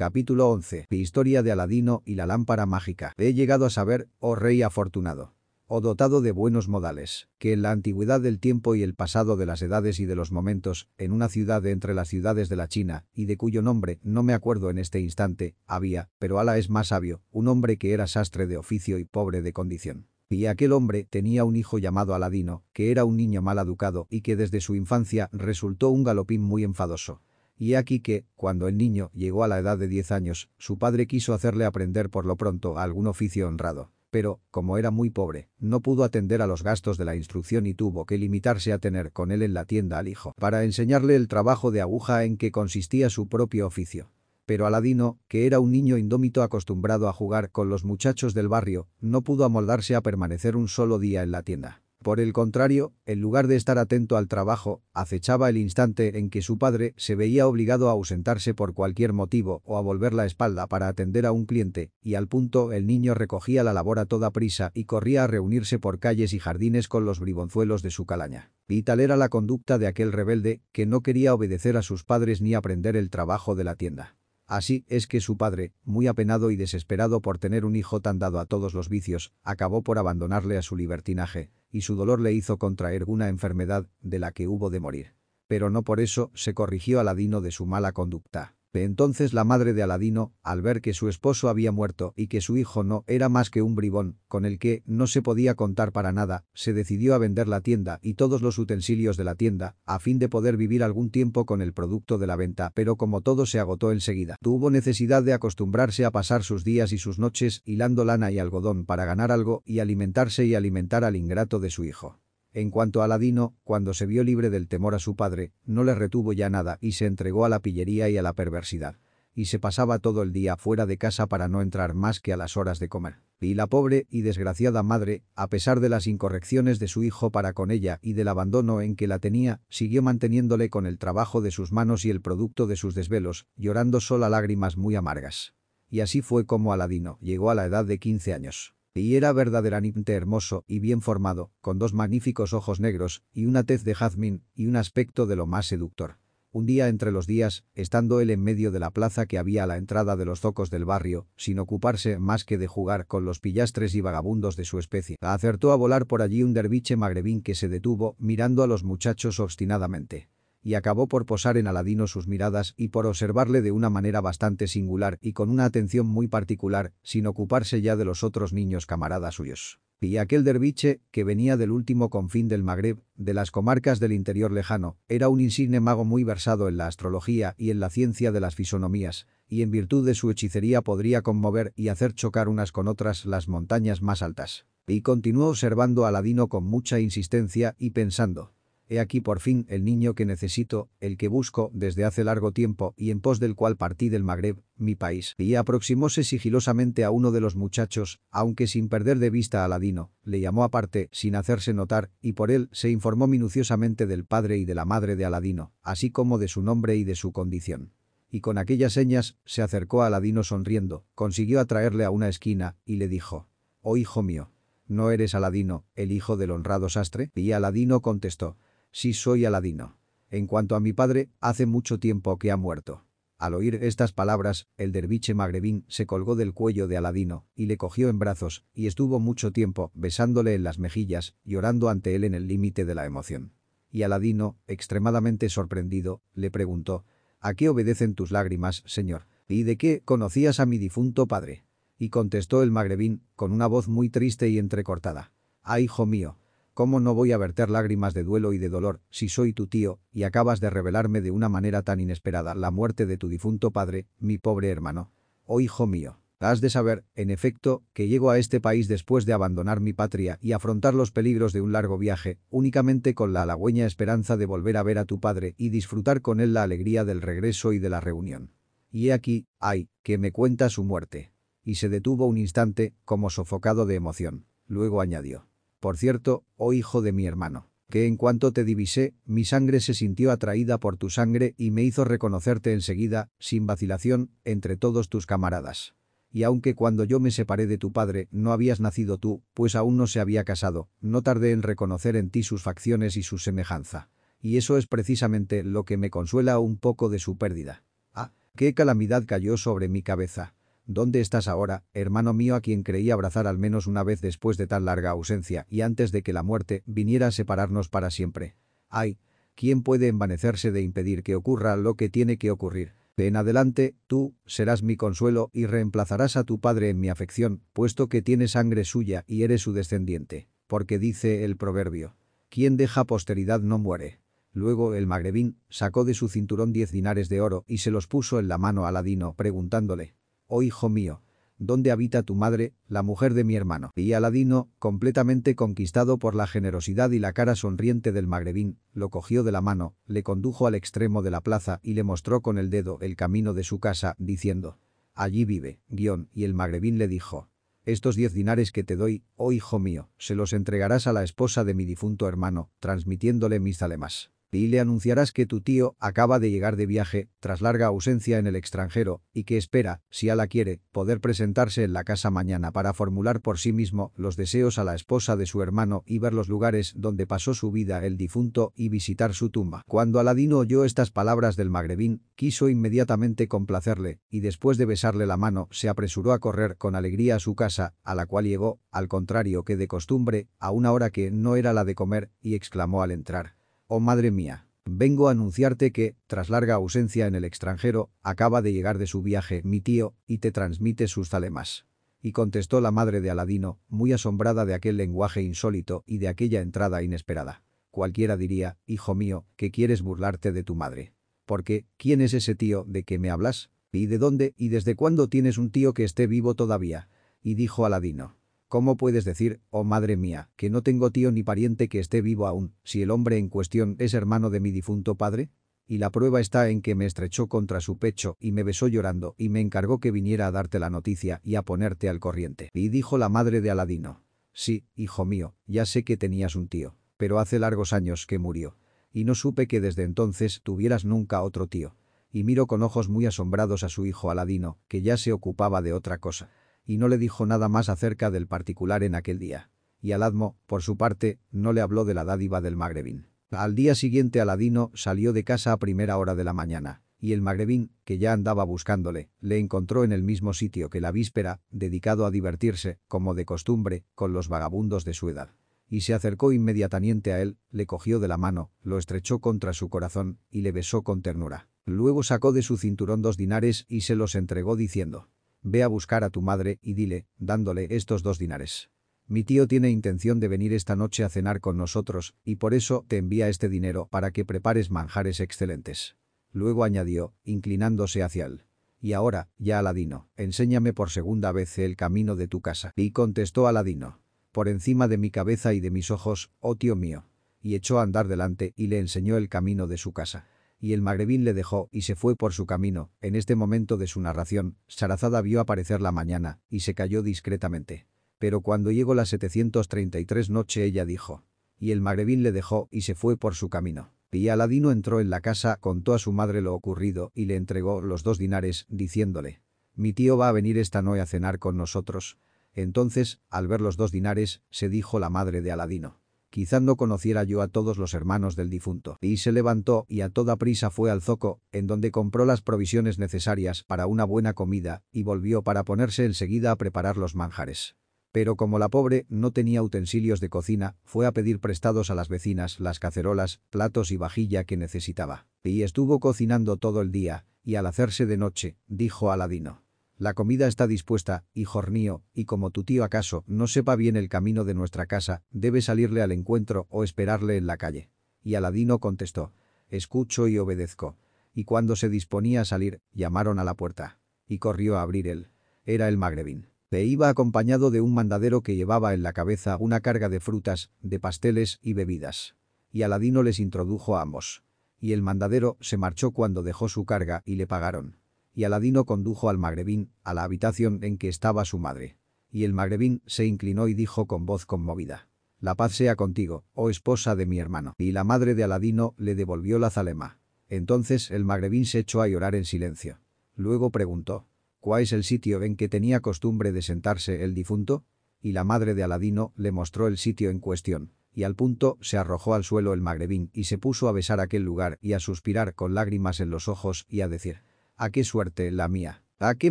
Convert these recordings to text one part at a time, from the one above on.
Capítulo 11. Historia de Aladino y la lámpara mágica. He llegado a saber, oh rey afortunado o dotado de buenos modales, que en la antigüedad del tiempo y el pasado de las edades y de los momentos, en una ciudad de entre las ciudades de la China, y de cuyo nombre no me acuerdo en este instante, había, pero Ala es más sabio, un hombre que era sastre de oficio y pobre de condición. Y aquel hombre tenía un hijo llamado Aladino, que era un niño mal educado y que desde su infancia resultó un galopín muy enfadoso. Y aquí que, cuando el niño llegó a la edad de 10 años, su padre quiso hacerle aprender por lo pronto algún oficio honrado pero, como era muy pobre, no pudo atender a los gastos de la instrucción y tuvo que limitarse a tener con él en la tienda al hijo, para enseñarle el trabajo de aguja en que consistía su propio oficio. Pero Aladino, que era un niño indómito acostumbrado a jugar con los muchachos del barrio, no pudo amoldarse a permanecer un solo día en la tienda. Por el contrario, en lugar de estar atento al trabajo, acechaba el instante en que su padre se veía obligado a ausentarse por cualquier motivo o a volver la espalda para atender a un cliente, y al punto el niño recogía la labor a toda prisa y corría a reunirse por calles y jardines con los bribonzuelos de su calaña. Y tal era la conducta de aquel rebelde que no quería obedecer a sus padres ni aprender el trabajo de la tienda. Así es que su padre, muy apenado y desesperado por tener un hijo tan dado a todos los vicios, acabó por abandonarle a su libertinaje, y su dolor le hizo contraer una enfermedad de la que hubo de morir. Pero no por eso se corrigió Aladino de su mala conducta. Entonces la madre de Aladino, al ver que su esposo había muerto y que su hijo no era más que un bribón, con el que no se podía contar para nada, se decidió a vender la tienda y todos los utensilios de la tienda, a fin de poder vivir algún tiempo con el producto de la venta, pero como todo se agotó enseguida, tuvo necesidad de acostumbrarse a pasar sus días y sus noches hilando lana y algodón para ganar algo y alimentarse y alimentar al ingrato de su hijo. En cuanto a Aladino, cuando se vio libre del temor a su padre, no le retuvo ya nada y se entregó a la pillería y a la perversidad. Y se pasaba todo el día fuera de casa para no entrar más que a las horas de comer. Y la pobre y desgraciada madre, a pesar de las incorrecciones de su hijo para con ella y del abandono en que la tenía, siguió manteniéndole con el trabajo de sus manos y el producto de sus desvelos, llorando sola lágrimas muy amargas. Y así fue como Aladino llegó a la edad de 15 años. Y era verdaderamente hermoso y bien formado, con dos magníficos ojos negros y una tez de jazmín y un aspecto de lo más seductor. Un día entre los días, estando él en medio de la plaza que había a la entrada de los zocos del barrio, sin ocuparse más que de jugar con los pillastres y vagabundos de su especie, acertó a volar por allí un derviche magrebín que se detuvo mirando a los muchachos obstinadamente y acabó por posar en Aladino sus miradas y por observarle de una manera bastante singular y con una atención muy particular, sin ocuparse ya de los otros niños camaradas suyos. Y aquel derviche, que venía del último confín del Magreb, de las comarcas del interior lejano, era un insigne mago muy versado en la astrología y en la ciencia de las fisonomías, y en virtud de su hechicería podría conmover y hacer chocar unas con otras las montañas más altas. Y continuó observando a Aladino con mucha insistencia y pensando, He aquí por fin el niño que necesito, el que busco desde hace largo tiempo y en pos del cual partí del Magreb, mi país. Y aproximóse sigilosamente a uno de los muchachos, aunque sin perder de vista a Aladino, le llamó aparte, sin hacerse notar, y por él se informó minuciosamente del padre y de la madre de Aladino, así como de su nombre y de su condición y con aquellas señas se acercó a Aladino sonriendo, consiguió atraerle a una esquina y le dijo, «Oh hijo mío, ¿no eres Aladino, el hijo del honrado sastre?» Y Aladino contestó, Sí soy Aladino. En cuanto a mi padre, hace mucho tiempo que ha muerto. Al oír estas palabras, el derviche magrebín se colgó del cuello de Aladino y le cogió en brazos y estuvo mucho tiempo besándole en las mejillas, llorando ante él en el límite de la emoción. Y Aladino, extremadamente sorprendido, le preguntó, ¿A qué obedecen tus lágrimas, señor? ¿Y de qué conocías a mi difunto padre? Y contestó el magrebín, con una voz muy triste y entrecortada. «Ah, hijo mío, ¿Cómo no voy a verter lágrimas de duelo y de dolor si soy tu tío y acabas de revelarme de una manera tan inesperada la muerte de tu difunto padre, mi pobre hermano? Oh hijo mío, has de saber, en efecto, que llego a este país después de abandonar mi patria y afrontar los peligros de un largo viaje, únicamente con la halagüeña esperanza de volver a ver a tu padre y disfrutar con él la alegría del regreso y de la reunión. Y he aquí, ay, que me cuenta su muerte. Y se detuvo un instante, como sofocado de emoción. Luego añadió. Por cierto, oh hijo de mi hermano, que en cuanto te divisé, mi sangre se sintió atraída por tu sangre y me hizo reconocerte enseguida, sin vacilación, entre todos tus camaradas. Y aunque cuando yo me separé de tu padre no habías nacido tú, pues aún no se había casado, no tardé en reconocer en ti sus facciones y su semejanza. Y eso es precisamente lo que me consuela un poco de su pérdida. Ah, ¡Qué calamidad cayó sobre mi cabeza! ¿Dónde estás ahora, hermano mío a quien creí abrazar al menos una vez después de tan larga ausencia y antes de que la muerte viniera a separarnos para siempre? ¡Ay! ¿Quién puede envanecerse de impedir que ocurra lo que tiene que ocurrir? en adelante, tú, serás mi consuelo y reemplazarás a tu padre en mi afección, puesto que tiene sangre suya y eres su descendiente. Porque dice el proverbio, quien deja posteridad no muere. Luego el magrebín sacó de su cinturón diez dinares de oro y se los puso en la mano a Ladino, preguntándole, «Oh hijo mío, ¿dónde habita tu madre, la mujer de mi hermano?» Y Aladino, completamente conquistado por la generosidad y la cara sonriente del magrebín, lo cogió de la mano, le condujo al extremo de la plaza y le mostró con el dedo el camino de su casa, diciendo, «Allí vive», guion, y el magrebín le dijo, estos diez dinares que te doy, oh hijo mío, se los entregarás a la esposa de mi difunto hermano, transmitiéndole mis zalemas y le anunciarás que tu tío acaba de llegar de viaje, tras larga ausencia en el extranjero, y que espera, si la quiere, poder presentarse en la casa mañana para formular por sí mismo los deseos a la esposa de su hermano y ver los lugares donde pasó su vida el difunto y visitar su tumba. Cuando Aladino oyó estas palabras del magrebín, quiso inmediatamente complacerle, y después de besarle la mano, se apresuró a correr con alegría a su casa, a la cual llegó, al contrario que de costumbre, a una hora que no era la de comer, y exclamó al entrar. Oh madre mía, vengo a anunciarte que, tras larga ausencia en el extranjero, acaba de llegar de su viaje mi tío y te transmite sus zalemas. Y contestó la madre de Aladino, muy asombrada de aquel lenguaje insólito y de aquella entrada inesperada. Cualquiera diría, hijo mío, que quieres burlarte de tu madre. Porque, ¿quién es ese tío de que me hablas? ¿Y de dónde y desde cuándo tienes un tío que esté vivo todavía? Y dijo Aladino, ¿Cómo puedes decir, oh madre mía, que no tengo tío ni pariente que esté vivo aún, si el hombre en cuestión es hermano de mi difunto padre? Y la prueba está en que me estrechó contra su pecho y me besó llorando y me encargó que viniera a darte la noticia y a ponerte al corriente. Y dijo la madre de Aladino. Sí, hijo mío, ya sé que tenías un tío, pero hace largos años que murió. Y no supe que desde entonces tuvieras nunca otro tío. Y miró con ojos muy asombrados a su hijo Aladino, que ya se ocupaba de otra cosa y no le dijo nada más acerca del particular en aquel día. Y Aladmo, por su parte, no le habló de la dádiva del magrebín. Al día siguiente Aladino salió de casa a primera hora de la mañana, y el magrebín, que ya andaba buscándole, le encontró en el mismo sitio que la víspera, dedicado a divertirse, como de costumbre, con los vagabundos de su edad. Y se acercó inmediatamente a él, le cogió de la mano, lo estrechó contra su corazón y le besó con ternura. Luego sacó de su cinturón dos dinares y se los entregó diciendo, Ve a buscar a tu madre y dile, dándole estos dos dinares. Mi tío tiene intención de venir esta noche a cenar con nosotros y por eso te envía este dinero para que prepares manjares excelentes. Luego añadió, inclinándose hacia él. Y ahora, ya Aladino, enséñame por segunda vez el camino de tu casa. Y contestó Aladino. Por encima de mi cabeza y de mis ojos, oh tío mío. Y echó a andar delante y le enseñó el camino de su casa y el magrebín le dejó y se fue por su camino. En este momento de su narración, Sarazada vio aparecer la mañana y se cayó discretamente. Pero cuando llegó la 733 noche ella dijo. Y el magrebín le dejó y se fue por su camino. Y Aladino entró en la casa, contó a su madre lo ocurrido y le entregó los dos dinares, diciéndole. Mi tío va a venir esta noche a cenar con nosotros. Entonces, al ver los dos dinares, se dijo la madre de Aladino. Quizá no conociera yo a todos los hermanos del difunto. Y se levantó y a toda prisa fue al zoco, en donde compró las provisiones necesarias para una buena comida, y volvió para ponerse enseguida a preparar los manjares. Pero como la pobre no tenía utensilios de cocina, fue a pedir prestados a las vecinas las cacerolas, platos y vajilla que necesitaba. Y estuvo cocinando todo el día, y al hacerse de noche, dijo Aladino. La comida está dispuesta, hijo mío, y como tu tío acaso no sepa bien el camino de nuestra casa, debe salirle al encuentro o esperarle en la calle. Y Aladino contestó, escucho y obedezco. Y cuando se disponía a salir, llamaron a la puerta. Y corrió a abrir él. Era el magrebín. Le iba acompañado de un mandadero que llevaba en la cabeza una carga de frutas, de pasteles y bebidas. Y Aladino les introdujo a ambos. Y el mandadero se marchó cuando dejó su carga y le pagaron y Aladino condujo al magrebín a la habitación en que estaba su madre. Y el magrebín se inclinó y dijo con voz conmovida. La paz sea contigo, oh esposa de mi hermano. Y la madre de Aladino le devolvió la zalema. Entonces el magrebín se echó a llorar en silencio. Luego preguntó. ¿Cuál es el sitio en que tenía costumbre de sentarse el difunto? Y la madre de Aladino le mostró el sitio en cuestión. Y al punto se arrojó al suelo el magrebín y se puso a besar aquel lugar y a suspirar con lágrimas en los ojos y a decir ¿A qué suerte la mía? ¿A qué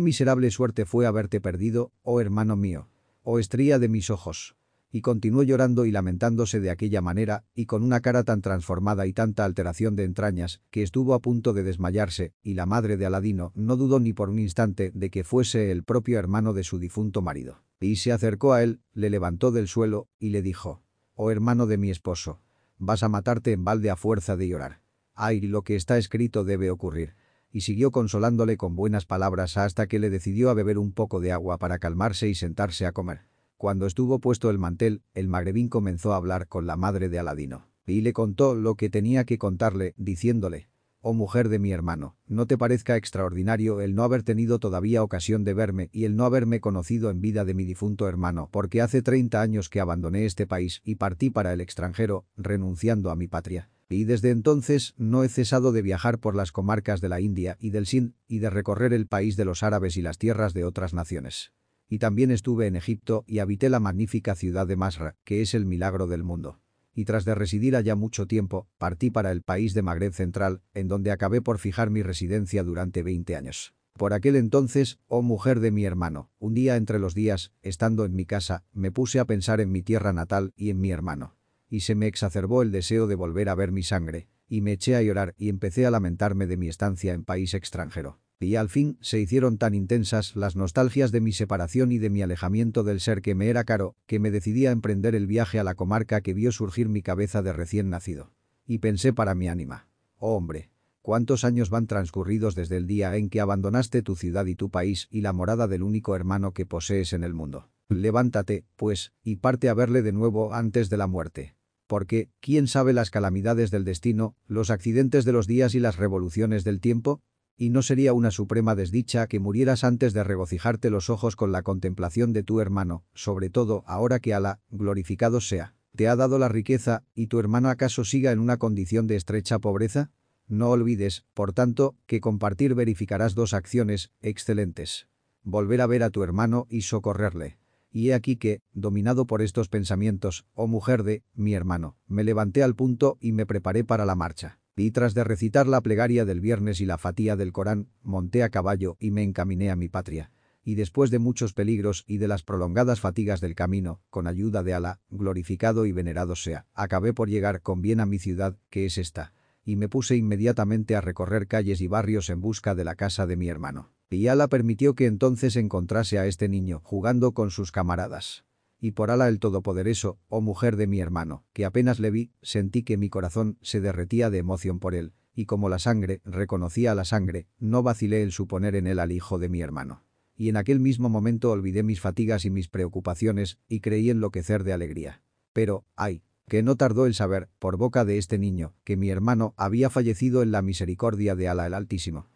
miserable suerte fue haberte perdido, oh hermano mío? Oh estría de mis ojos y continuó llorando y lamentándose de aquella manera, y con una cara tan transformada y tanta alteración de entrañas, que estuvo a punto de desmayarse, y la madre de Aladino no dudó ni por un instante de que fuese el propio hermano de su difunto marido. Y se acercó a él, le levantó del suelo, y le dijo, «Oh hermano de mi esposo, vas a matarte en balde a fuerza de llorar. Ay, lo que está escrito debe ocurrir» y siguió consolándole con buenas palabras hasta que le decidió a beber un poco de agua para calmarse y sentarse a comer. Cuando estuvo puesto el mantel, el magrebín comenzó a hablar con la madre de Aladino. Y le contó lo que tenía que contarle, diciéndole, «Oh mujer de mi hermano, no te parezca extraordinario el no haber tenido todavía ocasión de verme y el no haberme conocido en vida de mi difunto hermano, porque hace 30 años que abandoné este país y partí para el extranjero, renunciando a mi patria. Y desde entonces no he cesado de viajar por las comarcas de la India y del Sind y de recorrer el país de los árabes y las tierras de otras naciones y también estuve en Egipto y habité la magnífica ciudad de Masra, que es el milagro del mundo. Y tras de residir allá mucho tiempo, partí para el país de Magreb Central, en donde acabé por fijar mi residencia durante 20 años. Por aquel entonces, oh mujer de mi hermano, un día entre los días, estando en mi casa, me puse a pensar en mi tierra natal y en mi hermano. Y se me exacerbó el deseo de volver a ver mi sangre, y me eché a llorar y empecé a lamentarme de mi estancia en país extranjero. Y al fin se hicieron tan intensas las nostalgias de mi separación y de mi alejamiento del ser que me era caro, que me decidí a emprender el viaje a la comarca que vio surgir mi cabeza de recién nacido. Y pensé para mi ánima. Oh hombre, ¿cuántos años van transcurridos desde el día en que abandonaste tu ciudad y tu país y la morada del único hermano que posees en el mundo? Levántate, pues, y parte a verle de nuevo antes de la muerte porque, ¿quién sabe las calamidades del destino, los accidentes de los días y las revoluciones del tiempo? y no sería una suprema desdicha que murieras antes de regocijarte los ojos con la contemplación de tu hermano, sobre todo ahora que Alá, glorificado sea, te ha dado la riqueza y tu hermano acaso siga en una condición de estrecha pobreza? No olvides, por tanto, que compartir verificarás dos acciones excelentes. Volver a ver a tu hermano y socorrerle. Y he aquí que, dominado por estos pensamientos, oh mujer de, mi hermano, me levanté al punto y me preparé para la marcha y tras de recitar la plegaria del viernes y la fatía del Corán, monté a caballo y me encaminé a mi patria. Y después de muchos peligros y de las prolongadas fatigas del camino, con ayuda de Alá, glorificado y venerado sea, acabé por llegar con bien a mi ciudad, que es esta. Y me puse inmediatamente a recorrer calles y barrios en busca de la casa de mi hermano. Y Alá permitió que entonces encontrase a este niño jugando con sus camaradas y por Alá el Todopoderoso, oh mujer de mi hermano, que apenas le vi, sentí que mi corazón se derretía de emoción por él, y como la sangre reconocía la sangre, no vacilé el suponer en él al hijo de mi hermano. Y en aquel mismo momento olvidé mis fatigas y mis preocupaciones, y creí enloquecer de alegría. Pero, ay, que no tardó el saber, por boca de este niño, que mi hermano había fallecido en la misericordia de Alá el Altísimo.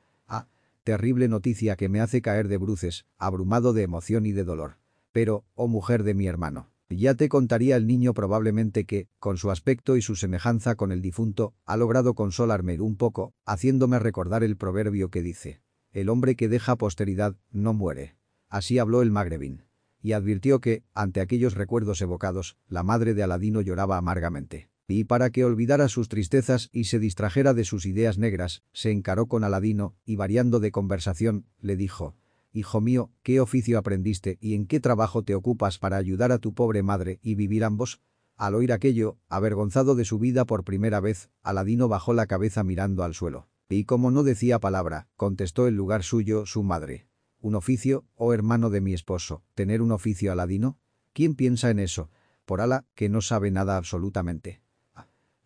Terrible noticia que me hace caer de bruces, abrumado de emoción y de dolor. Pero, oh mujer de mi hermano, ya te contaría el niño probablemente que, con su aspecto y su semejanza con el difunto, ha logrado consolarme un poco, haciéndome recordar el proverbio que dice, el hombre que deja posteridad no muere. Así habló el magrebín. Y advirtió que, ante aquellos recuerdos evocados, la madre de Aladino lloraba amargamente. Y para que olvidara sus tristezas y se distrajera de sus ideas negras, se encaró con Aladino y variando de conversación, le dijo, Hijo mío, ¿qué oficio aprendiste y en qué trabajo te ocupas para ayudar a tu pobre madre y vivir ambos? Al oír aquello, avergonzado de su vida por primera vez, Aladino bajó la cabeza mirando al suelo. Y como no decía palabra, contestó en lugar suyo su madre. ¿Un oficio, oh hermano de mi esposo, tener un oficio Aladino? ¿Quién piensa en eso? Por ala, que no sabe nada absolutamente.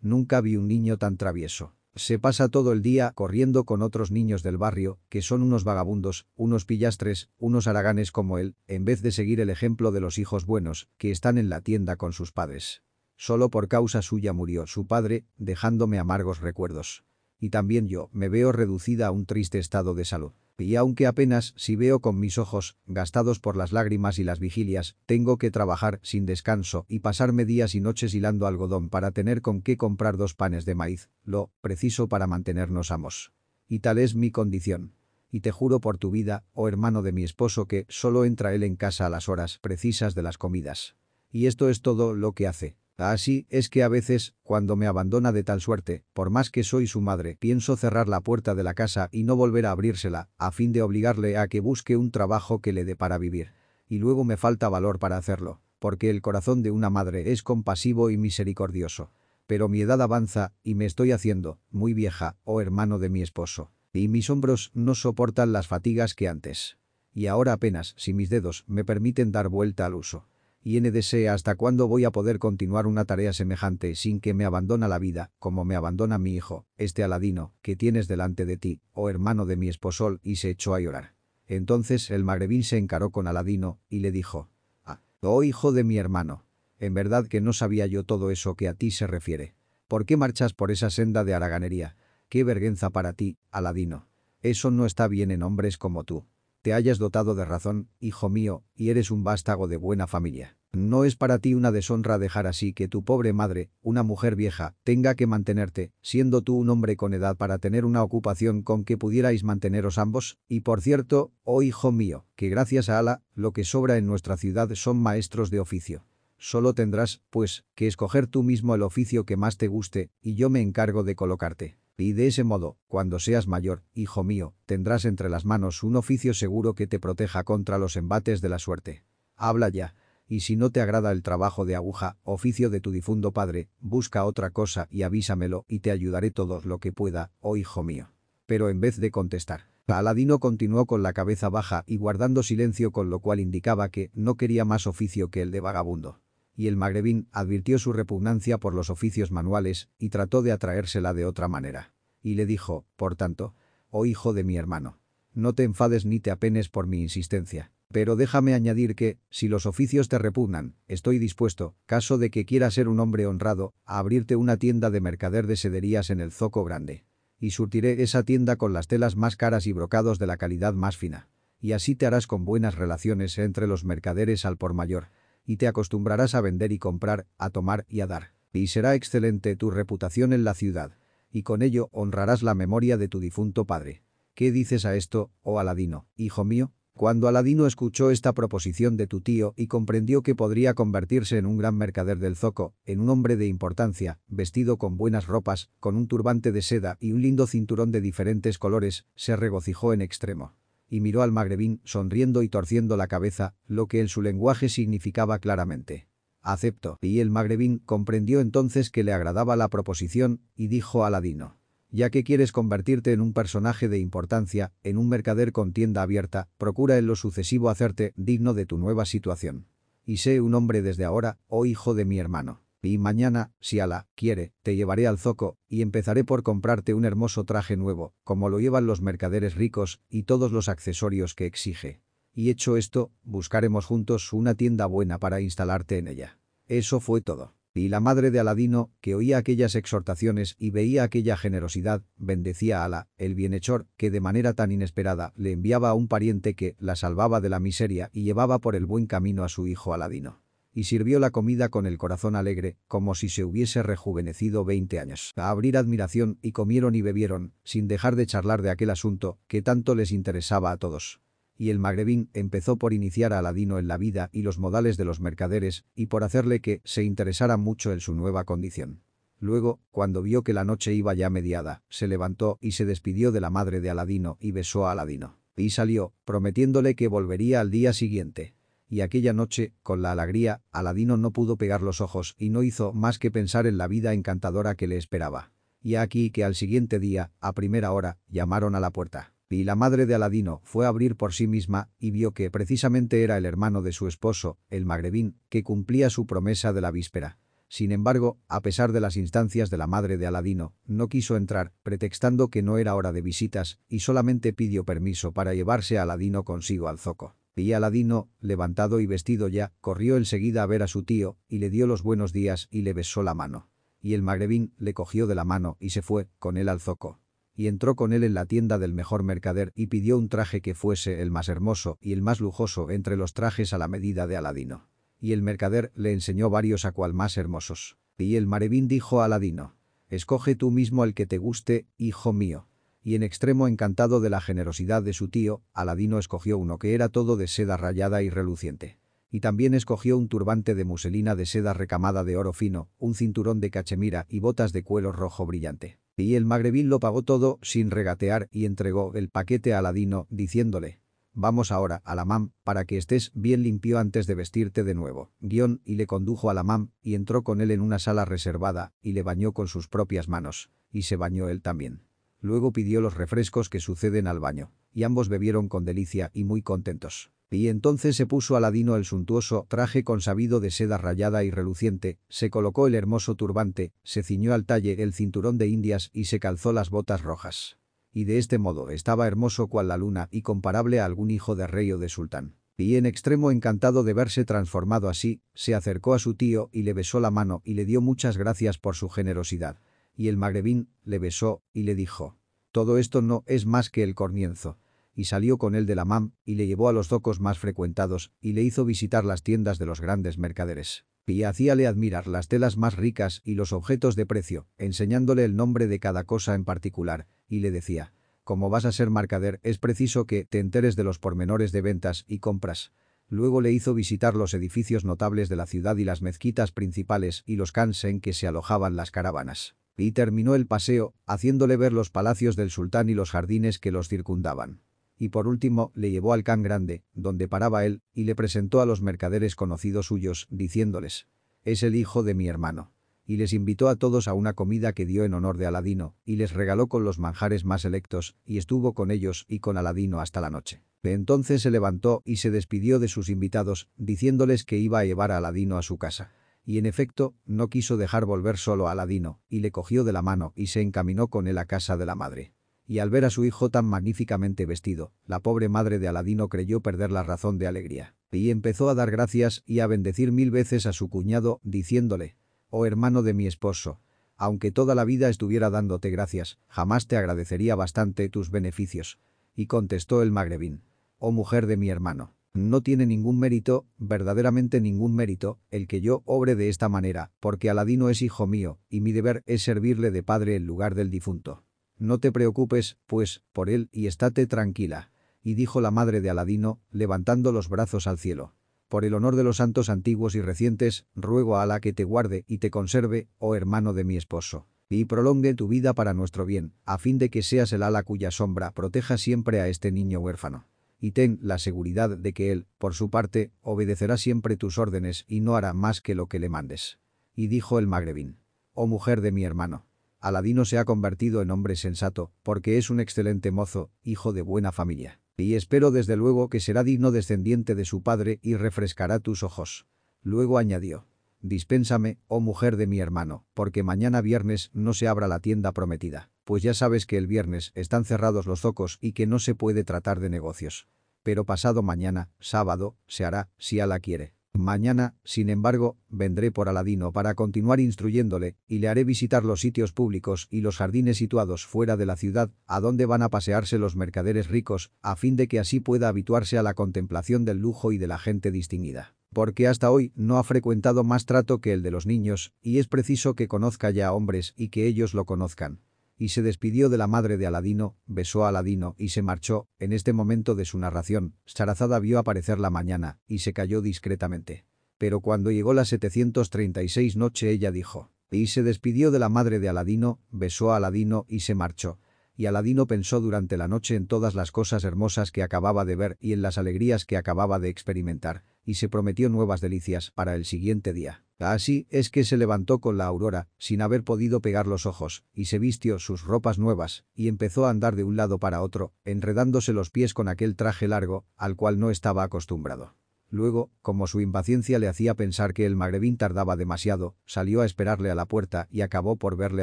Nunca vi un niño tan travieso. Se pasa todo el día corriendo con otros niños del barrio, que son unos vagabundos, unos pillastres, unos haraganes como él, en vez de seguir el ejemplo de los hijos buenos, que están en la tienda con sus padres. Solo por causa suya murió su padre, dejándome amargos recuerdos. Y también yo me veo reducida a un triste estado de salud y aunque apenas si veo con mis ojos, gastados por las lágrimas y las vigilias, tengo que trabajar sin descanso y pasarme días y noches hilando algodón para tener con qué comprar dos panes de maíz, lo preciso para mantenernos amos. Y tal es mi condición. Y te juro por tu vida, oh hermano de mi esposo, que solo entra él en casa a las horas precisas de las comidas. Y esto es todo lo que hace. Así es que a veces, cuando me abandona de tal suerte, por más que soy su madre, pienso cerrar la puerta de la casa y no volver a abrírsela, a fin de obligarle a que busque un trabajo que le dé para vivir. Y luego me falta valor para hacerlo, porque el corazón de una madre es compasivo y misericordioso. Pero mi edad avanza y me estoy haciendo, muy vieja, oh hermano de mi esposo. Y mis hombros no soportan las fatigas que antes. Y ahora apenas, si mis dedos me permiten dar vuelta al uso y NDC hasta cuándo voy a poder continuar una tarea semejante sin que me abandona la vida, como me abandona mi hijo, este Aladino, que tienes delante de ti, oh hermano de mi esposol, y se echó a llorar. Entonces el magrebín se encaró con Aladino y le dijo, Ah, oh hijo de mi hermano, en verdad que no sabía yo todo eso que a ti se refiere. ¿Por qué marchas por esa senda de haraganería? Qué vergüenza para ti, Aladino. Eso no está bien en hombres como tú. Te hayas dotado de razón, hijo mío, y eres un vástago de buena familia. No es para ti una deshonra dejar así que tu pobre madre, una mujer vieja, tenga que mantenerte, siendo tú un hombre con edad para tener una ocupación con que pudierais manteneros ambos, y por cierto, oh hijo mío, que gracias a Ala, lo que sobra en nuestra ciudad son maestros de oficio. Solo tendrás, pues, que escoger tú mismo el oficio que más te guste, y yo me encargo de colocarte. Y de ese modo, cuando seas mayor, hijo mío, tendrás entre las manos un oficio seguro que te proteja contra los embates de la suerte. Habla ya y si no te agrada el trabajo de aguja, oficio de tu difunto padre, busca otra cosa y avísamelo y te ayudaré todo lo que pueda, oh hijo mío. Pero en vez de contestar, Aladino continuó con la cabeza baja y guardando silencio con lo cual indicaba que no quería más oficio que el de vagabundo. Y el magrebín advirtió su repugnancia por los oficios manuales y trató de atraérsela de otra manera. Y le dijo, por tanto, oh hijo de mi hermano, no te enfades ni te apenes por mi insistencia. Pero déjame añadir que, si los oficios te repugnan, estoy dispuesto, caso de que quieras ser un hombre honrado, a abrirte una tienda de mercader de sederías en el Zoco Grande. Y surtiré esa tienda con las telas más caras y brocados de la calidad más fina. Y así te harás con buenas relaciones entre los mercaderes al por mayor. Y te acostumbrarás a vender y comprar, a tomar y a dar. Y será excelente tu reputación en la ciudad. Y con ello honrarás la memoria de tu difunto padre. ¿Qué dices a esto, oh Aladino, hijo mío? Cuando Aladino escuchó esta proposición de tu tío y comprendió que podría convertirse en un gran mercader del zoco, en un hombre de importancia, vestido con buenas ropas, con un turbante de seda y un lindo cinturón de diferentes colores, se regocijó en extremo. Y miró al magrebín, sonriendo y torciendo la cabeza, lo que en su lenguaje significaba claramente. Acepto. Y el magrebín comprendió entonces que le agradaba la proposición, y dijo a Aladino ya que quieres convertirte en un personaje de importancia, en un mercader con tienda abierta, procura en lo sucesivo hacerte digno de tu nueva situación. Y sé un hombre desde ahora, oh hijo de mi hermano. Y mañana, si Ala quiere, te llevaré al zoco y empezaré por comprarte un hermoso traje nuevo, como lo llevan los mercaderes ricos y todos los accesorios que exige. Y hecho esto, buscaremos juntos una tienda buena para instalarte en ella. Eso fue todo. Y la madre de Aladino, que oía aquellas exhortaciones y veía aquella generosidad, bendecía a Ala, el bienhechor, que de manera tan inesperada le enviaba a un pariente que la salvaba de la miseria y llevaba por el buen camino a su hijo Aladino. Y sirvió la comida con el corazón alegre, como si se hubiese rejuvenecido veinte años. A abrir admiración y comieron y bebieron, sin dejar de charlar de aquel asunto, que tanto les interesaba a todos y el magrebín empezó por iniciar a Aladino en la vida y los modales de los mercaderes y por hacerle que se interesara mucho en su nueva condición. Luego, cuando vio que la noche iba ya mediada, se levantó y se despidió de la madre de Aladino y besó a Aladino. Y salió, prometiéndole que volvería al día siguiente. Y aquella noche, con la alegría, Aladino no pudo pegar los ojos y no hizo más que pensar en la vida encantadora que le esperaba. Y aquí que al siguiente día, a primera hora, llamaron a la puerta. Y la madre de Aladino fue a abrir por sí misma y vio que precisamente era el hermano de su esposo, el magrebín, que cumplía su promesa de la víspera. Sin embargo, a pesar de las instancias de la madre de Aladino, no quiso entrar, pretextando que no era hora de visitas, y solamente pidió permiso para llevarse a Aladino consigo al zoco. Y Aladino, levantado y vestido ya, corrió enseguida a ver a su tío, y le dio los buenos días y le besó la mano. Y el magrebín le cogió de la mano y se fue, con él al zoco y entró con él en la tienda del mejor mercader y pidió un traje que fuese el más hermoso y el más lujoso entre los trajes a la medida de Aladino. Y el mercader le enseñó varios a cual más hermosos. Y el marevín dijo a Aladino, «Escoge tú mismo el que te guste, hijo mío». Y en extremo encantado de la generosidad de su tío, Aladino escogió uno que era todo de seda rayada y reluciente. Y también escogió un turbante de muselina de seda recamada de oro fino, un cinturón de cachemira y botas de cuero rojo brillante. Y el magrebín lo pagó todo sin regatear y entregó el paquete a Aladino, diciéndole, Vamos ahora a la para que estés bien limpio antes de vestirte de nuevo. Guión y le condujo a la y entró con él en una sala reservada y le bañó con sus propias manos. Y se bañó él también. Luego pidió los refrescos que suceden al baño. Y ambos bebieron con delicia y muy contentos. Y entonces se puso Aladino el suntuoso traje consabido de seda rayada y reluciente, se colocó el hermoso turbante, se ciñó al talle el cinturón de indias y se calzó las botas rojas. Y de este modo estaba hermoso cual la luna y comparable a algún hijo de rey o de sultán. Y en extremo encantado de verse transformado así, se acercó a su tío y le besó la mano y le dio muchas gracias por su generosidad. Y el magrebín le besó y le dijo, «Todo esto no es más que el comienzo» y salió con él de la MAM y le llevó a los zocos más frecuentados y le hizo visitar las tiendas de los grandes mercaderes. Y hacíale admirar las telas más ricas y los objetos de precio, enseñándole el nombre de cada cosa en particular, y le decía, como vas a ser mercader es preciso que te enteres de los pormenores de ventas y compras. Luego le hizo visitar los edificios notables de la ciudad y las mezquitas principales y los cans en que se alojaban las caravanas. Y terminó el paseo, haciéndole ver los palacios del sultán y los jardines que los circundaban y por último le llevó al can grande, donde paraba él, y le presentó a los mercaderes conocidos suyos, diciéndoles, «Es el hijo de mi hermano». Y les invitó a todos a una comida que dio en honor de Aladino, y les regaló con los manjares más selectos, y estuvo con ellos y con Aladino hasta la noche. Entonces se levantó y se despidió de sus invitados, diciéndoles que iba a llevar a Aladino a su casa. Y en efecto, no quiso dejar volver solo a Aladino, y le cogió de la mano y se encaminó con él a casa de la madre y al ver a su hijo tan magníficamente vestido, la pobre madre de Aladino creyó perder la razón de alegría. Y empezó a dar gracias y a bendecir mil veces a su cuñado, diciéndole, «Oh hermano de mi esposo, aunque toda la vida estuviera dándote gracias, jamás te agradecería bastante tus beneficios». Y contestó el magrebín, «Oh mujer de mi hermano, no tiene ningún mérito, verdaderamente ningún mérito, el que yo obre de esta manera, porque Aladino es hijo mío, y mi deber es servirle de padre en lugar del difunto». No te preocupes, pues, por él y estate tranquila. Y dijo la madre de Aladino, levantando los brazos al cielo. Por el honor de los santos antiguos y recientes, ruego a Alá que te guarde y te conserve, oh hermano de mi esposo. Y prolongue tu vida para nuestro bien, a fin de que seas el ala cuya sombra proteja siempre a este niño huérfano. Y ten la seguridad de que él, por su parte, obedecerá siempre tus órdenes y no hará más que lo que le mandes. Y dijo el magrebín. Oh mujer de mi hermano, Aladino se ha convertido en hombre sensato, porque es un excelente mozo, hijo de buena familia. Y espero desde luego que será digno descendiente de su padre y refrescará tus ojos. Luego añadió. Dispénsame, oh mujer de mi hermano, porque mañana viernes no se abra la tienda prometida, pues ya sabes que el viernes están cerrados los zocos y que no se puede tratar de negocios. Pero pasado mañana, sábado, se hará, si Ala quiere. Mañana, sin embargo, vendré por Aladino para continuar instruyéndole y le haré visitar los sitios públicos y los jardines situados fuera de la ciudad, a donde van a pasearse los mercaderes ricos, a fin de que así pueda habituarse a la contemplación del lujo y de la gente distinguida. Porque hasta hoy no ha frecuentado más trato que el de los niños, y es preciso que conozca ya a hombres y que ellos lo conozcan y se despidió de la madre de Aladino, besó a Aladino y se marchó. En este momento de su narración, Sarazada vio aparecer la mañana y se cayó discretamente. Pero cuando llegó la 736 noche ella dijo, y se despidió de la madre de Aladino, besó a Aladino y se marchó. Y Aladino pensó durante la noche en todas las cosas hermosas que acababa de ver y en las alegrías que acababa de experimentar, y se prometió nuevas delicias para el siguiente día. Así es que se levantó con la aurora, sin haber podido pegar los ojos, y se vistió sus ropas nuevas, y empezó a andar de un lado para otro, enredándose los pies con aquel traje largo, al cual no estaba acostumbrado. Luego, como su impaciencia le hacía pensar que el magrebín tardaba demasiado, salió a esperarle a la puerta y acabó por verle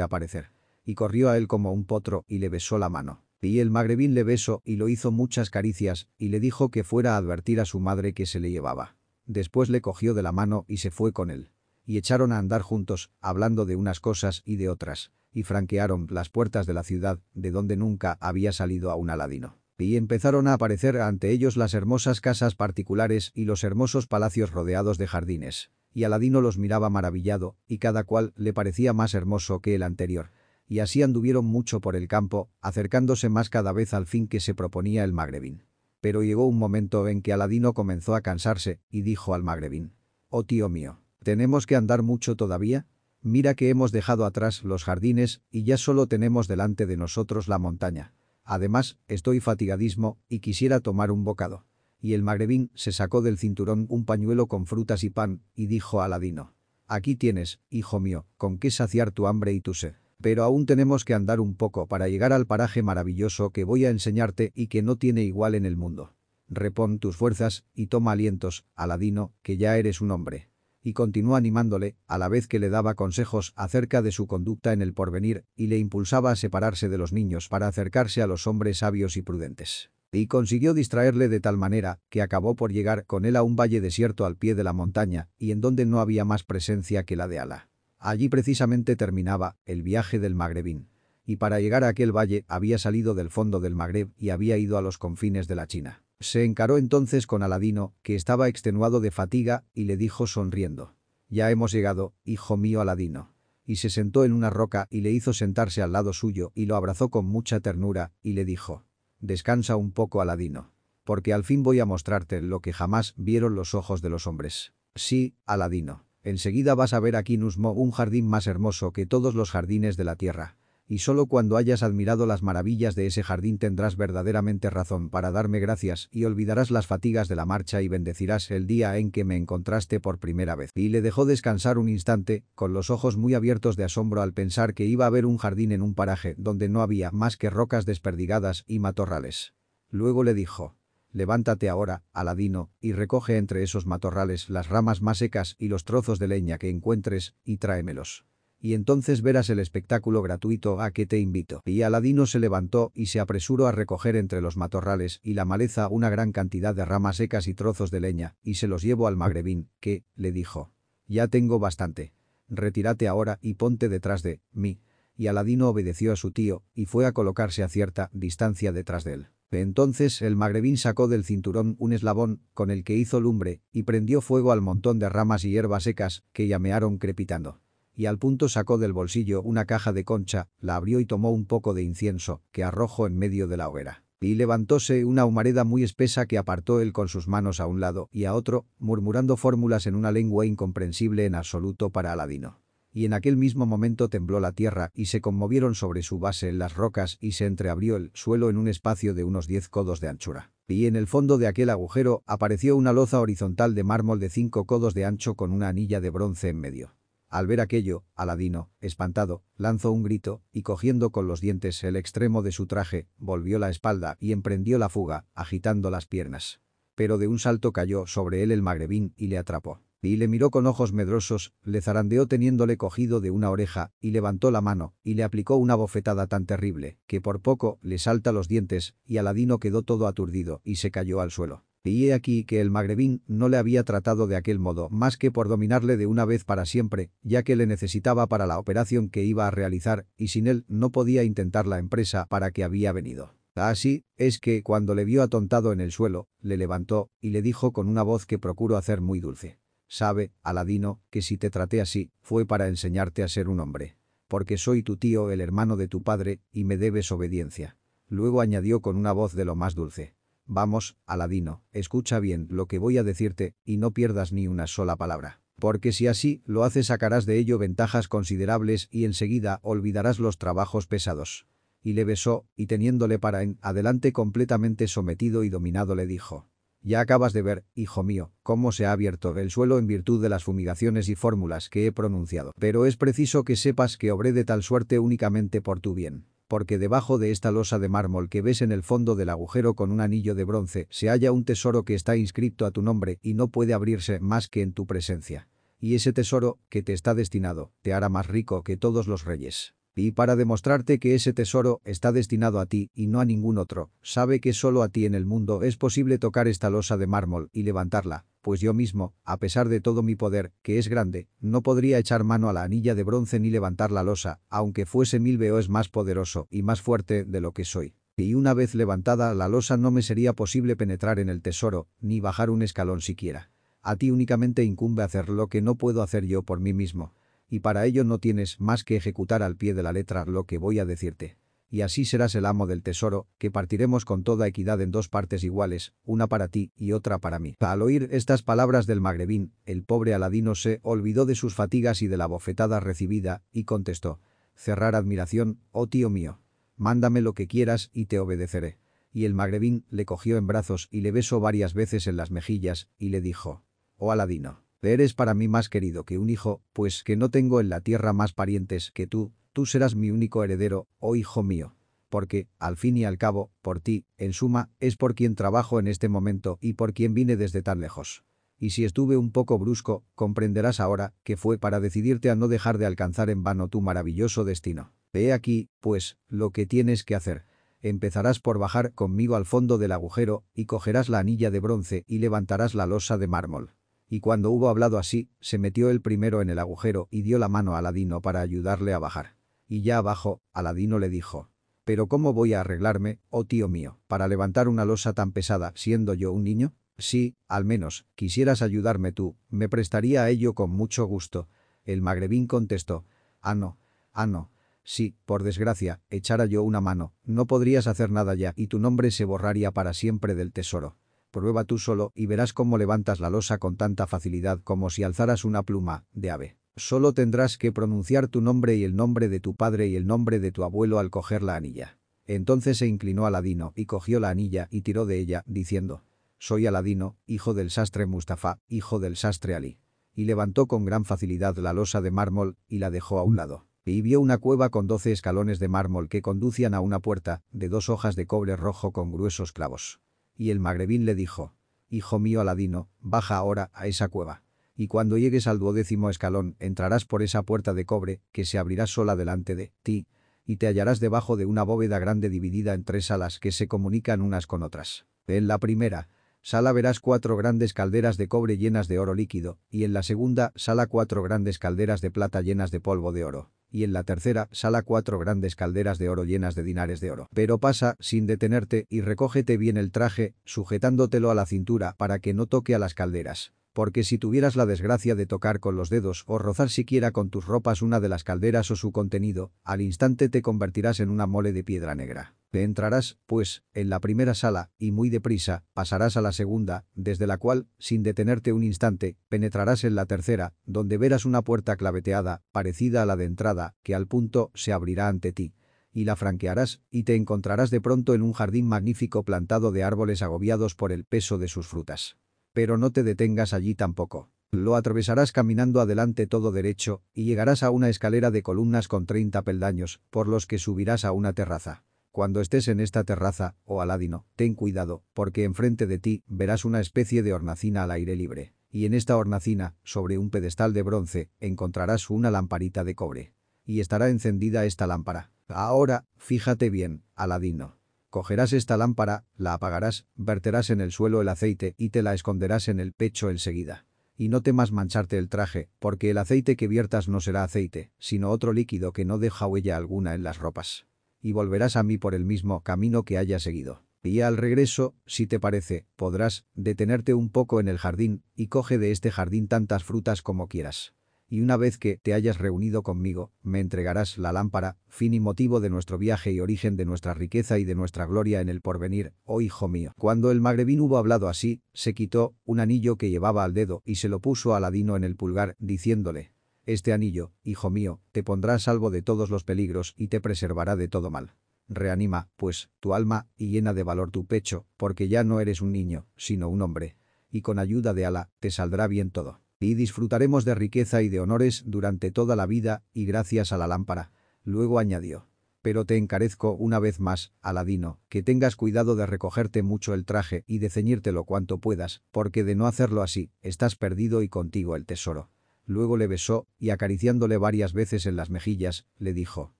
aparecer. Y corrió a él como un potro y le besó la mano. Y el magrebín le besó y lo hizo muchas caricias y le dijo que fuera a advertir a su madre que se le llevaba. Después le cogió de la mano y se fue con él y echaron a andar juntos, hablando de unas cosas y de otras, y franquearon las puertas de la ciudad, de donde nunca había salido a un aladino. Y empezaron a aparecer ante ellos las hermosas casas particulares y los hermosos palacios rodeados de jardines. Y Aladino los miraba maravillado, y cada cual le parecía más hermoso que el anterior. Y así anduvieron mucho por el campo, acercándose más cada vez al fin que se proponía el magrebín. Pero llegó un momento en que Aladino comenzó a cansarse y dijo al magrebín. «Oh tío mío, ¿tenemos que andar mucho todavía? Mira que hemos dejado atrás los jardines y ya solo tenemos delante de nosotros la montaña. Además, estoy fatigadismo y quisiera tomar un bocado». Y el magrebín se sacó del cinturón un pañuelo con frutas y pan y dijo a Aladino. «Aquí tienes, hijo mío, con qué saciar tu hambre y tu sed». Pero aún tenemos que andar un poco para llegar al paraje maravilloso que voy a enseñarte y que no tiene igual en el mundo. Repon tus fuerzas y toma alientos, Aladino, que ya eres un hombre. Y continuó animándole, a la vez que le daba consejos acerca de su conducta en el porvenir y le impulsaba a separarse de los niños para acercarse a los hombres sabios y prudentes. Y consiguió distraerle de tal manera que acabó por llegar con él a un valle desierto al pie de la montaña y en donde no había más presencia que la de Ala. Allí precisamente terminaba el viaje del Magrebín. Y para llegar a aquel valle había salido del fondo del Magreb y había ido a los confines de la China. Se encaró entonces con Aladino, que estaba extenuado de fatiga, y le dijo sonriendo. «Ya hemos llegado, hijo mío Aladino». Y se sentó en una roca y le hizo sentarse al lado suyo y lo abrazó con mucha ternura y le dijo. «Descansa un poco Aladino. Porque al fin voy a mostrarte lo que jamás vieron los ojos de los hombres». «Sí, Aladino». Enseguida vas a ver aquí Nusmo un jardín más hermoso que todos los jardines de la tierra. Y solo cuando hayas admirado las maravillas de ese jardín tendrás verdaderamente razón para darme gracias y olvidarás las fatigas de la marcha y bendecirás el día en que me encontraste por primera vez. Y le dejó descansar un instante, con los ojos muy abiertos de asombro al pensar que iba a haber un jardín en un paraje donde no había más que rocas desperdigadas y matorrales. Luego le dijo, Levántate ahora, Aladino, y recoge entre esos matorrales las ramas más secas y los trozos de leña que encuentres, y tráemelos. Y entonces verás el espectáculo gratuito a que te invito. Y Aladino se levantó y se apresuró a recoger entre los matorrales y la maleza una gran cantidad de ramas secas y trozos de leña, y se los llevó al magrebín, que, le dijo, «Ya tengo bastante. Retírate ahora y ponte detrás de mí». Y Aladino obedeció a su tío, y fue a colocarse a cierta distancia detrás de él. Entonces el magrebín sacó del cinturón un eslabón con el que hizo lumbre y prendió fuego al montón de ramas y hierbas secas que llamearon crepitando. Y al punto sacó del bolsillo una caja de concha, la abrió y tomó un poco de incienso que arrojó en medio de la hoguera. Y levantóse una humareda muy espesa que apartó él con sus manos a un lado y a otro, murmurando fórmulas en una lengua incomprensible en absoluto para Aladino y en aquel mismo momento tembló la tierra y se conmovieron sobre su base las rocas y se entreabrió el suelo en un espacio de unos diez codos de anchura. Y en el fondo de aquel agujero apareció una loza horizontal de mármol de cinco codos de ancho con una anilla de bronce en medio. Al ver aquello, Aladino, espantado, lanzó un grito y cogiendo con los dientes el extremo de su traje, volvió la espalda y emprendió la fuga, agitando las piernas. Pero de un salto cayó sobre él el magrebín y le atrapó y le miró con ojos medrosos, le zarandeó teniéndole cogido de una oreja, y levantó la mano, y le aplicó una bofetada tan terrible, que por poco le salta los dientes, y Aladino quedó todo aturdido, y se cayó al suelo. Y he aquí que el magrebín no le había tratado de aquel modo más que por dominarle de una vez para siempre, ya que le necesitaba para la operación que iba a realizar, y sin él no podía intentar la empresa para que había venido. Así, es que cuando le vio atontado en el suelo, le levantó, y le dijo con una voz que procuro hacer muy dulce. Sabe, Aladino, que si te traté así, fue para enseñarte a ser un hombre. Porque soy tu tío, el hermano de tu padre, y me debes obediencia. Luego añadió con una voz de lo más dulce. Vamos, Aladino, escucha bien lo que voy a decirte, y no pierdas ni una sola palabra. Porque si así lo haces sacarás de ello ventajas considerables y enseguida olvidarás los trabajos pesados. Y le besó, y teniéndole para en adelante completamente sometido y dominado le dijo. Ya acabas de ver, hijo mío, cómo se ha abierto el suelo en virtud de las fumigaciones y fórmulas que he pronunciado. Pero es preciso que sepas que obré de tal suerte únicamente por tu bien. Porque debajo de esta losa de mármol que ves en el fondo del agujero con un anillo de bronce se halla un tesoro que está inscrito a tu nombre y no puede abrirse más que en tu presencia. Y ese tesoro, que te está destinado, te hará más rico que todos los reyes. Y para demostrarte que ese tesoro está destinado a ti y no a ningún otro, sabe que solo a ti en el mundo es posible tocar esta losa de mármol y levantarla, pues yo mismo, a pesar de todo mi poder, que es grande, no podría echar mano a la anilla de bronce ni levantar la losa, aunque fuese mil veces más poderoso y más fuerte de lo que soy. Y una vez levantada la losa no me sería posible penetrar en el tesoro, ni bajar un escalón siquiera. A ti únicamente incumbe hacer lo que no puedo hacer yo por mí mismo y para ello no tienes más que ejecutar al pie de la letra lo que voy a decirte. y así serás el amo del tesoro, que partiremos con toda equidad en dos partes iguales, una para ti y otra para mí. Al oír estas palabras del magrebín, el pobre Aladino se olvidó de sus fatigas y de la bofetada recibida, y contestó, cerrar admiración, oh tío mío. Mándame lo que quieras y te obedeceré. Y el magrebín le cogió en brazos y le besó varias veces en las mejillas, y le dijo, oh Aladino, eres para mí más querido que un hijo, pues que no tengo en la tierra más parientes que tú, Tú serás mi único heredero, oh hijo mío. Porque, al fin y al cabo, por ti, en suma, es por quien trabajo en este momento y por quien vine desde tan lejos. Y si estuve un poco brusco, comprenderás ahora que fue para decidirte a no dejar de alcanzar en vano tu maravilloso destino. Ve aquí, pues, lo que tienes que hacer. Empezarás por bajar conmigo al fondo del agujero y cogerás la anilla de bronce y levantarás la losa de mármol. Y cuando hubo hablado así, se metió el primero en el agujero y dio la mano a Aladino para ayudarle a bajar. Y ya abajo, Aladino le dijo. ¿Pero cómo voy a arreglarme, oh tío mío, para levantar una losa tan pesada siendo yo un niño? Sí, al menos, quisieras ayudarme tú, me prestaría a ello con mucho gusto. El magrebín contestó. Ah no, ah no. Sí, por desgracia, echara yo una mano, no podrías hacer nada ya y tu nombre se borraría para siempre del tesoro. Prueba tú solo y verás cómo levantas la losa con tanta facilidad como si alzaras una pluma de ave. Solo tendrás que pronunciar tu nombre y el nombre de tu padre y el nombre de tu abuelo al coger la anilla. Entonces se inclinó Aladino y cogió la anilla y tiró de ella, diciendo, «Soy Aladino, hijo del sastre Mustafa, hijo del sastre Ali». Y levantó con gran facilidad la losa de mármol y la dejó a un lado. Y vio una cueva con doce escalones de mármol que conducían a una puerta, de dos hojas de cobre rojo con gruesos clavos. Y el magrebín le dijo, «Hijo mío Aladino, baja ahora a esa cueva» y cuando llegues al duodécimo escalón entrarás por esa puerta de cobre que se abrirá sola delante de ti, y te hallarás debajo de una bóveda grande dividida en tres salas que se comunican unas con otras. En la primera sala verás cuatro grandes calderas de cobre llenas de oro líquido, y en la segunda sala cuatro grandes calderas de plata llenas de polvo de oro y en la tercera sala cuatro grandes calderas de oro llenas de dinares de oro. Pero pasa, sin detenerte, y recógete bien el traje, sujetándotelo a la cintura para que no toque a las calderas porque si tuvieras la desgracia de tocar con los dedos o rozar siquiera con tus ropas una de las calderas o su contenido, al instante te convertirás en una mole de piedra negra. Entrarás, pues, en la primera sala, y muy deprisa, pasarás a la segunda, desde la cual, sin detenerte un instante, penetrarás en la tercera, donde verás una puerta claveteada, parecida a la de entrada, que al punto se abrirá ante ti y la franquearás, y te encontrarás de pronto en un jardín magnífico plantado de árboles agobiados por el peso de sus frutas. Pero no te detengas allí tampoco. Lo atravesarás caminando adelante todo derecho y llegarás a una escalera de columnas con 30 peldaños, por los que subirás a una terraza. Cuando estés en esta terraza, oh Aladino, ten cuidado, porque enfrente de ti verás una especie de hornacina al aire libre. Y en esta hornacina, sobre un pedestal de bronce, encontrarás una lamparita de cobre. Y estará encendida esta lámpara. Ahora, fíjate bien, Aladino. Cogerás esta lámpara, la apagarás, verterás en el suelo el aceite y te la esconderás en el pecho enseguida. Y no temas mancharte el traje, porque el aceite que viertas no será aceite, sino otro líquido que no deja huella alguna en las ropas. Y volverás a mí por el mismo camino que haya seguido. Y al regreso, si te parece, podrás detenerte un poco en el jardín y coge de este jardín tantas frutas como quieras y una vez que te hayas reunido conmigo, me entregarás la lámpara, fin y motivo de nuestro viaje y origen de nuestra riqueza y de nuestra gloria en el porvenir, oh hijo mío. Cuando el magrebín hubo hablado así, se quitó un anillo que llevaba al dedo y se lo puso a Aladino en el pulgar, diciéndole, este anillo, hijo mío, te pondrá a salvo de todos los peligros y te preservará de todo mal. Reanima, pues, tu alma y llena de valor tu pecho, porque ya no eres un niño, sino un hombre. Y con ayuda de Alá, te saldrá bien todo y disfrutaremos de riqueza y de honores durante toda la vida y gracias a la lámpara. Luego añadió. Pero te encarezco una vez más, Aladino, que tengas cuidado de recogerte mucho el traje y de ceñírtelo cuanto puedas, porque de no hacerlo así, estás perdido y contigo el tesoro. Luego le besó, y acariciándole varias veces en las mejillas, le dijo,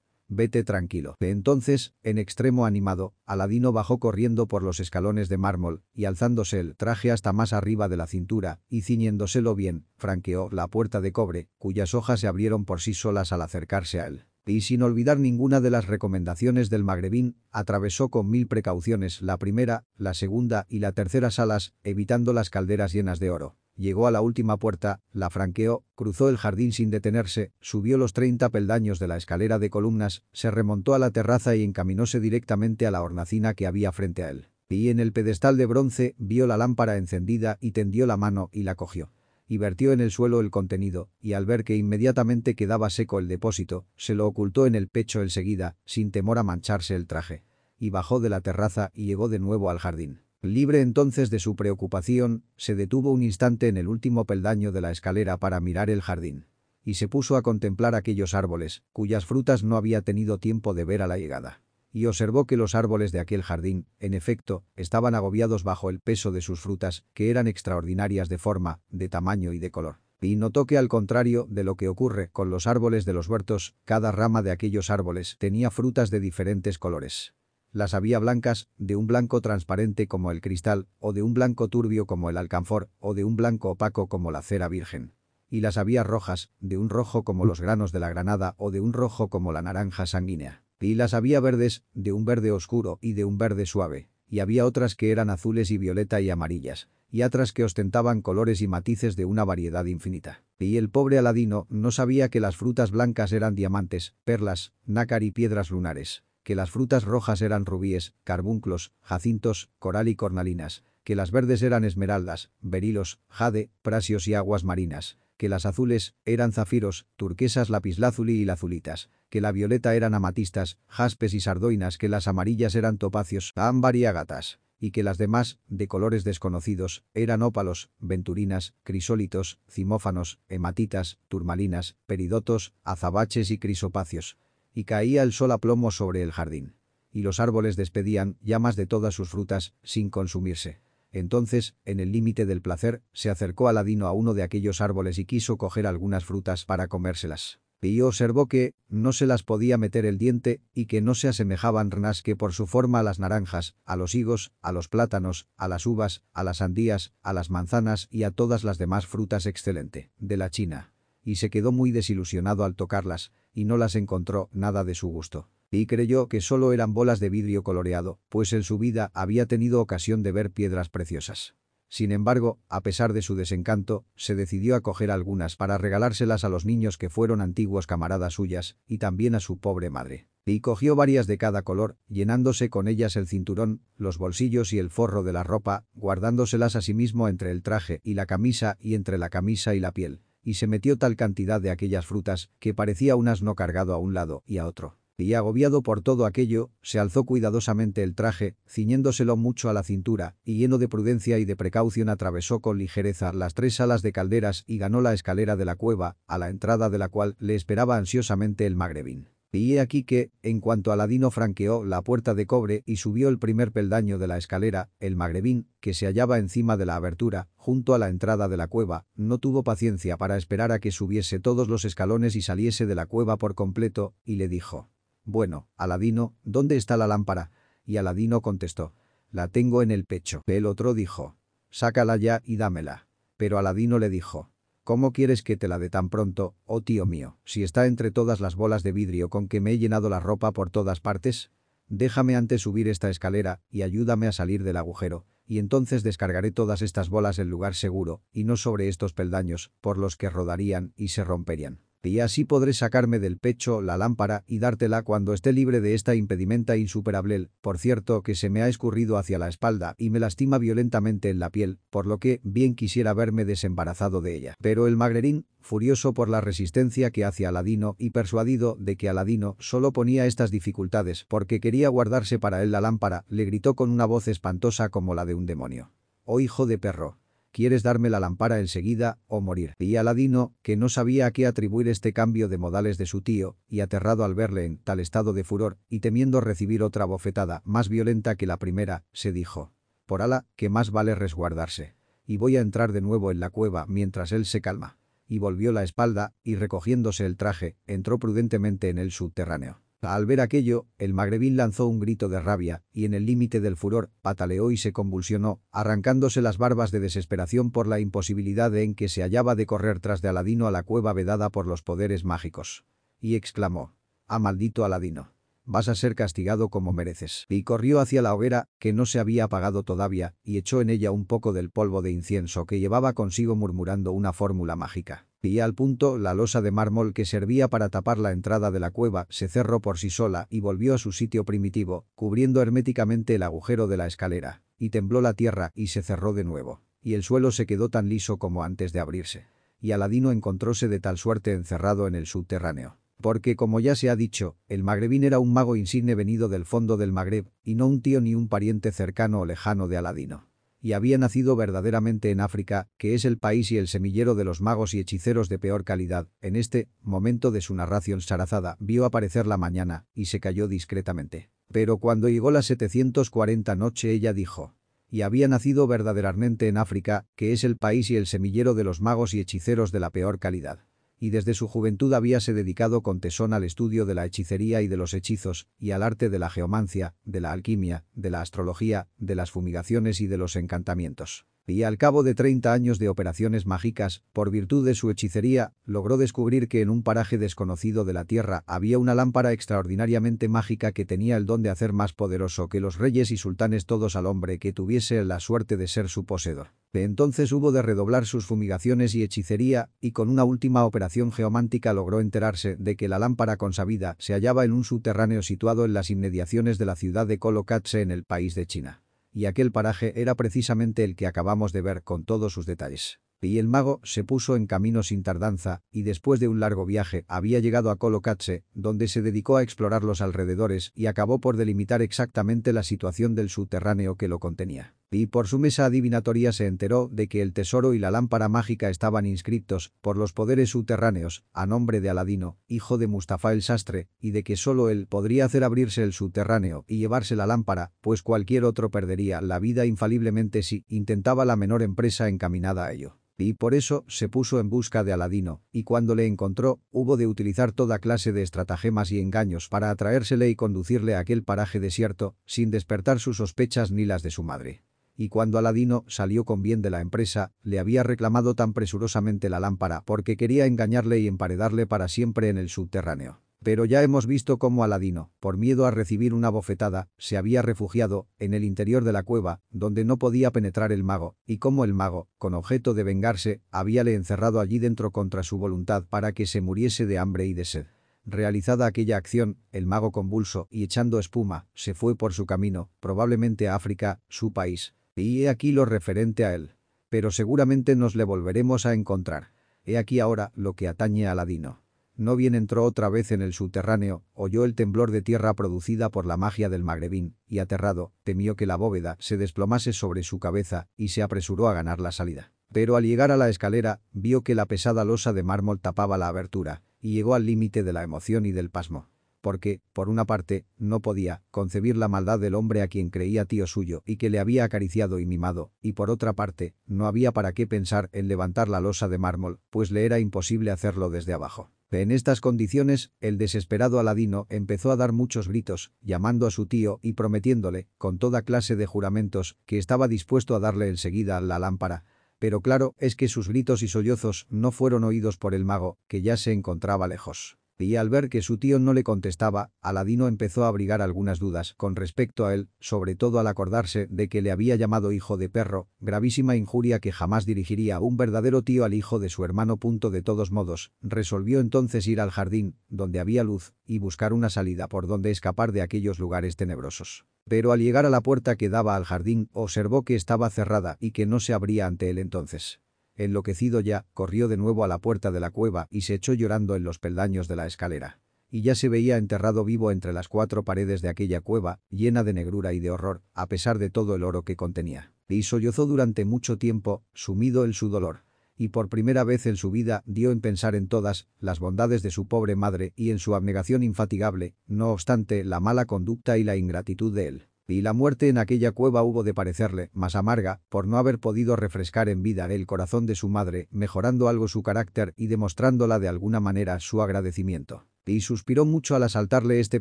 Vete tranquilo. Entonces, en extremo animado, Aladino bajó corriendo por los escalones de mármol y alzándose el traje hasta más arriba de la cintura y ciñéndoselo bien, franqueó la puerta de cobre, cuyas hojas se abrieron por sí solas al acercarse a él. y sin olvidar ninguna de las recomendaciones del magrebín, atravesó con mil precauciones la primera, la segunda y la tercera salas, evitando las calderas llenas de oro. Llegó a la última puerta, la franqueó, cruzó el jardín sin detenerse, subió los 30 peldaños de la escalera de columnas, se remontó a la terraza y encaminóse directamente a la hornacina que había frente a él. Y en el pedestal de bronce vio la lámpara encendida y tendió la mano y la cogió y vertió en el suelo el contenido, y al ver que inmediatamente quedaba seco el depósito, se lo ocultó en el pecho enseguida, sin temor a mancharse el traje. Y bajó de la terraza y llegó de nuevo al jardín. Libre entonces de su preocupación, se detuvo un instante en el último peldaño de la escalera para mirar el jardín. Y se puso a contemplar aquellos árboles, cuyas frutas no había tenido tiempo de ver a la llegada y observó que los árboles de aquel jardín, en efecto, estaban agobiados bajo el peso de sus frutas, que eran extraordinarias de forma, de tamaño y de color. Y notó que al contrario de lo que ocurre con los árboles de los huertos, cada rama de aquellos árboles tenía frutas de diferentes colores. Las había blancas, de un blanco transparente como el cristal, o de un blanco turbio como el alcanfor, o de un blanco opaco como la cera virgen. Y las había rojas, de un rojo como los granos de la granada o de un rojo como la naranja sanguínea. Y las había verdes, de un verde oscuro y de un verde suave, y había otras que eran azules y violeta y amarillas, y otras que ostentaban colores y matices de una variedad infinita. Y el pobre Aladino no sabía que las frutas blancas eran diamantes, perlas, nácar y piedras lunares, que las frutas rojas eran rubíes, carbunclos, jacintos, coral y cornalinas, que las verdes eran esmeraldas, berilos, jade, prasios y aguas marinas, que las azules eran zafiros, turquesas lapislázuli y lazulitas, que la violeta eran amatistas, jaspes y sardoinas, que las amarillas eran topacios, ámbar y ágatas, y que las demás, de colores desconocidos, eran ópalos, venturinas, crisólitos, cimófanos, hematitas, turmalinas, peridotos, azabaches y crisopacios. Y caía el sol a plomo sobre el jardín. Y los árboles despedían llamas de todas sus frutas, sin consumirse. Entonces, en el límite del placer, se acercó Aladino a uno de aquellos árboles y quiso coger algunas frutas para comérselas. Y observó que no se las podía meter el diente y que no se asemejaban más que por su forma a las naranjas, a los higos, a los plátanos, a las uvas, a las sandías, a las manzanas y a todas las demás frutas excelente, de la China. Y se quedó muy desilusionado al tocarlas, y no las encontró nada de su gusto y creyó que solo eran bolas de vidrio coloreado, pues en su vida había tenido ocasión de ver piedras preciosas. Sin embargo, a pesar de su desencanto, se decidió a coger algunas para regalárselas a los niños que fueron antiguos camaradas suyas, y también a su pobre madre. Y cogió varias de cada color, llenándose con ellas el cinturón, los bolsillos y el forro de la ropa, guardándoselas a sí mismo entre el traje y la camisa y entre la camisa y la piel. Y se metió tal cantidad de aquellas frutas que parecía un asno cargado a un lado y a otro y agobiado por todo aquello, se alzó cuidadosamente el traje, ciñéndoselo mucho a la cintura, y lleno de prudencia y de precaución atravesó con ligereza las tres salas de calderas y ganó la escalera de la cueva, a la entrada de la cual le esperaba ansiosamente el magrebín. Y he aquí que, en cuanto Aladino franqueó la puerta de cobre y subió el primer peldaño de la escalera, el magrebín, que se hallaba encima de la abertura, junto a la entrada de la cueva, no tuvo paciencia para esperar a que subiese todos los escalones y saliese de la cueva por completo, y le dijo bueno, Aladino, ¿dónde está la lámpara? Y Aladino contestó. La tengo en el pecho. El otro dijo. Sácala ya y dámela. Pero Aladino le dijo. ¿Cómo quieres que te la dé tan pronto, oh tío mío, si está entre todas las bolas de vidrio con que me he llenado la ropa por todas partes? Déjame antes subir esta escalera y ayúdame a salir del agujero, y entonces descargaré todas estas bolas en lugar seguro, y no sobre estos peldaños, por los que rodarían y se romperían y así podré sacarme del pecho la lámpara y dártela cuando esté libre de esta impedimenta insuperable, por cierto que se me ha escurrido hacia la espalda y me lastima violentamente en la piel, por lo que bien quisiera verme desembarazado de ella. Pero el magrerín, furioso por la resistencia que hacía Aladino y persuadido de que Aladino solo ponía estas dificultades porque quería guardarse para él la lámpara, le gritó con una voz espantosa como la de un demonio. «Oh hijo de perro, ¿Quieres darme la lámpara enseguida o morir? Y Aladino, que no sabía a qué atribuir este cambio de modales de su tío, y aterrado al verle en tal estado de furor, y temiendo recibir otra bofetada más violenta que la primera, se dijo. Por ala, que más vale resguardarse. Y voy a entrar de nuevo en la cueva mientras él se calma. Y volvió la espalda, y recogiéndose el traje, entró prudentemente en el subterráneo. Al ver aquello, el magrebín lanzó un grito de rabia, y en el límite del furor, pataleó y se convulsionó, arrancándose las barbas de desesperación por la imposibilidad en que se hallaba de correr tras de Aladino a la cueva vedada por los poderes mágicos. Y exclamó. ha maldito Aladino. Vas a ser castigado como mereces. Y corrió hacia la hoguera, que no se había apagado todavía, y echó en ella un poco del polvo de incienso que llevaba consigo murmurando una fórmula mágica. Y al punto, la losa de mármol que servía para tapar la entrada de la cueva se cerró por sí sola y volvió a su sitio primitivo, cubriendo herméticamente el agujero de la escalera. Y tembló la tierra y se cerró de nuevo. Y el suelo se quedó tan liso como antes de abrirse. Y Aladino encontróse de tal suerte encerrado en el subterráneo porque como ya se ha dicho, el magrebín era un mago insigne venido del fondo del Magreb, y no un tío ni un pariente cercano o lejano de Aladino. Y había nacido verdaderamente en África, que es el país y el semillero de los magos y hechiceros de peor calidad. En este momento de su narración Sarazada vio aparecer la mañana, y se cayó discretamente. Pero cuando llegó la 740 noche ella dijo, y había nacido verdaderamente en África, que es el país y el semillero de los magos y hechiceros de la peor calidad y desde su juventud habíase dedicado con tesón al estudio de la hechicería y de los hechizos, y al arte de la geomancia, de la alquimia, de la astrología, de las fumigaciones y de los encantamientos y al cabo de 30 años de operaciones mágicas, por virtud de su hechicería, logró descubrir que en un paraje desconocido de la Tierra había una lámpara extraordinariamente mágica que tenía el don de hacer más poderoso que los reyes y sultanes todos al hombre que tuviese la suerte de ser su poseedor. De entonces hubo de redoblar sus fumigaciones y hechicería, y con una última operación geomántica logró enterarse de que la lámpara consabida se hallaba en un subterráneo situado en las inmediaciones de la ciudad de Kolokatse en el país de China y aquel paraje era precisamente el que acabamos de ver con todos sus detalles. Y el mago se puso en camino sin tardanza, y después de un largo viaje había llegado a Kolokatse, donde se dedicó a explorar los alrededores y acabó por delimitar exactamente la situación del subterráneo que lo contenía. Y por su mesa adivinatoria se enteró de que el tesoro y la lámpara mágica estaban inscriptos, por los poderes subterráneos, a nombre de Aladino, hijo de Mustafa el sastre, y de que solo él podría hacer abrirse el subterráneo y llevarse la lámpara, pues cualquier otro perdería la vida infaliblemente si intentaba la menor empresa encaminada a ello y por eso se puso en busca de Aladino, y cuando le encontró, hubo de utilizar toda clase de estratagemas y engaños para atraérsele y conducirle a aquel paraje desierto, sin despertar sus sospechas ni las de su madre. Y cuando Aladino salió con bien de la empresa, le había reclamado tan presurosamente la lámpara porque quería engañarle y emparedarle para siempre en el subterráneo. Pero ya hemos visto cómo Aladino, por miedo a recibir una bofetada, se había refugiado en el interior de la cueva, donde no podía penetrar el mago, y cómo el mago, con objeto de vengarse, habíale encerrado allí dentro contra su voluntad para que se muriese de hambre y de sed. Realizada aquella acción, el mago convulso y echando espuma, se fue por su camino, probablemente a África, su país. Y he aquí lo referente a él. Pero seguramente nos le volveremos a encontrar. He aquí ahora lo que atañe a Aladino. No bien entró otra vez en el subterráneo, oyó el temblor de tierra producida por la magia del magrebín, y aterrado, temió que la bóveda se desplomase sobre su cabeza y se apresuró a ganar la salida. Pero al llegar a la escalera, vio que la pesada losa de mármol tapaba la abertura, y llegó al límite de la emoción y del pasmo porque, por una parte, no podía concebir la maldad del hombre a quien creía tío suyo y que le había acariciado y mimado, y por otra parte, no había para qué pensar en levantar la losa de mármol, pues le era imposible hacerlo desde abajo. En estas condiciones, el desesperado Aladino empezó a dar muchos gritos, llamando a su tío y prometiéndole, con toda clase de juramentos, que estaba dispuesto a darle enseguida la lámpara. Pero claro es que sus gritos y sollozos no fueron oídos por el mago, que ya se encontraba lejos y al ver que su tío no le contestaba, Aladino empezó a abrigar algunas dudas con respecto a él, sobre todo al acordarse de que le había llamado hijo de perro, gravísima injuria que jamás dirigiría un verdadero tío al hijo de su hermano. Punto de todos modos, resolvió entonces ir al jardín, donde había luz, y buscar una salida por donde escapar de aquellos lugares tenebrosos. Pero al llegar a la puerta que daba al jardín, observó que estaba cerrada y que no se abría ante él entonces. Enloquecido ya, corrió de nuevo a la puerta de la cueva y se echó llorando en los peldaños de la escalera. Y ya se veía enterrado vivo entre las cuatro paredes de aquella cueva, llena de negrura y de horror, a pesar de todo el oro que contenía. Y sollozó durante mucho tiempo, sumido en su dolor. Y por primera vez en su vida dio en pensar en todas las bondades de su pobre madre y en su abnegación infatigable, no obstante la mala conducta y la ingratitud de él. Y la muerte en aquella cueva hubo de parecerle más amarga por no haber podido refrescar en vida el corazón de su madre, mejorando algo su carácter y demostrándola de alguna manera su agradecimiento. Y suspiró mucho al asaltarle este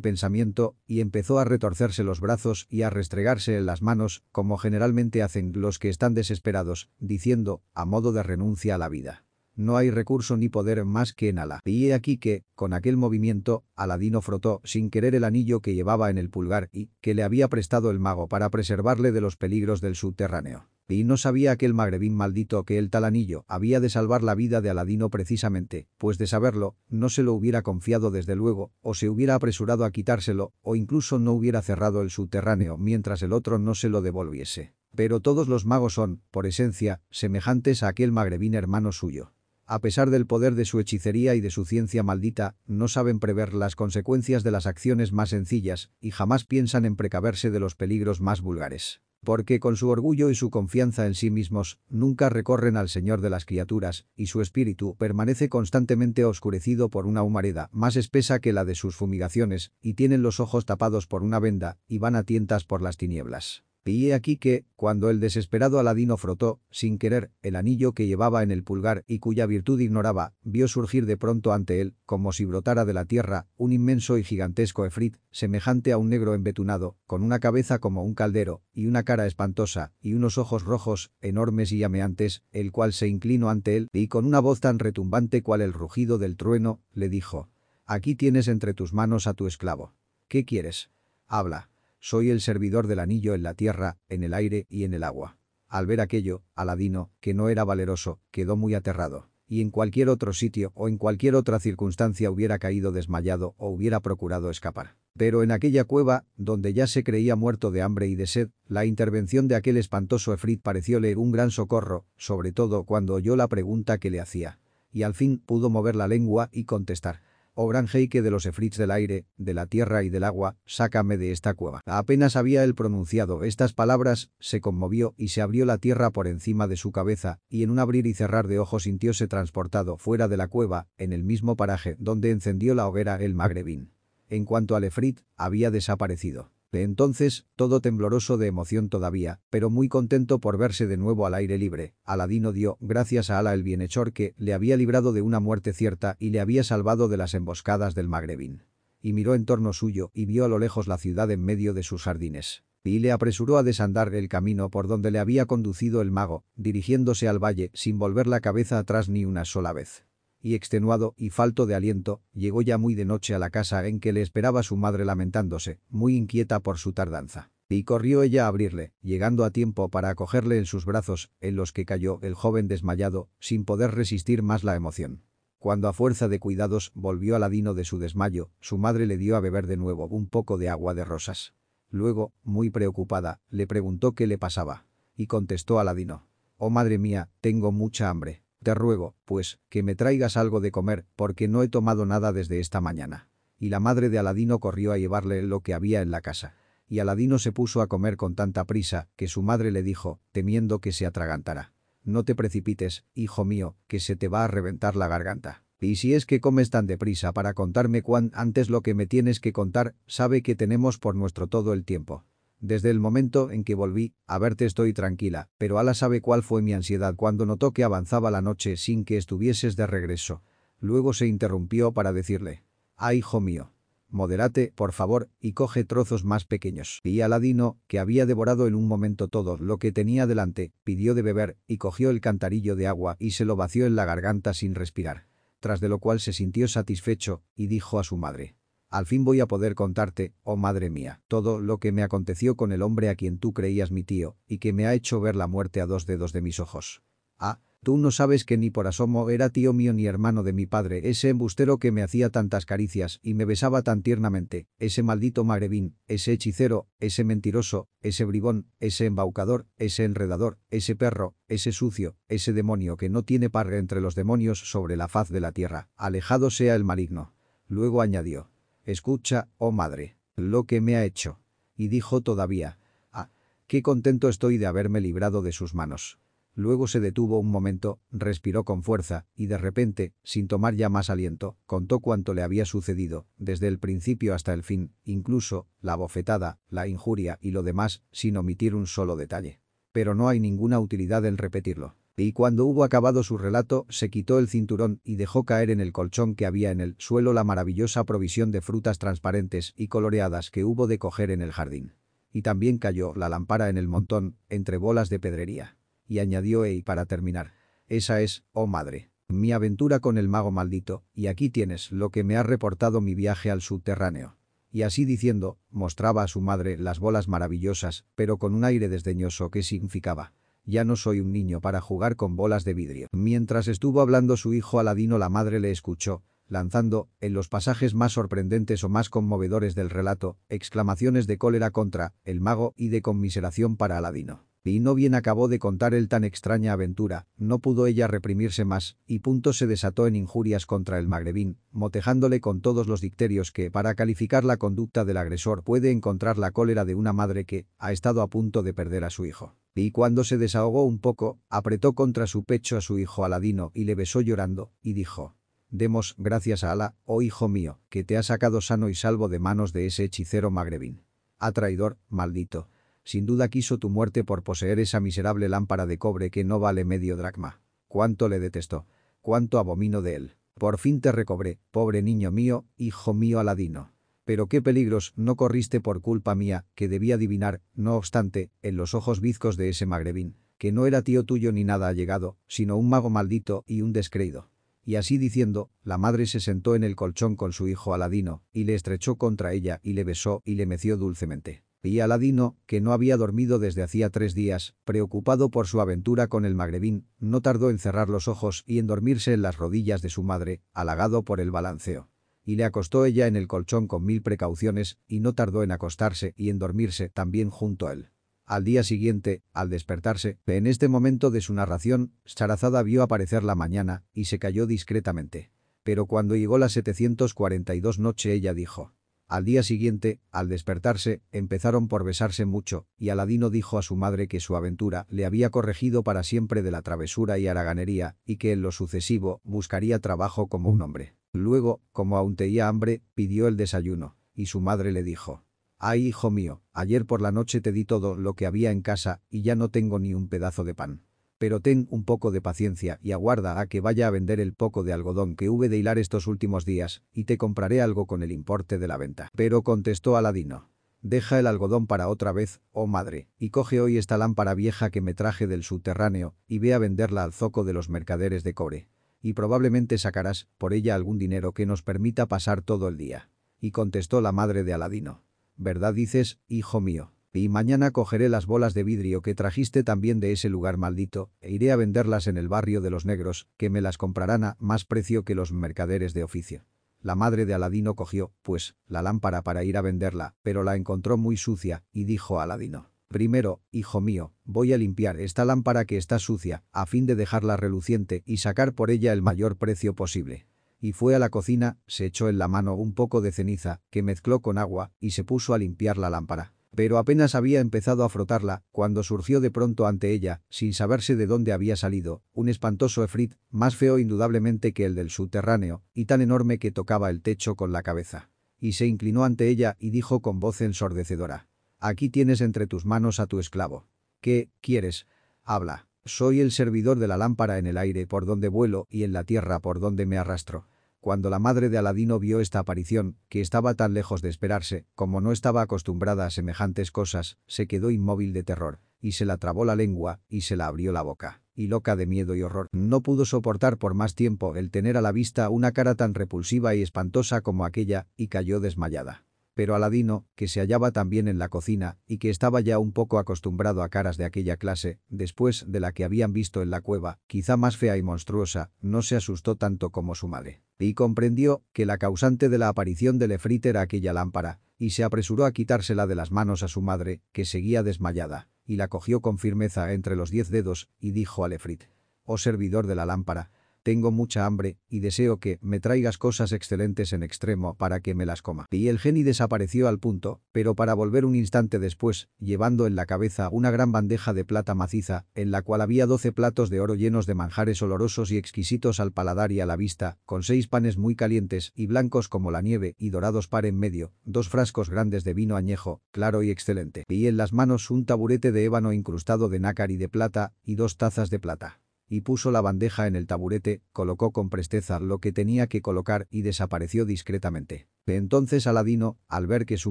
pensamiento y empezó a retorcerse los brazos y a restregarse en las manos, como generalmente hacen los que están desesperados, diciendo, a modo de renuncia a la vida. No hay recurso ni poder más que en Alá. Y he aquí que, con aquel movimiento, Aladino frotó sin querer el anillo que llevaba en el pulgar y que le había prestado el mago para preservarle de los peligros del subterráneo. Y no sabía aquel magrebín maldito que el tal anillo había de salvar la vida de Aladino precisamente, pues de saberlo, no se lo hubiera confiado desde luego, o se hubiera apresurado a quitárselo, o incluso no hubiera cerrado el subterráneo mientras el otro no se lo devolviese. Pero todos los magos son, por esencia, semejantes a aquel magrebín hermano suyo. A pesar del poder de su hechicería y de su ciencia maldita, no saben prever las consecuencias de las acciones más sencillas y jamás piensan en precaverse de los peligros más vulgares porque con su orgullo y su confianza en sí mismos, nunca recorren al Señor de las criaturas, y su espíritu permanece constantemente oscurecido por una humareda más espesa que la de sus fumigaciones, y tienen los ojos tapados por una venda, y van a tientas por las tinieblas. Y aquí que, cuando el desesperado Aladino frotó, sin querer, el anillo que llevaba en el pulgar y cuya virtud ignoraba, vio surgir de pronto ante él, como si brotara de la tierra, un inmenso y gigantesco efrit, semejante a un negro embetunado, con una cabeza como un caldero, y una cara espantosa, y unos ojos rojos, enormes y llameantes, el cual se inclinó ante él, y con una voz tan retumbante cual el rugido del trueno, le dijo, «Aquí tienes entre tus manos a tu esclavo. ¿Qué quieres? Habla». Soy el servidor del anillo en la tierra, en el aire y en el agua. Al ver aquello, Aladino, que no era valeroso, quedó muy aterrado. Y en cualquier otro sitio o en cualquier otra circunstancia hubiera caído desmayado o hubiera procurado escapar. Pero en aquella cueva, donde ya se creía muerto de hambre y de sed, la intervención de aquel espantoso efrit parecióle un gran socorro, sobre todo cuando oyó la pregunta que le hacía. Y al fin pudo mover la lengua y contestar oh gran jeique de los efrits del aire, de la tierra y del agua, sácame de esta cueva. Apenas había él pronunciado estas palabras, se conmovió y se abrió la tierra por encima de su cabeza, y en un abrir y cerrar de ojos sintióse transportado fuera de la cueva, en el mismo paraje donde encendió la hoguera el magrebín. En cuanto al efrit, había desaparecido. Entonces, todo tembloroso de emoción todavía, pero muy contento por verse de nuevo al aire libre, Aladino dio gracias a Ala el bienhechor que le había librado de una muerte cierta y le había salvado de las emboscadas del Magrebín. Y miró en torno suyo y vio a lo lejos la ciudad en medio de sus jardines. Y le apresuró a desandar el camino por donde le había conducido el mago, dirigiéndose al valle sin volver la cabeza atrás ni una sola vez y extenuado y falto de aliento, llegó ya muy de noche a la casa en que le esperaba su madre lamentándose, muy inquieta por su tardanza. Y corrió ella a abrirle, llegando a tiempo para acogerle en sus brazos, en los que cayó el joven desmayado, sin poder resistir más la emoción. Cuando a fuerza de cuidados volvió Aladino de su desmayo, su madre le dio a beber de nuevo un poco de agua de rosas. Luego, muy preocupada, le preguntó qué le pasaba. Y contestó Aladino. «Oh madre mía, tengo mucha hambre». Te ruego, pues, que me traigas algo de comer, porque no he tomado nada desde esta mañana. Y la madre de Aladino corrió a llevarle lo que había en la casa. Y Aladino se puso a comer con tanta prisa que su madre le dijo, temiendo que se atragantara. No te precipites, hijo mío, que se te va a reventar la garganta. Y si es que comes tan deprisa para contarme cuán antes lo que me tienes que contar, sabe que tenemos por nuestro todo el tiempo. Desde el momento en que volví, a verte estoy tranquila, pero Ala sabe cuál fue mi ansiedad cuando notó que avanzaba la noche sin que estuvieses de regreso. Luego se interrumpió para decirle, «Ah, hijo mío, moderate, por favor, y coge trozos más pequeños». Y Aladino, que había devorado en un momento todo lo que tenía delante, pidió de beber y cogió el cantarillo de agua y se lo vació en la garganta sin respirar. Tras de lo cual se sintió satisfecho y dijo a su madre, al fin voy a poder contarte, oh madre mía, todo lo que me aconteció con el hombre a quien tú creías mi tío, y que me ha hecho ver la muerte a dos dedos de mis ojos. Ah, tú no sabes que ni por asomo era tío mío ni hermano de mi padre, ese embustero que me hacía tantas caricias y me besaba tan tiernamente, ese maldito magrebín, ese hechicero, ese mentiroso, ese bribón, ese embaucador, ese enredador, ese perro, ese sucio, ese demonio que no tiene par entre los demonios sobre la faz de la tierra, alejado sea el maligno. Luego añadió, Escucha, oh madre, lo que me ha hecho. Y dijo todavía, ah, qué contento estoy de haberme librado de sus manos. Luego se detuvo un momento, respiró con fuerza, y de repente, sin tomar ya más aliento, contó cuanto le había sucedido, desde el principio hasta el fin, incluso, la bofetada, la injuria y lo demás, sin omitir un solo detalle. Pero no hay ninguna utilidad en repetirlo. Y cuando hubo acabado su relato, se quitó el cinturón y dejó caer en el colchón que había en el suelo la maravillosa provisión de frutas transparentes y coloreadas que hubo de coger en el jardín. Y también cayó la lámpara en el montón, entre bolas de pedrería. Y añadió Ei para terminar. Esa es, oh madre, Mi aventura con el mago maldito, y aquí tienes lo que me ha reportado mi viaje al subterráneo. Y así diciendo, mostraba a su madre las bolas maravillosas, pero con un aire desdeñoso que significaba. Ya no soy un niño para jugar con bolas de vidrio. Mientras estuvo hablando su hijo Aladino la madre le escuchó, lanzando, en los pasajes más sorprendentes o más conmovedores del relato, exclamaciones de cólera contra el mago y de conmiseración para Aladino. Y no bien acabó de contar el tan extraña aventura, no pudo ella reprimirse más, y punto se desató en injurias contra el magrebín, motejándole con todos los dicterios que, para calificar la conducta del agresor, puede encontrar la cólera de una madre que ha estado a punto de perder a su hijo. Y cuando se desahogó un poco, apretó contra su pecho a su hijo Aladino y le besó llorando, y dijo, Demos gracias a Alá, oh hijo mío, que te ha sacado sano y salvo de manos de ese hechicero magrebín. A traidor, maldito. Sin duda quiso tu muerte por poseer esa miserable lámpara de cobre que no vale medio dracma. Cuánto le detestó. Cuánto abomino de él. Por fin te recobré, pobre niño mío, hijo mío Aladino. Pero qué peligros no corriste por culpa mía, que debía adivinar, no obstante, en los ojos bizcos de ese magrebín, que no era tío tuyo ni nada allegado, sino un mago maldito y un descreído. Y así diciendo, la madre se sentó en el colchón con su hijo Aladino, y le estrechó contra ella y le besó y le meció dulcemente. Y Aladino, que no había dormido desde hacía tres días, preocupado por su aventura con el magrebín, no tardó en cerrar los ojos y en dormirse en las rodillas de su madre, halagado por el balanceo. Y le acostó ella en el colchón con mil precauciones, y no tardó en acostarse y en dormirse también junto a él. Al día siguiente, al despertarse, en este momento de su narración, Sarazada vio aparecer la mañana y se cayó discretamente. Pero cuando llegó la 742 noche ella dijo. Al día siguiente, al despertarse, empezaron por besarse mucho, y Aladino dijo a su madre que su aventura le había corregido para siempre de la travesura y haraganería, y que en lo sucesivo buscaría trabajo como un hombre. Luego, como aún tenía hambre, pidió el desayuno, y su madre le dijo. Ay, hijo mío, ayer por la noche te di todo lo que había en casa y ya no tengo ni un pedazo de pan. Pero ten un poco de paciencia y aguarda a que vaya a vender el poco de algodón que hube de hilar estos últimos días y te compraré algo con el importe de la venta. Pero contestó Aladino. Deja el algodón para otra vez, oh madre, y coge hoy esta lámpara vieja que me traje del subterráneo y ve a venderla al zoco de los mercaderes de cobre. Y probablemente sacarás por ella algún dinero que nos permita pasar todo el día. Y contestó la madre de Aladino. ¿Verdad dices, hijo mío? Y mañana cogeré las bolas de vidrio que trajiste también de ese lugar maldito, e iré a venderlas en el barrio de los negros, que me las comprarán a más precio que los mercaderes de oficio. La madre de Aladino cogió, pues, la lámpara para ir a venderla, pero la encontró muy sucia, y dijo a Aladino. Primero, hijo mío, voy a limpiar esta lámpara que está sucia, a fin de dejarla reluciente y sacar por ella el mayor precio posible y fue a la cocina, se echó en la mano un poco de ceniza, que mezcló con agua, y se puso a limpiar la lámpara. Pero apenas había empezado a frotarla, cuando surgió de pronto ante ella, sin saberse de dónde había salido, un espantoso efrit, más feo indudablemente que el del subterráneo, y tan enorme que tocaba el techo con la cabeza. Y se inclinó ante ella y dijo con voz ensordecedora. Aquí tienes entre tus manos a tu esclavo. ¿Qué quieres? Habla. Soy el servidor de la lámpara en el aire por donde vuelo y en la tierra por donde me arrastro. Cuando la madre de Aladino vio esta aparición, que estaba tan lejos de esperarse, como no estaba acostumbrada a semejantes cosas, se quedó inmóvil de terror, y se la trabó la lengua, y se la abrió la boca. Y loca de miedo y horror, no pudo soportar por más tiempo el tener a la vista una cara tan repulsiva y espantosa como aquella, y cayó desmayada pero Aladino, que se hallaba también en la cocina y que estaba ya un poco acostumbrado a caras de aquella clase, después de la que habían visto en la cueva, quizá más fea y monstruosa, no se asustó tanto como su madre. Y comprendió que la causante de la aparición del Efrit era aquella lámpara, y se apresuró a quitársela de las manos a su madre, que seguía desmayada, y la cogió con firmeza entre los diez dedos, y dijo al Efrit, «Oh servidor de la lámpara, tengo mucha hambre y deseo que me traigas cosas excelentes en extremo para que me las coma. Y el geni desapareció al punto, pero para volver un instante después, llevando en la cabeza una gran bandeja de plata maciza, en la cual había doce platos de oro llenos de manjares olorosos y exquisitos al paladar y a la vista, con seis panes muy calientes y blancos como la nieve y dorados par en medio, dos frascos grandes de vino añejo, claro y excelente, y en las manos un taburete de ébano incrustado de nácar y de plata, y dos tazas de plata. Y puso la bandeja en el taburete, colocó con presteza lo que tenía que colocar y desapareció discretamente. Entonces Aladino, al ver que su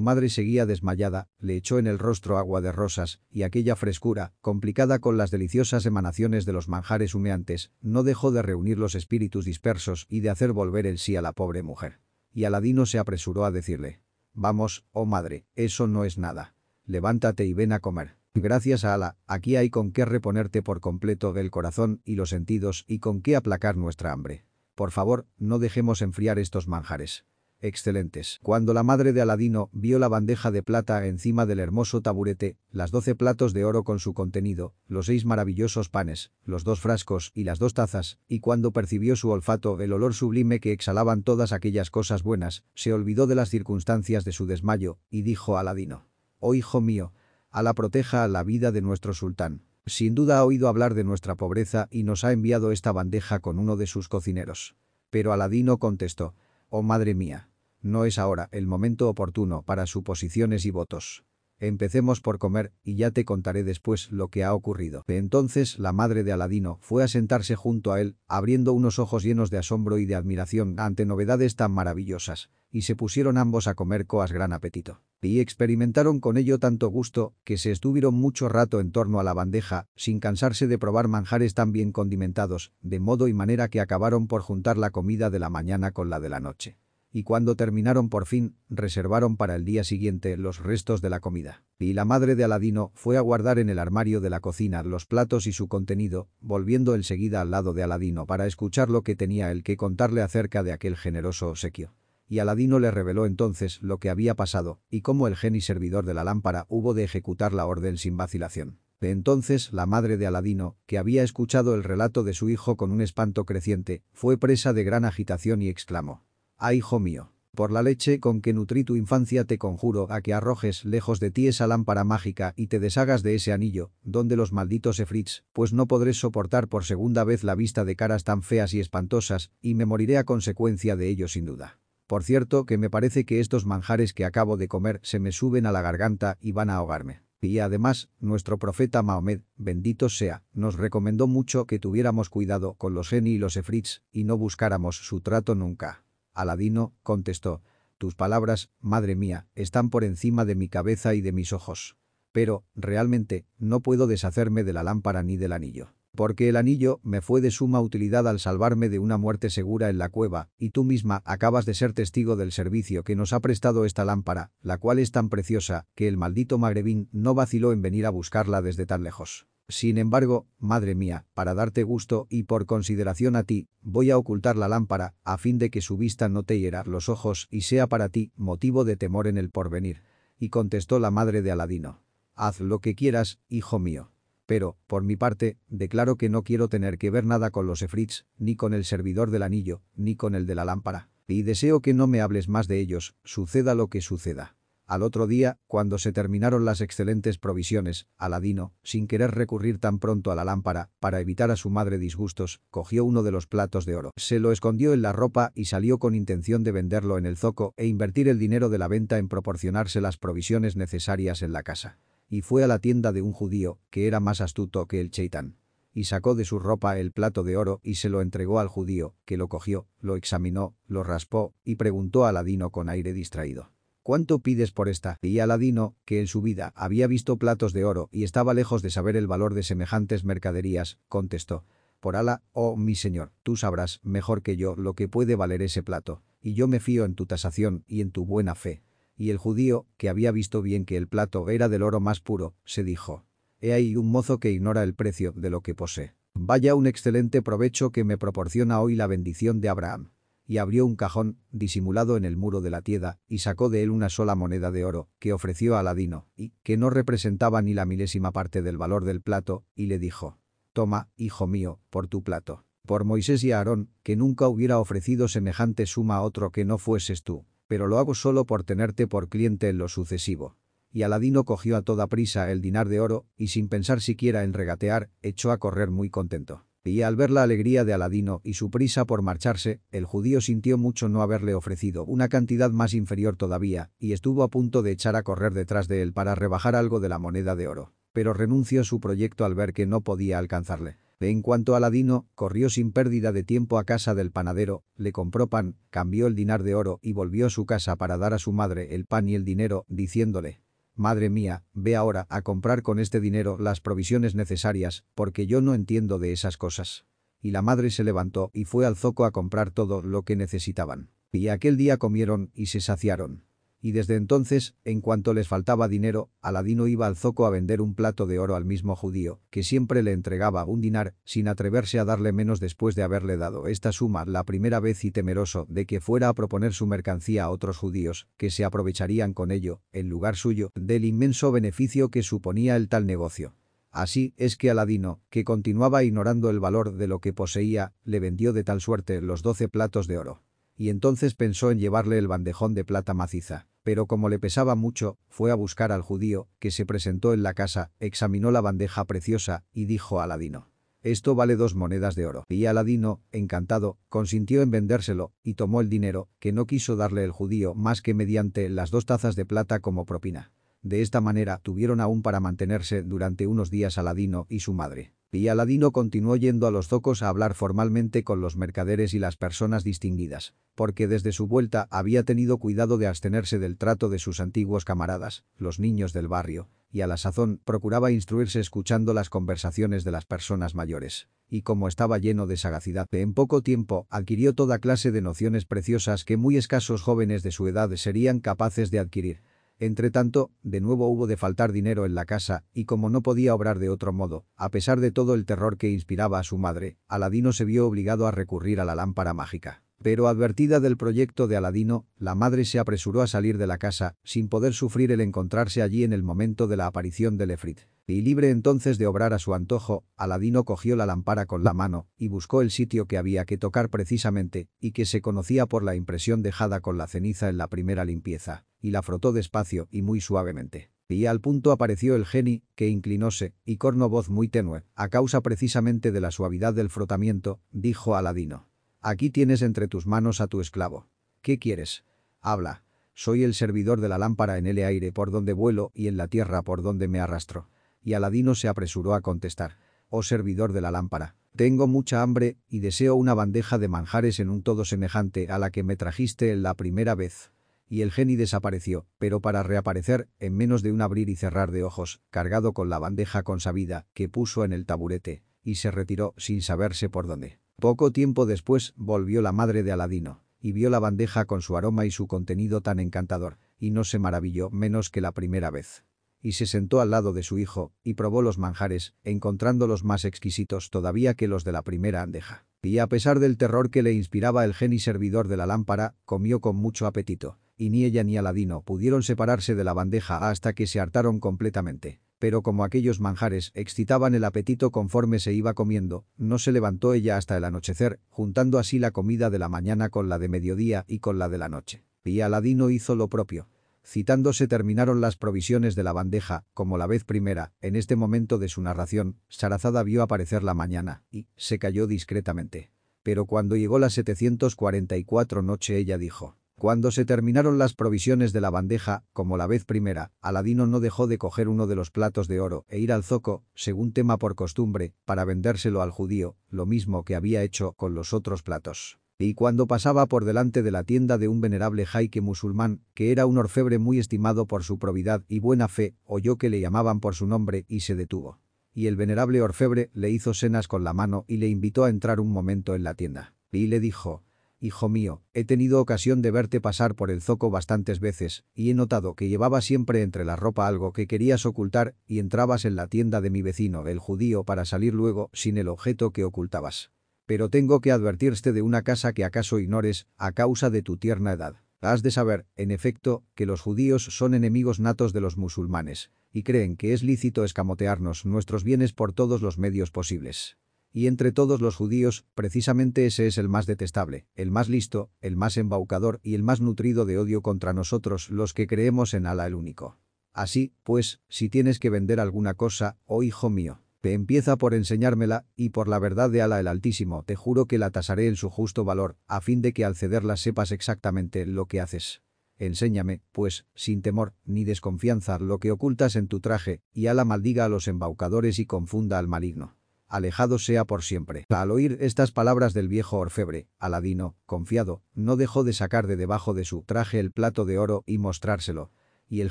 madre seguía desmayada, le echó en el rostro agua de rosas, y aquella frescura, complicada con las deliciosas emanaciones de los manjares humeantes, no dejó de reunir los espíritus dispersos y de hacer volver el sí a la pobre mujer. Y Aladino se apresuró a decirle, «Vamos, oh madre, eso no es nada. Levántate y ven a comer». Gracias a Ala, aquí hay con qué reponerte por completo del corazón y los sentidos y con qué aplacar nuestra hambre. Por favor, no dejemos enfriar estos manjares. Excelentes. Cuando la madre de Aladino vio la bandeja de plata encima del hermoso taburete, las doce platos de oro con su contenido, los seis maravillosos panes, los dos frascos y las dos tazas, y cuando percibió su olfato el olor sublime que exhalaban todas aquellas cosas buenas, se olvidó de las circunstancias de su desmayo, y dijo a Aladino, «Oh hijo mío, Alá proteja la vida de nuestro sultán. Sin duda ha oído hablar de nuestra pobreza y nos ha enviado esta bandeja con uno de sus cocineros. Pero Aladino contestó, «Oh madre mía, no es ahora el momento oportuno para suposiciones y votos. Empecemos por comer y ya te contaré después lo que ha ocurrido. Entonces la madre de Aladino fue a sentarse junto a él, abriendo unos ojos llenos de asombro y de admiración ante novedades tan maravillosas, y se pusieron ambos a comer coas gran apetito. Y experimentaron con ello tanto gusto que se estuvieron mucho rato en torno a la bandeja, sin cansarse de probar manjares tan bien condimentados, de modo y manera que acabaron por juntar la comida de la mañana con la de la noche y cuando terminaron por fin, reservaron para el día siguiente los restos de la comida. Y la madre de Aladino fue a guardar en el armario de la cocina los platos y su contenido, volviendo enseguida al lado de Aladino para escuchar lo que tenía él que contarle acerca de aquel generoso obsequio. Y Aladino le reveló entonces lo que había pasado y cómo el geni servidor de la lámpara hubo de ejecutar la orden sin vacilación. De entonces, la madre de Aladino, que había escuchado el relato de su hijo con un espanto creciente, fue presa de gran agitación y exclamó, Ah, hijo mío, por la leche con que nutrí tu infancia te conjuro a que arrojes lejos de ti esa lámpara mágica y te deshagas de ese anillo, donde los malditos efrits, pues no podré soportar por segunda vez la vista de caras tan feas y espantosas, y me moriré a consecuencia de ello sin duda. Por cierto que me parece que estos manjares que acabo de comer se me suben a la garganta y van a ahogarme. Y además, nuestro profeta Mahomed, bendito sea, nos recomendó mucho que tuviéramos cuidado con los geni y los efrits y no buscáramos su trato nunca. Aladino, contestó, tus palabras, madre mía, están por encima de mi cabeza y de mis ojos. Pero, realmente, no puedo deshacerme de la lámpara ni del anillo. Porque el anillo me fue de suma utilidad al salvarme de una muerte segura en la cueva, y tú misma acabas de ser testigo del servicio que nos ha prestado esta lámpara, la cual es tan preciosa, que el maldito magrebín no vaciló en venir a buscarla desde tan lejos. Sin embargo, madre mía, para darte gusto y por consideración a ti, voy a ocultar la lámpara, a fin de que su vista no te hiera los ojos y sea para ti motivo de temor en el porvenir. Y contestó la madre de Aladino. Haz lo que quieras, hijo mío. Pero, por mi parte, declaro que no quiero tener que ver nada con los efrits, ni con el servidor del anillo, ni con el de la lámpara. Y deseo que no me hables más de ellos, suceda lo que suceda. Al otro día, cuando se terminaron las excelentes provisiones, Aladino, sin querer recurrir tan pronto a la lámpara, para evitar a su madre disgustos, cogió uno de los platos de oro, se lo escondió en la ropa y salió con intención de venderlo en el zoco e invertir el dinero de la venta en proporcionarse las provisiones necesarias en la casa. Y fue a la tienda de un judío, que era más astuto que el cheitán y sacó de su ropa el plato de oro y se lo entregó al judío, que lo cogió, lo examinó, lo raspó y preguntó a Aladino con aire distraído. ¿Cuánto pides por esta? Y Aladino, que en su vida había visto platos de oro y estaba lejos de saber el valor de semejantes mercaderías, contestó. Por Ala, oh mi señor, tú sabrás mejor que yo lo que puede valer ese plato, y yo me fío en tu tasación y en tu buena fe. Y el judío, que había visto bien que el plato era del oro más puro, se dijo. He ahí un mozo que ignora el precio de lo que posee. Vaya un excelente provecho que me proporciona hoy la bendición de Abraham y abrió un cajón, disimulado en el muro de la tienda, y sacó de él una sola moneda de oro, que ofreció a Aladino, y que no representaba ni la milésima parte del valor del plato, y le dijo, «Toma, hijo mío, por tu plato. Por Moisés y Aarón, que nunca hubiera ofrecido semejante suma a otro que no fueses tú, pero lo hago solo por tenerte por cliente en lo sucesivo». Y Aladino cogió a toda prisa el dinar de oro, y sin pensar siquiera en regatear, echó a correr muy contento. Y al ver la alegría de Aladino y su prisa por marcharse, el judío sintió mucho no haberle ofrecido una cantidad más inferior todavía, y estuvo a punto de echar a correr detrás de él para rebajar algo de la moneda de oro. Pero renunció su proyecto al ver que no podía alcanzarle. En cuanto a Aladino, corrió sin pérdida de tiempo a casa del panadero, le compró pan, cambió el dinar de oro y volvió a su casa para dar a su madre el pan y el dinero, diciéndole, Madre mía, ve ahora a comprar con este dinero las provisiones necesarias, porque yo no entiendo de esas cosas. Y la madre se levantó y fue al zoco a comprar todo lo que necesitaban. Y aquel día comieron y se saciaron y desde entonces, en cuanto les faltaba dinero, Aladino iba al zoco a vender un plato de oro al mismo judío, que siempre le entregaba un dinar, sin atreverse a darle menos después de haberle dado esta suma la primera vez y temeroso de que fuera a proponer su mercancía a otros judíos, que se aprovecharían con ello, en lugar suyo, del inmenso beneficio que suponía el tal negocio. Así es que Aladino, que continuaba ignorando el valor de lo que poseía, le vendió de tal suerte los doce platos de oro. Y entonces pensó en llevarle el bandejón de plata maciza pero como le pesaba mucho, fue a buscar al judío, que se presentó en la casa, examinó la bandeja preciosa y dijo a Aladino. Esto vale dos monedas de oro. Y Aladino, encantado, consintió en vendérselo, y tomó el dinero, que no quiso darle el judío más que mediante las dos tazas de plata como propina. De esta manera tuvieron aún para mantenerse durante unos días Aladino y su madre. Y Aladino continuó yendo a los zocos a hablar formalmente con los mercaderes y las personas distinguidas, porque desde su vuelta había tenido cuidado de abstenerse del trato de sus antiguos camaradas, los niños del barrio, y a la sazón procuraba instruirse escuchando las conversaciones de las personas mayores. Y como estaba lleno de sagacidad, en poco tiempo adquirió toda clase de nociones preciosas que muy escasos jóvenes de su edad serían capaces de adquirir. Entretanto, de nuevo hubo de faltar dinero en la casa, y como no podía obrar de otro modo, a pesar de todo el terror que inspiraba a su madre, Aladino se vio obligado a recurrir a la lámpara mágica. Pero advertida del proyecto de Aladino, la madre se apresuró a salir de la casa, sin poder sufrir el encontrarse allí en el momento de la aparición del Efrit. Y libre entonces de obrar a su antojo, Aladino cogió la lámpara con la mano y buscó el sitio que había que tocar precisamente y que se conocía por la impresión dejada con la ceniza en la primera limpieza, y la frotó despacio y muy suavemente. Y al punto apareció el geni, que inclinóse, y corno voz muy tenue, a causa precisamente de la suavidad del frotamiento, dijo Aladino. Aquí tienes entre tus manos a tu esclavo. ¿Qué quieres? Habla. Soy el servidor de la lámpara en el aire por donde vuelo y en la tierra por donde me arrastro. Y Aladino se apresuró a contestar. Oh servidor de la lámpara, tengo mucha hambre y deseo una bandeja de manjares en un todo semejante a la que me trajiste la primera vez. Y el geni desapareció, pero para reaparecer, en menos de un abrir y cerrar de ojos, cargado con la bandeja consabida que puso en el taburete, y se retiró sin saberse por dónde. Poco tiempo después volvió la madre de Aladino y vio la bandeja con su aroma y su contenido tan encantador, y no se maravilló menos que la primera vez. Y se sentó al lado de su hijo y probó los manjares, encontrándolos más exquisitos todavía que los de la primera bandeja. Y a pesar del terror que le inspiraba el geni servidor de la lámpara, comió con mucho apetito, y ni ella ni Aladino pudieron separarse de la bandeja hasta que se hartaron completamente pero como aquellos manjares excitaban el apetito conforme se iba comiendo, no se levantó ella hasta el anochecer, juntando así la comida de la mañana con la de mediodía y con la de la noche. Y Aladino hizo lo propio. Citándose terminaron las provisiones de la bandeja, como la vez primera, en este momento de su narración, Sarazada vio aparecer la mañana, y se cayó discretamente. Pero cuando llegó la 744 noche ella dijo, cuando se terminaron las provisiones de la bandeja, como la vez primera, Aladino no dejó de coger uno de los platos de oro e ir al zoco, según tema por costumbre, para vendérselo al judío, lo mismo que había hecho con los otros platos. Y cuando pasaba por delante de la tienda de un venerable jaique musulmán, que era un orfebre muy estimado por su probidad y buena fe, oyó que le llamaban por su nombre y se detuvo. Y el venerable orfebre le hizo senas con la mano y le invitó a entrar un momento en la tienda. Y le dijo, Hijo mío, he tenido ocasión de verte pasar por el zoco bastantes veces, y he notado que llevaba siempre entre la ropa algo que querías ocultar y entrabas en la tienda de mi vecino, el judío, para salir luego sin el objeto que ocultabas. Pero tengo que advertirte de una casa que acaso ignores, a causa de tu tierna edad. Has de saber, en efecto, que los judíos son enemigos natos de los musulmanes, y creen que es lícito escamotearnos nuestros bienes por todos los medios posibles y entre todos los judíos, precisamente ese es el más detestable, el más listo, el más embaucador y el más nutrido de odio contra nosotros los que creemos en Alá el único. Así, pues, si tienes que vender alguna cosa, oh hijo mío, te empieza por enseñármela, y por la verdad de Alá el Altísimo te juro que la tasaré en su justo valor, a fin de que al cederla sepas exactamente lo que haces. Enséñame, pues, sin temor ni desconfianza lo que ocultas en tu traje, y Alá maldiga a los embaucadores y confunda al maligno. Alejado sea por siempre. Al oír estas palabras del viejo orfebre, Aladino, confiado, no dejó de sacar de debajo de su traje el plato de oro y mostrárselo. Y el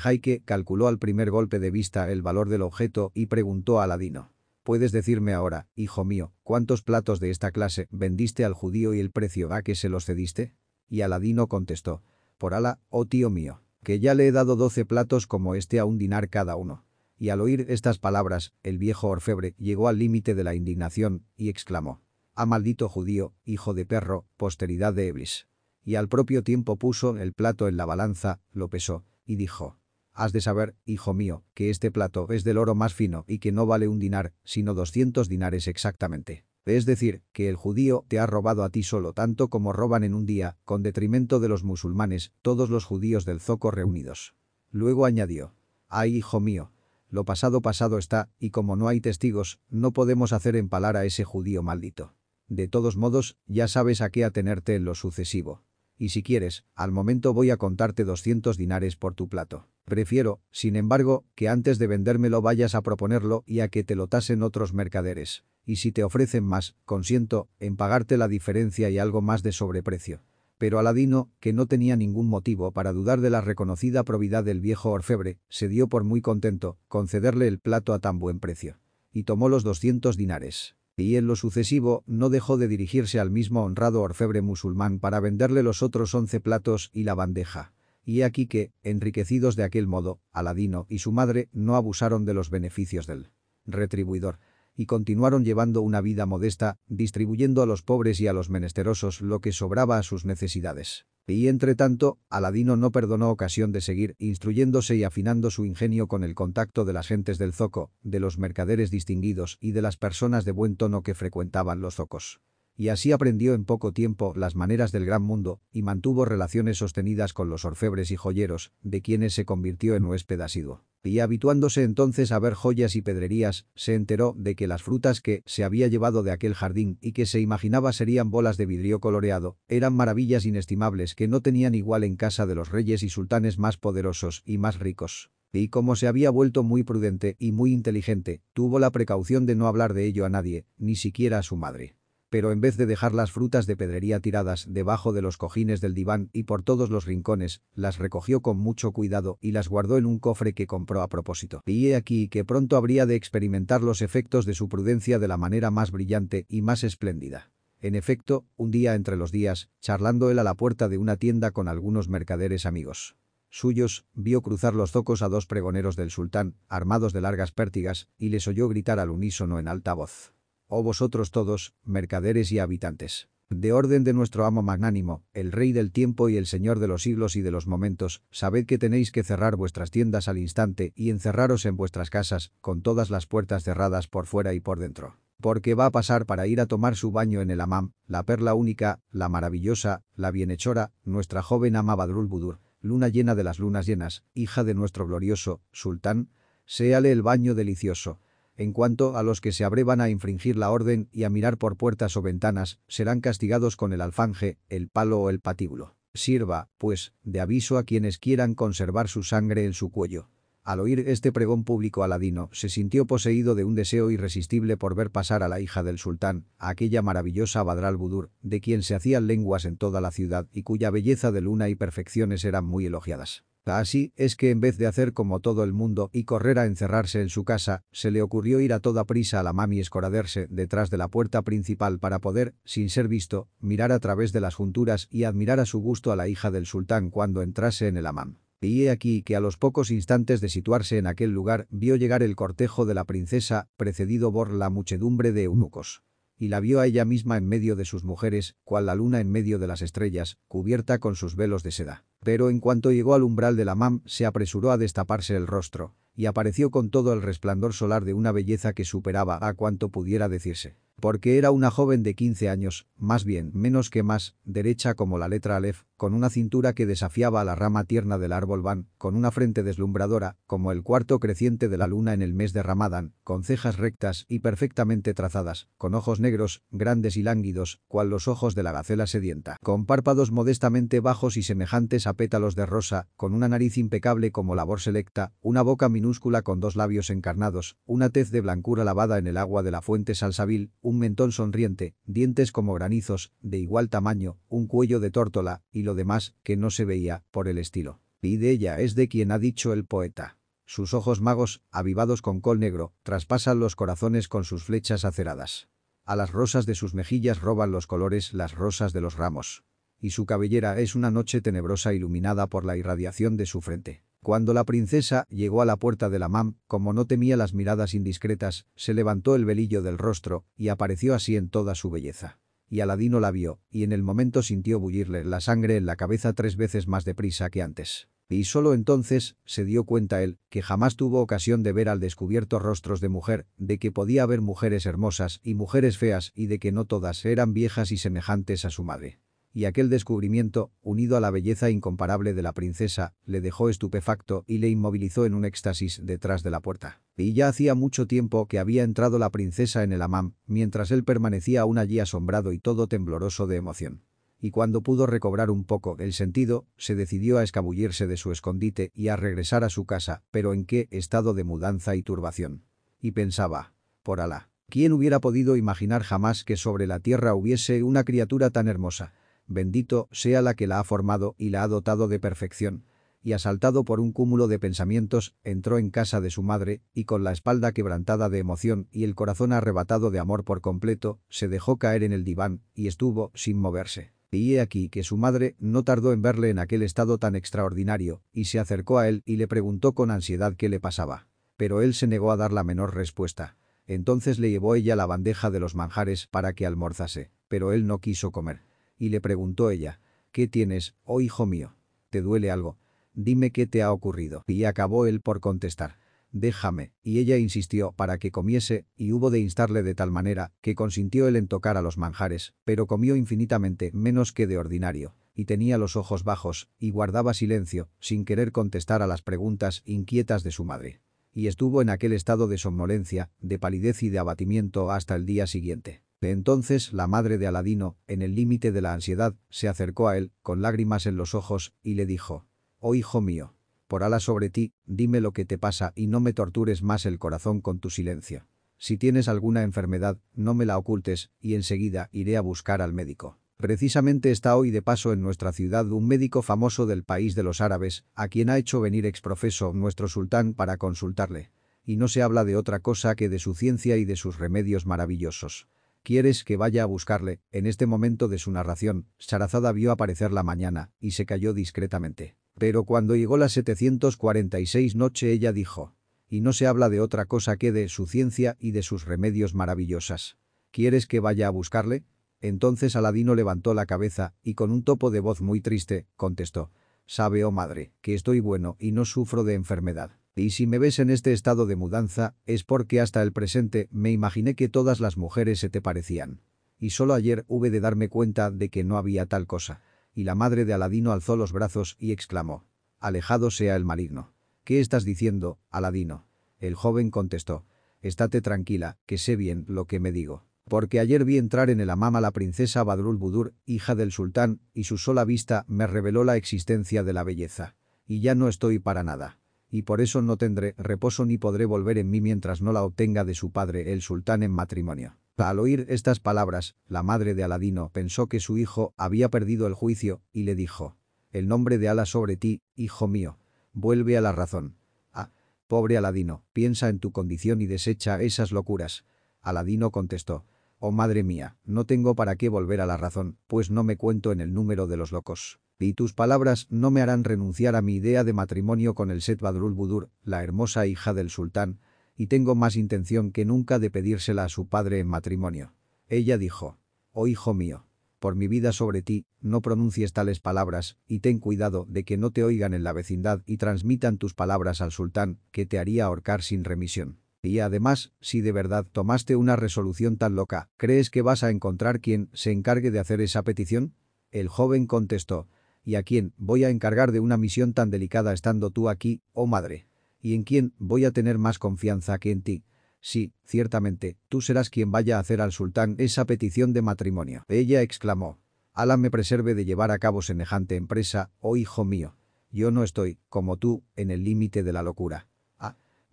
jaique calculó al primer golpe de vista el valor del objeto y preguntó a Aladino. ¿Puedes decirme ahora, hijo mío, cuántos platos de esta clase vendiste al judío y el precio a que se los cediste? Y Aladino contestó. Por Ala, oh tío mío, que ya le he dado doce platos como este a un dinar cada uno. Y al oír estas palabras, el viejo orfebre llegó al límite de la indignación y exclamó. «¡A maldito judío, hijo de perro, posteridad de Eblis!» Y al propio tiempo puso el plato en la balanza, lo pesó, y dijo. «Has de saber, hijo mío, que este plato es del oro más fino y que no vale un dinar, sino doscientos dinares exactamente. Es decir, que el judío te ha robado a ti solo tanto como roban en un día, con detrimento de los musulmanes, todos los judíos del zoco reunidos». Luego añadió. «Ay, hijo mío, lo pasado pasado está, y como no hay testigos, no podemos hacer empalar a ese judío maldito. De todos modos, ya sabes a qué atenerte en lo sucesivo. Y si quieres, al momento voy a contarte 200 dinares por tu plato. Prefiero, sin embargo, que antes de vendérmelo vayas a proponerlo y a que te lo tasen otros mercaderes. Y si te ofrecen más, consiento en pagarte la diferencia y algo más de sobreprecio. Pero Aladino, que no tenía ningún motivo para dudar de la reconocida probidad del viejo orfebre, se dio por muy contento concederle el plato a tan buen precio. Y tomó los 200 dinares. Y en lo sucesivo no dejó de dirigirse al mismo honrado orfebre musulmán para venderle los otros once platos y la bandeja. Y aquí que, enriquecidos de aquel modo, Aladino y su madre no abusaron de los beneficios del retribuidor y continuaron llevando una vida modesta, distribuyendo a los pobres y a los menesterosos lo que sobraba a sus necesidades. Y entre tanto, Aladino no perdonó ocasión de seguir instruyéndose y afinando su ingenio con el contacto de las gentes del zoco, de los mercaderes distinguidos y de las personas de buen tono que frecuentaban los zocos y así aprendió en poco tiempo las maneras del gran mundo y mantuvo relaciones sostenidas con los orfebres y joyeros, de quienes se convirtió en huésped asiduo. Y habituándose entonces a ver joyas y pedrerías, se enteró de que las frutas que se había llevado de aquel jardín y que se imaginaba serían bolas de vidrio coloreado, eran maravillas inestimables que no tenían igual en casa de los reyes y sultanes más poderosos y más ricos. Y como se había vuelto muy prudente y muy inteligente, tuvo la precaución de no hablar de ello a nadie, ni siquiera a su madre pero en vez de dejar las frutas de pedrería tiradas debajo de los cojines del diván y por todos los rincones, las recogió con mucho cuidado y las guardó en un cofre que compró a propósito. Y he aquí que pronto habría de experimentar los efectos de su prudencia de la manera más brillante y más espléndida. En efecto, un día entre los días, charlando él a la puerta de una tienda con algunos mercaderes amigos suyos, vio cruzar los zocos a dos pregoneros del sultán, armados de largas pértigas, y les oyó gritar al unísono en alta voz oh vosotros todos, mercaderes y habitantes. De orden de nuestro amo magnánimo, el rey del tiempo y el señor de los siglos y de los momentos, sabed que tenéis que cerrar vuestras tiendas al instante y encerraros en vuestras casas, con todas las puertas cerradas por fuera y por dentro. Porque va a pasar para ir a tomar su baño en el amam, la perla única, la maravillosa, la bienhechora, nuestra joven ama Badrul Budur, luna llena de las lunas llenas, hija de nuestro glorioso, sultán, séale el baño delicioso, en cuanto a los que se abrevan a infringir la orden y a mirar por puertas o ventanas, serán castigados con el alfanje, el palo o el patíbulo. Sirva, pues, de aviso a quienes quieran conservar su sangre en su cuello. Al oír este pregón público aladino, se sintió poseído de un deseo irresistible por ver pasar a la hija del sultán, a aquella maravillosa Badral Budur, de quien se hacían lenguas en toda la ciudad y cuya belleza de luna y perfecciones eran muy elogiadas. Así es que en vez de hacer como todo el mundo y correr a encerrarse en su casa, se le ocurrió ir a toda prisa a la mami escoraderse detrás de la puerta principal para poder, sin ser visto, mirar a través de las junturas y admirar a su gusto a la hija del sultán cuando entrase en el amam. Y he aquí que a los pocos instantes de situarse en aquel lugar vio llegar el cortejo de la princesa, precedido por la muchedumbre de eunucos y la vio a ella misma en medio de sus mujeres, cual la luna en medio de las estrellas, cubierta con sus velos de seda. Pero en cuanto llegó al umbral de la mam, se apresuró a destaparse el rostro, y apareció con todo el resplandor solar de una belleza que superaba a cuanto pudiera decirse. Porque era una joven de 15 años, más bien, menos que más, derecha como la letra Aleph, con una cintura que desafiaba a la rama tierna del árbol van, con una frente deslumbradora, como el cuarto creciente de la luna en el mes de Ramadán, con cejas rectas y perfectamente trazadas, con ojos negros, grandes y lánguidos, cual los ojos de la gacela sedienta, con párpados modestamente bajos y semejantes a pétalos de rosa, con una nariz impecable como labor selecta, una boca minúscula con dos labios encarnados, una tez de blancura lavada en el agua de la fuente salsabil, un mentón sonriente, dientes como granizos, de igual tamaño, un cuello de tórtola, y lo demás, que no se veía, por el estilo. Y de ella es de quien ha dicho el poeta. Sus ojos magos, avivados con col negro, traspasan los corazones con sus flechas aceradas. A las rosas de sus mejillas roban los colores las rosas de los ramos. Y su cabellera es una noche tenebrosa iluminada por la irradiación de su frente. Cuando la princesa llegó a la puerta de la mam, como no temía las miradas indiscretas, se levantó el velillo del rostro y apareció así en toda su belleza y Aladino la vio, y en el momento sintió bullirle la sangre en la cabeza tres veces más deprisa que antes. Y solo entonces se dio cuenta él que jamás tuvo ocasión de ver al descubierto rostros de mujer, de que podía haber mujeres hermosas y mujeres feas y de que no todas eran viejas y semejantes a su madre y aquel descubrimiento, unido a la belleza incomparable de la princesa, le dejó estupefacto y le inmovilizó en un éxtasis detrás de la puerta. Y ya hacía mucho tiempo que había entrado la princesa en el amam, mientras él permanecía aún allí asombrado y todo tembloroso de emoción. Y cuando pudo recobrar un poco el sentido, se decidió a escabullirse de su escondite y a regresar a su casa, pero en qué estado de mudanza y turbación. Y pensaba, por Alá, ¿quién hubiera podido imaginar jamás que sobre la tierra hubiese una criatura tan hermosa? Bendito sea la que la ha formado y la ha dotado de perfección. Y asaltado por un cúmulo de pensamientos, entró en casa de su madre, y con la espalda quebrantada de emoción y el corazón arrebatado de amor por completo, se dejó caer en el diván, y estuvo sin moverse. Y he aquí que su madre no tardó en verle en aquel estado tan extraordinario, y se acercó a él y le preguntó con ansiedad qué le pasaba. Pero él se negó a dar la menor respuesta. Entonces le llevó ella la bandeja de los manjares para que almorzase, pero él no quiso comer y le preguntó ella, ¿qué tienes, oh hijo mío? ¿Te duele algo? Dime qué te ha ocurrido. Y acabó él por contestar, déjame, y ella insistió para que comiese, y hubo de instarle de tal manera que consintió él en tocar a los manjares, pero comió infinitamente menos que de ordinario, y tenía los ojos bajos, y guardaba silencio, sin querer contestar a las preguntas inquietas de su madre. Y estuvo en aquel estado de somnolencia, de palidez y de abatimiento hasta el día siguiente. Entonces la madre de Aladino, en el límite de la ansiedad, se acercó a él, con lágrimas en los ojos, y le dijo, «Oh hijo mío, por ala sobre ti, dime lo que te pasa y no me tortures más el corazón con tu silencio. Si tienes alguna enfermedad, no me la ocultes, y enseguida iré a buscar al médico». Precisamente está hoy de paso en nuestra ciudad un médico famoso del país de los árabes, a quien ha hecho venir exprofeso nuestro sultán para consultarle. Y no se habla de otra cosa que de su ciencia y de sus remedios maravillosos. ¿Quieres que vaya a buscarle? En este momento de su narración, Sarazada vio aparecer la mañana y se cayó discretamente. Pero cuando llegó la 746 noche ella dijo, y no se habla de otra cosa que de su ciencia y de sus remedios maravillosas. ¿Quieres que vaya a buscarle? Entonces Aladino levantó la cabeza y con un topo de voz muy triste, contestó, «Sabe, oh madre, que estoy bueno y no sufro de enfermedad». Y si me ves en este estado de mudanza, es porque hasta el presente me imaginé que todas las mujeres se te parecían. Y solo ayer hube de darme cuenta de que no había tal cosa. Y la madre de Aladino alzó los brazos y exclamó, «Alejado sea el maligno». «¿Qué estás diciendo, Aladino?» El joven contestó, «Estate tranquila, que sé bien lo que me digo». Porque ayer vi entrar en el amama la princesa Badrul Budur, hija del sultán, y su sola vista me reveló la existencia de la belleza. Y ya no estoy para nada y por eso no tendré reposo ni podré volver en mí mientras no la obtenga de su padre el sultán en matrimonio. Al oír estas palabras, la madre de Aladino pensó que su hijo había perdido el juicio y le dijo, «El nombre de Ala sobre ti, hijo mío. Vuelve a la razón». «Ah, pobre Aladino, piensa en tu condición y desecha esas locuras». Aladino contestó, «Oh madre mía, no tengo para qué volver a la razón, pues no me cuento en el número de los locos». Y tus palabras no me harán renunciar a mi idea de matrimonio con el Set Badrul Budur, la hermosa hija del sultán, y tengo más intención que nunca de pedírsela a su padre en matrimonio. Ella dijo, «Oh hijo mío, por mi vida sobre ti, no pronuncies tales palabras, y ten cuidado de que no te oigan en la vecindad y transmitan tus palabras al sultán, que te haría ahorcar sin remisión». Y además, si de verdad tomaste una resolución tan loca, ¿crees que vas a encontrar quien se encargue de hacer esa petición? El joven contestó, ¿Y a quién voy a encargar de una misión tan delicada estando tú aquí, oh madre? ¿Y en quién voy a tener más confianza que en ti? Sí, ciertamente, tú serás quien vaya a hacer al sultán esa petición de matrimonio. Ella exclamó. Alá me preserve de llevar a cabo semejante empresa, oh hijo mío. Yo no estoy, como tú, en el límite de la locura.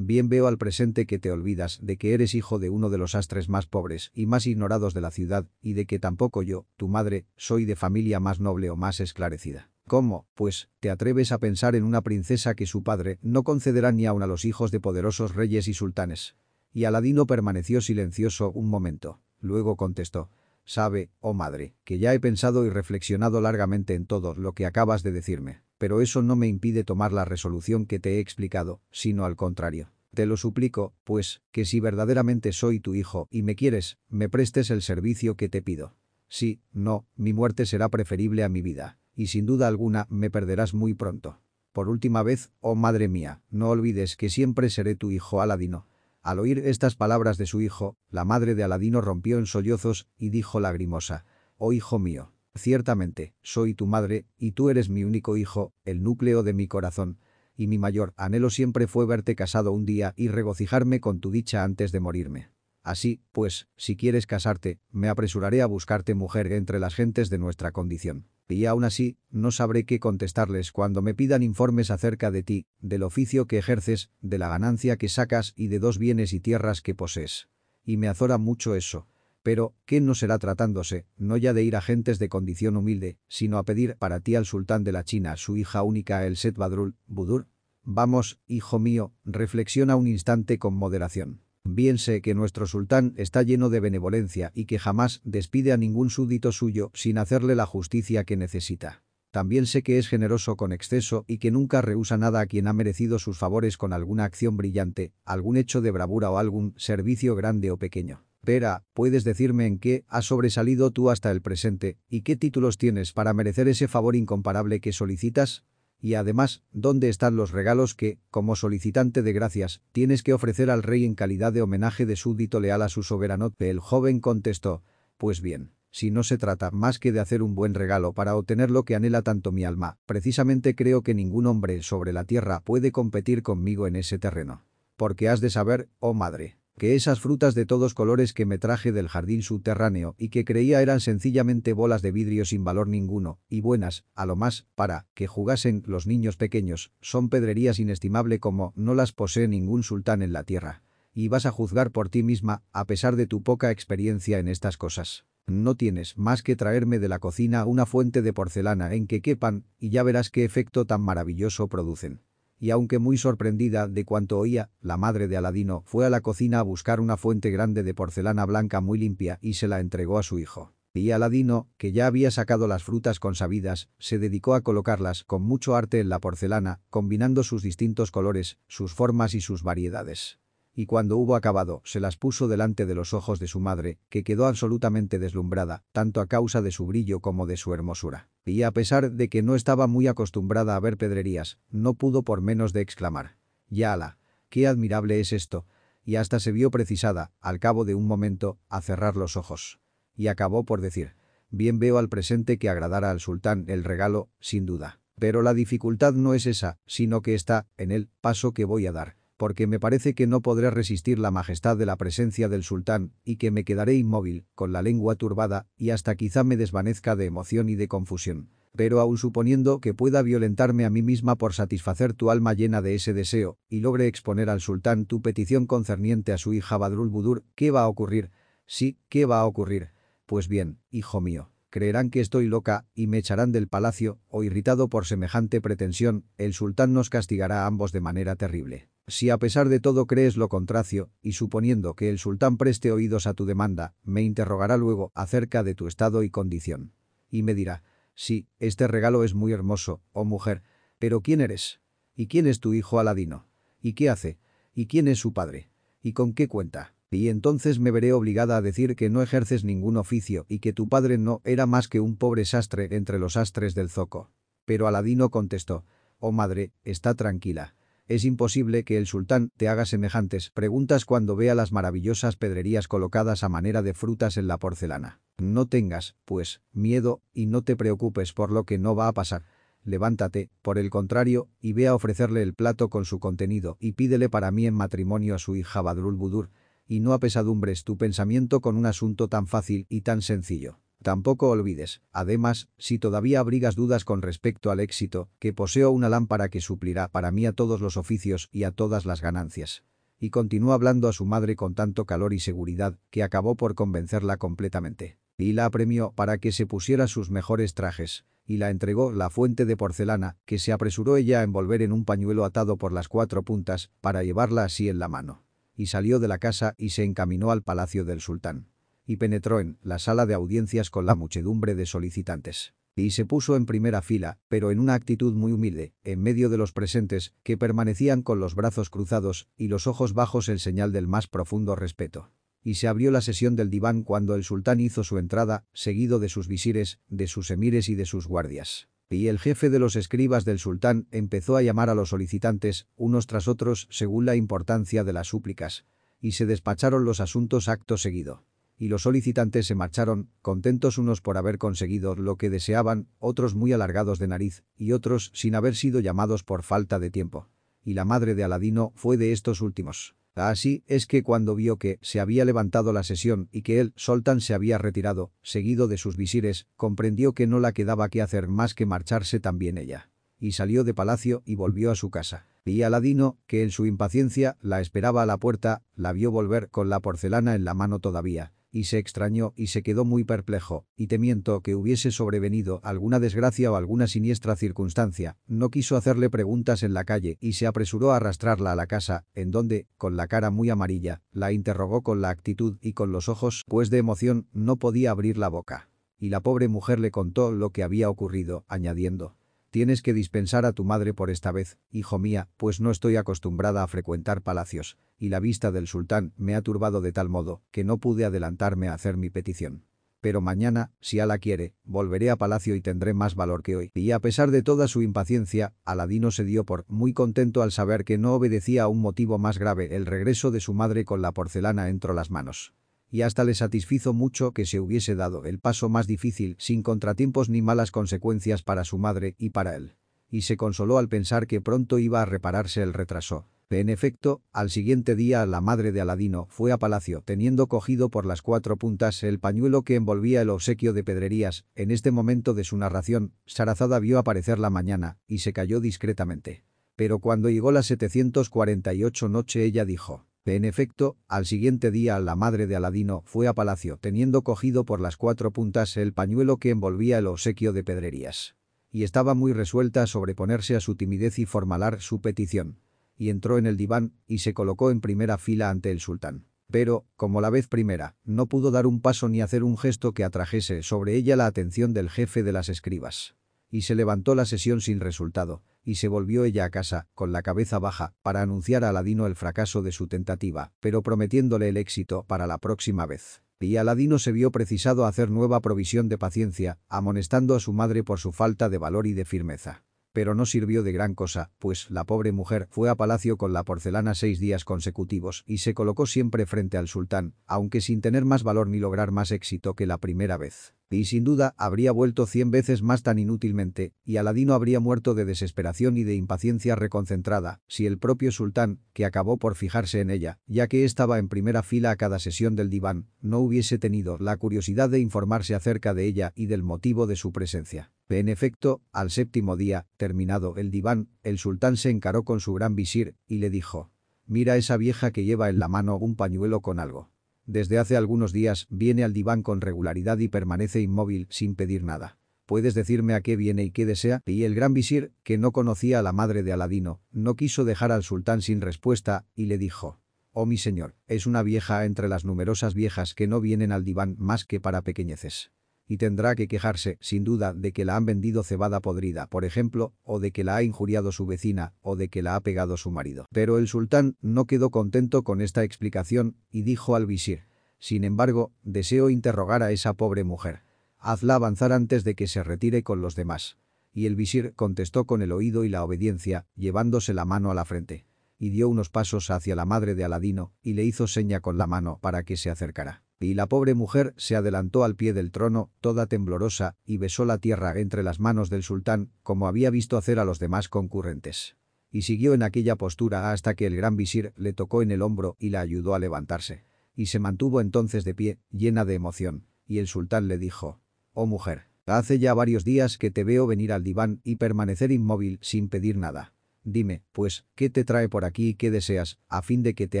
Bien veo al presente que te olvidas de que eres hijo de uno de los astres más pobres y más ignorados de la ciudad y de que tampoco yo, tu madre, soy de familia más noble o más esclarecida. ¿Cómo, pues, te atreves a pensar en una princesa que su padre no concederá ni aun a los hijos de poderosos reyes y sultanes? Y Aladino permaneció silencioso un momento. Luego contestó. Sabe, oh madre, que ya he pensado y reflexionado largamente en todo lo que acabas de decirme, pero eso no me impide tomar la resolución que te he explicado, sino al contrario. Te lo suplico, pues, que si verdaderamente soy tu hijo y me quieres, me prestes el servicio que te pido. Sí, no, mi muerte será preferible a mi vida, y sin duda alguna me perderás muy pronto. Por última vez, oh madre mía, no olvides que siempre seré tu hijo Aladino. Al oír estas palabras de su hijo, la madre de Aladino rompió en sollozos y dijo lagrimosa, «Oh hijo mío, ciertamente, soy tu madre, y tú eres mi único hijo, el núcleo de mi corazón, y mi mayor anhelo siempre fue verte casado un día y regocijarme con tu dicha antes de morirme. Así, pues, si quieres casarte, me apresuraré a buscarte mujer entre las gentes de nuestra condición» y aún así, no sabré qué contestarles cuando me pidan informes acerca de ti, del oficio que ejerces, de la ganancia que sacas y de dos bienes y tierras que posees. Y me azora mucho eso. Pero, ¿qué no será tratándose, no ya de ir a gentes de condición humilde, sino a pedir para ti al sultán de la China su hija única el Set Badrul, Budur? Vamos, hijo mío, reflexiona un instante con moderación. Bien sé que nuestro sultán está lleno de benevolencia y que jamás despide a ningún súbdito suyo sin hacerle la justicia que necesita. También sé que es generoso con exceso y que nunca rehúsa nada a quien ha merecido sus favores con alguna acción brillante, algún hecho de bravura o algún servicio grande o pequeño. Vera, ¿puedes decirme en qué has sobresalido tú hasta el presente y qué títulos tienes para merecer ese favor incomparable que solicitas? Y además, ¿dónde están los regalos que, como solicitante de gracias, tienes que ofrecer al rey en calidad de homenaje de súbdito leal a su soberano? El joven contestó, pues bien, si no se trata más que de hacer un buen regalo para obtener lo que anhela tanto mi alma, precisamente creo que ningún hombre sobre la tierra puede competir conmigo en ese terreno. Porque has de saber, oh madre, que esas frutas de todos colores que me traje del jardín subterráneo y que creía eran sencillamente bolas de vidrio sin valor ninguno, y buenas, a lo más, para que jugasen los niños pequeños, son pedrerías inestimable como no las posee ningún sultán en la tierra. Y vas a juzgar por ti misma, a pesar de tu poca experiencia en estas cosas. No tienes más que traerme de la cocina una fuente de porcelana en que quepan, y ya verás qué efecto tan maravilloso producen y aunque muy sorprendida de cuanto oía, la madre de Aladino fue a la cocina a buscar una fuente grande de porcelana blanca muy limpia y se la entregó a su hijo. Y Aladino, que ya había sacado las frutas consabidas, se dedicó a colocarlas con mucho arte en la porcelana, combinando sus distintos colores, sus formas y sus variedades y cuando hubo acabado, se las puso delante de los ojos de su madre, que quedó absolutamente deslumbrada, tanto a causa de su brillo como de su hermosura. Y a pesar de que no estaba muy acostumbrada a ver pedrerías, no pudo por menos de exclamar. «¡Yala! ¡Qué admirable es esto!» Y hasta se vio precisada, al cabo de un momento, a cerrar los ojos. Y acabó por decir, «Bien veo al presente que agradará al sultán el regalo, sin duda. Pero la dificultad no es esa, sino que está en el paso que voy a dar porque me parece que no podré resistir la majestad de la presencia del sultán y que me quedaré inmóvil, con la lengua turbada, y hasta quizá me desvanezca de emoción y de confusión. Pero aun suponiendo que pueda violentarme a mí misma por satisfacer tu alma llena de ese deseo, y logre exponer al sultán tu petición concerniente a su hija Badrul Budur, ¿qué va a ocurrir? Sí, ¿qué va a ocurrir? Pues bien, hijo mío, creerán que estoy loca y me echarán del palacio, o irritado por semejante pretensión, el sultán nos castigará a ambos de manera terrible. Si a pesar de todo crees lo contrario, y suponiendo que el sultán preste oídos a tu demanda, me interrogará luego acerca de tu estado y condición. Y me dirá, sí, este regalo es muy hermoso, oh mujer, pero ¿quién eres? ¿Y quién es tu hijo Aladino? ¿Y qué hace? ¿Y quién es su padre? ¿Y con qué cuenta? Y entonces me veré obligada a decir que no ejerces ningún oficio y que tu padre no era más que un pobre sastre entre los sastres del zoco. Pero Aladino contestó, oh madre, está tranquila. Es imposible que el sultán te haga semejantes preguntas cuando vea las maravillosas pedrerías colocadas a manera de frutas en la porcelana. No tengas, pues, miedo y no te preocupes por lo que no va a pasar. Levántate, por el contrario, y ve a ofrecerle el plato con su contenido y pídele para mí en matrimonio a su hija Badrul Budur, y no apesadumbres tu pensamiento con un asunto tan fácil y tan sencillo. Tampoco olvides, además, si todavía abrigas dudas con respecto al éxito, que poseo una lámpara que suplirá para mí a todos los oficios y a todas las ganancias. Y continuó hablando a su madre con tanto calor y seguridad que acabó por convencerla completamente. Y la apremió para que se pusiera sus mejores trajes, y la entregó la fuente de porcelana, que se apresuró ella a envolver en un pañuelo atado por las cuatro puntas, para llevarla así en la mano. Y salió de la casa y se encaminó al palacio del sultán y penetró en la sala de audiencias con la muchedumbre de solicitantes. Y se puso en primera fila, pero en una actitud muy humilde, en medio de los presentes, que permanecían con los brazos cruzados y los ojos bajos en señal del más profundo respeto. Y se abrió la sesión del diván cuando el sultán hizo su entrada, seguido de sus visires, de sus emires y de sus guardias. Y el jefe de los escribas del sultán empezó a llamar a los solicitantes, unos tras otros, según la importancia de las súplicas. Y se despacharon los asuntos acto seguido y los solicitantes se marcharon, contentos unos por haber conseguido lo que deseaban, otros muy alargados de nariz, y otros sin haber sido llamados por falta de tiempo. Y la madre de Aladino fue de estos últimos. Así es que cuando vio que se había levantado la sesión y que él, Soltán, se había retirado, seguido de sus visires, comprendió que no la quedaba que hacer más que marcharse también ella. Y salió de palacio y volvió a su casa. Y Aladino, que en su impaciencia la esperaba a la puerta, la vio volver con la porcelana en la mano todavía, y se extrañó y se quedó muy perplejo, y temiendo que hubiese sobrevenido alguna desgracia o alguna siniestra circunstancia, no quiso hacerle preguntas en la calle y se apresuró a arrastrarla a la casa, en donde, con la cara muy amarilla, la interrogó con la actitud y con los ojos, pues de emoción no podía abrir la boca. Y la pobre mujer le contó lo que había ocurrido, añadiendo, Tienes que dispensar a tu madre por esta vez, hijo mía, pues no estoy acostumbrada a frecuentar palacios, y la vista del sultán me ha turbado de tal modo que no pude adelantarme a hacer mi petición. Pero mañana, si Ala quiere, volveré a palacio y tendré más valor que hoy. Y a pesar de toda su impaciencia, Aladino se dio por muy contento al saber que no obedecía a un motivo más grave el regreso de su madre con la porcelana entre las manos y hasta le satisfizo mucho que se hubiese dado el paso más difícil sin contratiempos ni malas consecuencias para su madre y para él. Y se consoló al pensar que pronto iba a repararse el retraso. En efecto, al siguiente día la madre de Aladino fue a palacio teniendo cogido por las cuatro puntas el pañuelo que envolvía el obsequio de pedrerías. En este momento de su narración, Sarazada vio aparecer la mañana y se cayó discretamente. Pero cuando llegó la 748 noche ella dijo, en efecto, al siguiente día la madre de Aladino fue a palacio teniendo cogido por las cuatro puntas el pañuelo que envolvía el obsequio de pedrerías. Y estaba muy resuelta a sobreponerse a su timidez y formalar su petición. Y entró en el diván y se colocó en primera fila ante el sultán. Pero, como la vez primera, no pudo dar un paso ni hacer un gesto que atrajese sobre ella la atención del jefe de las escribas. Y se levantó la sesión sin resultado, y se volvió ella a casa, con la cabeza baja, para anunciar a Aladino el fracaso de su tentativa, pero prometiéndole el éxito para la próxima vez. Y Aladino se vio precisado a hacer nueva provisión de paciencia, amonestando a su madre por su falta de valor y de firmeza. Pero no sirvió de gran cosa, pues la pobre mujer fue a palacio con la porcelana seis días consecutivos y se colocó siempre frente al sultán, aunque sin tener más valor ni lograr más éxito que la primera vez. Y sin duda habría vuelto cien veces más tan inútilmente, y Aladino habría muerto de desesperación y de impaciencia reconcentrada, si el propio sultán, que acabó por fijarse en ella, ya que estaba en primera fila a cada sesión del diván, no hubiese tenido la curiosidad de informarse acerca de ella y del motivo de su presencia. En efecto, al séptimo día, terminado el diván, el sultán se encaró con su gran visir y le dijo, «Mira esa vieja que lleva en la mano un pañuelo con algo». Desde hace algunos días viene al diván con regularidad y permanece inmóvil sin pedir nada. ¿Puedes decirme a qué viene y qué desea? Y el gran visir, que no conocía a la madre de Aladino, no quiso dejar al sultán sin respuesta y le dijo, «Oh mi señor, es una vieja entre las numerosas viejas que no vienen al diván más que para pequeñeces y tendrá que quejarse, sin duda, de que la han vendido cebada podrida, por ejemplo, o de que la ha injuriado su vecina, o de que la ha pegado su marido. Pero el sultán no quedó contento con esta explicación y dijo al visir, sin embargo, deseo interrogar a esa pobre mujer. Hazla avanzar antes de que se retire con los demás. Y el visir contestó con el oído y la obediencia, llevándose la mano a la frente. y dio unos pasos hacia la madre de Aladino y le hizo seña con la mano para que se acercara. Y la pobre mujer se adelantó al pie del trono, toda temblorosa, y besó la tierra entre las manos del sultán, como había visto hacer a los demás concurrentes. Y siguió en aquella postura hasta que el gran visir le tocó en el hombro y la ayudó a levantarse. Y se mantuvo entonces de pie, llena de emoción. Y el sultán le dijo, «Oh mujer, hace ya varios días que te veo venir al diván y permanecer inmóvil sin pedir nada. Dime, pues, ¿qué te trae por aquí y qué deseas, a fin de que te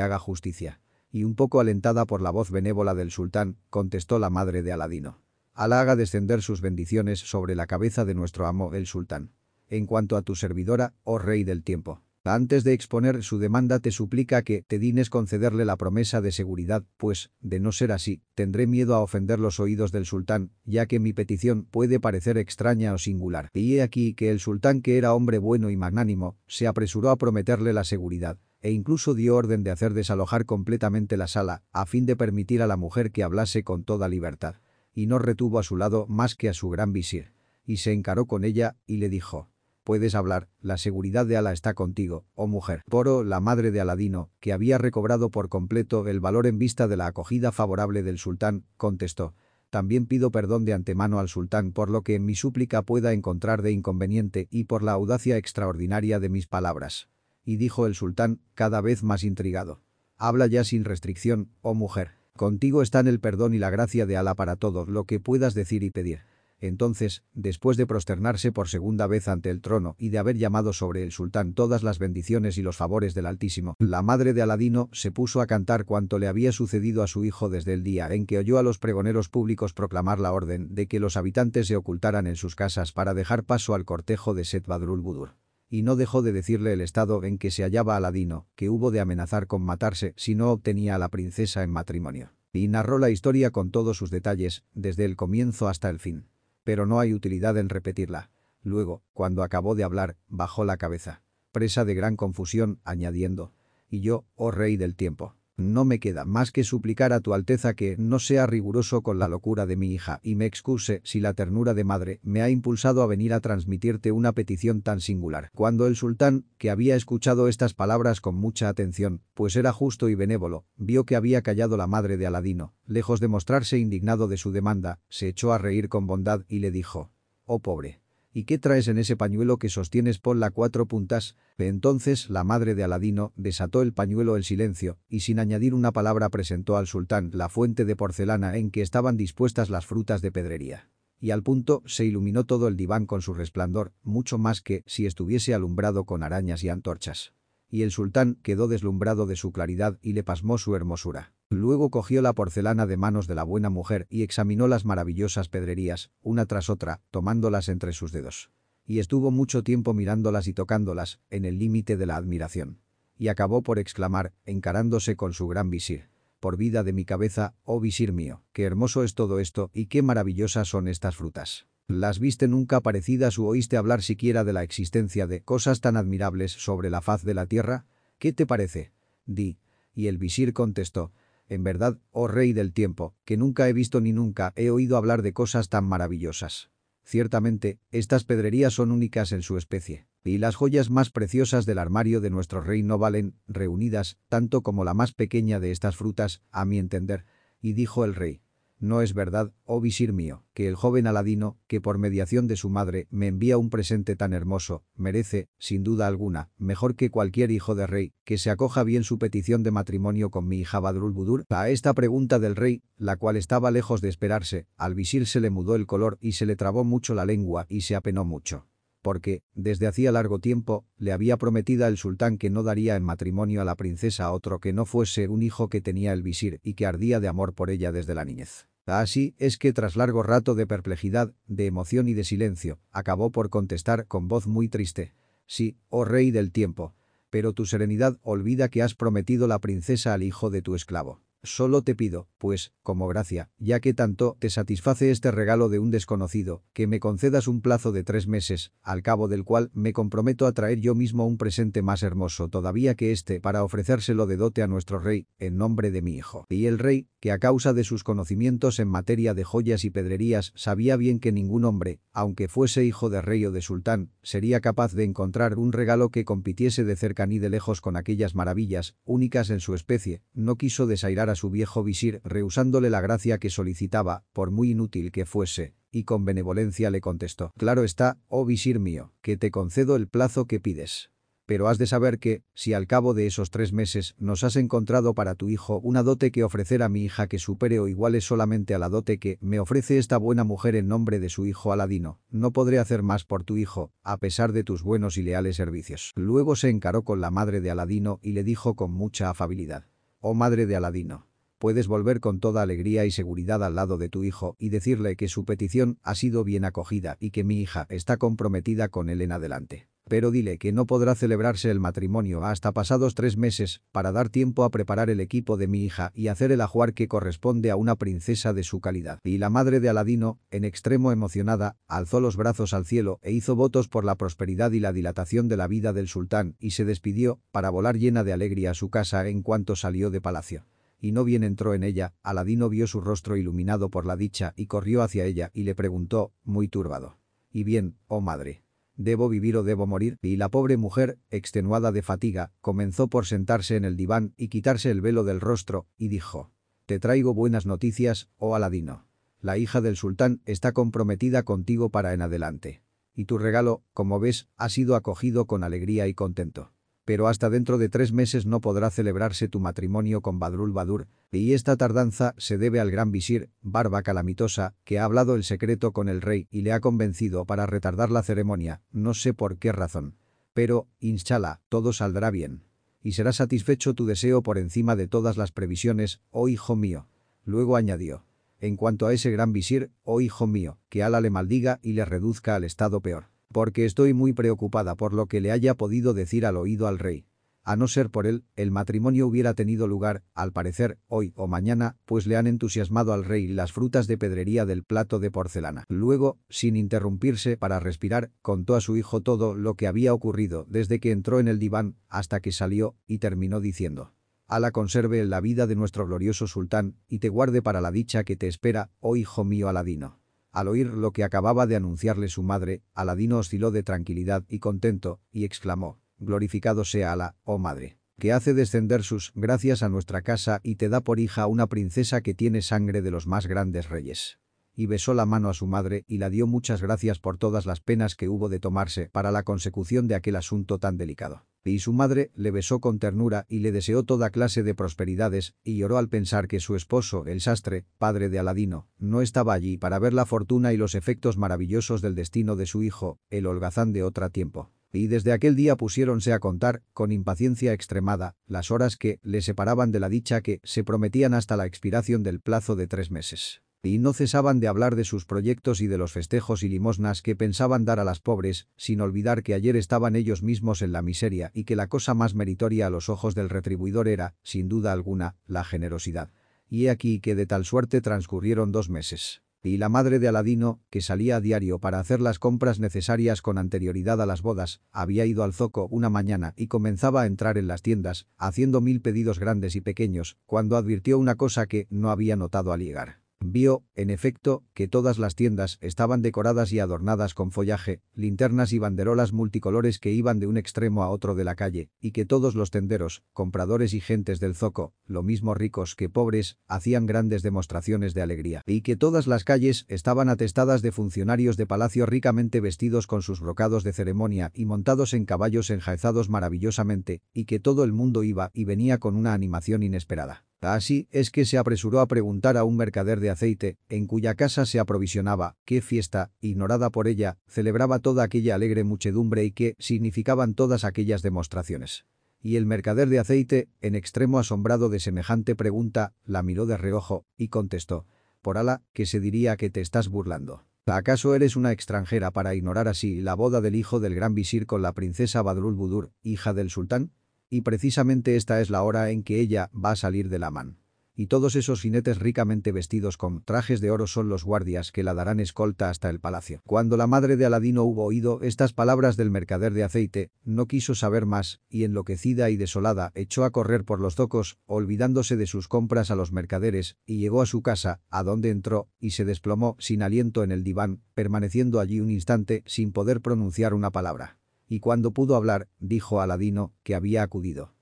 haga justicia?» Y un poco alentada por la voz benévola del sultán, contestó la madre de Aladino. Alá haga descender sus bendiciones sobre la cabeza de nuestro amo el sultán. En cuanto a tu servidora, oh rey del tiempo. Antes de exponer su demanda te suplica que te dines concederle la promesa de seguridad, pues, de no ser así, tendré miedo a ofender los oídos del sultán, ya que mi petición puede parecer extraña o singular. Y he aquí que el sultán que era hombre bueno y magnánimo, se apresuró a prometerle la seguridad e incluso dio orden de hacer desalojar completamente la sala, a fin de permitir a la mujer que hablase con toda libertad. Y no retuvo a su lado más que a su gran visir. Y se encaró con ella y le dijo, Puedes hablar, la seguridad de Ala está contigo, oh mujer. Poro, la madre de Aladino, que había recobrado por completo el valor en vista de la acogida favorable del sultán, contestó, también pido perdón de antemano al sultán por lo que en mi súplica pueda encontrar de inconveniente y por la audacia extraordinaria de mis palabras. Y dijo el sultán, cada vez más intrigado. Habla ya sin restricción, oh mujer. Contigo están el perdón y la gracia de Alá para todo lo que puedas decir y pedir. Entonces, después de prosternarse por segunda vez ante el trono y de haber llamado sobre el sultán todas las bendiciones y los favores del Altísimo, la madre de Aladino se puso a cantar cuanto le había sucedido a su hijo desde el día en que oyó a los pregoneros públicos proclamar la orden de que los habitantes se ocultaran en sus casas para dejar paso al cortejo de Set Badrul Budur y no dejó de decirle el estado en que se hallaba Aladino, que hubo de amenazar con matarse si no obtenía a la princesa en matrimonio. Y narró la historia con todos sus detalles, desde el comienzo hasta el fin. Pero no hay utilidad en repetirla. Luego, cuando acabó de hablar, bajó la cabeza. Presa de gran confusión, añadiendo, «Y yo, oh rey del tiempo, no me queda más que suplicar a tu Alteza que no sea riguroso con la locura de mi hija y me excuse si la ternura de madre me ha impulsado a venir a transmitirte una petición tan singular. Cuando el sultán, que había escuchado estas palabras con mucha atención, pues era justo y benévolo, vio que había callado la madre de Aladino, lejos de mostrarse indignado de su demanda, se echó a reír con bondad y le dijo, «Oh pobre, ¿Y qué traes en ese pañuelo que sostienes por la cuatro puntas? Entonces la madre de Aladino desató el pañuelo el silencio y sin añadir una palabra presentó al sultán la fuente de porcelana en que estaban dispuestas las frutas de pedrería. Y al punto se iluminó todo el diván con su resplandor, mucho más que si estuviese alumbrado con arañas y antorchas. Y el sultán quedó deslumbrado de su claridad y le pasmó su hermosura. Luego cogió la porcelana de manos de la buena mujer y examinó las maravillosas pedrerías, una tras otra, tomándolas entre sus dedos. Y estuvo mucho tiempo mirándolas y tocándolas, en el límite de la admiración. Y acabó por exclamar, encarándose con su gran visir. Por vida de mi cabeza, oh visir mío, qué hermoso es todo esto y qué maravillosas son estas frutas. ¿Las viste nunca parecidas u oíste hablar siquiera de la existencia de cosas tan admirables sobre la faz de la tierra? ¿Qué te parece? Di. Y el visir contestó, en verdad, oh rey del tiempo, que nunca he visto ni nunca he oído hablar de cosas tan maravillosas. Ciertamente, estas pedrerías son únicas en su especie, y las joyas más preciosas del armario de nuestro rey no valen, reunidas, tanto como la más pequeña de estas frutas, a mi entender. Y dijo el rey, no es verdad, oh visir mío, que el joven Aladino, que por mediación de su madre me envía un presente tan hermoso, merece, sin duda alguna, mejor que cualquier hijo de rey, que se acoja bien su petición de matrimonio con mi hija Badrul Budur. A esta pregunta del rey, la cual estaba lejos de esperarse, al visir se le mudó el color y se le trabó mucho la lengua y se apenó mucho porque, desde hacía largo tiempo, le había prometido el sultán que no daría en matrimonio a la princesa a otro que no fuese un hijo que tenía el visir y que ardía de amor por ella desde la niñez. Así es que tras largo rato de perplejidad, de emoción y de silencio, acabó por contestar con voz muy triste. Sí, oh rey del tiempo, pero tu serenidad olvida que has prometido la princesa al hijo de tu esclavo. Solo te pido, pues, como gracia, ya que tanto te satisface este regalo de un desconocido, que me concedas un plazo de tres meses, al cabo del cual me comprometo a traer yo mismo un presente más hermoso todavía que este para ofrecérselo de dote a nuestro rey, en nombre de mi hijo. Y el rey, que a causa de sus conocimientos en materia de joyas y pedrerías sabía bien que ningún hombre, aunque fuese hijo de rey o de sultán, sería capaz de encontrar un regalo que compitiese de cerca ni de lejos con aquellas maravillas, únicas en su especie, no quiso desairar a su viejo visir rehusándole la gracia que solicitaba, por muy inútil que fuese, y con benevolencia le contestó. Claro está, oh visir mío, que te concedo el plazo que pides pero has de saber que, si al cabo de esos tres meses nos has encontrado para tu hijo una dote que ofrecer a mi hija que supere o iguale solamente a la dote que me ofrece esta buena mujer en nombre de su hijo Aladino, no podré hacer más por tu hijo, a pesar de tus buenos y leales servicios. Luego se encaró con la madre de Aladino y le dijo con mucha afabilidad. Oh madre de Aladino, puedes volver con toda alegría y seguridad al lado de tu hijo y decirle que su petición ha sido bien acogida y que mi hija está comprometida con él en adelante. Pero dile que no podrá celebrarse el matrimonio hasta pasados tres meses para dar tiempo a preparar el equipo de mi hija y hacer el ajuar que corresponde a una princesa de su calidad. Y la madre de Aladino, en extremo emocionada, alzó los brazos al cielo e hizo votos por la prosperidad y la dilatación de la vida del sultán y se despidió para volar llena de alegría a su casa en cuanto salió de palacio y no bien entró en ella, Aladino vio su rostro iluminado por la dicha y corrió hacia ella y le preguntó, muy turbado. «¿Y bien, oh madre? ¿Debo vivir o debo morir?» Y la pobre mujer, extenuada de fatiga, comenzó por sentarse en el diván y quitarse el velo del rostro, y dijo, «Te traigo buenas noticias, oh Aladino. La hija del sultán está comprometida contigo para en adelante. Y tu regalo, como ves, ha sido acogido con alegría y contento pero hasta dentro de tres meses no podrá celebrarse tu matrimonio con Badrul Badur, y esta tardanza se debe al gran visir, Barba Calamitosa, que ha hablado el secreto con el rey y le ha convencido para retardar la ceremonia, no sé por qué razón. Pero, inshallah, todo saldrá bien. Y será satisfecho tu deseo por encima de todas las previsiones, oh hijo mío. Luego añadió. En cuanto a ese gran visir, oh hijo mío, que Ala le maldiga y le reduzca al estado peor porque estoy muy preocupada por lo que le haya podido decir al oído al rey. A no ser por él, el matrimonio hubiera tenido lugar, al parecer, hoy o mañana, pues le han entusiasmado al rey las frutas de pedrería del plato de porcelana. Luego, sin interrumpirse para respirar, contó a su hijo todo lo que había ocurrido desde que entró en el diván hasta que salió y terminó diciendo. Ala conserve la vida de nuestro glorioso sultán y te guarde para la dicha que te espera, oh hijo mío Aladino. Al oír lo que acababa de anunciarle su madre, Aladino osciló de tranquilidad y contento, y exclamó, «Glorificado sea Alá, oh madre» que hace descender sus gracias a nuestra casa y te da por hija una princesa que tiene sangre de los más grandes reyes. Y besó la mano a su madre y la dio muchas gracias por todas las penas que hubo de tomarse para la consecución de aquel asunto tan delicado. Y su madre le besó con ternura y le deseó toda clase de prosperidades y lloró al pensar que su esposo, el sastre, padre de Aladino, no estaba allí para ver la fortuna y los efectos maravillosos del destino de su hijo, el holgazán de otra tiempo. Y desde aquel día pusiéronse a contar, con impaciencia extremada, las horas que le separaban de la dicha que se prometían hasta la expiración del plazo de tres meses y no cesaban de hablar de sus proyectos y de los festejos y limosnas que pensaban dar a las pobres, sin olvidar que ayer estaban ellos mismos en la miseria y que la cosa más meritoria a los ojos del retribuidor era, sin duda alguna, la generosidad. Y he aquí que de tal suerte transcurrieron dos meses. Y la madre de Aladino, que salía a diario para hacer las compras necesarias con anterioridad a las bodas, había ido al zoco una mañana y comenzaba a entrar en las tiendas, haciendo mil pedidos grandes y pequeños, cuando advirtió una cosa que no había notado al llegar. Vio, en efecto, que todas las tiendas estaban decoradas y adornadas con follaje, linternas y banderolas multicolores que iban de un extremo a otro de la calle, y que todos los tenderos, compradores y gentes del zoco, lo mismo ricos que pobres, hacían grandes demostraciones de alegría, y que todas las calles estaban atestadas de funcionarios de palacio ricamente vestidos con sus brocados de ceremonia y montados en caballos enjaezados maravillosamente, y que todo el mundo iba y venía con una animación inesperada. Así es que se apresuró a preguntar a un mercader de aceite, en cuya casa se aprovisionaba, qué fiesta, ignorada por ella, celebraba toda aquella alegre muchedumbre y qué significaban todas aquellas demostraciones. Y el mercader de aceite, en extremo asombrado de semejante pregunta, la miró de reojo y contestó, por ala, que se diría que te estás burlando. ¿Acaso eres una extranjera para ignorar así la boda del hijo del gran visir con la princesa Badrul Budur, hija del sultán? Y precisamente esta es la hora en que ella va a salir del Amán. Y todos esos jinetes ricamente vestidos con trajes de oro son los guardias que la darán escolta hasta el palacio. Cuando la madre de Aladino hubo oído estas palabras del mercader de aceite, no quiso saber más, y enloquecida y desolada echó a correr por los zocos, olvidándose de sus compras a los mercaderes, y llegó a su casa, a donde entró, y se desplomó sin aliento en el diván, permaneciendo allí un instante sin poder pronunciar una palabra. Y cuando pudo hablar, dijo Aladino que había acudido.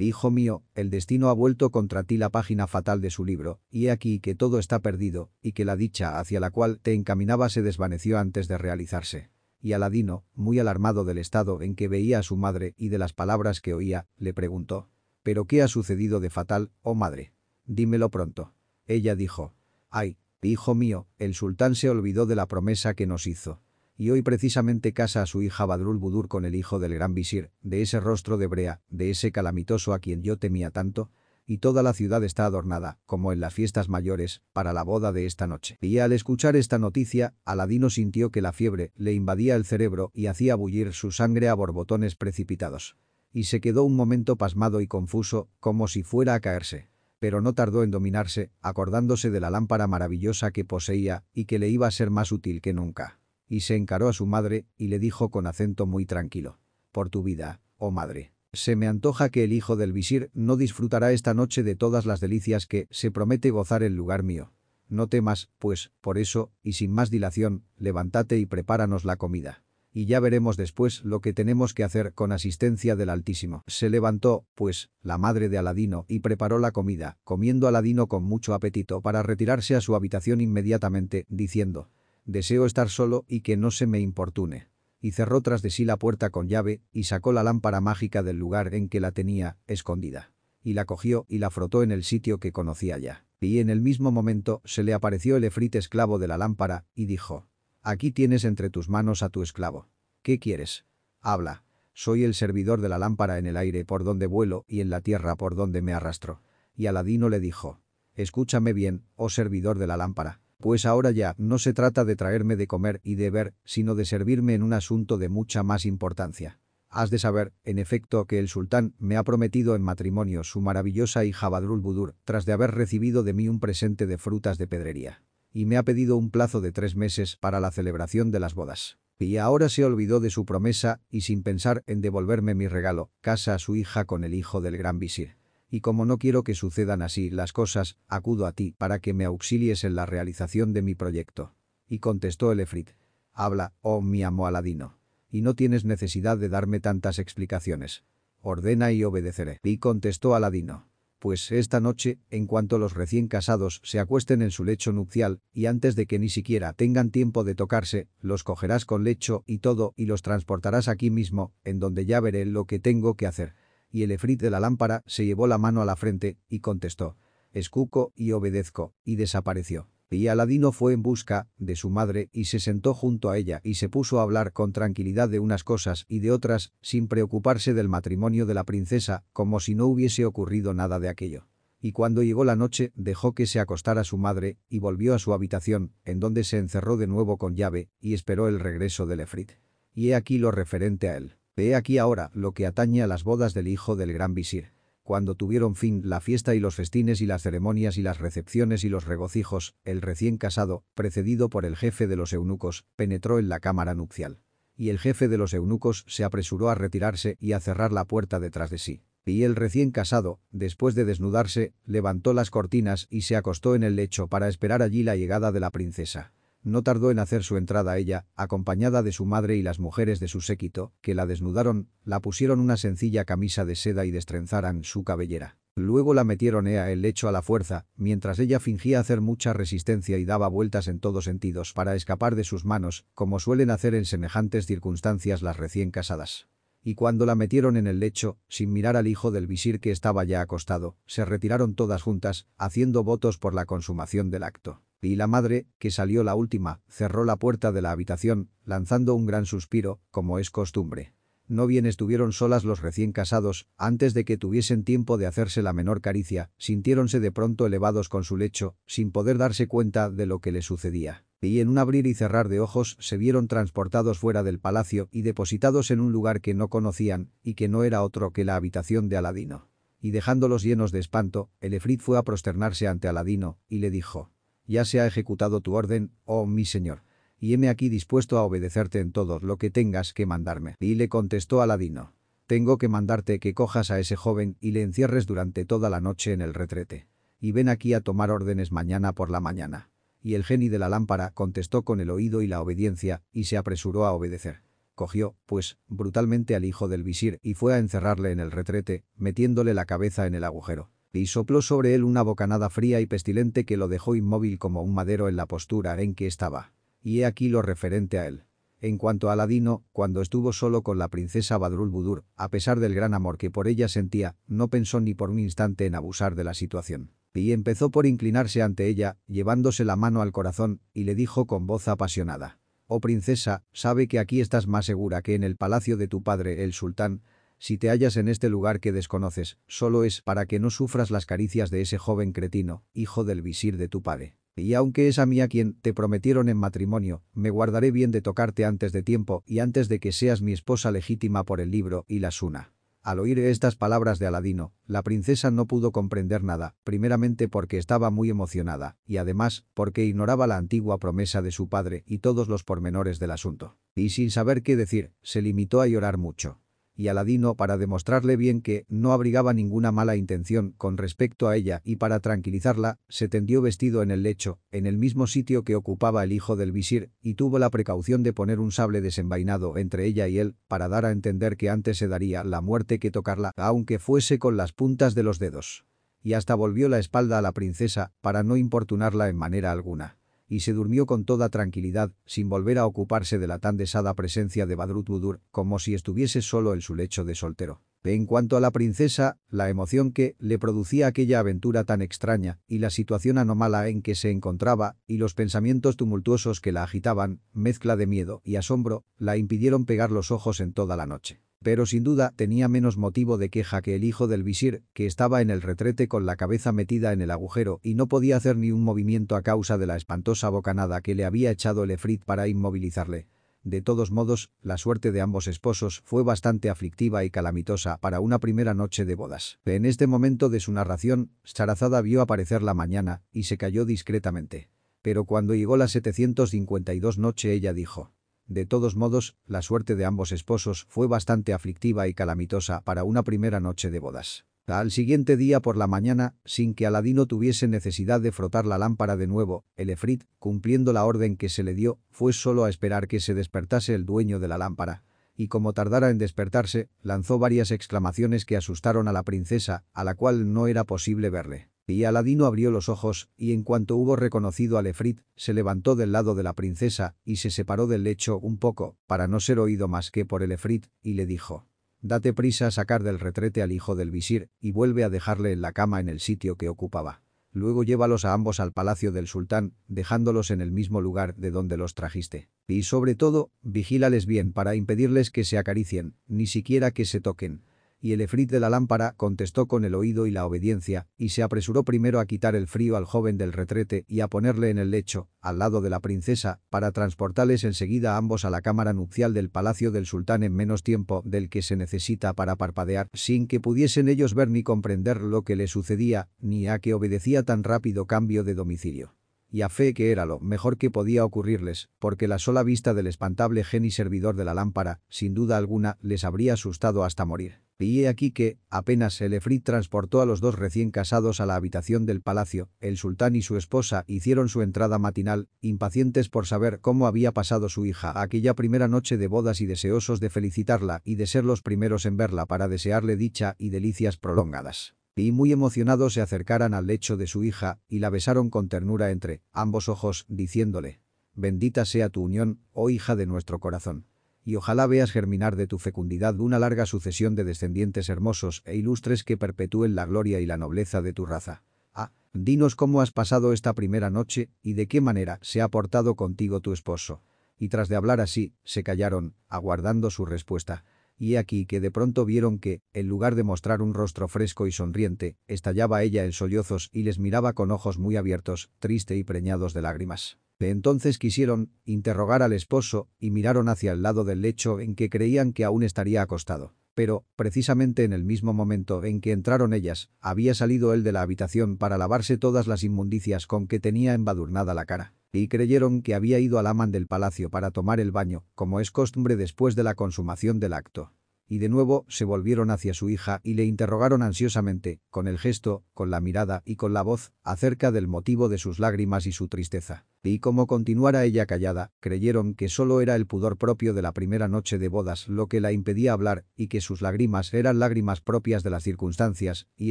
Hijo mío, el destino ha vuelto contra ti la página fatal de su libro, y he aquí que todo está perdido, y que la dicha hacia la cual te encaminaba se desvaneció antes de realizarse. Y Aladino, muy alarmado del estado en que veía a su madre y de las palabras que oía, le preguntó. ¿Pero qué ha sucedido de fatal, oh madre? Dímelo pronto. Ella dijo. Ay, hijo mío, el sultán se olvidó de la promesa que nos hizo y hoy precisamente casa a su hija Badrul Budur con el hijo del gran visir, de ese rostro de brea, de ese calamitoso a quien yo temía tanto, y toda la ciudad está adornada, como en las fiestas mayores, para la boda de esta noche. Y al escuchar esta noticia, Aladino sintió que la fiebre le invadía el cerebro y hacía bullir su sangre a borbotones precipitados. Y se quedó un momento pasmado y confuso, como si fuera a caerse. Pero no tardó en dominarse, acordándose de la lámpara maravillosa que poseía y que le iba a ser más útil que nunca y se encaró a su madre y le dijo con acento muy tranquilo. Por tu vida, oh madre. Se me antoja que el hijo del visir no disfrutará esta noche de todas las delicias que se promete gozar en lugar mío. No temas, pues, por eso, y sin más dilación, levántate y prepáranos la comida. Y ya veremos después lo que tenemos que hacer con asistencia del Altísimo. Se levantó, pues, la madre de Aladino y preparó la comida, comiendo Aladino con mucho apetito para retirarse a su habitación inmediatamente, diciendo, Deseo estar solo y que no se me importune. Y cerró tras de sí la puerta con llave y sacó la lámpara mágica del lugar en que la tenía, escondida. Y la cogió y la frotó en el sitio que conocía ya. Y en el mismo momento se le apareció el efrit esclavo de la lámpara y dijo, «Aquí tienes entre tus manos a tu esclavo. ¿Qué quieres? Habla. Soy el servidor de la lámpara en el aire por donde vuelo y en la tierra por donde me arrastro». Y Aladino le dijo, «Escúchame bien, oh servidor de la lámpara. Pues ahora ya no se trata de traerme de comer y de ver, sino de servirme en un asunto de mucha más importancia. Has de saber, en efecto, que el sultán me ha prometido en matrimonio su maravillosa hija Badrul Budur, tras de haber recibido de mí un presente de frutas de pedrería. Y me ha pedido un plazo de tres meses para la celebración de las bodas. Y ahora se olvidó de su promesa y sin pensar en devolverme mi regalo, casa a su hija con el hijo del gran visir y como no quiero que sucedan así las cosas, acudo a ti para que me auxilies en la realización de mi proyecto. Y contestó el Efrit. Habla, oh mi amo Aladino. Y no tienes necesidad de darme tantas explicaciones. Ordena y obedeceré. Y contestó Aladino. Pues esta noche, en cuanto los recién casados se acuesten en su lecho nupcial, y antes de que ni siquiera tengan tiempo de tocarse, los cogerás con lecho y todo y los transportarás aquí mismo, en donde ya veré lo que tengo que hacer y el efrit de la lámpara se llevó la mano a la frente y contestó, escuco y obedezco, y desapareció. Y Aladino fue en busca de su madre y se sentó junto a ella y se puso a hablar con tranquilidad de unas cosas y de otras, sin preocuparse del matrimonio de la princesa, como si no hubiese ocurrido nada de aquello. Y cuando llegó la noche, dejó que se acostara su madre y volvió a su habitación, en donde se encerró de nuevo con llave y esperó el regreso del Efrit. Y he aquí lo referente a él. Ve aquí ahora lo que atañe a las bodas del hijo del gran visir. Cuando tuvieron fin la fiesta y los festines y las ceremonias y las recepciones y los regocijos, el recién casado, precedido por el jefe de los eunucos, penetró en la cámara nupcial. Y el jefe de los eunucos se apresuró a retirarse y a cerrar la puerta detrás de sí. Y el recién casado, después de desnudarse, levantó las cortinas y se acostó en el lecho para esperar allí la llegada de la princesa. No tardó en hacer su entrada ella, acompañada de su madre y las mujeres de su séquito, que la desnudaron, la pusieron una sencilla camisa de seda y destrenzaran su cabellera. Luego la metieron ea el lecho a la fuerza, mientras ella fingía hacer mucha resistencia y daba vueltas en todos sentidos para escapar de sus manos, como suelen hacer en semejantes circunstancias las recién casadas. Y cuando la metieron en el lecho, sin mirar al hijo del visir que estaba ya acostado, se retiraron todas juntas, haciendo votos por la consumación del acto. Y la madre, que salió la última, cerró la puerta de la habitación, lanzando un gran suspiro, como es costumbre. No bien estuvieron solas los recién casados, antes de que tuviesen tiempo de hacerse la menor caricia, sintiéronse de pronto elevados con su lecho, sin poder darse cuenta de lo que les sucedía. Y en un abrir y cerrar de ojos se vieron transportados fuera del palacio y depositados en un lugar que no conocían y que no era otro que la habitación de Aladino. Y dejándolos llenos de espanto, el efrit fue a prosternarse ante Aladino, y le dijo. Ya se ha ejecutado tu orden, oh mi señor. Y heme aquí dispuesto a obedecerte en todo lo que tengas que mandarme. Y le contestó Aladino. Tengo que mandarte que cojas a ese joven y le encierres durante toda la noche en el retrete. Y ven aquí a tomar órdenes mañana por la mañana. Y el geni de la lámpara contestó con el oído y la obediencia, y se apresuró a obedecer. Cogió, pues, brutalmente al hijo del visir y fue a encerrarle en el retrete, metiéndole la cabeza en el agujero. Y sopló sobre él una bocanada fría y pestilente que lo dejó inmóvil como un madero en la postura en que estaba. Y he aquí lo referente a él. En cuanto a Aladino, cuando estuvo solo con la princesa Badrul Budur, a pesar del gran amor que por ella sentía, no pensó ni por un instante en abusar de la situación. Y empezó por inclinarse ante ella, llevándose la mano al corazón, y le dijo con voz apasionada. «Oh princesa, sabe que aquí estás más segura que en el palacio de tu padre, el sultán. Si te hallas en este lugar que desconoces, solo es para que no sufras las caricias de ese joven cretino, hijo del visir de tu padre. Y aunque es a mí a quien te prometieron en matrimonio, me guardaré bien de tocarte antes de tiempo y antes de que seas mi esposa legítima por el libro y la suna. Al oír estas palabras de Aladino, la princesa no pudo comprender nada, primeramente porque estaba muy emocionada, y además porque ignoraba la antigua promesa de su padre y todos los pormenores del asunto. Y sin saber qué decir, se limitó a llorar mucho y Aladino para demostrarle bien que no abrigaba ninguna mala intención con respecto a ella y para tranquilizarla, se tendió vestido en el lecho, en el mismo sitio que ocupaba el hijo del visir, y tuvo la precaución de poner un sable desenvainado entre ella y él, para dar a entender que antes se daría la muerte que tocarla, aunque fuese con las puntas de los dedos. Y hasta volvió la espalda a la princesa, para no importunarla en manera alguna y se durmió con toda tranquilidad, sin volver a ocuparse de la tan desada presencia de Badrut Budur, como si estuviese solo en su lecho de soltero. En cuanto a la princesa, la emoción que le producía aquella aventura tan extraña, y la situación anómala en que se encontraba, y los pensamientos tumultuosos que la agitaban, mezcla de miedo y asombro, la impidieron pegar los ojos en toda la noche. Pero sin duda tenía menos motivo de queja que el hijo del visir, que estaba en el retrete con la cabeza metida en el agujero y no podía hacer ni un movimiento a causa de la espantosa bocanada que le había echado el efrit para inmovilizarle. De todos modos, la suerte de ambos esposos fue bastante aflictiva y calamitosa para una primera noche de bodas. En este momento de su narración, Charazada vio aparecer la mañana y se cayó discretamente. Pero cuando llegó la 752 noche ella dijo, de todos modos, la suerte de ambos esposos fue bastante aflictiva y calamitosa para una primera noche de bodas. Al siguiente día por la mañana, sin que Aladino tuviese necesidad de frotar la lámpara de nuevo, el efrit, cumpliendo la orden que se le dio, fue solo a esperar que se despertase el dueño de la lámpara. Y como tardara en despertarse, lanzó varias exclamaciones que asustaron a la princesa, a la cual no era posible verle. Y Aladino abrió los ojos, y en cuanto hubo reconocido al Efrit, se levantó del lado de la princesa y se separó del lecho un poco, para no ser oído más que por el Efrit, y le dijo. Date prisa a sacar del retrete al hijo del visir, y vuelve a dejarle en la cama en el sitio que ocupaba. Luego llévalos a ambos al palacio del sultán, dejándolos en el mismo lugar de donde los trajiste. Y sobre todo, vigílales bien para impedirles que se acaricien, ni siquiera que se toquen y el efrit de la lámpara contestó con el oído y la obediencia, y se apresuró primero a quitar el frío al joven del retrete y a ponerle en el lecho, al lado de la princesa, para transportarles enseguida ambos a la cámara nupcial del palacio del sultán en menos tiempo del que se necesita para parpadear, sin que pudiesen ellos ver ni comprender lo que le sucedía, ni a que obedecía tan rápido cambio de domicilio y a fe que era lo mejor que podía ocurrirles, porque la sola vista del espantable geni servidor de la lámpara, sin duda alguna, les habría asustado hasta morir. Y he aquí que, apenas el efrit transportó a los dos recién casados a la habitación del palacio, el sultán y su esposa hicieron su entrada matinal, impacientes por saber cómo había pasado su hija aquella primera noche de bodas y deseosos de felicitarla y de ser los primeros en verla para desearle dicha y delicias prolongadas. Y muy emocionados se acercaran al lecho de su hija y la besaron con ternura entre ambos ojos, diciéndole, «Bendita sea tu unión, oh hija de nuestro corazón» y ojalá veas germinar de tu fecundidad una larga sucesión de descendientes hermosos e ilustres que perpetúen la gloria y la nobleza de tu raza. Ah, dinos cómo has pasado esta primera noche y de qué manera se ha portado contigo tu esposo. Y tras de hablar así, se callaron, aguardando su respuesta. Y aquí que de pronto vieron que, en lugar de mostrar un rostro fresco y sonriente, estallaba ella en sollozos y les miraba con ojos muy abiertos, triste y preñados de lágrimas. Entonces quisieron interrogar al esposo y miraron hacia el lado del lecho en que creían que aún estaría acostado. Pero, precisamente en el mismo momento en que entraron ellas, había salido él de la habitación para lavarse todas las inmundicias con que tenía embadurnada la cara. Y creyeron que había ido al amán del palacio para tomar el baño, como es costumbre después de la consumación del acto y de nuevo se volvieron hacia su hija y le interrogaron ansiosamente, con el gesto, con la mirada y con la voz, acerca del motivo de sus lágrimas y su tristeza. Y como continuara ella callada, creyeron que solo era el pudor propio de la primera noche de bodas lo que la impedía hablar y que sus lágrimas eran lágrimas propias de las circunstancias, y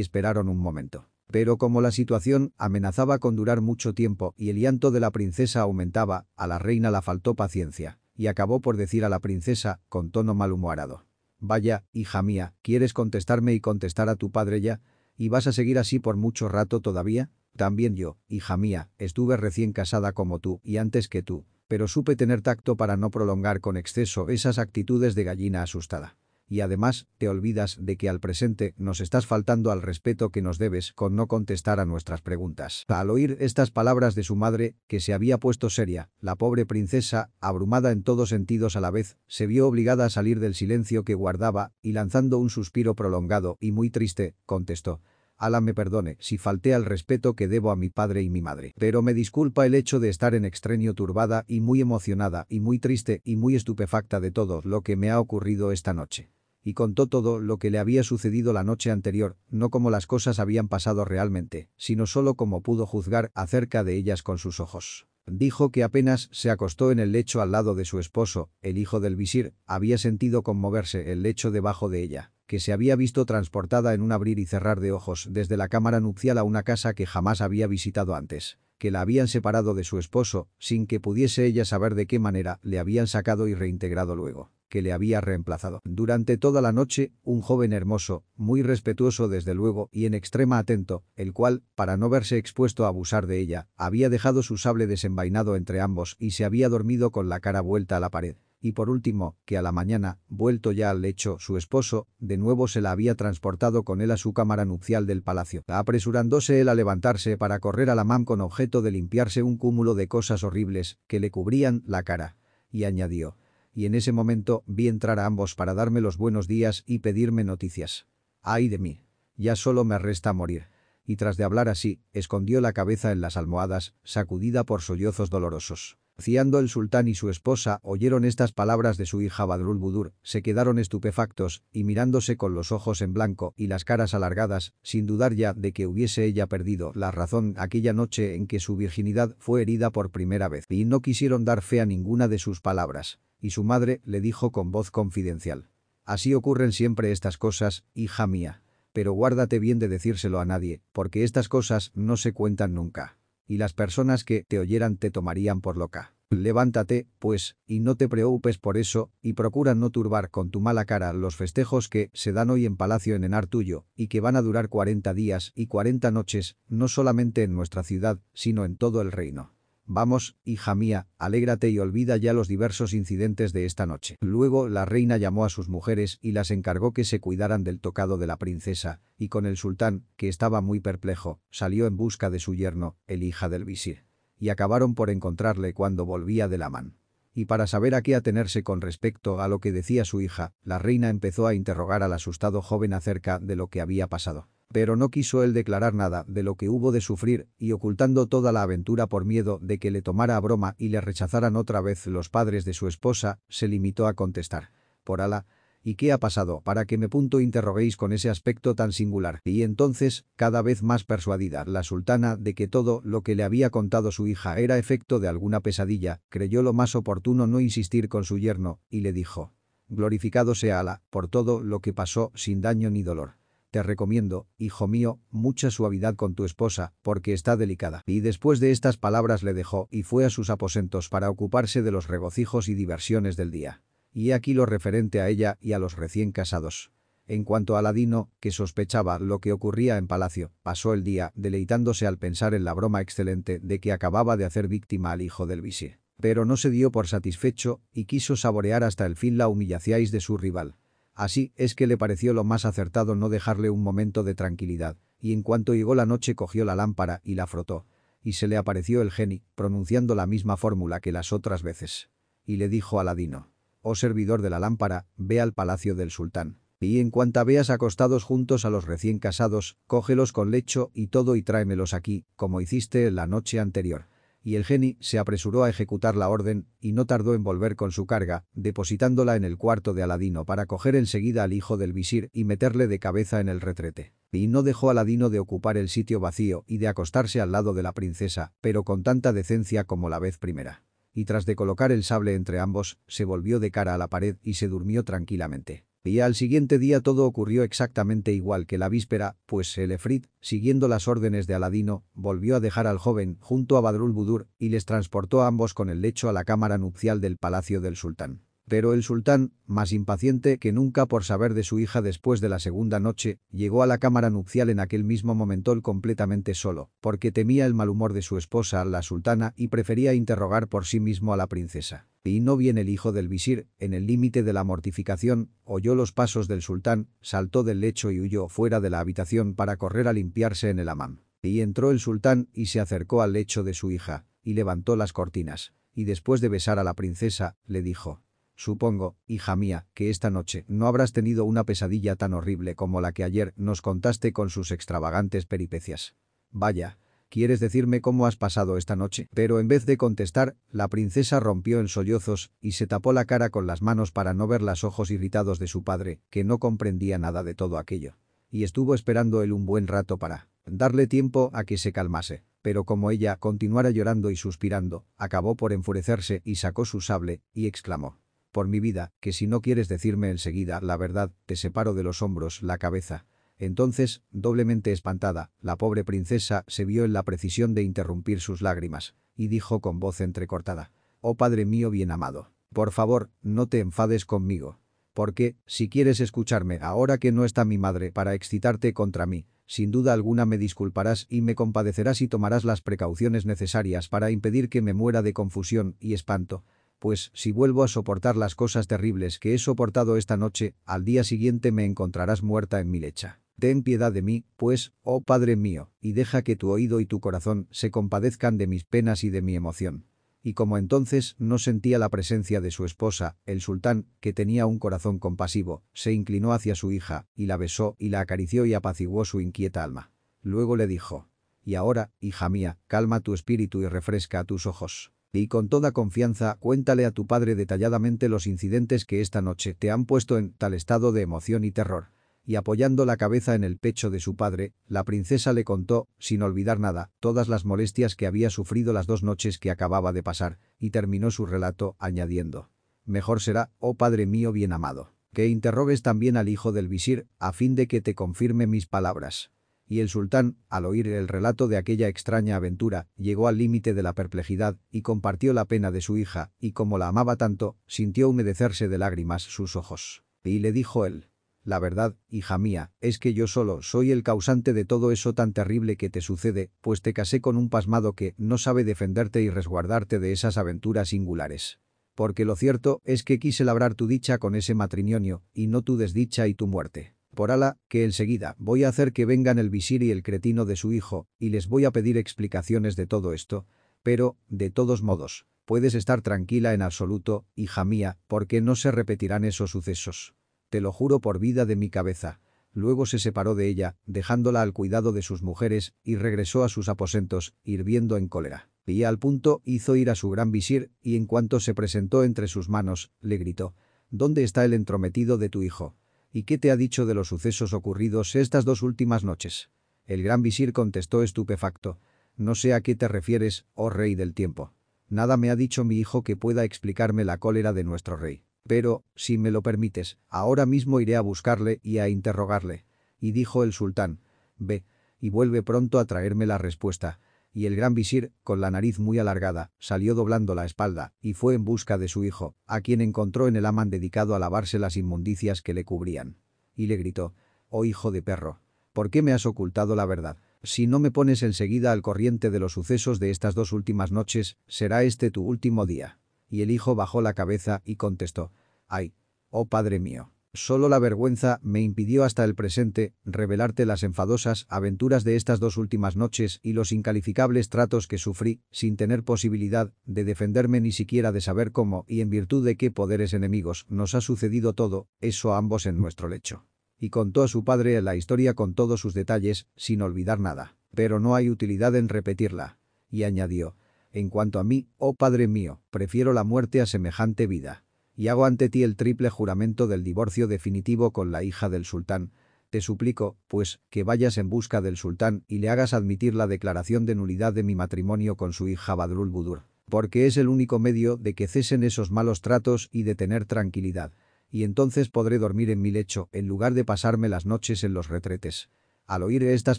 esperaron un momento. Pero como la situación amenazaba con durar mucho tiempo y el llanto de la princesa aumentaba, a la reina la faltó paciencia, y acabó por decir a la princesa, con tono malhumorado. Vaya, hija mía, ¿quieres contestarme y contestar a tu padre ya? ¿Y vas a seguir así por mucho rato todavía? También yo, hija mía, estuve recién casada como tú y antes que tú, pero supe tener tacto para no prolongar con exceso esas actitudes de gallina asustada y además te olvidas de que al presente nos estás faltando al respeto que nos debes con no contestar a nuestras preguntas. Al oír estas palabras de su madre, que se había puesto seria, la pobre princesa, abrumada en todos sentidos a la vez, se vio obligada a salir del silencio que guardaba y lanzando un suspiro prolongado y muy triste, contestó. Ala me perdone si falté al respeto que debo a mi padre y mi madre. Pero me disculpa el hecho de estar en extraño turbada y muy emocionada y muy triste y muy estupefacta de todo lo que me ha ocurrido esta noche y contó todo lo que le había sucedido la noche anterior, no como las cosas habían pasado realmente, sino solo como pudo juzgar acerca de ellas con sus ojos. Dijo que apenas se acostó en el lecho al lado de su esposo, el hijo del visir, había sentido conmoverse el lecho debajo de ella, que se había visto transportada en un abrir y cerrar de ojos desde la cámara nupcial a una casa que jamás había visitado antes, que la habían separado de su esposo, sin que pudiese ella saber de qué manera le habían sacado y reintegrado luego que le había reemplazado. Durante toda la noche, un joven hermoso, muy respetuoso desde luego y en extrema atento, el cual, para no verse expuesto a abusar de ella, había dejado su sable desenvainado entre ambos y se había dormido con la cara vuelta a la pared. Y por último, que a la mañana, vuelto ya al lecho, su esposo, de nuevo se la había transportado con él a su cámara nupcial del palacio, apresurándose él a levantarse para correr a la mam con objeto de limpiarse un cúmulo de cosas horribles que le cubrían la cara. Y añadió, y en ese momento vi entrar a ambos para darme los buenos días y pedirme noticias. ¡Ay de mí! Ya solo me resta morir. Y tras de hablar así, escondió la cabeza en las almohadas, sacudida por sollozos dolorosos. Ciando el sultán y su esposa oyeron estas palabras de su hija Badrul Budur, se quedaron estupefactos y mirándose con los ojos en blanco y las caras alargadas, sin dudar ya de que hubiese ella perdido la razón aquella noche en que su virginidad fue herida por primera vez, y no quisieron dar fe a ninguna de sus palabras y su madre le dijo con voz confidencial. Así ocurren siempre estas cosas, hija mía. Pero guárdate bien de decírselo a nadie, porque estas cosas no se cuentan nunca. Y las personas que te oyeran te tomarían por loca. Levántate, pues, y no te preocupes por eso, y procura no turbar con tu mala cara los festejos que se dan hoy en palacio en Enar tuyo, y que van a durar cuarenta días y cuarenta noches, no solamente en nuestra ciudad, sino en todo el reino. Vamos, hija mía, alégrate y olvida ya los diversos incidentes de esta noche. Luego la reina llamó a sus mujeres y las encargó que se cuidaran del tocado de la princesa, y con el sultán, que estaba muy perplejo, salió en busca de su yerno, el hija del visir. Y acabaron por encontrarle cuando volvía de la man. Y para saber a qué atenerse con respecto a lo que decía su hija, la reina empezó a interrogar al asustado joven acerca de lo que había pasado. Pero no quiso él declarar nada de lo que hubo de sufrir y ocultando toda la aventura por miedo de que le tomara a broma y le rechazaran otra vez los padres de su esposa, se limitó a contestar. Por ala, ¿y qué ha pasado para que me punto interroguéis con ese aspecto tan singular? Y entonces, cada vez más persuadida la sultana de que todo lo que le había contado su hija era efecto de alguna pesadilla, creyó lo más oportuno no insistir con su yerno, y le dijo. Glorificado sea Alá por todo lo que pasó sin daño ni dolor. Te recomiendo, hijo mío, mucha suavidad con tu esposa, porque está delicada. Y después de estas palabras le dejó y fue a sus aposentos para ocuparse de los regocijos y diversiones del día. Y aquí lo referente a ella y a los recién casados. En cuanto a Ladino, que sospechaba lo que ocurría en palacio, pasó el día deleitándose al pensar en la broma excelente de que acababa de hacer víctima al hijo del visir. Pero no se dio por satisfecho y quiso saborear hasta el fin la humillación de su rival. Así es que le pareció lo más acertado no dejarle un momento de tranquilidad, y en cuanto llegó la noche cogió la lámpara y la frotó. Y se le apareció el geni, pronunciando la misma fórmula que las otras veces. Y le dijo a Ladino, «Oh servidor de la lámpara, ve al palacio del sultán». Y en cuanta veas acostados juntos a los recién casados, cógelos con lecho y todo y tráemelos aquí, como hiciste la noche anterior y el geni se apresuró a ejecutar la orden y no tardó en volver con su carga, depositándola en el cuarto de Aladino para coger enseguida al hijo del visir y meterle de cabeza en el retrete. Y no dejó Aladino de ocupar el sitio vacío y de acostarse al lado de la princesa, pero con tanta decencia como la vez primera. Y tras de colocar el sable entre ambos, se volvió de cara a la pared y se durmió tranquilamente. Y al siguiente día todo ocurrió exactamente igual que la víspera, pues el Efrit, siguiendo las órdenes de Aladino, volvió a dejar al joven junto a Badrul Budur y les transportó a ambos con el lecho a la cámara nupcial del palacio del sultán. Pero el sultán, más impaciente que nunca por saber de su hija después de la segunda noche, llegó a la cámara nupcial en aquel mismo momento completamente solo, porque temía el mal humor de su esposa, la sultana, y prefería interrogar por sí mismo a la princesa. Y no bien el hijo del visir, en el límite de la mortificación, oyó los pasos del sultán, saltó del lecho y huyó fuera de la habitación para correr a limpiarse en el amán. Y entró el sultán y se acercó al lecho de su hija, y levantó las cortinas, y después de besar a la princesa, le dijo, Supongo, hija mía, que esta noche no habrás tenido una pesadilla tan horrible como la que ayer nos contaste con sus extravagantes peripecias. Vaya, ¿quieres decirme cómo has pasado esta noche? Pero en vez de contestar, la princesa rompió en sollozos y se tapó la cara con las manos para no ver los ojos irritados de su padre, que no comprendía nada de todo aquello. Y estuvo esperando él un buen rato para darle tiempo a que se calmase. Pero como ella continuara llorando y suspirando, acabó por enfurecerse y sacó su sable y exclamó por mi vida, que si no quieres decirme enseguida la verdad, te separo de los hombros la cabeza. Entonces, doblemente espantada, la pobre princesa se vio en la precisión de interrumpir sus lágrimas, y dijo con voz entrecortada, «Oh padre mío bien amado, por favor, no te enfades conmigo, porque, si quieres escucharme ahora que no está mi madre para excitarte contra mí, sin duda alguna me disculparás y me compadecerás y tomarás las precauciones necesarias para impedir que me muera de confusión y espanto, pues si vuelvo a soportar las cosas terribles que he soportado esta noche, al día siguiente me encontrarás muerta en mi lecha. Ten piedad de mí, pues, oh Padre mío, y deja que tu oído y tu corazón se compadezcan de mis penas y de mi emoción. Y como entonces no sentía la presencia de su esposa, el sultán, que tenía un corazón compasivo, se inclinó hacia su hija, y la besó y la acarició y apaciguó su inquieta alma. Luego le dijo, «Y ahora, hija mía, calma tu espíritu y refresca tus ojos». Y con toda confianza cuéntale a tu padre detalladamente los incidentes que esta noche te han puesto en tal estado de emoción y terror. Y apoyando la cabeza en el pecho de su padre, la princesa le contó, sin olvidar nada, todas las molestias que había sufrido las dos noches que acababa de pasar, y terminó su relato añadiendo. Mejor será, oh padre mío bien amado, que interrogues también al hijo del visir, a fin de que te confirme mis palabras y el sultán, al oír el relato de aquella extraña aventura, llegó al límite de la perplejidad y compartió la pena de su hija, y como la amaba tanto, sintió humedecerse de lágrimas sus ojos. Y le dijo él, la verdad, hija mía, es que yo solo soy el causante de todo eso tan terrible que te sucede, pues te casé con un pasmado que no sabe defenderte y resguardarte de esas aventuras singulares. Porque lo cierto es que quise labrar tu dicha con ese matrimonio, y no tu desdicha y tu muerte. Por ala, que enseguida voy a hacer que vengan el visir y el cretino de su hijo, y les voy a pedir explicaciones de todo esto. Pero, de todos modos, puedes estar tranquila en absoluto, hija mía, porque no se repetirán esos sucesos. Te lo juro por vida de mi cabeza. Luego se separó de ella, dejándola al cuidado de sus mujeres, y regresó a sus aposentos, hirviendo en cólera. Y al punto hizo ir a su gran visir, y en cuanto se presentó entre sus manos, le gritó, «¿Dónde está el entrometido de tu hijo?» ¿Y qué te ha dicho de los sucesos ocurridos estas dos últimas noches? El gran visir contestó estupefacto. No sé a qué te refieres, oh rey del tiempo. Nada me ha dicho mi hijo que pueda explicarme la cólera de nuestro rey. Pero, si me lo permites, ahora mismo iré a buscarle y a interrogarle. Y dijo el sultán, ve, y vuelve pronto a traerme la respuesta y el gran visir, con la nariz muy alargada, salió doblando la espalda y fue en busca de su hijo, a quien encontró en el amán dedicado a lavarse las inmundicias que le cubrían. Y le gritó, «Oh hijo de perro, ¿por qué me has ocultado la verdad? Si no me pones enseguida al corriente de los sucesos de estas dos últimas noches, será este tu último día». Y el hijo bajó la cabeza y contestó, «Ay, oh padre mío, Solo la vergüenza me impidió hasta el presente revelarte las enfadosas aventuras de estas dos últimas noches y los incalificables tratos que sufrí, sin tener posibilidad de defenderme ni siquiera de saber cómo y en virtud de qué poderes enemigos nos ha sucedido todo, eso a ambos en nuestro lecho. Y contó a su padre la historia con todos sus detalles, sin olvidar nada. Pero no hay utilidad en repetirla. Y añadió, en cuanto a mí, oh padre mío, prefiero la muerte a semejante vida y hago ante ti el triple juramento del divorcio definitivo con la hija del sultán. Te suplico, pues, que vayas en busca del sultán y le hagas admitir la declaración de nulidad de mi matrimonio con su hija Badrul Budur, porque es el único medio de que cesen esos malos tratos y de tener tranquilidad. Y entonces podré dormir en mi lecho, en lugar de pasarme las noches en los retretes. Al oír estas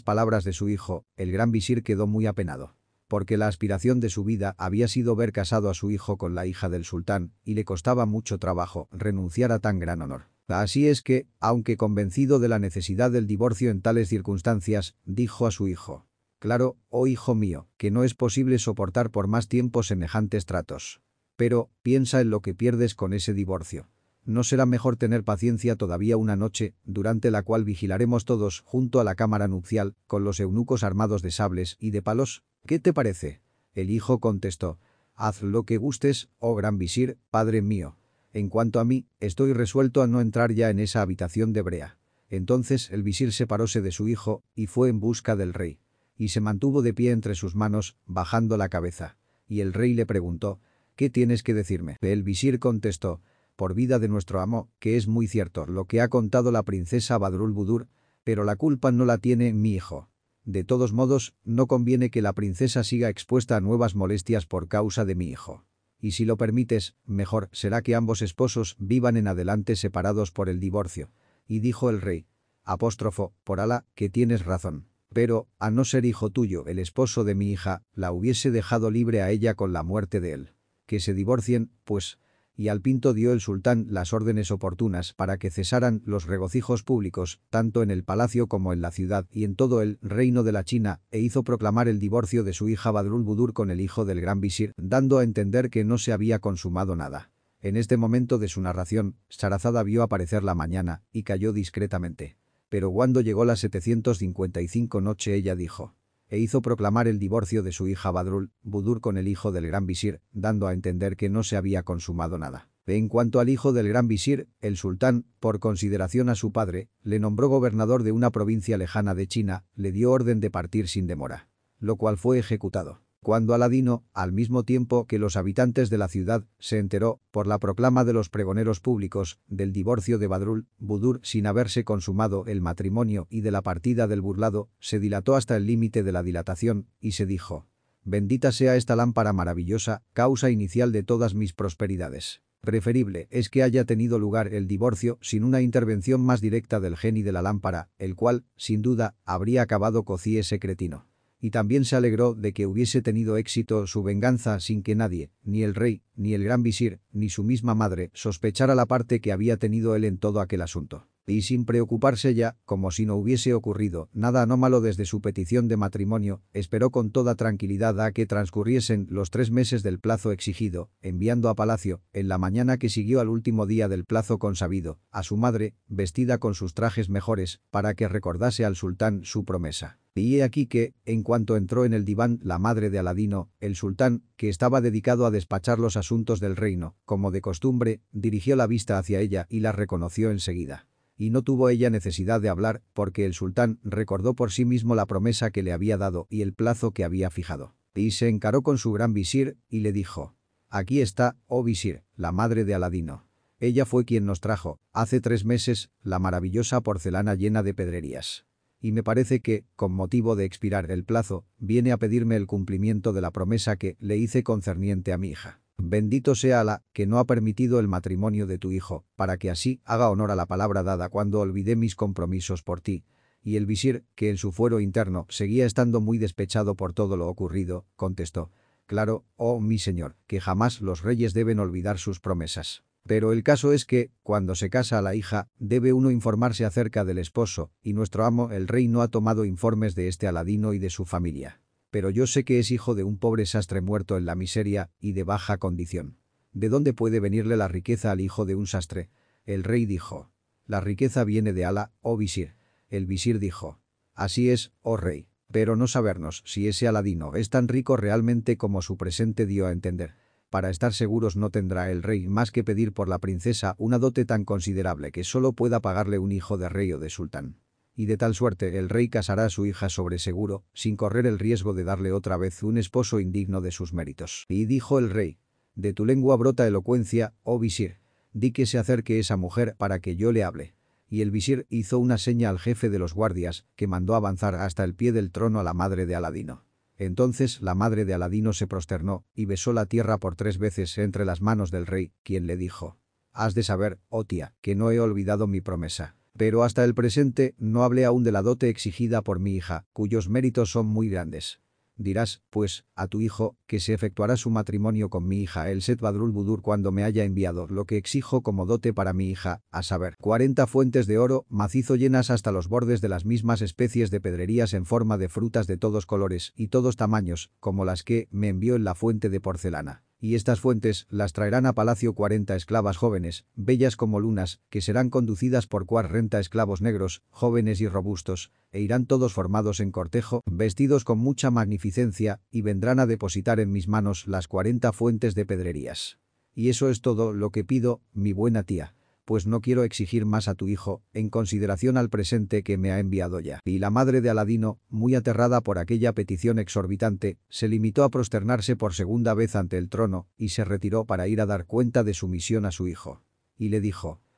palabras de su hijo, el gran visir quedó muy apenado porque la aspiración de su vida había sido ver casado a su hijo con la hija del sultán, y le costaba mucho trabajo renunciar a tan gran honor. Así es que, aunque convencido de la necesidad del divorcio en tales circunstancias, dijo a su hijo, «Claro, oh hijo mío, que no es posible soportar por más tiempo semejantes tratos. Pero, piensa en lo que pierdes con ese divorcio. ¿No será mejor tener paciencia todavía una noche, durante la cual vigilaremos todos junto a la cámara nupcial, con los eunucos armados de sables y de palos? ¿Qué te parece? El hijo contestó, haz lo que gustes, oh gran visir, padre mío. En cuanto a mí, estoy resuelto a no entrar ya en esa habitación de brea. Entonces el visir separóse de su hijo y fue en busca del rey. Y se mantuvo de pie entre sus manos, bajando la cabeza. Y el rey le preguntó, ¿qué tienes que decirme? El visir contestó, por vida de nuestro amo, que es muy cierto lo que ha contado la princesa Badrul Budur, pero la culpa no la tiene mi hijo. De todos modos, no conviene que la princesa siga expuesta a nuevas molestias por causa de mi hijo. Y si lo permites, mejor será que ambos esposos vivan en adelante separados por el divorcio. Y dijo el rey, apóstrofo, por Alá, que tienes razón. Pero, a no ser hijo tuyo, el esposo de mi hija, la hubiese dejado libre a ella con la muerte de él. Que se divorcien, pues, y al Pinto dio el sultán las órdenes oportunas para que cesaran los regocijos públicos, tanto en el palacio como en la ciudad y en todo el reino de la China, e hizo proclamar el divorcio de su hija Badrul Budur con el hijo del gran visir, dando a entender que no se había consumado nada. En este momento de su narración, Sarazada vio aparecer la mañana y cayó discretamente. Pero cuando llegó la 755 noche ella dijo, e hizo proclamar el divorcio de su hija Badrul, Budur con el hijo del gran visir, dando a entender que no se había consumado nada. En cuanto al hijo del gran visir, el sultán, por consideración a su padre, le nombró gobernador de una provincia lejana de China, le dio orden de partir sin demora. Lo cual fue ejecutado. Cuando Aladino, al mismo tiempo que los habitantes de la ciudad, se enteró, por la proclama de los pregoneros públicos, del divorcio de Badrul, Budur sin haberse consumado el matrimonio y de la partida del burlado, se dilató hasta el límite de la dilatación, y se dijo, «Bendita sea esta lámpara maravillosa, causa inicial de todas mis prosperidades». Preferible es que haya tenido lugar el divorcio sin una intervención más directa del genio de la lámpara, el cual, sin duda, habría acabado cocí ese cretino y también se alegró de que hubiese tenido éxito su venganza sin que nadie, ni el rey, ni el gran visir, ni su misma madre, sospechara la parte que había tenido él en todo aquel asunto y sin preocuparse ya, como si no hubiese ocurrido nada anómalo desde su petición de matrimonio, esperó con toda tranquilidad a que transcurriesen los tres meses del plazo exigido, enviando a palacio, en la mañana que siguió al último día del plazo consabido, a su madre, vestida con sus trajes mejores, para que recordase al sultán su promesa. Y he aquí que, en cuanto entró en el diván la madre de Aladino, el sultán, que estaba dedicado a despachar los asuntos del reino, como de costumbre, dirigió la vista hacia ella y la reconoció enseguida y no tuvo ella necesidad de hablar porque el sultán recordó por sí mismo la promesa que le había dado y el plazo que había fijado. Y se encaró con su gran visir y le dijo, «Aquí está, oh visir, la madre de Aladino. Ella fue quien nos trajo, hace tres meses, la maravillosa porcelana llena de pedrerías. Y me parece que, con motivo de expirar el plazo, viene a pedirme el cumplimiento de la promesa que le hice concerniente a mi hija». Bendito sea la que no ha permitido el matrimonio de tu hijo, para que así haga honor a la palabra dada cuando olvidé mis compromisos por ti. Y el visir, que en su fuero interno seguía estando muy despechado por todo lo ocurrido, contestó, Claro, oh mi señor, que jamás los reyes deben olvidar sus promesas. Pero el caso es que, cuando se casa a la hija, debe uno informarse acerca del esposo, y nuestro amo el rey no ha tomado informes de este Aladino y de su familia pero yo sé que es hijo de un pobre sastre muerto en la miseria y de baja condición. ¿De dónde puede venirle la riqueza al hijo de un sastre? El rey dijo. La riqueza viene de Alá, oh visir. El visir dijo. Así es, oh rey. Pero no sabernos si ese Aladino es tan rico realmente como su presente dio a entender. Para estar seguros no tendrá el rey más que pedir por la princesa una dote tan considerable que solo pueda pagarle un hijo de rey o de sultán. Y de tal suerte el rey casará a su hija sobre seguro, sin correr el riesgo de darle otra vez un esposo indigno de sus méritos. Y dijo el rey, de tu lengua brota elocuencia, oh visir. Di que se acerque esa mujer para que yo le hable y el visir hizo una seña al jefe de los guardias, que mandó avanzar hasta el pie del trono a la madre de Aladino. Entonces la madre de Aladino se prosternó y besó la tierra por tres veces entre las manos del rey, quien le dijo, «Has de saber, oh tía, que no he olvidado mi promesa. Pero hasta el presente no hablé aún de la dote exigida por mi hija, cuyos méritos son muy grandes. Dirás, pues, a tu hijo, que se efectuará su matrimonio con mi hija el Set Badrul Budur cuando me haya enviado lo que exijo como dote para mi hija, a saber, 40 fuentes de oro, macizo llenas hasta los bordes de las mismas especies de pedrerías en forma de frutas de todos colores y todos tamaños, como las que me envió en la fuente de porcelana y estas fuentes las traerán a palacio cuarenta esclavas jóvenes, bellas como lunas, que serán conducidas por cuarenta esclavos negros, jóvenes y robustos, e irán todos formados en cortejo, vestidos con mucha magnificencia, y vendrán a depositar en mis manos las cuarenta fuentes de pedrerías. Y eso es todo lo que pido, mi buena tía pues no quiero exigir más a tu hijo, en consideración al presente que me ha enviado ya. Y la madre de Aladino, muy aterrada por aquella petición exorbitante, se limitó a prosternarse por segunda vez ante el trono y se retiró para ir a dar cuenta de su misión a su hijo. Y le dijo, «Oh,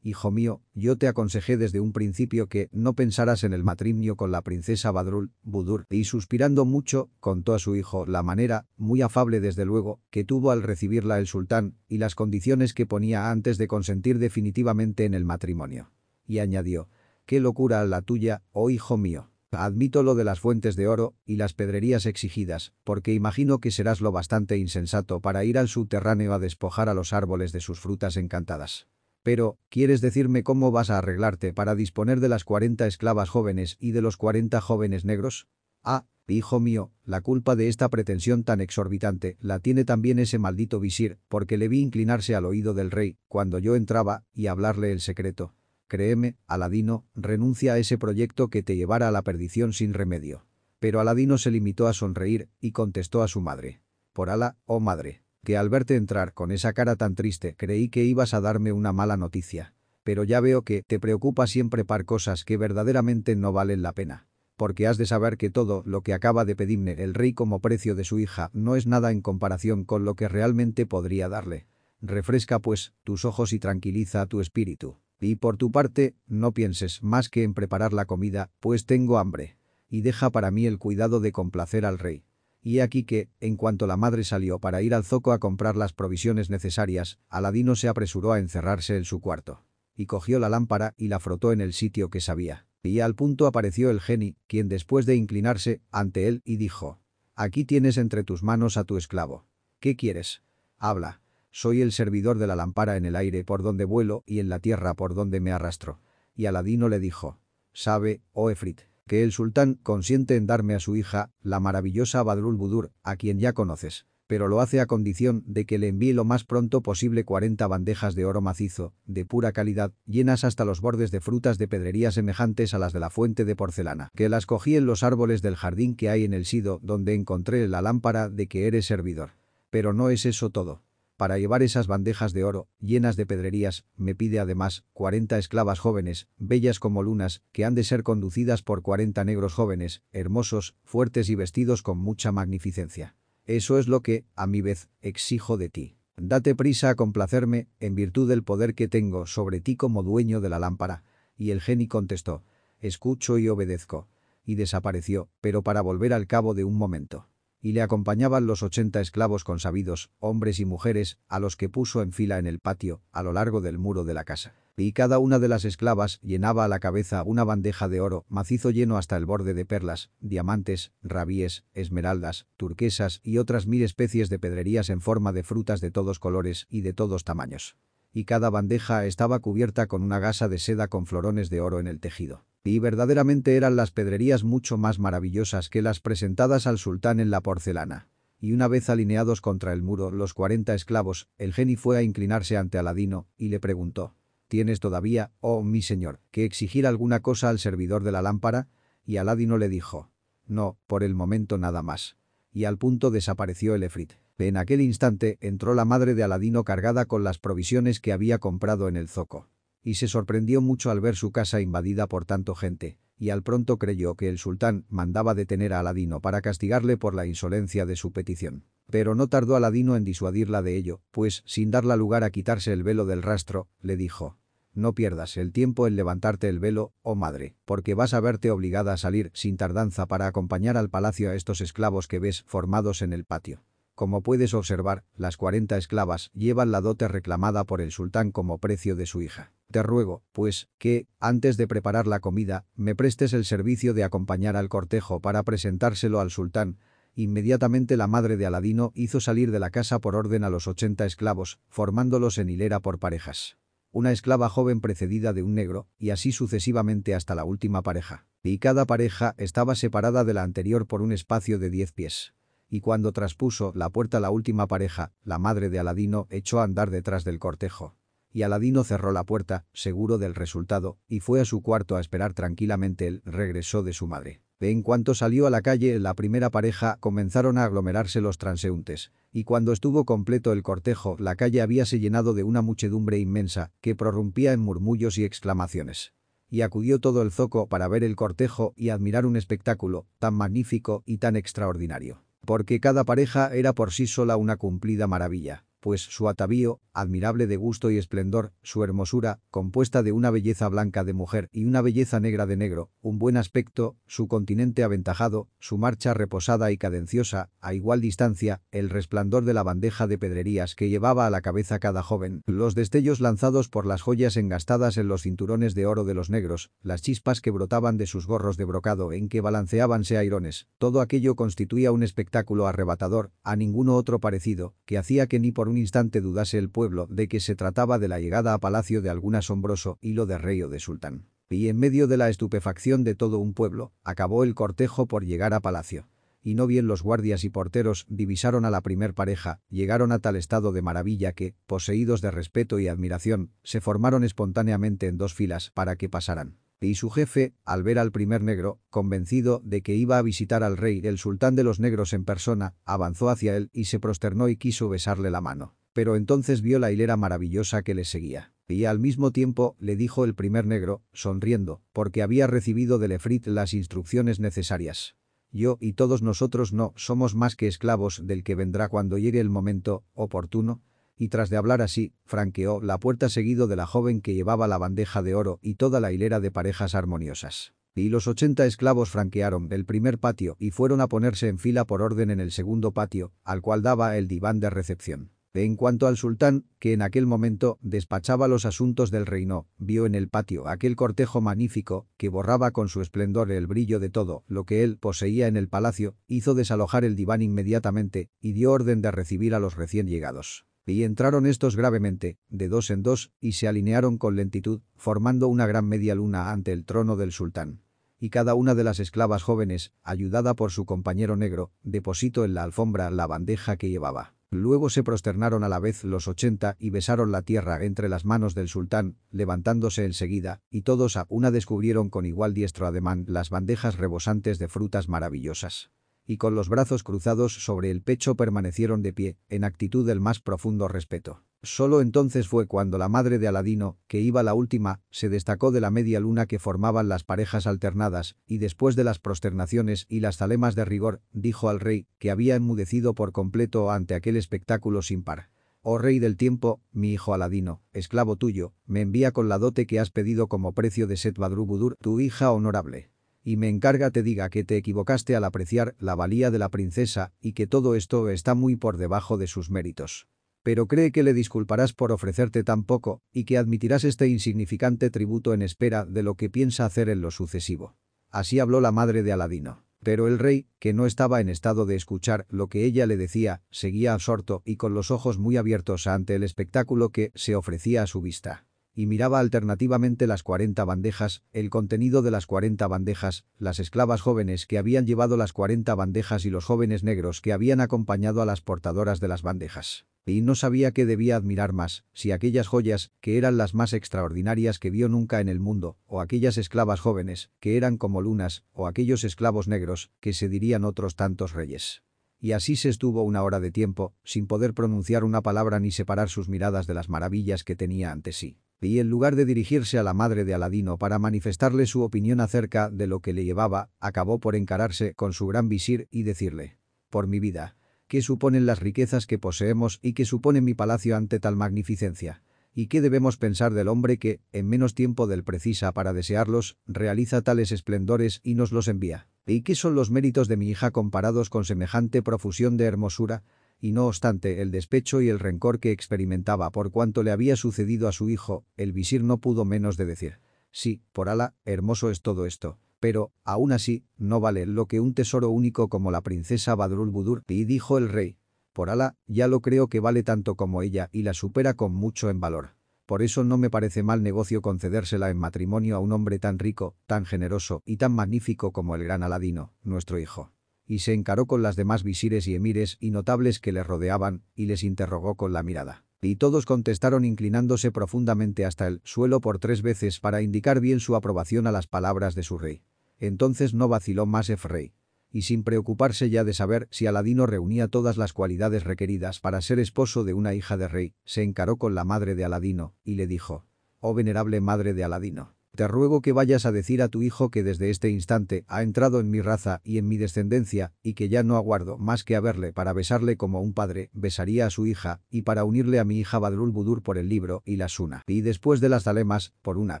Hijo mío, yo te aconsejé desde un principio que no pensaras en el matrimonio con la princesa Badrul, Budur, y suspirando mucho, contó a su hijo la manera, muy afable desde luego, que tuvo al recibirla el sultán y las condiciones que ponía antes de consentir definitivamente en el matrimonio. Y añadió, «Qué locura la tuya, oh hijo mío». Admito lo de las fuentes de oro y las pedrerías exigidas, porque imagino que serás lo bastante insensato para ir al subterráneo a despojar a los árboles de sus frutas encantadas. Pero, ¿quieres decirme cómo vas a arreglarte para disponer de las 40 esclavas jóvenes y de los 40 jóvenes negros? Ah, hijo mío, la culpa de esta pretensión tan exorbitante la tiene también ese maldito visir, porque le vi inclinarse al oído del rey cuando yo entraba y hablarle el secreto. Créeme, Aladino, renuncia a ese proyecto que te llevara a la perdición sin remedio. Pero Aladino se limitó a sonreír y contestó a su madre. Por Ala, oh madre, que al verte entrar con esa cara tan triste creí que ibas a darme una mala noticia. Pero ya veo que te preocupa siempre par cosas que verdaderamente no valen la pena. Porque has de saber que todo lo que acaba de pedirme el rey como precio de su hija no es nada en comparación con lo que realmente podría darle. Refresca pues tus ojos y tranquiliza tu espíritu. Y por tu parte, no pienses más que en preparar la comida, pues tengo hambre. Y deja para mí el cuidado de complacer al rey. Y aquí que, en cuanto la madre salió para ir al zoco a comprar las provisiones necesarias, Aladino se apresuró a encerrarse en su cuarto. Y cogió la lámpara y la frotó en el sitio que sabía. Y al punto apareció el geni, quien después de inclinarse ante él y dijo, «Aquí tienes entre tus manos a tu esclavo. ¿Qué quieres? Habla. Soy el servidor de la lámpara en el aire por donde vuelo y en la tierra por donde me arrastro». Y Aladino le dijo, «Sabe, oh Efrit, que el sultán consiente en darme a su hija, la maravillosa Badrul Budur, a quien ya conoces, pero lo hace a condición de que le envíe lo más pronto posible 40 bandejas de oro macizo, de pura calidad, llenas hasta los bordes de frutas de pedrería semejantes a las de la fuente de porcelana, que las cogí en los árboles del jardín que hay en el Sido, donde encontré la lámpara de que eres servidor. Pero no es eso todo. Para llevar esas bandejas de oro, llenas de pedrerías, me pide además 40 esclavas jóvenes, bellas como lunas, que han de ser conducidas por 40 negros jóvenes, hermosos, fuertes y vestidos con mucha magnificencia. Eso es lo que, a mi vez, exijo de ti. Date prisa a complacerme, en virtud del poder que tengo sobre ti como dueño de la lámpara. Y el geni contestó, escucho y obedezco. Y desapareció, pero para volver al cabo de un momento y le acompañaban los ochenta esclavos consabidos, hombres y mujeres, a los que puso en fila en el patio, a lo largo del muro de la casa. Y cada una de las esclavas llenaba a la cabeza una bandeja de oro, macizo lleno hasta el borde de perlas, diamantes, rabíes, esmeraldas, turquesas y otras mil especies de pedrerías en forma de frutas de todos colores y de todos tamaños. Y cada bandeja estaba cubierta con una gasa de seda con florones de oro en el tejido. Y verdaderamente eran las pedrerías mucho más maravillosas que las presentadas al sultán en la porcelana. Y una vez alineados contra el muro los cuarenta esclavos, el geni fue a inclinarse ante Aladino y le preguntó, ¿tienes todavía, oh mi señor, que exigir alguna cosa al servidor de la lámpara? Y Aladino le dijo, no, por el momento nada más. Y al punto desapareció el efrit. En aquel instante entró la madre de Aladino cargada con las provisiones que había comprado en el zoco. Y se sorprendió mucho al ver su casa invadida por tanto gente, y al pronto creyó que el sultán mandaba detener a Aladino para castigarle por la insolencia de su petición. Pero no tardó Aladino en disuadirla de ello, pues, sin darla lugar a quitarse el velo del rastro, le dijo, no pierdas el tiempo en levantarte el velo, oh madre, porque vas a verte obligada a salir sin tardanza para acompañar al palacio a estos esclavos que ves formados en el patio. Como puedes observar, las 40 esclavas llevan la dote reclamada por el sultán como precio de su hija. Te ruego, pues, que, antes de preparar la comida, me prestes el servicio de acompañar al cortejo para presentárselo al sultán. Inmediatamente la madre de Aladino hizo salir de la casa por orden a los 80 esclavos, formándolos en hilera por parejas. Una esclava joven precedida de un negro, y así sucesivamente hasta la última pareja. Y cada pareja estaba separada de la anterior por un espacio de 10 pies y cuando traspuso la puerta la última pareja, la madre de Aladino echó a andar detrás del cortejo. Y Aladino cerró la puerta, seguro del resultado, y fue a su cuarto a esperar tranquilamente el regreso de su madre. En cuanto salió a la calle la primera pareja comenzaron a aglomerarse los transeúntes, y cuando estuvo completo el cortejo la calle habíase llenado de una muchedumbre inmensa que prorrumpía en murmullos y exclamaciones. Y acudió todo el zoco para ver el cortejo y admirar un espectáculo tan magnífico y tan extraordinario porque cada pareja era por sí sola una cumplida maravilla pues su atavío, admirable de gusto y esplendor, su hermosura, compuesta de una belleza blanca de mujer y una belleza negra de negro, un buen aspecto, su continente aventajado, su marcha reposada y cadenciosa, a igual distancia, el resplandor de la bandeja de pedrerías que llevaba a la cabeza cada joven, los destellos lanzados por las joyas engastadas en los cinturones de oro de los negros, las chispas que brotaban de sus gorros de brocado en que balanceábanse airones, todo aquello constituía un espectáculo arrebatador, a ninguno otro parecido, que hacía que ni por un instante dudase el pueblo de que se trataba de la llegada a palacio de algún asombroso hilo de rey o de sultán. Y en medio de la estupefacción de todo un pueblo, acabó el cortejo por llegar a palacio. Y no bien los guardias y porteros divisaron a la primer pareja, llegaron a tal estado de maravilla que, poseídos de respeto y admiración, se formaron espontáneamente en dos filas para que pasaran. Y su jefe, al ver al primer negro, convencido de que iba a visitar al rey el sultán de los negros en persona, avanzó hacia él y se prosternó y quiso besarle la mano. Pero entonces vio la hilera maravillosa que le seguía. Y al mismo tiempo le dijo el primer negro, sonriendo, porque había recibido del Efrit las instrucciones necesarias. Yo y todos nosotros no somos más que esclavos del que vendrá cuando llegue el momento oportuno y tras de hablar así, franqueó la puerta seguido de la joven que llevaba la bandeja de oro y toda la hilera de parejas armoniosas. Y los ochenta esclavos franquearon el primer patio y fueron a ponerse en fila por orden en el segundo patio, al cual daba el diván de recepción. En cuanto al sultán, que en aquel momento despachaba los asuntos del reino, vio en el patio aquel cortejo magnífico que borraba con su esplendor el brillo de todo lo que él poseía en el palacio, hizo desalojar el diván inmediatamente y dio orden de recibir a los recién llegados. Y entraron estos gravemente, de dos en dos, y se alinearon con lentitud, formando una gran media luna ante el trono del sultán. Y cada una de las esclavas jóvenes, ayudada por su compañero negro, depositó en la alfombra la bandeja que llevaba. Luego se prosternaron a la vez los ochenta y besaron la tierra entre las manos del sultán, levantándose enseguida, y todos a una descubrieron con igual diestro ademán las bandejas rebosantes de frutas maravillosas y con los brazos cruzados sobre el pecho permanecieron de pie, en actitud del más profundo respeto. Solo entonces fue cuando la madre de Aladino, que iba la última, se destacó de la media luna que formaban las parejas alternadas, y después de las prosternaciones y las zalemas de rigor, dijo al rey, que había enmudecido por completo ante aquel espectáculo sin par. Oh rey del tiempo, mi hijo Aladino, esclavo tuyo, me envía con la dote que has pedido como precio de Set Badrubudur, tu hija honorable y me encarga te diga que te equivocaste al apreciar la valía de la princesa y que todo esto está muy por debajo de sus méritos. Pero cree que le disculparás por ofrecerte tan poco y que admitirás este insignificante tributo en espera de lo que piensa hacer en lo sucesivo. Así habló la madre de Aladino. Pero el rey, que no estaba en estado de escuchar lo que ella le decía, seguía absorto y con los ojos muy abiertos ante el espectáculo que se ofrecía a su vista y miraba alternativamente las 40 bandejas, el contenido de las 40 bandejas, las esclavas jóvenes que habían llevado las 40 bandejas y los jóvenes negros que habían acompañado a las portadoras de las bandejas. y no sabía qué debía admirar más, si aquellas joyas, que eran las más extraordinarias que vio nunca en el mundo, o aquellas esclavas jóvenes, que eran como lunas, o aquellos esclavos negros, que se dirían otros tantos reyes. Y así se estuvo una hora de tiempo, sin poder pronunciar una palabra ni separar sus miradas de las maravillas que tenía ante sí. Y en lugar de dirigirse a la madre de Aladino para manifestarle su opinión acerca de lo que le llevaba, acabó por encararse con su gran visir y decirle, «Por mi vida, ¿qué suponen las riquezas que poseemos y qué supone mi palacio ante tal magnificencia?» ¿Y qué debemos pensar del hombre que, en menos tiempo del precisa para desearlos, realiza tales esplendores y nos los envía? ¿Y qué son los méritos de mi hija comparados con semejante profusión de hermosura? Y no obstante el despecho y el rencor que experimentaba por cuanto le había sucedido a su hijo, el visir no pudo menos de decir. Sí, por ala, hermoso es todo esto. Pero, aún así, no vale lo que un tesoro único como la princesa Badrul Budur, y dijo el rey, por Alá, ya lo creo que vale tanto como ella y la supera con mucho en valor. Por eso no me parece mal negocio concedérsela en matrimonio a un hombre tan rico, tan generoso y tan magnífico como el gran Aladino, nuestro hijo. Y se encaró con las demás visires y emires y notables que le rodeaban y les interrogó con la mirada. Y todos contestaron inclinándose profundamente hasta el suelo por tres veces para indicar bien su aprobación a las palabras de su rey. Entonces no vaciló más Efrey y sin preocuparse ya de saber si Aladino reunía todas las cualidades requeridas para ser esposo de una hija de rey, se encaró con la madre de Aladino y le dijo, «Oh venerable madre de Aladino, te ruego que vayas a decir a tu hijo que desde este instante ha entrado en mi raza y en mi descendencia, y que ya no aguardo más que a verle para besarle como un padre besaría a su hija, y para unirle a mi hija Badrul Budur por el libro y la suna. Y después de las dalemas, por una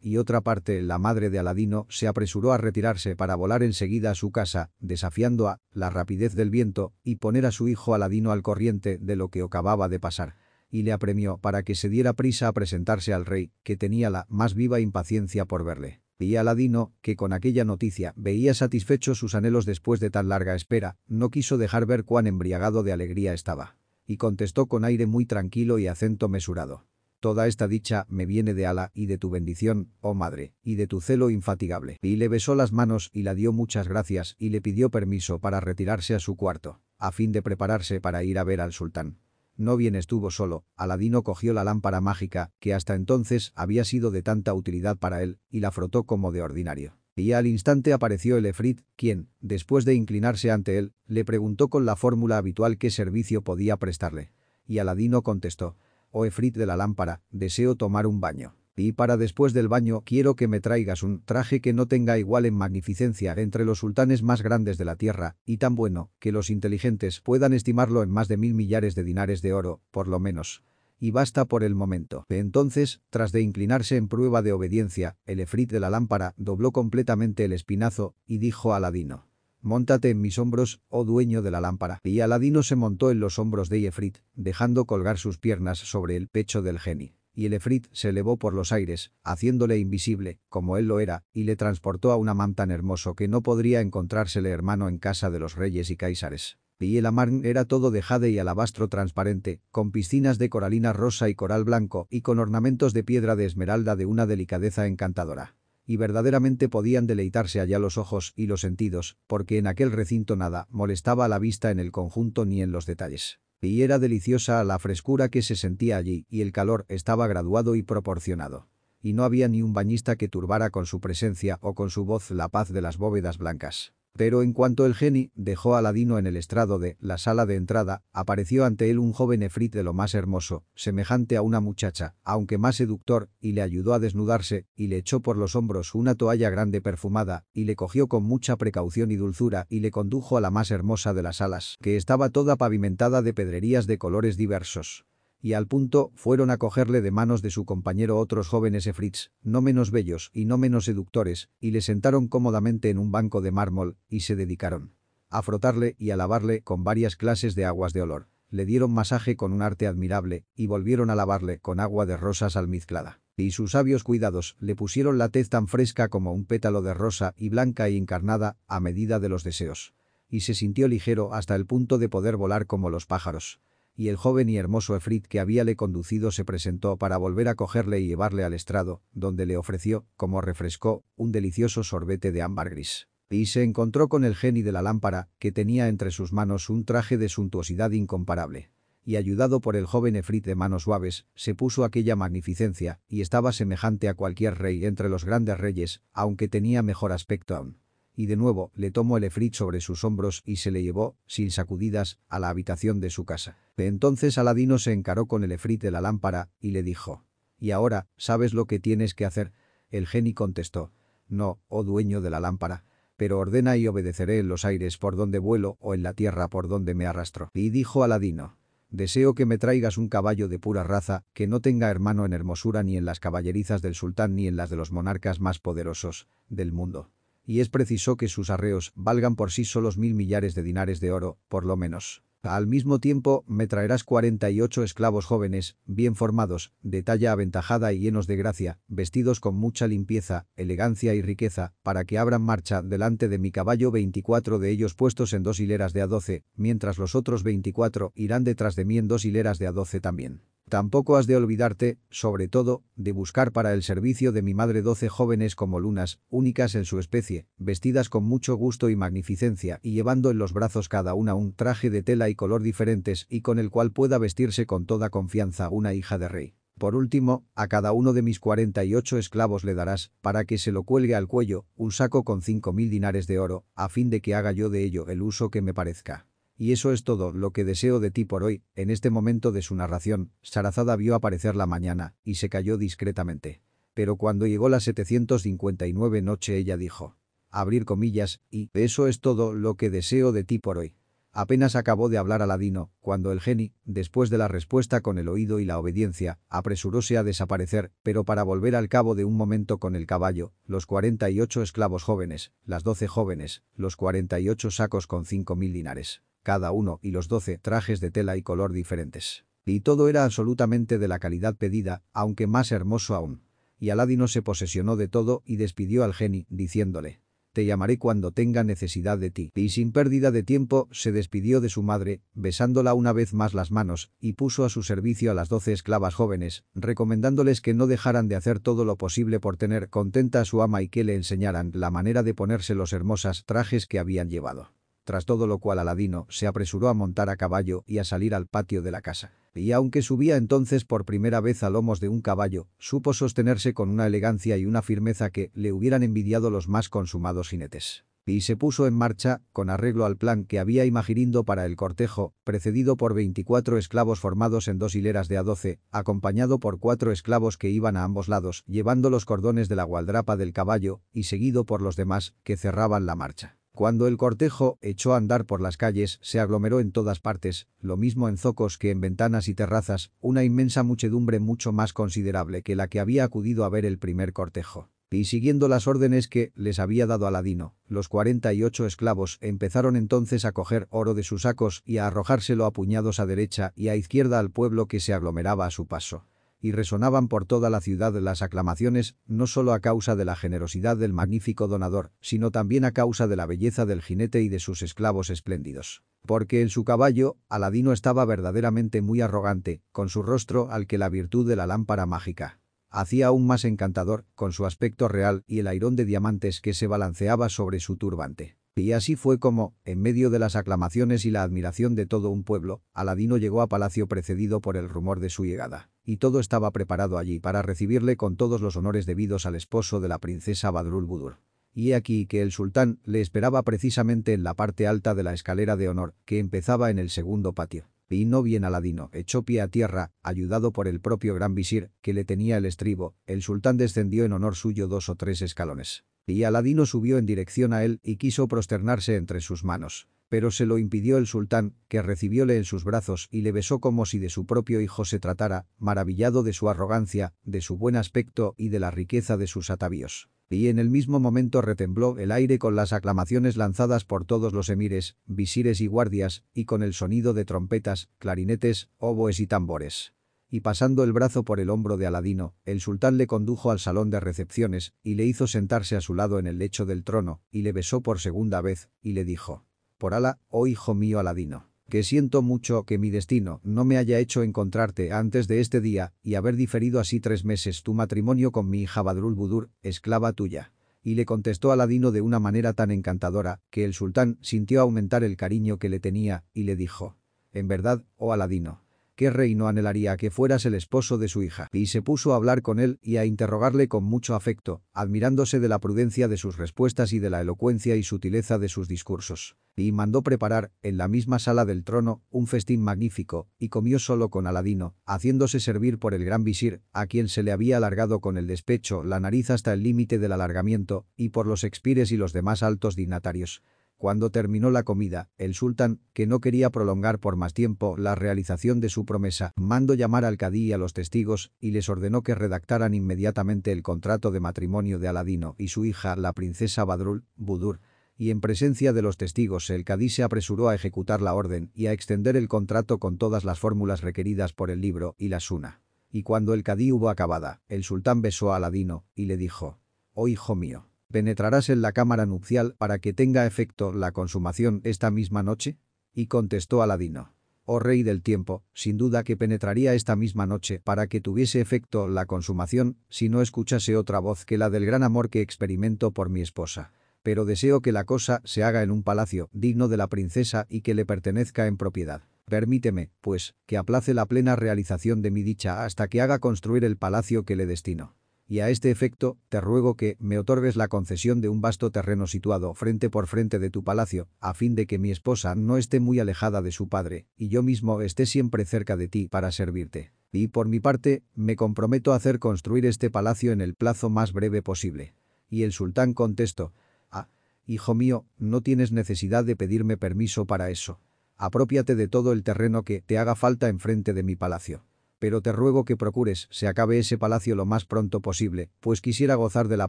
y otra parte la madre de Aladino se apresuró a retirarse para volar enseguida a su casa, desafiando a la rapidez del viento y poner a su hijo Aladino al corriente de lo que acababa de pasar y le apremió para que se diera prisa a presentarse al rey, que tenía la más viva impaciencia por verle. Y Aladino, que con aquella noticia veía satisfechos sus anhelos después de tan larga espera, no quiso dejar ver cuán embriagado de alegría estaba. Y contestó con aire muy tranquilo y acento mesurado. Toda esta dicha me viene de Ala y de tu bendición, oh madre, y de tu celo infatigable. Y le besó las manos y la dio muchas gracias y le pidió permiso para retirarse a su cuarto, a fin de prepararse para ir a ver al sultán. No bien estuvo solo, Aladino cogió la lámpara mágica, que hasta entonces había sido de tanta utilidad para él, y la frotó como de ordinario. Y al instante apareció el efrit, quien, después de inclinarse ante él, le preguntó con la fórmula habitual qué servicio podía prestarle. Y Aladino contestó, «Oh efrit de la lámpara, deseo tomar un baño». Y para después del baño quiero que me traigas un traje que no tenga igual en magnificencia entre los sultanes más grandes de la tierra, y tan bueno, que los inteligentes puedan estimarlo en más de mil millares de dinares de oro, por lo menos. Y basta por el momento. Entonces, tras de inclinarse en prueba de obediencia, el efrit de la lámpara dobló completamente el espinazo y dijo a Aladino. «Móntate en mis hombros, oh dueño de la lámpara». Y Aladino se montó en los hombros de Efrit, dejando colgar sus piernas sobre el pecho del geni y el efrit se elevó por los aires, haciéndole invisible, como él lo era, y le transportó a un amán tan hermoso que no podría encontrársele hermano en casa de los reyes y caisares. Y el amán era todo de jade y alabastro transparente, con piscinas de coralina rosa y coral blanco y con ornamentos de piedra de esmeralda de una delicadeza encantadora. Y verdaderamente podían deleitarse allá los ojos y los sentidos, porque en aquel recinto nada molestaba a la vista en el conjunto ni en los detalles y era deliciosa la frescura que se sentía allí y el calor estaba graduado y proporcionado. Y no había ni un bañista que turbara con su presencia o con su voz la paz de las bóvedas blancas. Pero en cuanto el geni dejó a Aladino en el estrado de la sala de entrada, apareció ante él un joven efrit de lo más hermoso, semejante a una muchacha, aunque más seductor, y le ayudó a desnudarse, y le echó por los hombros una toalla grande perfumada, y le cogió con mucha precaución y dulzura y le condujo a la más hermosa de las salas, que estaba toda pavimentada de pedrerías de colores diversos y al punto fueron a cogerle de manos de su compañero otros jóvenes efrits, no menos bellos y no menos seductores, y le sentaron cómodamente en un banco de mármol, y se dedicaron a frotarle y a lavarle con varias clases de aguas de olor. Le dieron masaje con un arte admirable, y volvieron a lavarle con agua de rosas almizclada. Y sus sabios cuidados le pusieron la tez tan fresca como un pétalo de rosa y blanca y encarnada a medida de los deseos. Y se sintió ligero hasta el punto de poder volar como los pájaros y el joven y hermoso Efrit que habíale conducido se presentó para volver a cogerle y llevarle al estrado, donde le ofreció, como refrescó, un delicioso sorbete de ámbar gris. Y se encontró con el geni de la lámpara, que tenía entre sus manos un traje de suntuosidad incomparable. y ayudado por el joven Efrit de manos suaves, se puso aquella magnificencia, y estaba semejante a cualquier rey entre los grandes reyes, aunque tenía mejor aspecto aún. Y de nuevo le tomó el Efrit sobre sus hombros y se le llevó, sin sacudidas, a la habitación de su casa. Entonces Aladino se encaró con el Efrit de la lámpara, y le dijo, «Y ahora, ¿sabes lo que tienes que hacer?» El geni contestó, «No, oh dueño de la lámpara» pero ordena y obedeceré en los aires por donde vuelo o en la tierra por donde me arrastro. Y dijo Aladino, Deseo que me traigas un caballo de pura raza, que no tenga hermano en hermosura ni en las caballerizas del sultán ni en las de los monarcas más poderosos del mundo. Y es preciso que sus arreos valgan por sí solos mil millares de dinares de oro, por lo menos. Al mismo tiempo, me traerás 48 esclavos jóvenes, bien formados, de talla aventajada y llenos de gracia, vestidos con mucha limpieza, elegancia y riqueza, para que abran marcha delante de mi caballo 24 de ellos puestos en dos hileras de a 12, mientras los otros 24 irán detrás de mí en dos hileras de a 12 también. Tampoco has de olvidarte, sobre todo, de buscar para el servicio de mi madre doce jóvenes como lunas, únicas en su especie, vestidas con mucho gusto y magnificencia y llevando en los brazos cada una un traje de tela y color diferentes y con el cual pueda vestirse con toda confianza una hija de rey. Por último, a cada uno de mis cuarenta y ocho esclavos le darás, para que se lo cuelgue al cuello, un saco con cinco mil dinares de oro, a fin de que haga yo de ello el uso que me parezca. Y eso es todo lo que deseo de ti por hoy. En este momento de su narración, Sarazada vio aparecer la mañana y se cayó discretamente. Pero cuando llegó la 759 noche ella dijo, abrir comillas, y eso es todo lo que deseo de ti por hoy. Apenas acabó de hablar Aladino, cuando el geni, después de la respuesta con el oído y la obediencia, apresuróse a desaparecer, pero para volver al cabo de un momento con el caballo, los 48 esclavos jóvenes, las 12 jóvenes, los 48 sacos con cinco mil dinares cada uno y los doce trajes de tela y color diferentes. Y todo era absolutamente de la calidad pedida, aunque más hermoso aún. Y Aladino se posesionó de todo y despidió al geni, diciéndole, te llamaré cuando tenga necesidad de ti. Y sin pérdida de tiempo, se despidió de su madre, besándola una vez más las manos, y puso a su servicio a las doce esclavas jóvenes, recomendándoles que no dejaran de hacer todo lo posible por tener contenta a su ama y que le enseñaran la manera de ponerse los hermosas trajes que habían llevado. Tras todo lo cual Aladino se apresuró a montar a caballo y a salir al patio de la casa. Y aunque subía entonces por primera vez a lomos de un caballo, supo sostenerse con una elegancia y una firmeza que le hubieran envidiado los más consumados jinetes. Y se puso en marcha, con arreglo al plan que había imaginado para el cortejo, precedido por 24 esclavos formados en dos hileras de a 12, acompañado por cuatro esclavos que iban a ambos lados, llevando los cordones de la gualdrapa del caballo, y seguido por los demás, que cerraban la marcha. Cuando el cortejo echó a andar por las calles, se aglomeró en todas partes, lo mismo en zocos que en ventanas y terrazas, una inmensa muchedumbre mucho más considerable que la que había acudido a ver el primer cortejo. Y siguiendo las órdenes que les había dado Aladino, los cuarenta y ocho esclavos empezaron entonces a coger oro de sus sacos y a arrojárselo a puñados a derecha y a izquierda al pueblo que se aglomeraba a su paso y resonaban por toda la ciudad las aclamaciones, no solo a causa de la generosidad del magnífico donador, sino también a causa de la belleza del jinete y de sus esclavos espléndidos. Porque en su caballo, Aladino estaba verdaderamente muy arrogante, con su rostro al que la virtud de la lámpara mágica hacía aún más encantador, con su aspecto real y el airón de diamantes que se balanceaba sobre su turbante. Y así fue como, en medio de las aclamaciones y la admiración de todo un pueblo, Aladino llegó a palacio precedido por el rumor de su llegada y todo estaba preparado allí para recibirle con todos los honores debidos al esposo de la princesa Badrul Budur. Y aquí que el sultán le esperaba precisamente en la parte alta de la escalera de honor, que empezaba en el segundo patio. Y no bien Aladino echó pie a tierra, ayudado por el propio gran visir, que le tenía el estribo, el sultán descendió en honor suyo dos o tres escalones. Y Aladino subió en dirección a él y quiso prosternarse entre sus manos pero se lo impidió el sultán, que recibióle en sus brazos y le besó como si de su propio hijo se tratara, maravillado de su arrogancia, de su buen aspecto y de la riqueza de sus atavíos. Y en el mismo momento retembló el aire con las aclamaciones lanzadas por todos los emires, visires y guardias, y con el sonido de trompetas, clarinetes, oboes y tambores y pasando el brazo por el hombro de Aladino, el sultán le condujo al salón de recepciones y le hizo sentarse a su lado en el lecho del trono, y le besó por segunda vez, y le dijo, por ala, oh hijo mío Aladino, que siento mucho que mi destino no me haya hecho encontrarte antes de este día y haber diferido así tres meses tu matrimonio con mi hija Badrul Budur, esclava tuya. Y le contestó Aladino de una manera tan encantadora que el sultán sintió aumentar el cariño que le tenía y le dijo, en verdad, oh Aladino, ¿Qué rey no anhelaría que fueras el esposo de su hija? Y se puso a hablar con él y a interrogarle con mucho afecto, admirándose de la prudencia de sus respuestas y de la elocuencia y sutileza de sus discursos. Y mandó preparar, en la misma sala del trono, un festín magnífico, y comió solo con Aladino, haciéndose servir por el gran visir, a quien se le había alargado con el despecho la nariz hasta el límite del alargamiento, y por los expires y los demás altos dignatarios. Cuando terminó la comida, el sultán, que no quería prolongar por más tiempo la realización de su promesa, mandó llamar al cadí y a los testigos y les ordenó que redactaran inmediatamente el contrato de matrimonio de Aladino y su hija, la princesa Badrul, Budur, y en presencia de los testigos el cadí se apresuró a ejecutar la orden y a extender el contrato con todas las fórmulas requeridas por el libro y la suna. Y cuando el cadí hubo acabada, el sultán besó a Aladino y le dijo, «Oh hijo mío, ¿Penetrarás en la cámara nupcial para que tenga efecto la consumación esta misma noche? Y contestó Aladino. Oh rey del tiempo, sin duda que penetraría esta misma noche para que tuviese efecto la consumación si no escuchase otra voz que la del gran amor que experimento por mi esposa. Pero deseo que la cosa se haga en un palacio digno de la princesa y que le pertenezca en propiedad. Permíteme, pues, que aplace la plena realización de mi dicha hasta que haga construir el palacio que le destino y a este efecto, te ruego que me otorgues la concesión de un vasto terreno situado frente por frente de tu palacio, a fin de que mi esposa no esté muy alejada de su padre, y yo mismo esté siempre cerca de ti para servirte. Y por mi parte, me comprometo a hacer construir este palacio en el plazo más breve posible. Y el sultán contestó, Ah, hijo mío, no tienes necesidad de pedirme permiso para eso. Apropiate de todo el terreno que te haga falta enfrente de mi palacio pero te ruego que procures se acabe ese palacio lo más pronto posible, pues quisiera gozar de la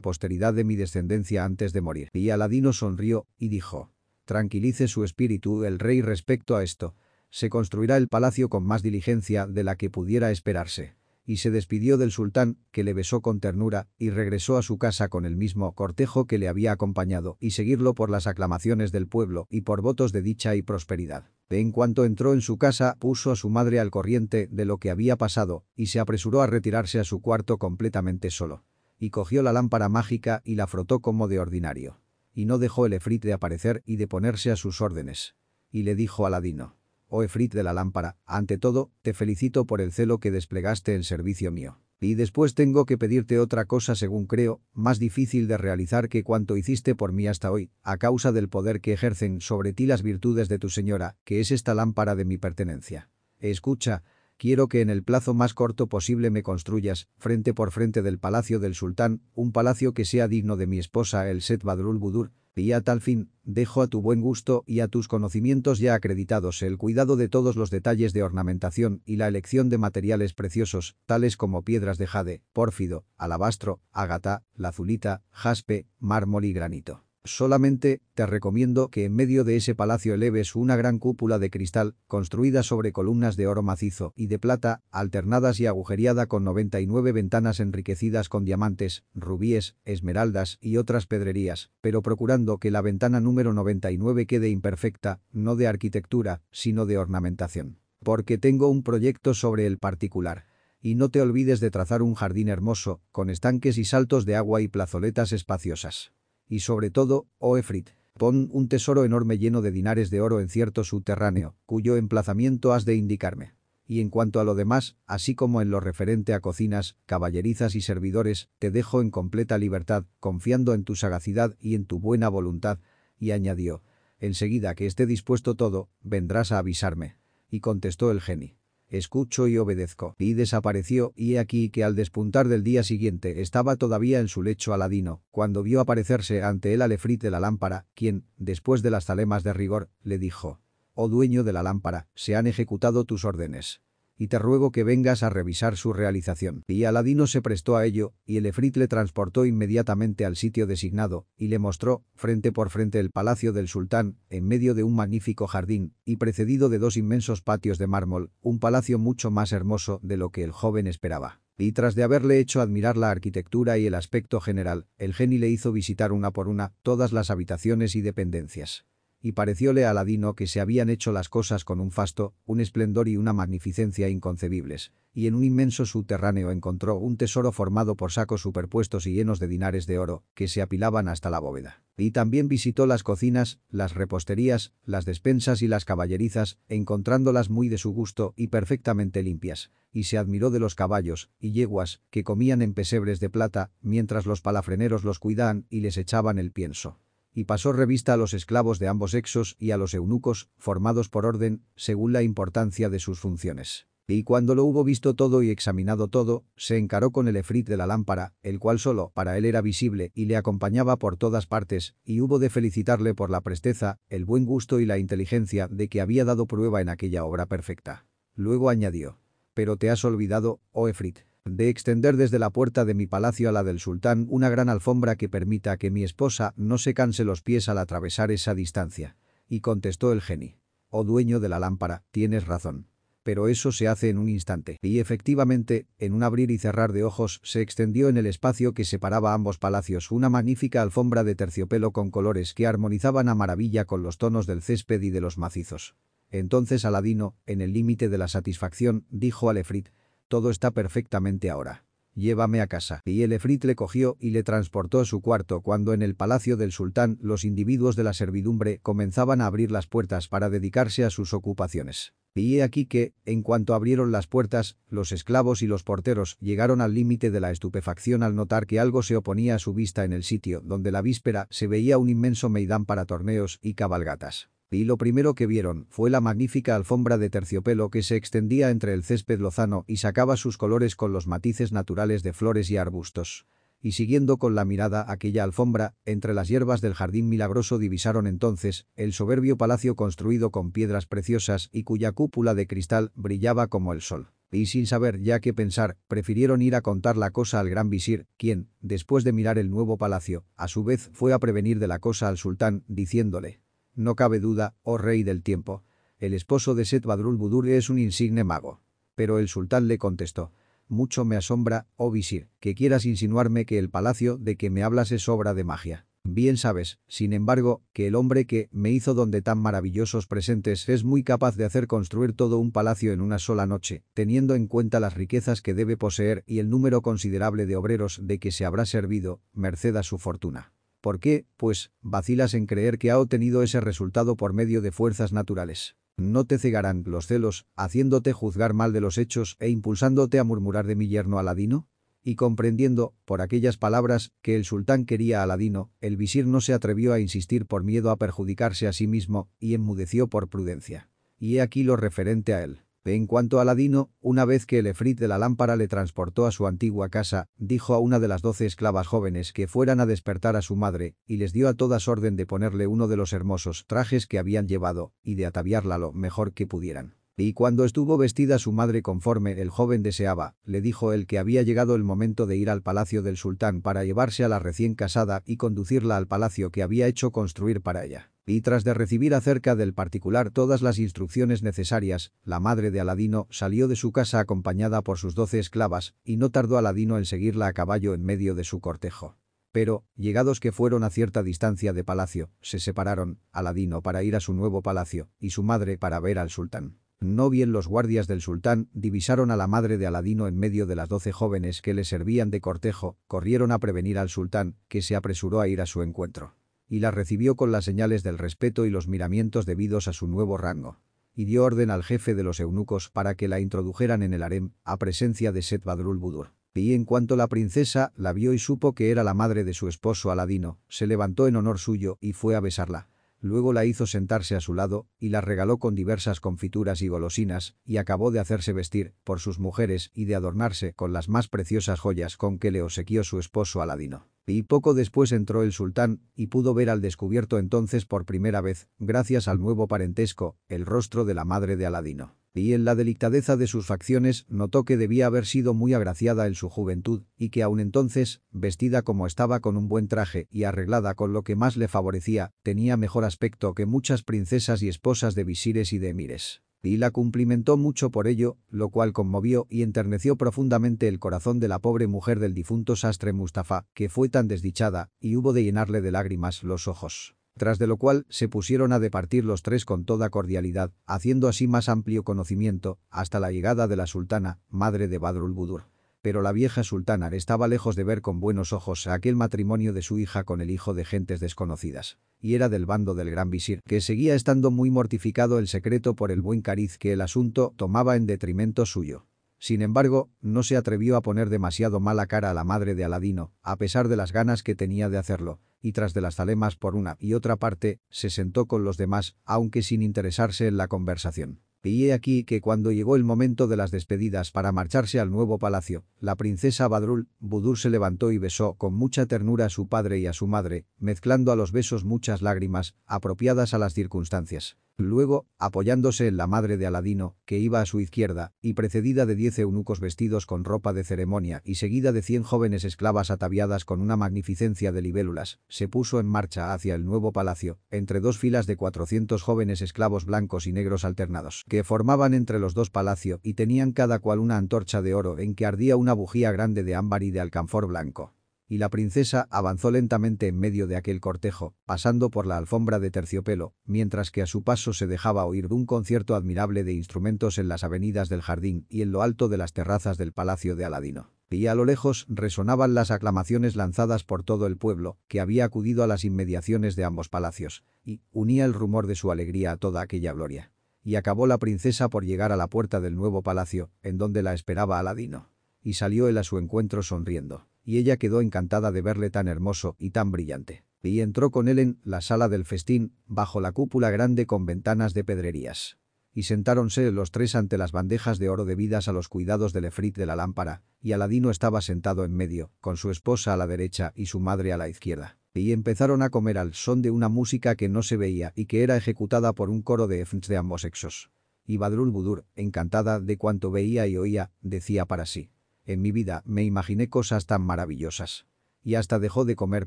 posteridad de mi descendencia antes de morir. Y Aladino sonrió y dijo, tranquilice su espíritu el rey respecto a esto. Se construirá el palacio con más diligencia de la que pudiera esperarse y se despidió del sultán, que le besó con ternura, y regresó a su casa con el mismo cortejo que le había acompañado, y seguirlo por las aclamaciones del pueblo y por votos de dicha y prosperidad. En cuanto entró en su casa, puso a su madre al corriente de lo que había pasado, y se apresuró a retirarse a su cuarto completamente solo. Y cogió la lámpara mágica y la frotó como de ordinario. Y no dejó el efrit de aparecer y de ponerse a sus órdenes. Y le dijo a Ladino, oh Efrit de la lámpara, ante todo, te felicito por el celo que desplegaste en servicio mío. Y después tengo que pedirte otra cosa según creo, más difícil de realizar que cuanto hiciste por mí hasta hoy, a causa del poder que ejercen sobre ti las virtudes de tu señora, que es esta lámpara de mi pertenencia. Escucha, quiero que en el plazo más corto posible me construyas, frente por frente del palacio del sultán, un palacio que sea digno de mi esposa el Set Badrul Budur, y a tal fin, dejo a tu buen gusto y a tus conocimientos ya acreditados el cuidado de todos los detalles de ornamentación y la elección de materiales preciosos, tales como piedras de jade, pórfido, alabastro, ágata, lazulita, jaspe, mármol y granito. Solamente te recomiendo que en medio de ese palacio eleves una gran cúpula de cristal, construida sobre columnas de oro macizo y de plata, alternadas y agujereada con 99 ventanas enriquecidas con diamantes, rubíes, esmeraldas y otras pedrerías, pero procurando que la ventana número 99 quede imperfecta, no de arquitectura, sino de ornamentación. Porque tengo un proyecto sobre el particular y no te olvides de trazar un jardín hermoso, con estanques y saltos de agua y plazoletas espaciosas. Y sobre todo, oh Efrit, pon un tesoro enorme lleno de dinares de oro en cierto subterráneo, cuyo emplazamiento has de indicarme. Y en cuanto a lo demás, así como en lo referente a cocinas, caballerizas y servidores, te dejo en completa libertad, confiando en tu sagacidad y en tu buena voluntad. Y añadió, enseguida que esté dispuesto todo, vendrás a avisarme. Y contestó el geni. Escucho y obedezco. Y desapareció, y aquí que al despuntar del día siguiente estaba todavía en su lecho Aladino, cuando vio aparecerse ante él al efrit de la lámpara, quien, después de las talemas de rigor, le dijo, «Oh dueño de la lámpara, se han ejecutado tus órdenes y te ruego que vengas a revisar su realización. Y Aladino se prestó a ello, y el efrit le transportó inmediatamente al sitio designado, y le mostró, frente por frente el palacio del sultán, en medio de un magnífico jardín, y precedido de dos inmensos patios de mármol, un palacio mucho más hermoso de lo que el joven esperaba. Y tras de haberle hecho admirar la arquitectura y el aspecto general, el geni le hizo visitar una por una todas las habitaciones y dependencias y parecióle a Aladino que se habían hecho las cosas con un fasto, un esplendor y una magnificencia inconcebibles, y en un inmenso subterráneo encontró un tesoro formado por sacos superpuestos y llenos de dinares de oro, que se apilaban hasta la bóveda. Y también visitó las cocinas, las reposterías, las despensas y las caballerizas, encontrándolas muy de su gusto y perfectamente limpias, y se admiró de los caballos y yeguas que comían en pesebres de plata, mientras los palafreneros los cuidaban y les echaban el pienso y pasó revista a los esclavos de ambos sexos y a los eunucos, formados por orden, según la importancia de sus funciones. Y cuando lo hubo visto todo y examinado todo, se encaró con el efrit de la lámpara, el cual solo para él era visible y le acompañaba por todas partes, y hubo de felicitarle por la presteza, el buen gusto y la inteligencia de que había dado prueba en aquella obra perfecta. Luego añadió, «Pero te has olvidado, oh efrit, de extender desde la puerta de mi palacio a la del sultán una gran alfombra que permita que mi esposa no se canse los pies al atravesar esa distancia». Y contestó el geni, «Oh dueño de la lámpara, tienes razón» pero eso se hace en un instante. Y efectivamente, en un abrir y cerrar de ojos, se extendió en el espacio que separaba ambos palacios una magnífica alfombra de terciopelo con colores que armonizaban a maravilla con los tonos del césped y de los macizos. Entonces Aladino, en el límite de la satisfacción, dijo al Efrit, «Todo está perfectamente ahora» llévame a casa. Y el efrit le cogió y le transportó a su cuarto cuando en el palacio del sultán los individuos de la servidumbre comenzaban a abrir las puertas para dedicarse a sus ocupaciones. Y he aquí que, en cuanto abrieron las puertas, los esclavos y los porteros llegaron al límite de la estupefacción al notar que algo se oponía a su vista en el sitio donde la víspera se veía un inmenso meidán para torneos y cabalgatas. Y lo primero que vieron fue la magnífica alfombra de terciopelo que se extendía entre el césped lozano y sacaba sus colores con los matices naturales de flores y arbustos y siguiendo con la mirada aquella alfombra, entre las hierbas del jardín milagroso divisaron entonces el soberbio palacio construido con piedras preciosas y cuya cúpula de cristal brillaba como el sol. Y sin saber ya qué pensar, prefirieron ir a contar la cosa al gran visir, quien, después de mirar el nuevo palacio, a su vez fue a prevenir de la cosa al sultán, diciéndole, «No cabe duda, oh rey del tiempo, el esposo de Set Badrul Budur es un insigne mago». Pero el sultán le contestó, mucho me asombra, oh visir, que quieras insinuarme que el palacio de que me hablas es obra de magia. Bien sabes, sin embargo, que el hombre que me hizo donde tan maravillosos presentes es muy capaz de hacer construir todo un palacio en una sola noche, teniendo en cuenta las riquezas que debe poseer y el número considerable de obreros de que se habrá servido, merced a su fortuna. ¿Por qué, pues, vacilas en creer que ha obtenido ese resultado por medio de fuerzas naturales? No te cegarán los celos, haciéndote juzgar mal de los hechos e impulsándote a murmurar de mi yerno Aladino? Y comprendiendo, por aquellas palabras, que el sultán quería a Aladino, el visir no se atrevió a insistir por miedo a perjudicarse a sí mismo y enmudeció por prudencia. Y he aquí lo referente a él. En cuanto a Aladino, una vez que el efrit de la lámpara le transportó a su antigua casa, dijo a una de las doce esclavas jóvenes que fueran a despertar a su madre, y les dio a todas orden de ponerle uno de los hermosos trajes que habían llevado, y de ataviarla lo mejor que pudieran. Y cuando estuvo vestida su madre conforme el joven deseaba, le dijo él que había llegado el momento de ir al palacio del sultán para llevarse a la recién casada y conducirla al palacio que había hecho construir para ella. Y tras de recibir acerca del particular todas las instrucciones necesarias, la madre de Aladino salió de su casa acompañada por sus doce esclavas, y no tardó Aladino en seguirla a caballo en medio de su cortejo. Pero, llegados que fueron a cierta distancia de palacio, se separaron, Aladino para ir a su nuevo palacio, y su madre para ver al sultán. No bien los guardias del sultán divisaron a la madre de Aladino en medio de las doce jóvenes que le servían de cortejo, corrieron a prevenir al sultán, que se apresuró a ir a su encuentro y la recibió con las señales del respeto y los miramientos debidos a su nuevo rango. Y dio orden al jefe de los eunucos para que la introdujeran en el harem, a presencia de Set Badrul Budur. Y en cuanto la princesa la vio y supo que era la madre de su esposo Aladino, se levantó en honor suyo y fue a besarla. Luego la hizo sentarse a su lado y la regaló con diversas confituras y golosinas y acabó de hacerse vestir por sus mujeres y de adornarse con las más preciosas joyas con que le obsequió su esposo Aladino. Y poco después entró el sultán y pudo ver al descubierto entonces por primera vez, gracias al nuevo parentesco, el rostro de la madre de Aladino. Y en la delicadeza de sus facciones notó que debía haber sido muy agraciada en su juventud y que aún entonces, vestida como estaba con un buen traje y arreglada con lo que más le favorecía, tenía mejor aspecto que muchas princesas y esposas de visires y de emires y la cumplimentó mucho por ello, lo cual conmovió y enterneció profundamente el corazón de la pobre mujer del difunto sastre Mustafa, que fue tan desdichada, y hubo de llenarle de lágrimas los ojos. tras de lo cual se pusieron a departir los tres con toda cordialidad, haciendo así más amplio conocimiento, hasta la llegada de la sultana, madre de Badrul Budur. Pero la vieja sultana estaba lejos de ver con buenos ojos aquel matrimonio de su hija con el hijo de gentes desconocidas. Y era del bando del gran visir, que seguía estando muy mortificado el secreto por el buen cariz que el asunto tomaba en detrimento suyo. Sin embargo, no se atrevió a poner demasiado mala cara a la madre de Aladino, a pesar de las ganas que tenía de hacerlo, y tras de las zalemas por una y otra parte, se sentó con los demás, aunque sin interesarse en la conversación. Y he aquí que cuando llegó el momento de las despedidas para marcharse al nuevo palacio, la princesa Badrul, Budur se levantó y besó con mucha ternura a su padre y a su madre, mezclando a los besos muchas lágrimas, apropiadas a las circunstancias. Luego, apoyándose en la madre de Aladino, que iba a su izquierda, y precedida de diez eunucos vestidos con ropa de ceremonia y seguida de cien jóvenes esclavas ataviadas con una magnificencia de libélulas, se puso en marcha hacia el nuevo palacio, entre dos filas de cuatrocientos jóvenes esclavos blancos y negros alternados, que formaban entre los dos palacio y tenían cada cual una antorcha de oro en que ardía una bujía grande de ámbar y de alcanfor blanco y la princesa avanzó lentamente en medio de aquel cortejo, pasando por la alfombra de terciopelo, mientras que a su paso se dejaba oír un concierto admirable de instrumentos en las avenidas del jardín y en lo alto de las terrazas del palacio de Aladino. Y a lo lejos resonaban las aclamaciones lanzadas por todo el pueblo, que había acudido a las inmediaciones de ambos palacios, y unía el rumor de su alegría a toda aquella gloria. Y acabó la princesa por llegar a la puerta del nuevo palacio, en donde la esperaba Aladino. Y salió él a su encuentro sonriendo y ella quedó encantada de verle tan hermoso y tan brillante. Y entró con él en la sala del festín, bajo la cúpula grande con ventanas de pedrerías. Y sentáronse los tres ante las bandejas de oro debidas a los cuidados del efrit de la lámpara, y Aladino estaba sentado en medio, con su esposa a la derecha y su madre a la izquierda. Y empezaron a comer al son de una música que no se veía y que era ejecutada por un coro de efrits de ambos sexos. Y Badrul Budur, encantada de cuanto veía y oía, decía para sí. En mi vida me imaginé cosas tan maravillosas. Y hasta dejó de comer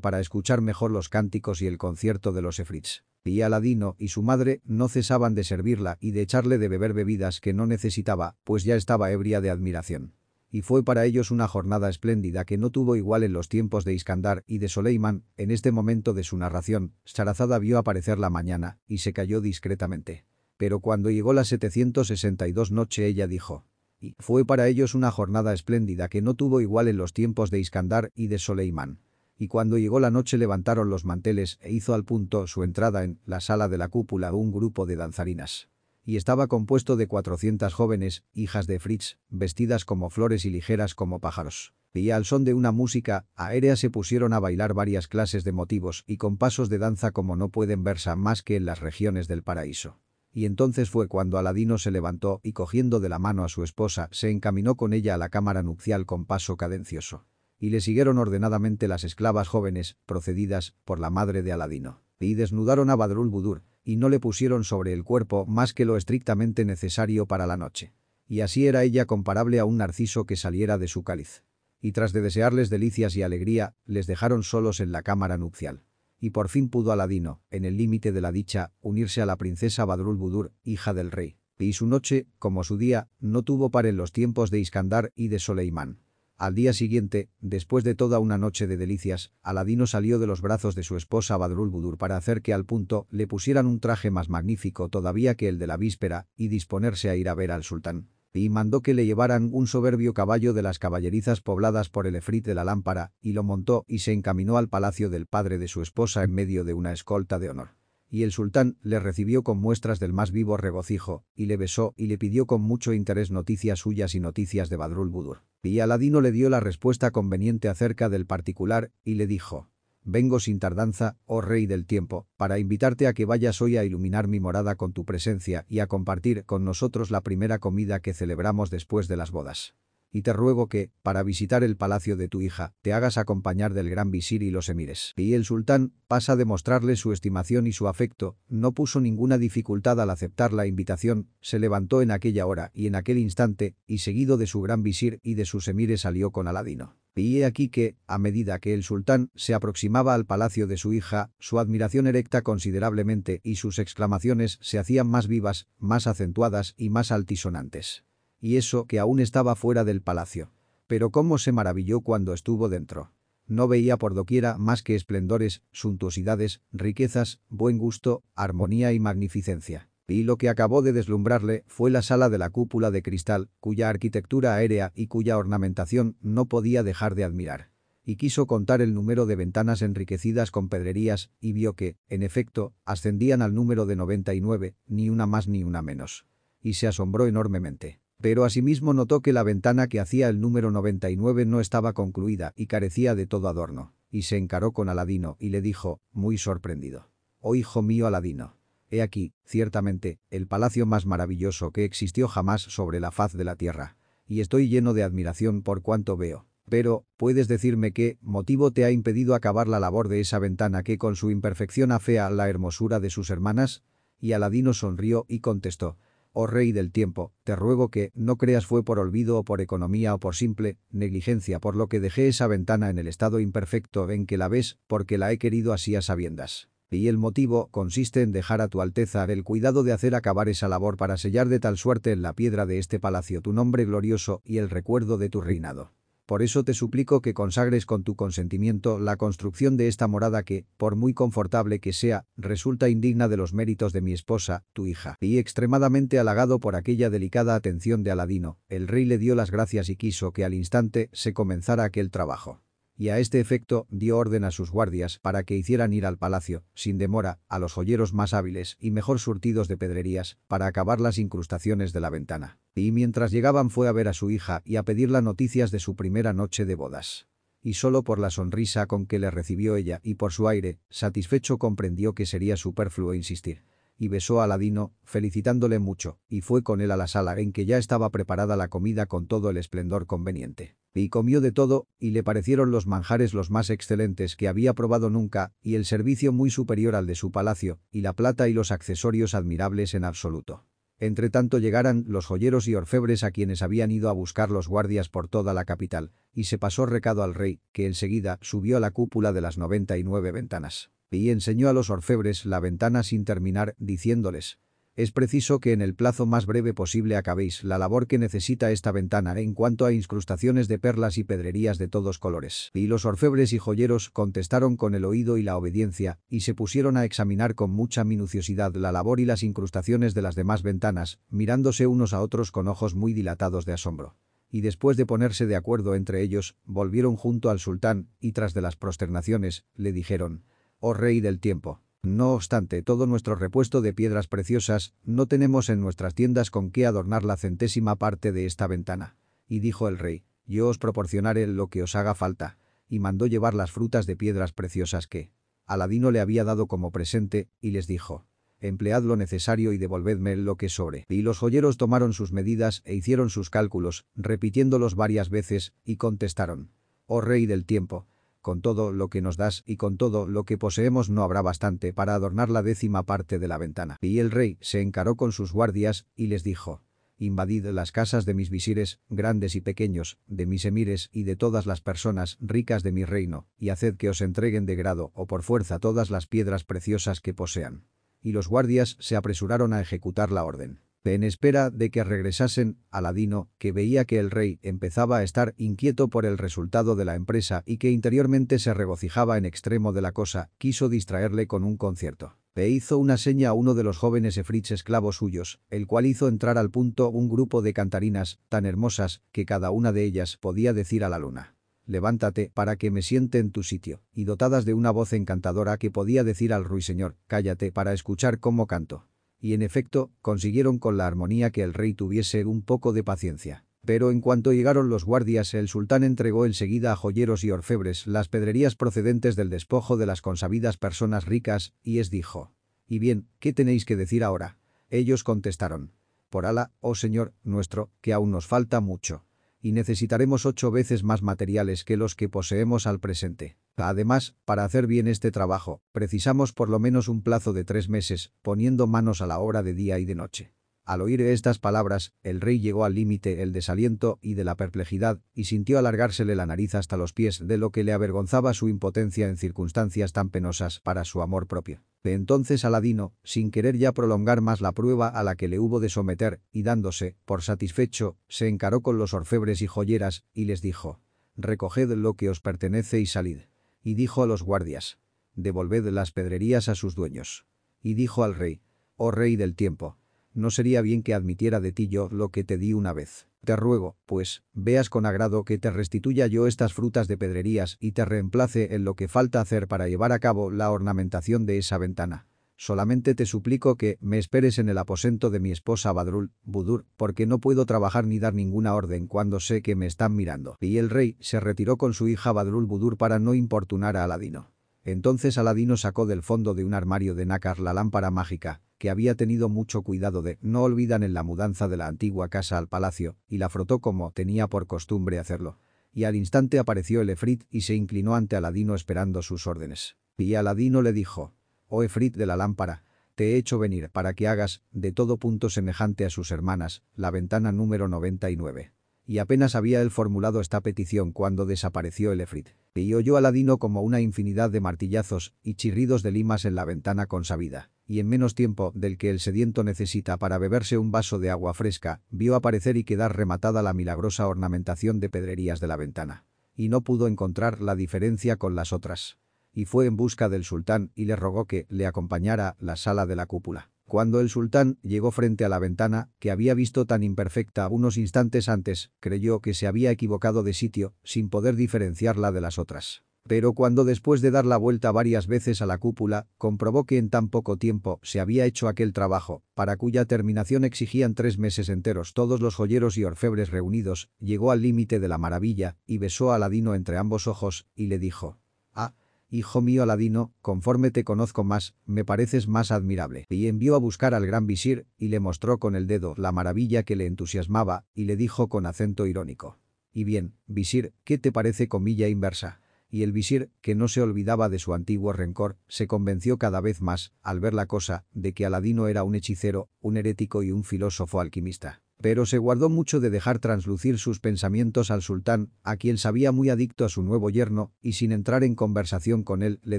para escuchar mejor los cánticos y el concierto de los efrits. Y Aladino y su madre no cesaban de servirla y de echarle de beber bebidas que no necesitaba, pues ya estaba ebria de admiración. Y fue para ellos una jornada espléndida que no tuvo igual en los tiempos de Iskandar y de Soleiman. En este momento de su narración, Sarazada vio aparecer la mañana y se cayó discretamente. Pero cuando llegó la 762 noche ella dijo, y fue para ellos una jornada espléndida que no tuvo igual en los tiempos de Iskandar y de Soleimán. Y cuando llegó la noche levantaron los manteles e hizo al punto su entrada en la sala de la cúpula un grupo de danzarinas. Y estaba compuesto de cuatrocientas jóvenes, hijas de Fritz, vestidas como flores y ligeras como pájaros. Y al son de una música aérea se pusieron a bailar varias clases de motivos y con pasos de danza como no pueden verse más que en las regiones del paraíso. Y entonces fue cuando Aladino se levantó y cogiendo de la mano a su esposa se encaminó con ella a la cámara nupcial con paso cadencioso. Y le siguieron ordenadamente las esclavas jóvenes, procedidas por la madre de Aladino. Y desnudaron a Badrul Budur, y no le pusieron sobre el cuerpo más que lo estrictamente necesario para la noche. Y así era ella comparable a un narciso que saliera de su cáliz. Y tras de desearles delicias y alegría, les dejaron solos en la cámara nupcial y por fin pudo Aladino, en el límite de la dicha, unirse a la princesa Badrul Budur, hija del rey. Y su noche, como su día, no tuvo par en los tiempos de Iskandar y de Soleimán. Al día siguiente, después de toda una noche de delicias, Aladino salió de los brazos de su esposa Badrul Budur para hacer que al punto le pusieran un traje más magnífico todavía que el de la víspera y disponerse a ir a ver al sultán y mandó que le llevaran un soberbio caballo de las caballerizas pobladas por el efrit de la lámpara, y lo montó y se encaminó al palacio del padre de su esposa en medio de una escolta de honor. Y el sultán le recibió con muestras del más vivo regocijo, y le besó y le pidió con mucho interés noticias suyas y noticias de Badrul Budur. Y Aladino le dio la respuesta conveniente acerca del particular, y le dijo, Vengo sin tardanza, oh rey del tiempo, para invitarte a que vayas hoy a iluminar mi morada con tu presencia y a compartir con nosotros la primera comida que celebramos después de las bodas. Y te ruego que, para visitar el palacio de tu hija, te hagas acompañar del gran visir y los emires. Y el sultán, pasa a demostrarle su estimación y su afecto, no puso ninguna dificultad al aceptar la invitación, se levantó en aquella hora y en aquel instante, y seguido de su gran visir y de sus emires salió con Aladino. Y he aquí que, a medida que el sultán se aproximaba al palacio de su hija, su admiración erecta considerablemente y sus exclamaciones se hacían más vivas, más acentuadas y más altisonantes. Y eso que aún estaba fuera del palacio. Pero cómo se maravilló cuando estuvo dentro. No veía por doquiera más que esplendores, suntuosidades, riquezas, buen gusto, armonía y magnificencia. Y lo que acabó de deslumbrarle fue la sala de la cúpula de cristal, cuya arquitectura aérea y cuya ornamentación no podía dejar de admirar. Y quiso contar el número de ventanas enriquecidas con pedrerías, y vio que, en efecto, ascendían al número de 99, ni una más ni una menos. Y se asombró enormemente. Pero asimismo notó que la ventana que hacía el número 99 no estaba concluida y carecía de todo adorno. Y se encaró con Aladino y le dijo, muy sorprendido. «Oh hijo mío Aladino, he aquí, ciertamente, el palacio más maravilloso que existió jamás sobre la faz de la tierra. Y estoy lleno de admiración por cuanto veo. Pero, ¿puedes decirme qué motivo te ha impedido acabar la labor de esa ventana que con su imperfección afea la hermosura de sus hermanas?» Y Aladino sonrió y contestó, oh rey del tiempo, te ruego que no creas fue por olvido o por economía o por simple negligencia por lo que dejé esa ventana en el estado imperfecto en que la ves, porque la he querido así a sabiendas. Y el motivo consiste en dejar a tu alteza el cuidado de hacer acabar esa labor para sellar de tal suerte en la piedra de este palacio tu nombre glorioso y el recuerdo de tu reinado. Por eso te suplico que consagres con tu consentimiento la construcción de esta morada que, por muy confortable que sea, resulta indigna de los méritos de mi esposa, tu hija. Y extremadamente halagado por aquella delicada atención de Aladino, el rey le dio las gracias y quiso que al instante se comenzara aquel trabajo y a este efecto dio orden a sus guardias para que hicieran ir al palacio, sin demora, a los joyeros más hábiles y mejor surtidos de pedrerías, para acabar las incrustaciones de la ventana. Y mientras llegaban fue a ver a su hija y a pedirla noticias de su primera noche de bodas. Y solo por la sonrisa con que le recibió ella y por su aire, satisfecho comprendió que sería superfluo insistir y besó a Aladino, felicitándole mucho, y fue con él a la sala en que ya estaba preparada la comida con todo el esplendor conveniente. Y comió de todo, y le parecieron los manjares los más excelentes que había probado nunca, y el servicio muy superior al de su palacio, y la plata y los accesorios admirables en absoluto. Entre tanto llegaran los joyeros y orfebres a quienes habían ido a buscar los guardias por toda la capital, y se pasó recado al rey, que enseguida subió a la cúpula de las noventa y nueve ventanas. Y enseñó a los orfebres la ventana sin terminar, diciéndoles, es preciso que en el plazo más breve posible acabéis la labor que necesita esta ventana en cuanto a incrustaciones de perlas y pedrerías de todos colores. Y los orfebres y joyeros contestaron con el oído y la obediencia, y se pusieron a examinar con mucha minuciosidad la labor y las incrustaciones de las demás ventanas, mirándose unos a otros con ojos muy dilatados de asombro y después de ponerse de acuerdo entre ellos, volvieron junto al sultán, y tras de las prosternaciones, le dijeron, «Oh rey del tiempo, no obstante todo nuestro repuesto de piedras preciosas, no tenemos en nuestras tiendas con qué adornar la centésima parte de esta ventana. Y dijo el rey, yo os proporcionaré lo que os haga falta. Y mandó llevar las frutas de piedras preciosas que Aladino le había dado como presente, y les dijo, emplead lo necesario y devolvedme lo que sobre. Y los joyeros tomaron sus medidas e hicieron sus cálculos, repitiéndolos varias veces, y contestaron, oh rey del tiempo, con todo lo que nos das y con todo lo que poseemos no habrá bastante para adornar la décima parte de la ventana. Y el rey se encaró con sus guardias y les dijo, invadid las casas de mis visires, grandes y pequeños, de mis emires y de todas las personas ricas de mi reino, y haced que os entreguen de grado o por fuerza todas las piedras preciosas que posean. Y los guardias se apresuraron a ejecutar la orden en espera de que regresasen, Aladino, que veía que el rey empezaba a estar inquieto por el resultado de la empresa y que interiormente se regocijaba en extremo de la cosa, quiso distraerle con un concierto. Le hizo una seña a uno de los jóvenes efrits esclavos suyos, el cual hizo entrar al punto un grupo de cantarinas, tan hermosas, que cada una de ellas podía decir a la luna. Levántate para que me siente en tu sitio, y dotadas de una voz encantadora que podía decir al ruiseñor, cállate para escuchar cómo canto y en efecto, consiguieron con la armonía que el rey tuviese un poco de paciencia. Pero en cuanto llegaron los guardias el sultán entregó enseguida a joyeros y orfebres las pedrerías procedentes del despojo de las consabidas personas ricas, y es dijo, «Y bien, ¿qué tenéis que decir ahora?» Ellos contestaron, «Por Ala, oh señor nuestro, que aún nos falta mucho» y necesitaremos ocho veces más materiales que los que poseemos al presente. Además, para hacer bien este trabajo, precisamos por lo menos un plazo de tres meses, poniendo manos a la obra de día y de noche. Al oír estas palabras, el rey llegó al límite el desaliento y de la perplejidad, y sintió alargársele la nariz hasta los pies de lo que le avergonzaba su impotencia en circunstancias tan penosas para su amor propio. De entonces Aladino, sin querer ya prolongar más la prueba a la que le hubo de someter, y dándose, por satisfecho, se encaró con los orfebres y joyeras, y les dijo, recoged lo que os pertenece y salid. Y dijo a los guardias, devolved las pedrerías a sus dueños. Y dijo al rey, oh rey del tiempo, no sería bien que admitiera de ti yo lo que te di una vez. Te ruego, pues, veas con agrado que te restituya yo estas frutas de pedrerías y te reemplace en lo que falta hacer para llevar a cabo la ornamentación de esa ventana. Solamente te suplico que me esperes en el aposento de mi esposa Badrul, Budur, porque no puedo trabajar ni dar ninguna orden cuando sé que me están mirando. Y el rey se retiró con su hija Badrul Budur para no importunar a Aladino. Entonces Aladino sacó del fondo de un armario de nácar la lámpara mágica, que había tenido mucho cuidado de no olvidan en la mudanza de la antigua casa al palacio, y la frotó como tenía por costumbre hacerlo. Y al instante apareció el efrit y se inclinó ante Aladino esperando sus órdenes. Y Aladino le dijo, «Oh efrit de la lámpara, te he hecho venir para que hagas, de todo punto semejante a sus hermanas, la ventana número 99» y apenas había él formulado esta petición cuando desapareció el efrit. Y oyó Aladino como una infinidad de martillazos y chirridos de limas en la ventana consabida, y en menos tiempo del que el sediento necesita para beberse un vaso de agua fresca, vio aparecer y quedar rematada la milagrosa ornamentación de pedrerías de la ventana. Y no pudo encontrar la diferencia con las otras. Y fue en busca del sultán y le rogó que le acompañara a la sala de la cúpula. Cuando el sultán llegó frente a la ventana, que había visto tan imperfecta unos instantes antes, creyó que se había equivocado de sitio, sin poder diferenciarla de las otras. Pero cuando después de dar la vuelta varias veces a la cúpula, comprobó que en tan poco tiempo se había hecho aquel trabajo, para cuya terminación exigían tres meses enteros todos los joyeros y orfebres reunidos, llegó al límite de la maravilla, y besó a Aladino entre ambos ojos, y le dijo, «Ah, Hijo mío Aladino, conforme te conozco más, me pareces más admirable. Y envió a buscar al gran visir, y le mostró con el dedo la maravilla que le entusiasmaba, y le dijo con acento irónico. Y bien, visir, ¿qué te parece comilla inversa? Y el visir, que no se olvidaba de su antiguo rencor, se convenció cada vez más, al ver la cosa, de que Aladino era un hechicero, un herético y un filósofo alquimista pero se guardó mucho de dejar translucir sus pensamientos al sultán, a quien sabía muy adicto a su nuevo yerno, y sin entrar en conversación con él, le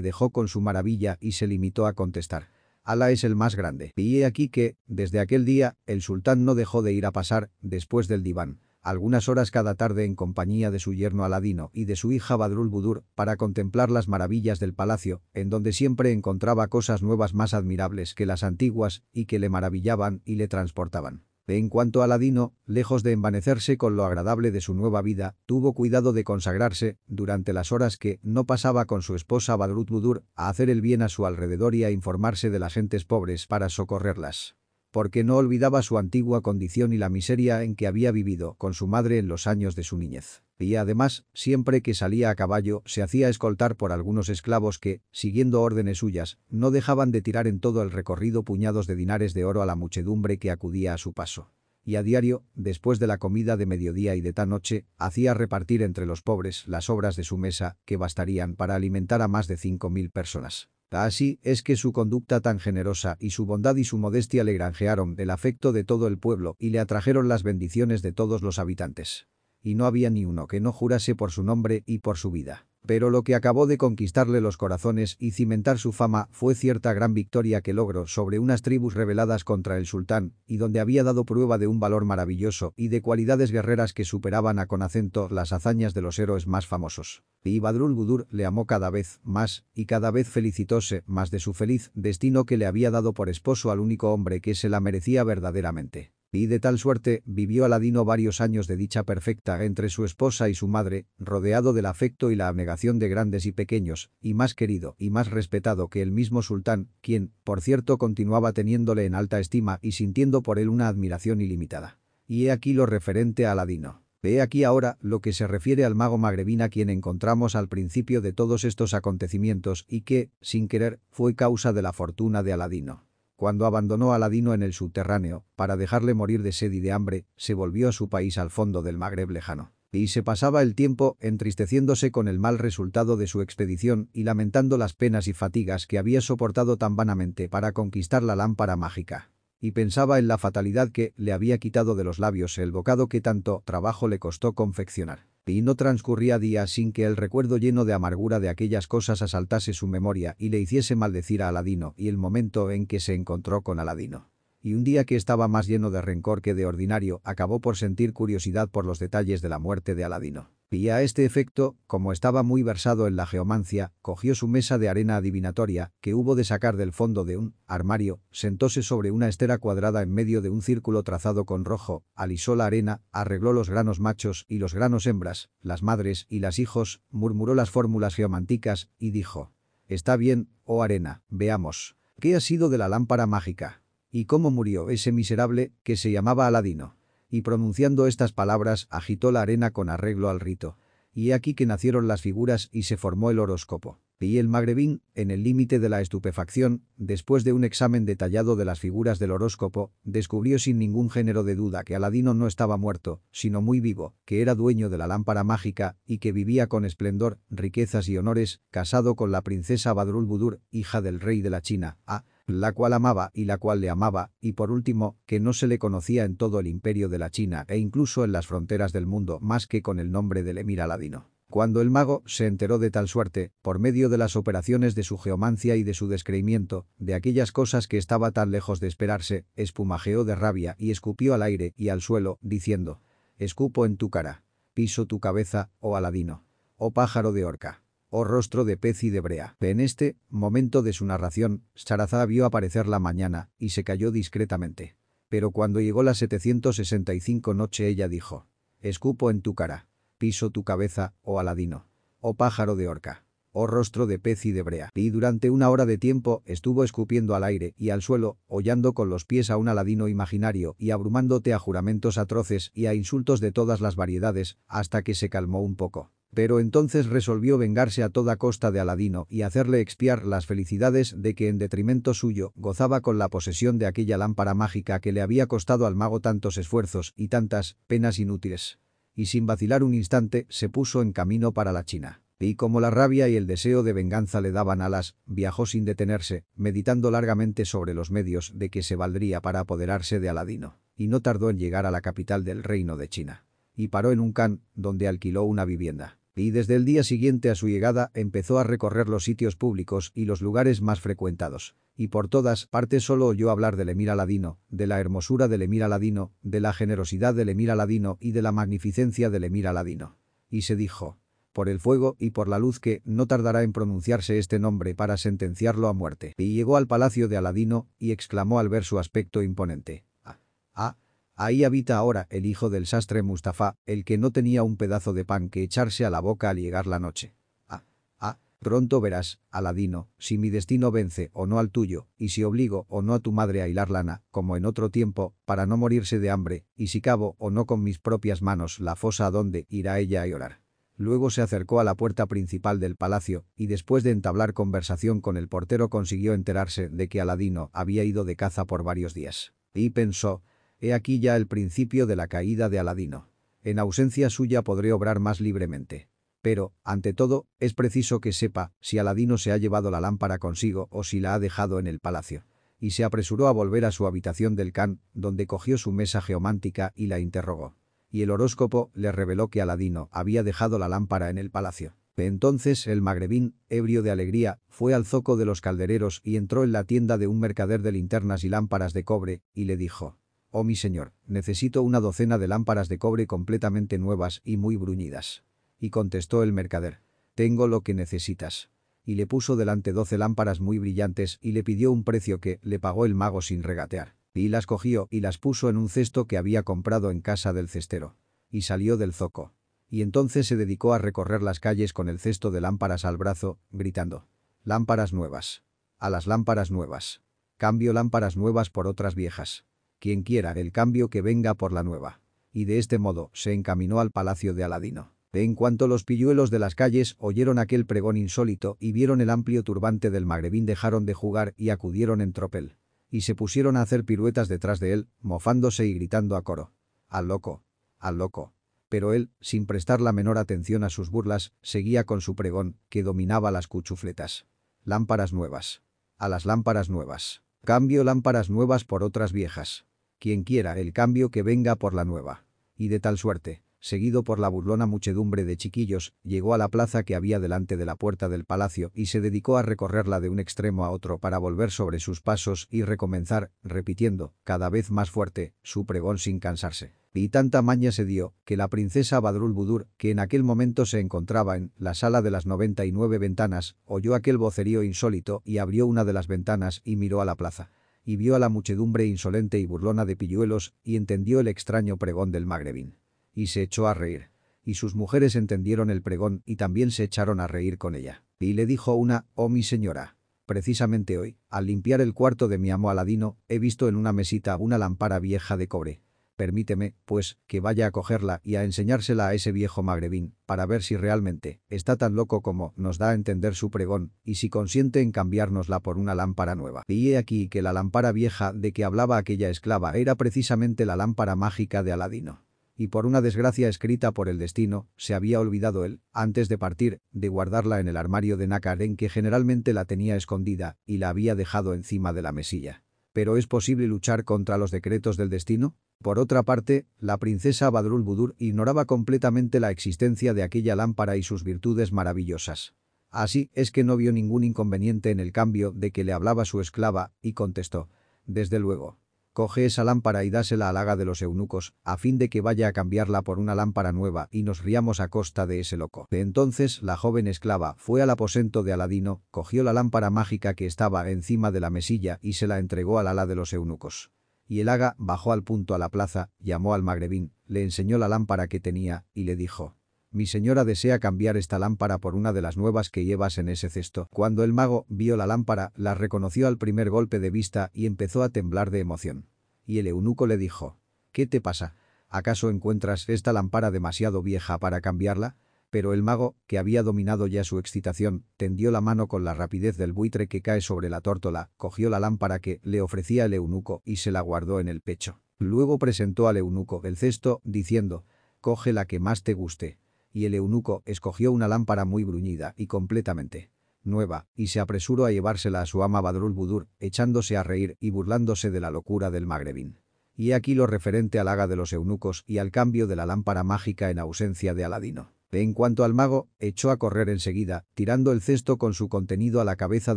dejó con su maravilla y se limitó a contestar. Alá es el más grande. Y he aquí que, desde aquel día, el sultán no dejó de ir a pasar, después del diván, algunas horas cada tarde en compañía de su yerno Aladino y de su hija Badrul Budur, para contemplar las maravillas del palacio, en donde siempre encontraba cosas nuevas más admirables que las antiguas y que le maravillaban y le transportaban. En cuanto a Aladino, lejos de envanecerse con lo agradable de su nueva vida, tuvo cuidado de consagrarse, durante las horas que no pasaba con su esposa Badrut Budur, a hacer el bien a su alrededor y a informarse de las gentes pobres para socorrerlas porque no olvidaba su antigua condición y la miseria en que había vivido con su madre en los años de su niñez. Y además, siempre que salía a caballo, se hacía escoltar por algunos esclavos que, siguiendo órdenes suyas, no dejaban de tirar en todo el recorrido puñados de dinares de oro a la muchedumbre que acudía a su paso. Y a diario, después de la comida de mediodía y de tan noche, hacía repartir entre los pobres las obras de su mesa que bastarían para alimentar a más de cinco mil personas. Así es que su conducta tan generosa y su bondad y su modestia le granjearon el afecto de todo el pueblo y le atrajeron las bendiciones de todos los habitantes. Y no había ni uno que no jurase por su nombre y por su vida. Pero lo que acabó de conquistarle los corazones y cimentar su fama fue cierta gran victoria que logró sobre unas tribus rebeladas contra el sultán, y donde había dado prueba de un valor maravilloso y de cualidades guerreras que superaban a con acento las hazañas de los héroes más famosos. Y Badrul Budur le amó cada vez más, y cada vez felicitóse más de su feliz destino que le había dado por esposo al único hombre que se la merecía verdaderamente. Y de tal suerte vivió Aladino varios años de dicha perfecta entre su esposa y su madre, rodeado del afecto y la abnegación de grandes y pequeños, y más querido y más respetado que el mismo sultán, quien, por cierto, continuaba teniéndole en alta estima y sintiendo por él una admiración ilimitada. Y he aquí lo referente a Aladino. Ve aquí ahora lo que se refiere al mago magrebina quien encontramos al principio de todos estos acontecimientos y que, sin querer, fue causa de la fortuna de Aladino. Cuando abandonó a Aladino en el subterráneo, para dejarle morir de sed y de hambre, se volvió a su país al fondo del Magreb lejano. Y se pasaba el tiempo entristeciéndose con el mal resultado de su expedición y lamentando las penas y fatigas que había soportado tan vanamente para conquistar la lámpara mágica. Y pensaba en la fatalidad que le había quitado de los labios el bocado que tanto trabajo le costó confeccionar y no transcurría día sin que el recuerdo lleno de amargura de aquellas cosas asaltase su memoria y le hiciese maldecir a Aladino y el momento en que se encontró con Aladino. Y un día que estaba más lleno de rencor que de ordinario, acabó por sentir curiosidad por los detalles de la muerte de Aladino. Y a este efecto, como estaba muy versado en la geomancia, cogió su mesa de arena adivinatoria, que hubo de sacar del fondo de un armario, sentóse sobre una estera cuadrada en medio de un círculo trazado con rojo, alisó la arena, arregló los granos machos y los granos hembras, las madres y las hijos, murmuró las fórmulas geománticas y dijo, «Está bien, oh arena, veamos. ¿Qué ha sido de la lámpara mágica? ¿Y cómo murió ese miserable que se llamaba Aladino?» Y pronunciando estas palabras agitó la arena con arreglo al rito. Y aquí que nacieron las figuras y se formó el horóscopo. Y el magrebín, en el límite de la estupefacción, después de un examen detallado de las figuras del horóscopo, descubrió sin ningún género de duda que Aladino no estaba muerto, sino muy vivo, que era dueño de la lámpara mágica y que vivía con esplendor, riquezas y honores, casado con la princesa Badrul Budur, hija del rey de la China, a la cual amaba y la cual le amaba, y por último, que no se le conocía en todo el imperio de la China e incluso en las fronteras del mundo más que con el nombre del emir Aladino. Cuando el mago se enteró de tal suerte, por medio de las operaciones de su geomancia y de su descreimiento, de aquellas cosas que estaba tan lejos de esperarse, espumajeó de rabia y escupió al aire y al suelo, diciendo, «Escupo en tu cara, piso tu cabeza, oh Aladino, oh pájaro de orca» oh rostro de pez y de brea. En este momento de su narración, Sarazá vio aparecer la mañana y se cayó discretamente. Pero cuando llegó la 765 noche ella dijo, escupo en tu cara, piso tu cabeza, oh aladino, oh pájaro de orca, oh rostro de pez y de brea. Y durante una hora de tiempo estuvo escupiendo al aire y al suelo, hollando con los pies a un aladino imaginario y abrumándote a juramentos atroces y a insultos de todas las variedades, hasta que se calmó un poco. Pero entonces resolvió vengarse a toda costa de Aladino y hacerle expiar las felicidades de que en detrimento suyo gozaba con la posesión de aquella lámpara mágica que le había costado al mago tantos esfuerzos y tantas penas inútiles. Y sin vacilar un instante se puso en camino para la China. Y como la rabia y el deseo de venganza le daban alas, viajó sin detenerse, meditando largamente sobre los medios de que se valdría para apoderarse de Aladino. Y no tardó en llegar a la capital del reino de China. Y paró en un can, donde alquiló una vivienda y desde el día siguiente a su llegada empezó a recorrer los sitios públicos y los lugares más frecuentados. Y por todas partes solo oyó hablar del emir Aladino, de la hermosura del emir Aladino, de la generosidad del emir Aladino y de la magnificencia del emir Aladino. Y se dijo, por el fuego y por la luz que no tardará en pronunciarse este nombre para sentenciarlo a muerte. Y llegó al palacio de Aladino y exclamó al ver su aspecto imponente. Ah, ah, Ahí habita ahora el hijo del sastre Mustafa, el que no tenía un pedazo de pan que echarse a la boca al llegar la noche. Ah, ah, pronto verás, Aladino, si mi destino vence o no al tuyo, y si obligo o no a tu madre a hilar lana, como en otro tiempo, para no morirse de hambre, y si cavo o no con mis propias manos la fosa a donde irá ella a llorar. Luego se acercó a la puerta principal del palacio y después de entablar conversación con el portero consiguió enterarse de que Aladino había ido de caza por varios días. Y pensó, He aquí ya el principio de la caída de Aladino. En ausencia suya podré obrar más libremente. Pero, ante todo, es preciso que sepa si Aladino se ha llevado la lámpara consigo o si la ha dejado en el palacio. Y se apresuró a volver a su habitación del Can, donde cogió su mesa geomántica y la interrogó. Y el horóscopo le reveló que Aladino había dejado la lámpara en el palacio. Entonces el magrebín, ebrio de alegría, fue al zoco de los caldereros y entró en la tienda de un mercader de linternas y lámparas de cobre, y le dijo, Oh mi señor, necesito una docena de lámparas de cobre completamente nuevas y muy bruñidas. Y contestó el mercader. Tengo lo que necesitas. Y le puso delante doce lámparas muy brillantes y le pidió un precio que le pagó el mago sin regatear. Y las cogió y las puso en un cesto que había comprado en casa del cestero. Y salió del zoco. Y entonces se dedicó a recorrer las calles con el cesto de lámparas al brazo, gritando. Lámparas nuevas. A las lámparas nuevas. Cambio lámparas nuevas por otras viejas quien quiera el cambio que venga por la nueva. Y de este modo se encaminó al palacio de Aladino. En cuanto los pilluelos de las calles oyeron aquel pregón insólito y vieron el amplio turbante del magrebín dejaron de jugar y acudieron en tropel. Y se pusieron a hacer piruetas detrás de él, mofándose y gritando a coro. Al loco, al loco. Pero él, sin prestar la menor atención a sus burlas, seguía con su pregón, que dominaba las cuchufletas. Lámparas nuevas. A las lámparas nuevas. Cambio lámparas nuevas por otras viejas quien quiera el cambio que venga por la nueva. Y de tal suerte, seguido por la burlona muchedumbre de chiquillos, llegó a la plaza que había delante de la puerta del palacio y se dedicó a recorrerla de un extremo a otro para volver sobre sus pasos y recomenzar, repitiendo, cada vez más fuerte, su pregón sin cansarse. Y tanta maña se dio, que la princesa Badrul Budur, que en aquel momento se encontraba en la sala de las 99 ventanas, oyó aquel vocerío insólito y abrió una de las ventanas y miró a la plaza. Y vio a la muchedumbre insolente y burlona de pilluelos y entendió el extraño pregón del magrebín. Y se echó a reír. Y sus mujeres entendieron el pregón y también se echaron a reír con ella. Y le dijo una, oh mi señora. Precisamente hoy, al limpiar el cuarto de mi amo Aladino, he visto en una mesita una lámpara vieja de cobre Permíteme, pues, que vaya a cogerla y a enseñársela a ese viejo magrebín, para ver si realmente está tan loco como nos da a entender su pregón, y si consiente en cambiárnosla por una lámpara nueva. Y aquí que la lámpara vieja de que hablaba aquella esclava era precisamente la lámpara mágica de Aladino y por una desgracia escrita por el destino, se había olvidado él, antes de partir, de guardarla en el armario de nácar en que generalmente la tenía escondida, y la había dejado encima de la mesilla. ¿Pero es posible luchar contra los decretos del destino? Por otra parte, la princesa Badrul Budur ignoraba completamente la existencia de aquella lámpara y sus virtudes maravillosas. Así es que no vio ningún inconveniente en el cambio de que le hablaba su esclava, y contestó, «Desde luego, Coge esa lámpara y dásela al haga de los eunucos, a fin de que vaya a cambiarla por una lámpara nueva y nos riamos a costa de ese loco. De entonces la joven esclava fue al aposento de Aladino, cogió la lámpara mágica que estaba encima de la mesilla y se la entregó al ala de los eunucos. Y el haga bajó al punto a la plaza, llamó al magrebín, le enseñó la lámpara que tenía y le dijo, mi señora desea cambiar esta lámpara por una de las nuevas que llevas en ese cesto. Cuando el mago vio la lámpara, la reconoció al primer golpe de vista y empezó a temblar de emoción. Y el eunuco le dijo, ¿qué te pasa? ¿Acaso encuentras esta lámpara demasiado vieja para cambiarla? Pero el mago, que había dominado ya su excitación, tendió la mano con la rapidez del buitre que cae sobre la tórtola, cogió la lámpara que le ofrecía el eunuco y se la guardó en el pecho. Luego presentó al eunuco el cesto, diciendo, «Coge la que más te guste» y el eunuco escogió una lámpara muy bruñida y completamente nueva, y se apresuró a llevársela a su ama Badrul Budur, echándose a reír y burlándose de la locura del magrebín. Y aquí lo referente al haga de los eunucos y al cambio de la lámpara mágica en ausencia de Aladino. En cuanto al mago, echó a correr enseguida, tirando el cesto con su contenido a la cabeza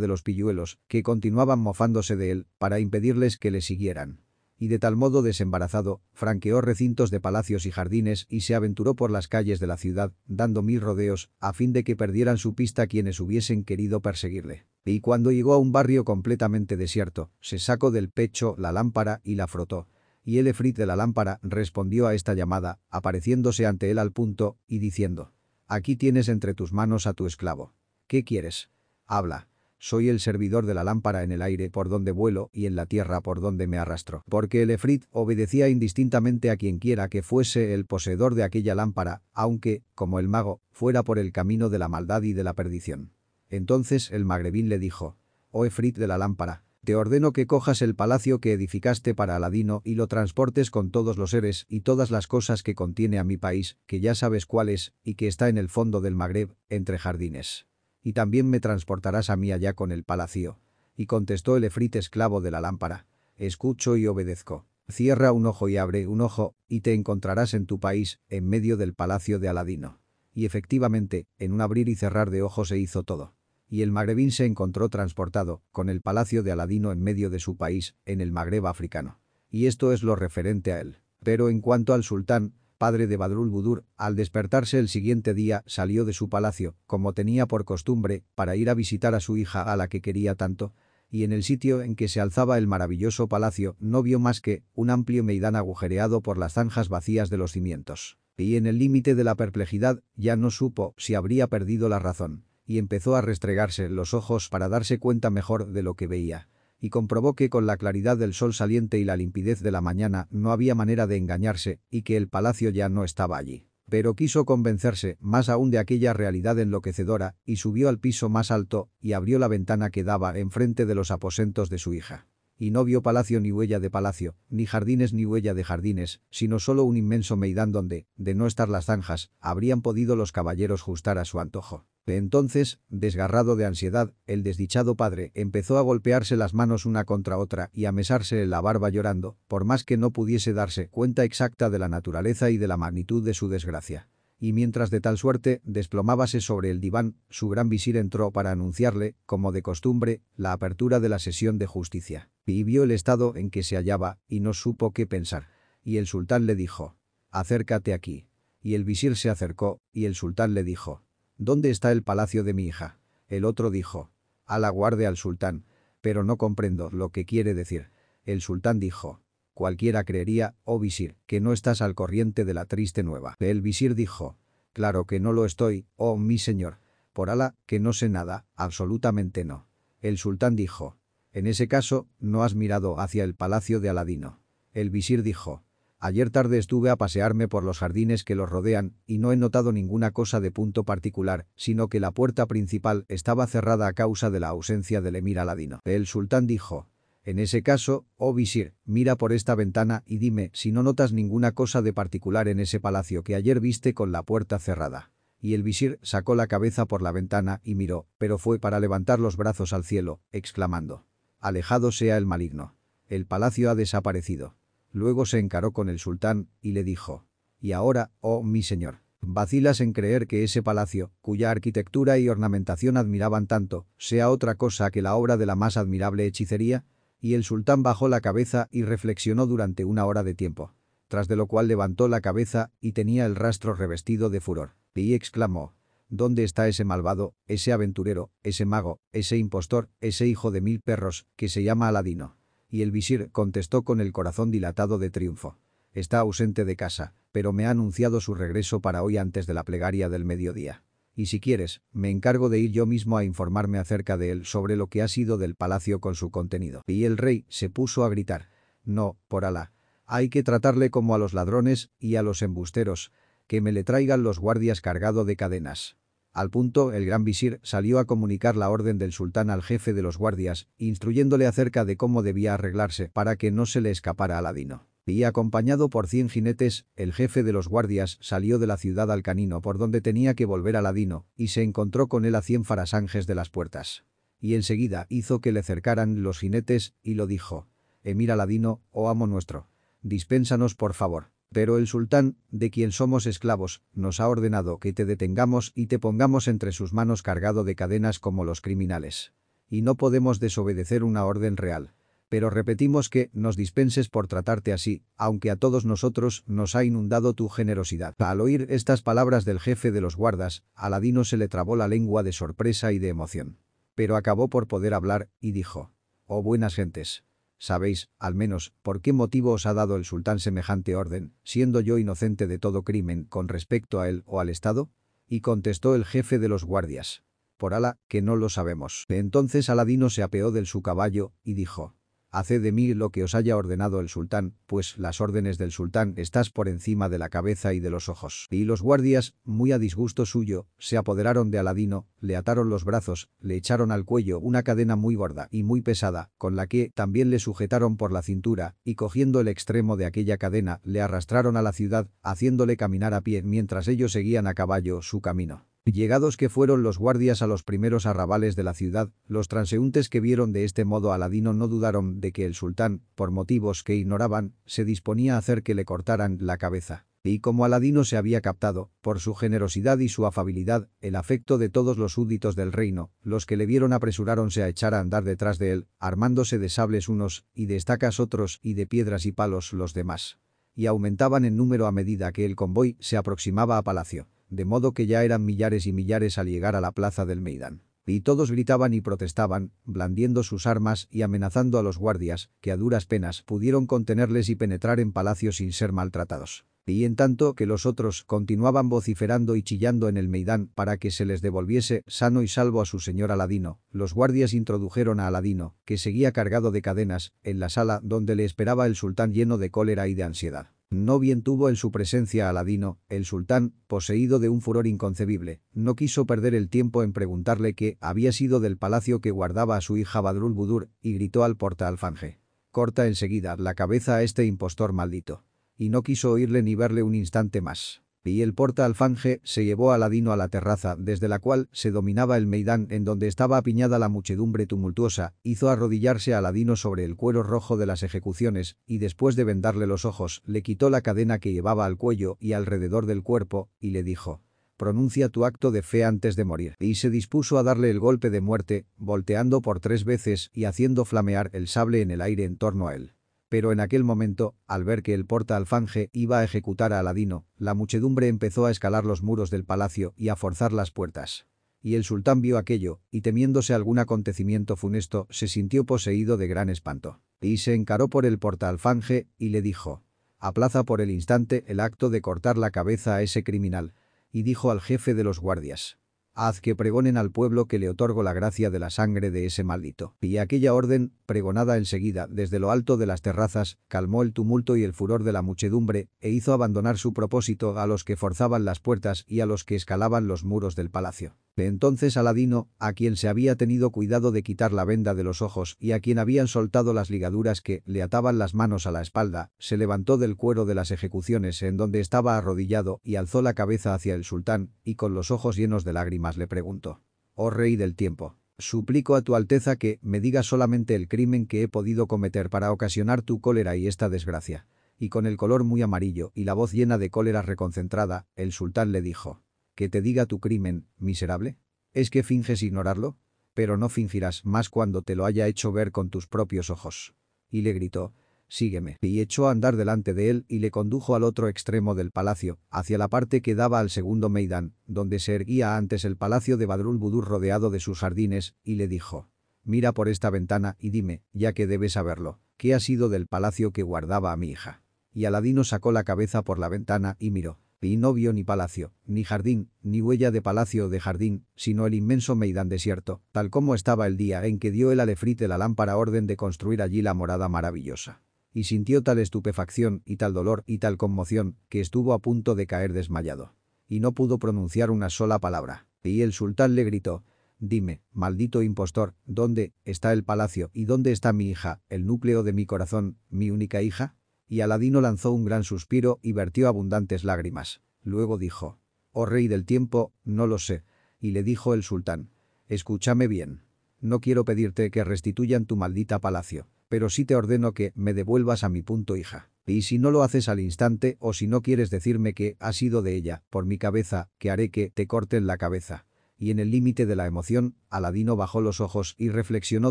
de los pilluelos, que continuaban mofándose de él, para impedirles que le siguieran y de tal modo desembarazado, franqueó recintos de palacios y jardines y se aventuró por las calles de la ciudad, dando mil rodeos, a fin de que perdieran su pista quienes hubiesen querido perseguirle. Y cuando llegó a un barrio completamente desierto, se sacó del pecho la lámpara y la frotó. Y el efrit de la lámpara respondió a esta llamada, apareciéndose ante él al punto, y diciendo, «Aquí tienes entre tus manos a tu esclavo. ¿Qué quieres? Habla». Soy el servidor de la lámpara en el aire por donde vuelo y en la tierra por donde me arrastro. Porque el efrit obedecía indistintamente a quien quiera que fuese el poseedor de aquella lámpara, aunque, como el mago, fuera por el camino de la maldad y de la perdición. Entonces el magrebín le dijo, «Oh efrit de la lámpara, te ordeno que cojas el palacio que edificaste para Aladino y lo transportes con todos los seres y todas las cosas que contiene a mi país, que ya sabes cuál es, y que está en el fondo del Magreb, entre jardines y también me transportarás a mí allá con el palacio. Y contestó el efrit esclavo de la lámpara. Escucho y obedezco. Cierra un ojo y abre un ojo, y te encontrarás en tu país, en medio del palacio de Aladino. Y efectivamente, en un abrir y cerrar de ojos se hizo todo. Y el magrebín se encontró transportado, con el palacio de Aladino en medio de su país, en el Magreb africano. Y esto es lo referente a él. Pero en cuanto al sultán, padre de Badrul Budur, al despertarse el siguiente día salió de su palacio, como tenía por costumbre, para ir a visitar a su hija a la que quería tanto, y en el sitio en que se alzaba el maravilloso palacio no vio más que un amplio meidán agujereado por las zanjas vacías de los cimientos. Y en el límite de la perplejidad ya no supo si habría perdido la razón, y empezó a restregarse los ojos para darse cuenta mejor de lo que veía y comprobó que con la claridad del sol saliente y la limpidez de la mañana no había manera de engañarse y que el palacio ya no estaba allí. Pero quiso convencerse más aún de aquella realidad enloquecedora y subió al piso más alto y abrió la ventana que daba enfrente de los aposentos de su hija. Y no vio palacio ni huella de palacio, ni jardines ni huella de jardines, sino solo un inmenso meidán donde, de no estar las zanjas, habrían podido los caballeros justar a su antojo. Entonces, desgarrado de ansiedad, el desdichado padre empezó a golpearse las manos una contra otra y a mesarse la barba llorando, por más que no pudiese darse cuenta exacta de la naturaleza y de la magnitud de su desgracia. Y mientras de tal suerte desplomábase sobre el diván, su gran visir entró para anunciarle, como de costumbre, la apertura de la sesión de justicia. Y vio el estado en que se hallaba y no supo qué pensar. Y el sultán le dijo, acércate aquí. Y el visir se acercó, y el sultán le dijo, ¿dónde está el palacio de mi hija? El otro dijo, a la guarde al sultán, pero no comprendo lo que quiere decir. El sultán dijo, cualquiera creería, oh visir, que no estás al corriente de la triste nueva. El visir dijo, claro que no lo estoy, oh mi señor. Por Alá, que no sé nada, absolutamente no. El sultán dijo, en ese caso, no has mirado hacia el palacio de Aladino. El visir dijo, Ayer tarde estuve a pasearme por los jardines que los rodean y no he notado ninguna cosa de punto particular, sino que la puerta principal estaba cerrada a causa de la ausencia del emir Aladino. El sultán dijo, en ese caso, oh visir, mira por esta ventana y dime si no notas ninguna cosa de particular en ese palacio que ayer viste con la puerta cerrada. Y el visir sacó la cabeza por la ventana y miró, pero fue para levantar los brazos al cielo, exclamando, alejado sea el maligno. El palacio ha desaparecido. Luego se encaró con el sultán y le dijo, «Y ahora, oh mi señor, vacilas en creer que ese palacio, cuya arquitectura y ornamentación admiraban tanto, sea otra cosa que la obra de la más admirable hechicería?» Y el sultán bajó la cabeza y reflexionó durante una hora de tiempo, tras de lo cual levantó la cabeza y tenía el rastro revestido de furor, y exclamó, ¿Dónde está ese malvado, ese aventurero, ese mago, ese impostor, ese hijo de mil perros, que se llama Aladino? Y el visir contestó con el corazón dilatado de triunfo. Está ausente de casa, pero me ha anunciado su regreso para hoy antes de la plegaria del mediodía. Y si quieres, me encargo de ir yo mismo a informarme acerca de él sobre lo que ha sido del palacio con su contenido. Y el rey se puso a gritar. No, por Alá. Hay que tratarle como a los ladrones y a los embusteros, que me le traigan los guardias cargado de cadenas. Al punto, el gran visir salió a comunicar la orden del sultán al jefe de los guardias, instruyéndole acerca de cómo debía arreglarse para que no se le escapara a Aladino. Y acompañado por cien jinetes, el jefe de los guardias salió de la ciudad al canino por donde tenía que volver Aladino, y se encontró con él a cien farasanjes de las puertas. Y enseguida hizo que le cercaran los jinetes, y lo dijo. Emir Aladino, oh amo nuestro. Dispénsanos por favor. Pero el sultán, de quien somos esclavos, nos ha ordenado que te detengamos y te pongamos entre sus manos cargado de cadenas como los criminales. Y no podemos desobedecer una orden real. Pero repetimos que nos dispenses por tratarte así, aunque a todos nosotros nos ha inundado tu generosidad. Al oír estas palabras del jefe de los guardas, Aladino se le trabó la lengua de sorpresa y de emoción. Pero acabó por poder hablar, y dijo, «Oh buenas gentes, ¿Sabéis, al menos, por qué motivo os ha dado el sultán semejante orden, siendo yo inocente de todo crimen con respecto a él o al Estado? Y contestó el jefe de los guardias. Por ala, que no lo sabemos. Entonces Aladino se apeó del su caballo y dijo, Haced de mí lo que os haya ordenado el sultán, pues las órdenes del sultán estás por encima de la cabeza y de los ojos. Y los guardias, muy a disgusto suyo, se apoderaron de Aladino, le ataron los brazos, le echaron al cuello una cadena muy gorda y muy pesada, con la que también le sujetaron por la cintura, y cogiendo el extremo de aquella cadena, le arrastraron a la ciudad, haciéndole caminar a pie mientras ellos seguían a caballo su camino. Llegados que fueron los guardias a los primeros arrabales de la ciudad, los transeúntes que vieron de este modo a Aladino no dudaron de que el sultán, por motivos que ignoraban, se disponía a hacer que le cortaran la cabeza. Y como Aladino se había captado, por su generosidad y su afabilidad, el afecto de todos los súbditos del reino, los que le vieron apresuráronse a echar a andar detrás de él, armándose de sables unos, y de estacas otros, y de piedras y palos los demás. Y aumentaban en número a medida que el convoy se aproximaba a palacio de modo que ya eran millares y millares al llegar a la plaza del Meidán. Y todos gritaban y protestaban, blandiendo sus armas y amenazando a los guardias, que a duras penas pudieron contenerles y penetrar en palacio sin ser maltratados. Y en tanto que los otros continuaban vociferando y chillando en el Meidán para que se les devolviese sano y salvo a su señor Aladino, los guardias introdujeron a Aladino, que seguía cargado de cadenas, en la sala donde le esperaba el sultán lleno de cólera y de ansiedad. No bien tuvo en su presencia Aladino, el sultán, poseído de un furor inconcebible, no quiso perder el tiempo en preguntarle qué había sido del palacio que guardaba a su hija Badrul Budur y gritó al porta alfanje. Corta enseguida la cabeza a este impostor maldito. Y no quiso oírle ni verle un instante más y el porta alfanje se llevó a Ladino a la terraza desde la cual se dominaba el Meidán en donde estaba apiñada la muchedumbre tumultuosa, hizo arrodillarse a Ladino sobre el cuero rojo de las ejecuciones y después de vendarle los ojos le quitó la cadena que llevaba al cuello y alrededor del cuerpo y le dijo pronuncia tu acto de fe antes de morir. Y se dispuso a darle el golpe de muerte, volteando por tres veces y haciendo flamear el sable en el aire en torno a él. Pero en aquel momento, al ver que el porta alfanje iba a ejecutar a Aladino, la muchedumbre empezó a escalar los muros del palacio y a forzar las puertas. Y el sultán vio aquello, y temiéndose algún acontecimiento funesto, se sintió poseído de gran espanto. Y se encaró por el portaalfanje y le dijo, aplaza por el instante el acto de cortar la cabeza a ese criminal. Y dijo al jefe de los guardias, haz que pregonen al pueblo que le otorgo la gracia de la sangre de ese maldito. Y aquella orden, pregonada enseguida desde lo alto de las terrazas, calmó el tumulto y el furor de la muchedumbre, e hizo abandonar su propósito a los que forzaban las puertas y a los que escalaban los muros del palacio. Entonces Aladino, a quien se había tenido cuidado de quitar la venda de los ojos y a quien habían soltado las ligaduras que le ataban las manos a la espalda, se levantó del cuero de las ejecuciones en donde estaba arrodillado y alzó la cabeza hacia el sultán, y con los ojos llenos de lágrimas le preguntó. «Oh rey del tiempo, Suplico a tu Alteza que me diga solamente el crimen que he podido cometer para ocasionar tu cólera y esta desgracia. Y con el color muy amarillo y la voz llena de cólera reconcentrada, el sultán le dijo que te diga tu crimen, miserable? ¿Es que finges ignorarlo? Pero no fingirás más cuando te lo haya hecho ver con tus propios ojos. Y le gritó, sígueme. Y echó a andar delante de él y le condujo al otro extremo del palacio, hacia la parte que daba al segundo Meidán, donde se erguía antes el palacio de Badrul Budur rodeado de sus jardines, y le dijo, mira por esta ventana y dime, ya que debes saberlo, ¿qué ha sido del palacio que guardaba a mi hija? Y Aladino sacó la cabeza por la ventana y miró y no vio ni palacio, ni jardín, ni huella de palacio o de jardín, sino el inmenso Meidán desierto, tal como estaba el día en que dio el alefrit de la lámpara orden de construir allí la morada maravillosa. Y sintió tal estupefacción y tal dolor y tal conmoción que estuvo a punto de caer desmayado. Y no pudo pronunciar una sola palabra. Y el sultán le gritó, Dime, maldito impostor, ¿dónde está el palacio y dónde está mi hija, el núcleo de mi corazón, mi única hija? Y Aladino lanzó un gran suspiro y vertió abundantes lágrimas. Luego dijo, «Oh rey del tiempo, no lo sé». Y le dijo el sultán, «Escúchame bien. No quiero pedirte que restituyan tu maldita palacio, pero sí te ordeno que me devuelvas a mi punto hija. Y si no lo haces al instante o si no quieres decirme que ha sido de ella, por mi cabeza, que haré que te corten la cabeza». Y en el límite de la emoción, Aladino bajó los ojos y reflexionó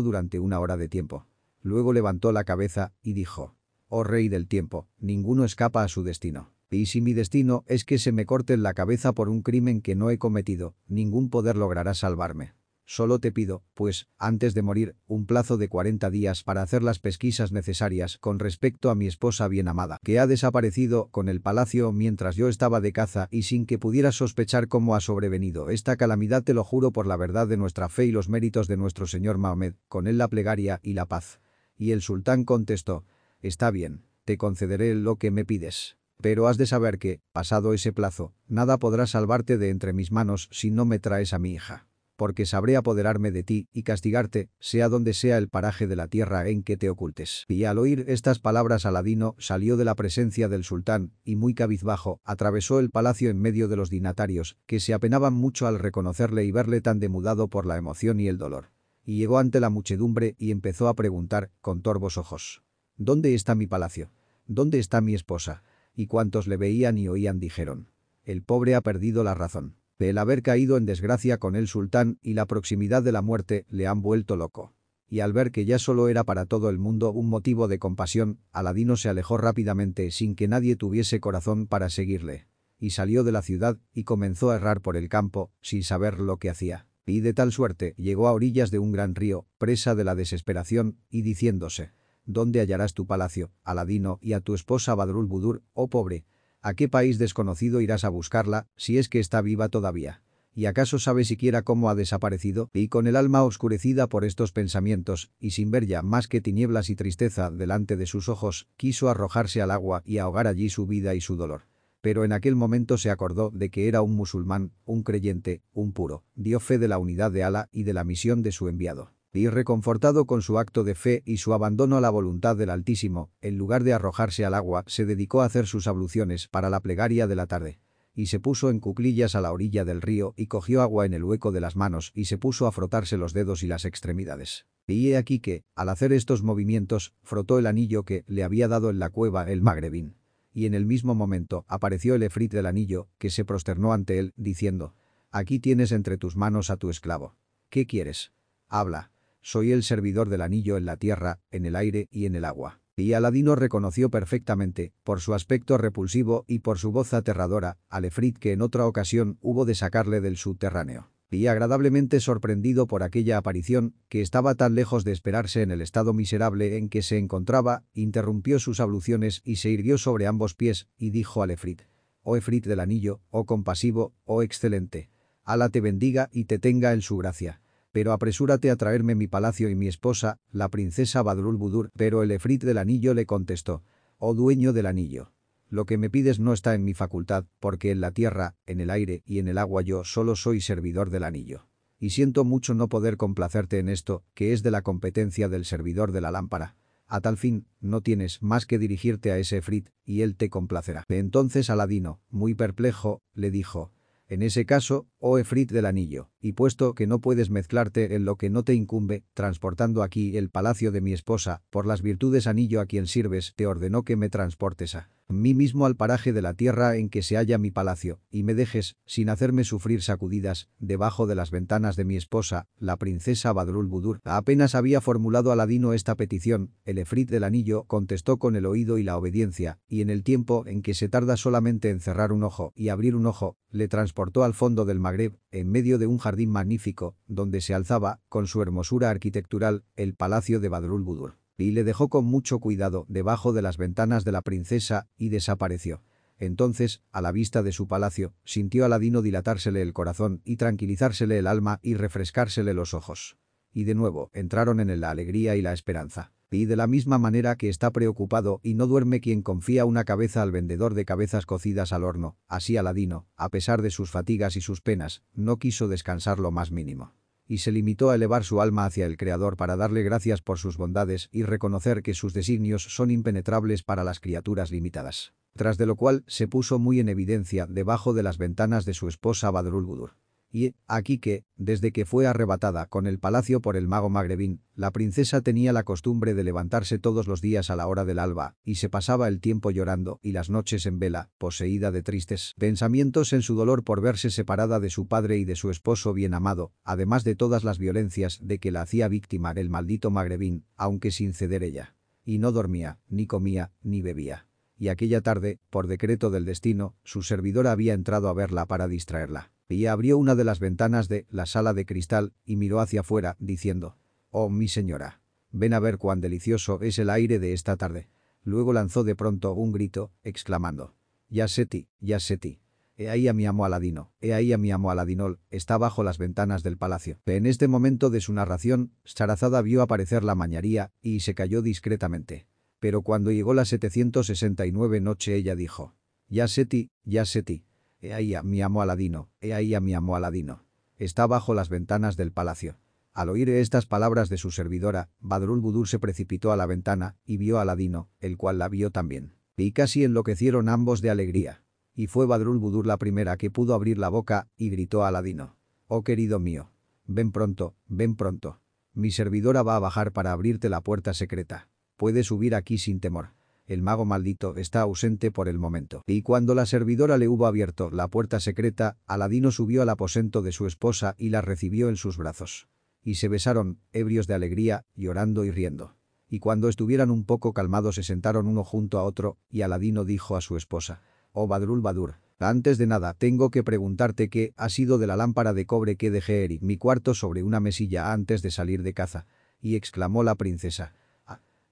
durante una hora de tiempo. Luego levantó la cabeza y dijo, Oh rey del tiempo, ninguno escapa a su destino. Y si mi destino es que se me corte la cabeza por un crimen que no he cometido, ningún poder logrará salvarme. Solo te pido, pues, antes de morir, un plazo de 40 días para hacer las pesquisas necesarias con respecto a mi esposa bien amada, que ha desaparecido con el palacio mientras yo estaba de caza y sin que pudieras sospechar cómo ha sobrevenido esta calamidad te lo juro por la verdad de nuestra fe y los méritos de nuestro señor Mahomet, con él la plegaria y la paz. Y el sultán contestó, Está bien, te concederé lo que me pides. Pero has de saber que, pasado ese plazo, nada podrá salvarte de entre mis manos si no me traes a mi hija. Porque sabré apoderarme de ti y castigarte, sea donde sea el paraje de la tierra en que te ocultes. Y al oír estas palabras Aladino salió de la presencia del sultán y muy cabizbajo atravesó el palacio en medio de los dinatarios, que se apenaban mucho al reconocerle y verle tan demudado por la emoción y el dolor. Y llegó ante la muchedumbre y empezó a preguntar, con torvos ojos. ¿Dónde está mi palacio? ¿Dónde está mi esposa? Y cuantos le veían y oían dijeron. El pobre ha perdido la razón. El haber caído en desgracia con el sultán y la proximidad de la muerte le han vuelto loco. Y al ver que ya solo era para todo el mundo un motivo de compasión, Aladino se alejó rápidamente sin que nadie tuviese corazón para seguirle. Y salió de la ciudad y comenzó a errar por el campo, sin saber lo que hacía. Y de tal suerte llegó a orillas de un gran río, presa de la desesperación, y diciéndose, ¿Dónde hallarás tu palacio, Aladino, y a tu esposa Badrul Budur, oh pobre? ¿A qué país desconocido irás a buscarla, si es que está viva todavía? ¿Y acaso sabe siquiera cómo ha desaparecido? Y con el alma oscurecida por estos pensamientos, y sin ver ya más que tinieblas y tristeza delante de sus ojos, quiso arrojarse al agua y ahogar allí su vida y su dolor. Pero en aquel momento se acordó de que era un musulmán, un creyente, un puro, dio fe de la unidad de Ala y de la misión de su enviado y reconfortado con su acto de fe y su abandono a la voluntad del Altísimo, en lugar de arrojarse al agua, se dedicó a hacer sus abluciones para la plegaria de la tarde. Y se puso en cuclillas a la orilla del río y cogió agua en el hueco de las manos y se puso a frotarse los dedos y las extremidades. Y he aquí que, al hacer estos movimientos, frotó el anillo que le había dado en la cueva el magrebín. Y en el mismo momento apareció el efrit del anillo, que se prosternó ante él, diciendo, «Aquí tienes entre tus manos a tu esclavo. ¿Qué quieres? Habla». Soy el servidor del anillo en la tierra, en el aire y en el agua. Y Aladino reconoció perfectamente, por su aspecto repulsivo y por su voz aterradora, al Efrit que en otra ocasión hubo de sacarle del subterráneo. Y agradablemente sorprendido por aquella aparición, que estaba tan lejos de esperarse en el estado miserable en que se encontraba, interrumpió sus abluciones y se irguió sobre ambos pies, y dijo al Efrit. Oh Efrit del anillo, oh compasivo, oh excelente. Alá te bendiga y te tenga en su gracia. Pero apresúrate a traerme mi palacio y mi esposa, la princesa Badrul Budur. Pero el Efrit del anillo le contestó. Oh dueño del anillo. Lo que me pides no está en mi facultad, porque en la tierra, en el aire y en el agua yo solo soy servidor del anillo. Y siento mucho no poder complacerte en esto, que es de la competencia del servidor de la lámpara. A tal fin, no tienes más que dirigirte a ese Efrit, y él te complacerá. Entonces Aladino, muy perplejo, le dijo, en ese caso, oh Efrit del anillo, y puesto que no puedes mezclarte en lo que no te incumbe, transportando aquí el palacio de mi esposa, por las virtudes anillo a quien sirves, te ordenó que me transportes a mí mismo al paraje de la tierra en que se halla mi palacio, y me dejes, sin hacerme sufrir sacudidas, debajo de las ventanas de mi esposa, la princesa Badrul Budur. Apenas había formulado Aladino esta petición, el efrit del anillo contestó con el oído y la obediencia, y en el tiempo en que se tarda solamente en cerrar un ojo y abrir un ojo, le transportó al fondo del Magreb, en medio de un jardín magnífico, donde se alzaba, con su hermosura arquitectural, el palacio de Badrul Budur y le dejó con mucho cuidado debajo de las ventanas de la princesa y desapareció. Entonces, a la vista de su palacio, sintió Aladino dilatársele el corazón y tranquilizársele el alma y refrescársele los ojos. Y de nuevo, entraron en él la alegría y la esperanza. Y de la misma manera que está preocupado y no duerme quien confía una cabeza al vendedor de cabezas cocidas al horno, así Aladino, a pesar de sus fatigas y sus penas, no quiso descansar lo más mínimo y se limitó a elevar su alma hacia el Creador para darle gracias por sus bondades y reconocer que sus designios son impenetrables para las criaturas limitadas. Tras de lo cual se puso muy en evidencia debajo de las ventanas de su esposa Badrul Budur. Y, aquí que, desde que fue arrebatada con el palacio por el mago magrebín, la princesa tenía la costumbre de levantarse todos los días a la hora del alba, y se pasaba el tiempo llorando y las noches en vela, poseída de tristes pensamientos en su dolor por verse separada de su padre y de su esposo bien amado, además de todas las violencias de que la hacía víctima el maldito magrebín, aunque sin ceder ella. Y no dormía, ni comía, ni bebía. Y aquella tarde, por decreto del destino, su servidora había entrado a verla para distraerla y abrió una de las ventanas de la sala de cristal y miró hacia afuera, diciendo, «Oh, mi señora, ven a ver cuán delicioso es el aire de esta tarde». Luego lanzó de pronto un grito, exclamando, «Ya Seti, ya Seti». He ahí a mi amo Aladino, he ahí a mi amo Aladinol, está bajo las ventanas del palacio. En este momento de su narración, Charazada vio aparecer la mañaría y se cayó discretamente. Pero cuando llegó la 769 noche ella dijo, «Ya Seti, ya Seti, He ahí a mi amo Aladino, he ahí a mi amo Aladino. Está bajo las ventanas del palacio. Al oír estas palabras de su servidora, Badrul Budur se precipitó a la ventana y vio a Aladino, el cual la vio también. Y casi enloquecieron ambos de alegría. Y fue Badrul Budur la primera que pudo abrir la boca y gritó a Aladino. «Oh querido mío, ven pronto, ven pronto. Mi servidora va a bajar para abrirte la puerta secreta. Puedes subir aquí sin temor» el mago maldito está ausente por el momento. Y cuando la servidora le hubo abierto la puerta secreta, Aladino subió al aposento de su esposa y la recibió en sus brazos. Y se besaron, ebrios de alegría, llorando y riendo. Y cuando estuvieran un poco calmados se sentaron uno junto a otro, y Aladino dijo a su esposa, «Oh Badrul Badur, antes de nada, tengo que preguntarte qué ha sido de la lámpara de cobre que dejé en mi cuarto sobre una mesilla antes de salir de caza. Y exclamó la princesa,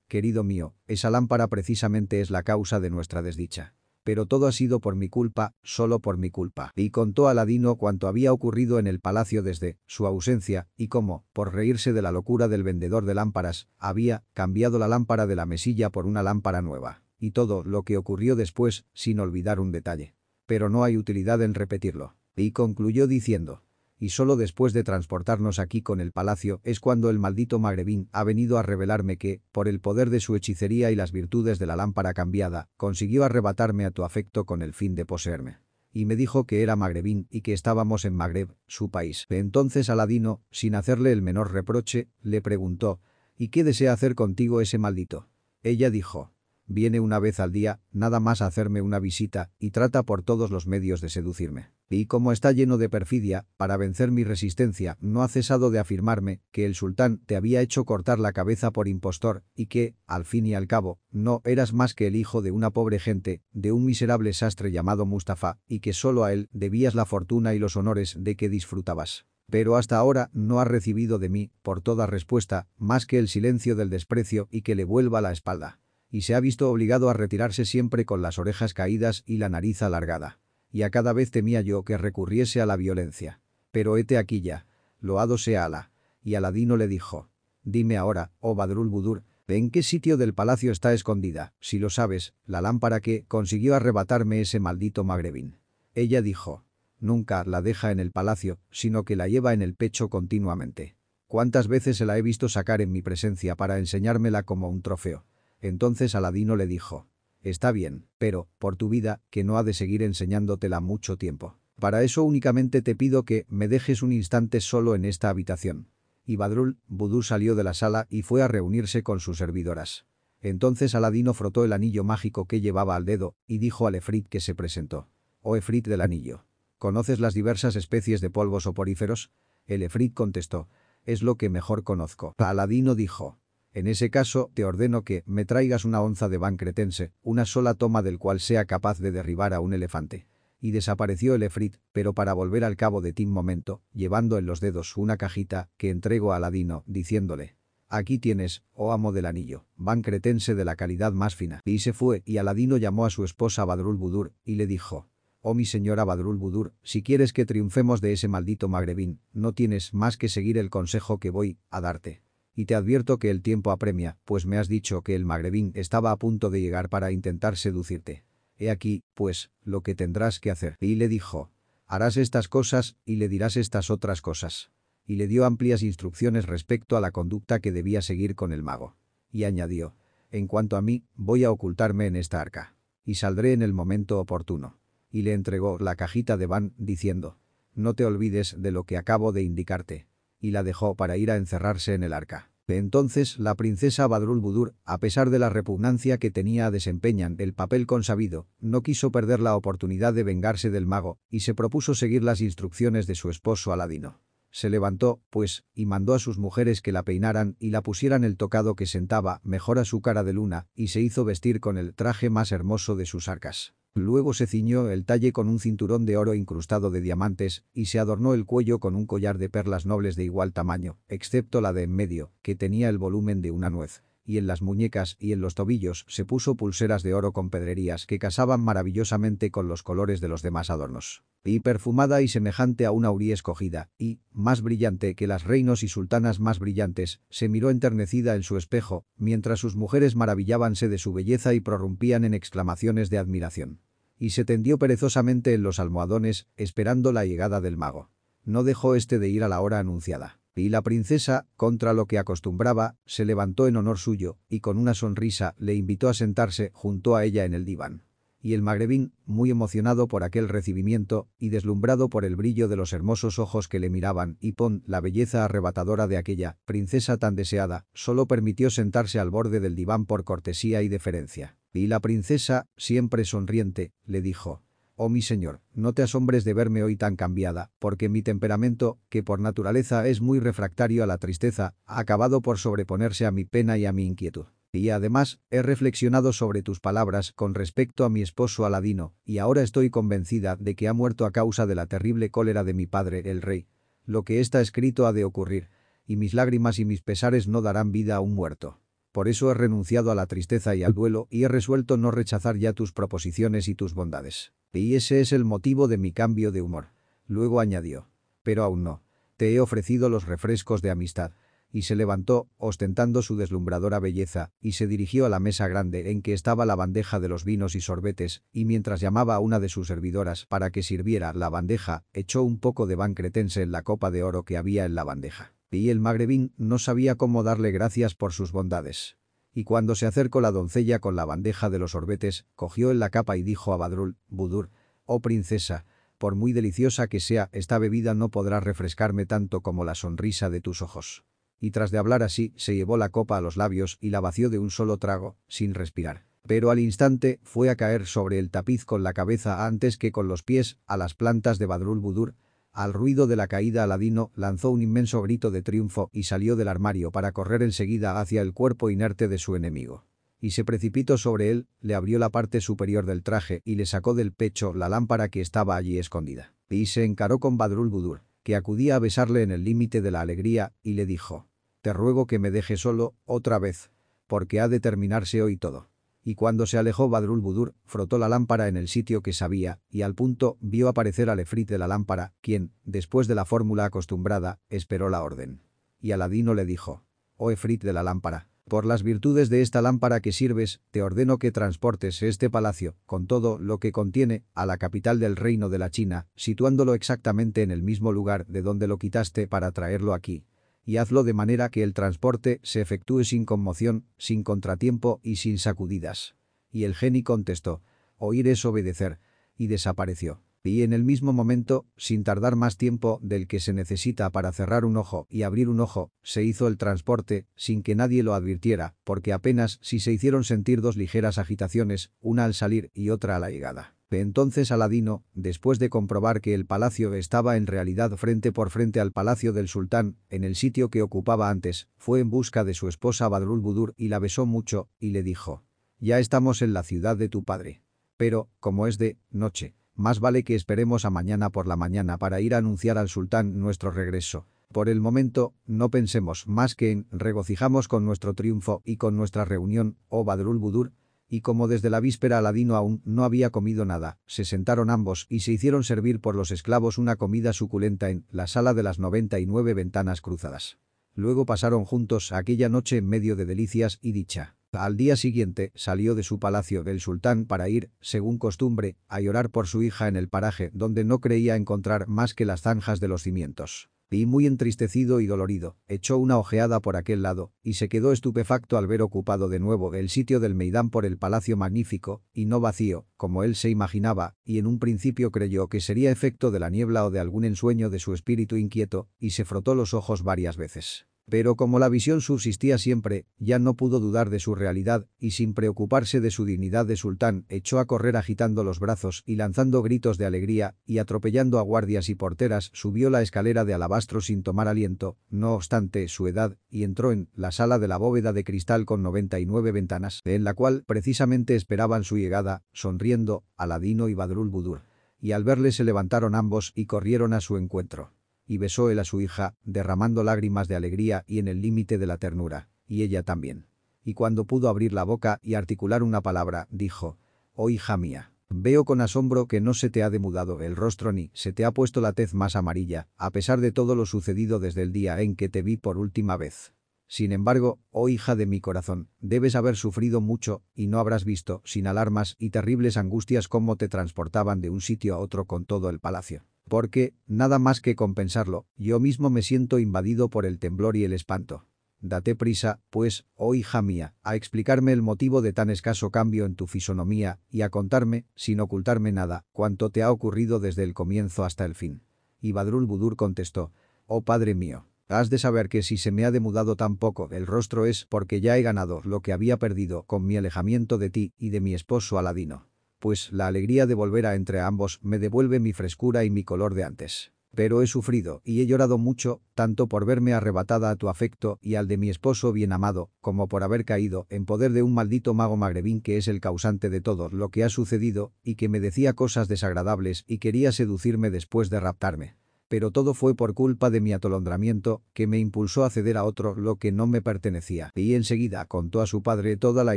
Querido mío, esa lámpara precisamente es la causa de nuestra desdicha. Pero todo ha sido por mi culpa, solo por mi culpa. Y contó a Aladino cuanto había ocurrido en el palacio desde su ausencia y cómo, por reírse de la locura del vendedor de lámparas, había cambiado la lámpara de la mesilla por una lámpara nueva. Y todo lo que ocurrió después, sin olvidar un detalle. Pero no hay utilidad en repetirlo. Y concluyó diciendo, y solo después de transportarnos aquí con el palacio es cuando el maldito magrebín ha venido a revelarme que, por el poder de su hechicería y las virtudes de la lámpara cambiada, consiguió arrebatarme a tu afecto con el fin de poseerme. Y me dijo que era magrebín y que estábamos en Magreb, su país. Entonces Aladino, sin hacerle el menor reproche, le preguntó, ¿y qué desea hacer contigo ese maldito? Ella dijo, viene una vez al día, nada más a hacerme una visita, y trata por todos los medios de seducirme. Y como está lleno de perfidia, para vencer mi resistencia, no ha cesado de afirmarme que el sultán te había hecho cortar la cabeza por impostor y que, al fin y al cabo, no eras más que el hijo de una pobre gente, de un miserable sastre llamado Mustafa, y que solo a él debías la fortuna y los honores de que disfrutabas. Pero hasta ahora no ha recibido de mí, por toda respuesta, más que el silencio del desprecio y que le vuelva la espalda. Y se ha visto obligado a retirarse siempre con las orejas caídas y la nariz alargada y a cada vez temía yo que recurriese a la violencia. Pero hete aquí ya. Loado sea Alá. Y Aladino le dijo. Dime ahora, oh Badrul Budur, ¿en qué sitio del palacio está escondida, si lo sabes, la lámpara que consiguió arrebatarme ese maldito magrebín? Ella dijo. Nunca la deja en el palacio, sino que la lleva en el pecho continuamente. ¿Cuántas veces se la he visto sacar en mi presencia para enseñármela como un trofeo? Entonces Aladino le dijo. Está bien, pero, por tu vida, que no ha de seguir enseñándotela mucho tiempo. Para eso únicamente te pido que me dejes un instante solo en esta habitación. Y Badrul, Budú salió de la sala y fue a reunirse con sus servidoras. Entonces Aladino frotó el anillo mágico que llevaba al dedo y dijo al Efrit que se presentó. Oh Efrit del anillo. ¿Conoces las diversas especies de polvos soporíferos? El Efrit contestó. Es lo que mejor conozco. Aladino dijo. En ese caso, te ordeno que me traigas una onza de ban cretense, una sola toma del cual sea capaz de derribar a un elefante. Y desapareció el efrit, pero para volver al cabo de ti momento, llevando en los dedos una cajita que entrego a Aladino, diciéndole, Aquí tienes, oh amo del anillo, ban cretense de la calidad más fina. Y se fue, y Aladino llamó a su esposa Badrul Budur, y le dijo, Oh mi señora Badrul Budur, si quieres que triunfemos de ese maldito magrebín, no tienes más que seguir el consejo que voy a darte. Y te advierto que el tiempo apremia, pues me has dicho que el magrebín estaba a punto de llegar para intentar seducirte. He aquí, pues, lo que tendrás que hacer. Y le dijo, harás estas cosas y le dirás estas otras cosas. Y le dio amplias instrucciones respecto a la conducta que debía seguir con el mago. Y añadió, en cuanto a mí, voy a ocultarme en esta arca. Y saldré en el momento oportuno. Y le entregó la cajita de Van, diciendo, no te olvides de lo que acabo de indicarte y la dejó para ir a encerrarse en el arca. Entonces la princesa Badrul Budur, a pesar de la repugnancia que tenía a desempeñar el papel consabido, no quiso perder la oportunidad de vengarse del mago y se propuso seguir las instrucciones de su esposo Aladino. Se levantó, pues, y mandó a sus mujeres que la peinaran y la pusieran el tocado que sentaba mejor a su cara de luna y se hizo vestir con el traje más hermoso de sus arcas. Luego se ciñó el talle con un cinturón de oro incrustado de diamantes y se adornó el cuello con un collar de perlas nobles de igual tamaño, excepto la de en medio, que tenía el volumen de una nuez. Y en las muñecas y en los tobillos se puso pulseras de oro con pedrerías que casaban maravillosamente con los colores de los demás adornos. Y perfumada y semejante a una aurí escogida, y, más brillante que las reinos y sultanas más brillantes, se miró enternecida en su espejo, mientras sus mujeres maravillábanse de su belleza y prorrumpían en exclamaciones de admiración y se tendió perezosamente en los almohadones, esperando la llegada del mago. No dejó este de ir a la hora anunciada. Y la princesa, contra lo que acostumbraba, se levantó en honor suyo, y con una sonrisa le invitó a sentarse junto a ella en el diván y el magrebín, muy emocionado por aquel recibimiento y deslumbrado por el brillo de los hermosos ojos que le miraban y pon la belleza arrebatadora de aquella princesa tan deseada, solo permitió sentarse al borde del diván por cortesía y deferencia. Y la princesa, siempre sonriente, le dijo, Oh mi señor, no te asombres de verme hoy tan cambiada, porque mi temperamento, que por naturaleza es muy refractario a la tristeza, ha acabado por sobreponerse a mi pena y a mi inquietud. Y además, he reflexionado sobre tus palabras con respecto a mi esposo Aladino, y ahora estoy convencida de que ha muerto a causa de la terrible cólera de mi padre, el rey. Lo que está escrito ha de ocurrir, y mis lágrimas y mis pesares no darán vida a un muerto. Por eso he renunciado a la tristeza y al duelo y he resuelto no rechazar ya tus proposiciones y tus bondades. Y ese es el motivo de mi cambio de humor. Luego añadió. Pero aún no. Te he ofrecido los refrescos de amistad y se levantó, ostentando su deslumbradora belleza, y se dirigió a la mesa grande en que estaba la bandeja de los vinos y sorbetes, y mientras llamaba a una de sus servidoras para que sirviera la bandeja, echó un poco de ban cretense en la copa de oro que había en la bandeja. Y el magrebín no sabía cómo darle gracias por sus bondades. Y cuando se acercó la doncella con la bandeja de los sorbetes, cogió en la capa y dijo a Badrul, Budur, «Oh princesa, por muy deliciosa que sea, esta bebida no podrá refrescarme tanto como la sonrisa de tus ojos» y tras de hablar así, se llevó la copa a los labios y la vació de un solo trago, sin respirar. Pero al instante fue a caer sobre el tapiz con la cabeza antes que con los pies a las plantas de Badrul Budur. Al ruido de la caída Aladino lanzó un inmenso grito de triunfo y salió del armario para correr enseguida hacia el cuerpo inerte de su enemigo. Y se precipitó sobre él, le abrió la parte superior del traje y le sacó del pecho la lámpara que estaba allí escondida. Y se encaró con Badrul Budur, que acudía a besarle en el límite de la alegría, y le dijo, «Te ruego que me deje solo, otra vez, porque ha de terminarse hoy todo» y cuando se alejó Badrul Budur, frotó la lámpara en el sitio que sabía, y al punto vio aparecer al efrit de la lámpara, quien, después de la fórmula acostumbrada, esperó la orden. Y Aladino le dijo, «Oh efrit de la lámpara, por las virtudes de esta lámpara que sirves, te ordeno que transportes este palacio, con todo lo que contiene, a la capital del reino de la China, situándolo exactamente en el mismo lugar de donde lo quitaste para traerlo aquí, y hazlo de manera que el transporte se efectúe sin conmoción, sin contratiempo y sin sacudidas. Y el geni contestó, oír es obedecer, y desapareció. Y en el mismo momento, sin tardar más tiempo del que se necesita para cerrar un ojo y abrir un ojo, se hizo el transporte, sin que nadie lo advirtiera, porque apenas si se hicieron sentir dos ligeras agitaciones, una al salir y otra a la llegada. Entonces Aladino, después de comprobar que el palacio estaba en realidad frente por frente al palacio del sultán, en el sitio que ocupaba antes, fue en busca de su esposa Badrul Budur y la besó mucho, y le dijo, «Ya estamos en la ciudad de tu padre. Pero, como es de noche, más vale que esperemos a mañana por la mañana para ir a anunciar al sultán nuestro regreso. Por el momento, no pensemos más que en regocijamos con nuestro triunfo y con nuestra reunión, oh Badrul Budur, y como desde la víspera Aladino aún no había comido nada, se sentaron ambos y se hicieron servir por los esclavos una comida suculenta en la sala de las 99 ventanas cruzadas. Luego pasaron juntos aquella noche en medio de delicias y dicha. Al día siguiente salió de su palacio del sultán para ir, según costumbre, a llorar por su hija en el paraje donde no creía encontrar más que las zanjas de los cimientos y muy entristecido y dolorido, echó una ojeada por aquel lado, y se quedó estupefacto al ver ocupado de nuevo el sitio del Meidán por el palacio magnífico, y no vacío, como él se imaginaba, y en un principio creyó que sería efecto de la niebla o de algún ensueño de su espíritu inquieto, y se frotó los ojos varias veces. Pero como la visión subsistía siempre, ya no pudo dudar de su realidad, y sin preocuparse de su dignidad de sultán, echó a correr agitando los brazos y lanzando gritos de alegría, y atropellando a guardias y porteras, subió la escalera de alabastro sin tomar aliento, no obstante su edad, y entró en la sala de la bóveda de cristal con 99 ventanas, en la cual precisamente esperaban su llegada, sonriendo, Aladino y Badrul Budur. Y al verle se levantaron ambos y corrieron a su encuentro y besó él a su hija, derramando lágrimas de alegría y en el límite de la ternura, y ella también. Y cuando pudo abrir la boca y articular una palabra, dijo, «Oh hija mía, veo con asombro que no se te ha demudado el rostro ni se te ha puesto la tez más amarilla, a pesar de todo lo sucedido desde el día en que te vi por última vez». Sin embargo, oh hija de mi corazón, debes haber sufrido mucho y no habrás visto, sin alarmas y terribles angustias cómo te transportaban de un sitio a otro con todo el palacio. Porque, nada más que compensarlo, yo mismo me siento invadido por el temblor y el espanto. Date prisa, pues, oh hija mía, a explicarme el motivo de tan escaso cambio en tu fisonomía y a contarme, sin ocultarme nada, cuanto te ha ocurrido desde el comienzo hasta el fin. Y Badrul Budur contestó, oh padre mío, has de saber que si se me ha demudado tan poco el rostro es porque ya he ganado lo que había perdido con mi alejamiento de ti y de mi esposo Aladino pues la alegría de volver a entre ambos me devuelve mi frescura y mi color de antes. Pero he sufrido y he llorado mucho, tanto por verme arrebatada a tu afecto y al de mi esposo bien amado, como por haber caído en poder de un maldito mago magrebín que es el causante de todo lo que ha sucedido y que me decía cosas desagradables y quería seducirme después de raptarme. Pero todo fue por culpa de mi atolondramiento, que me impulsó a ceder a otro lo que no me pertenecía. Y enseguida contó a su padre toda la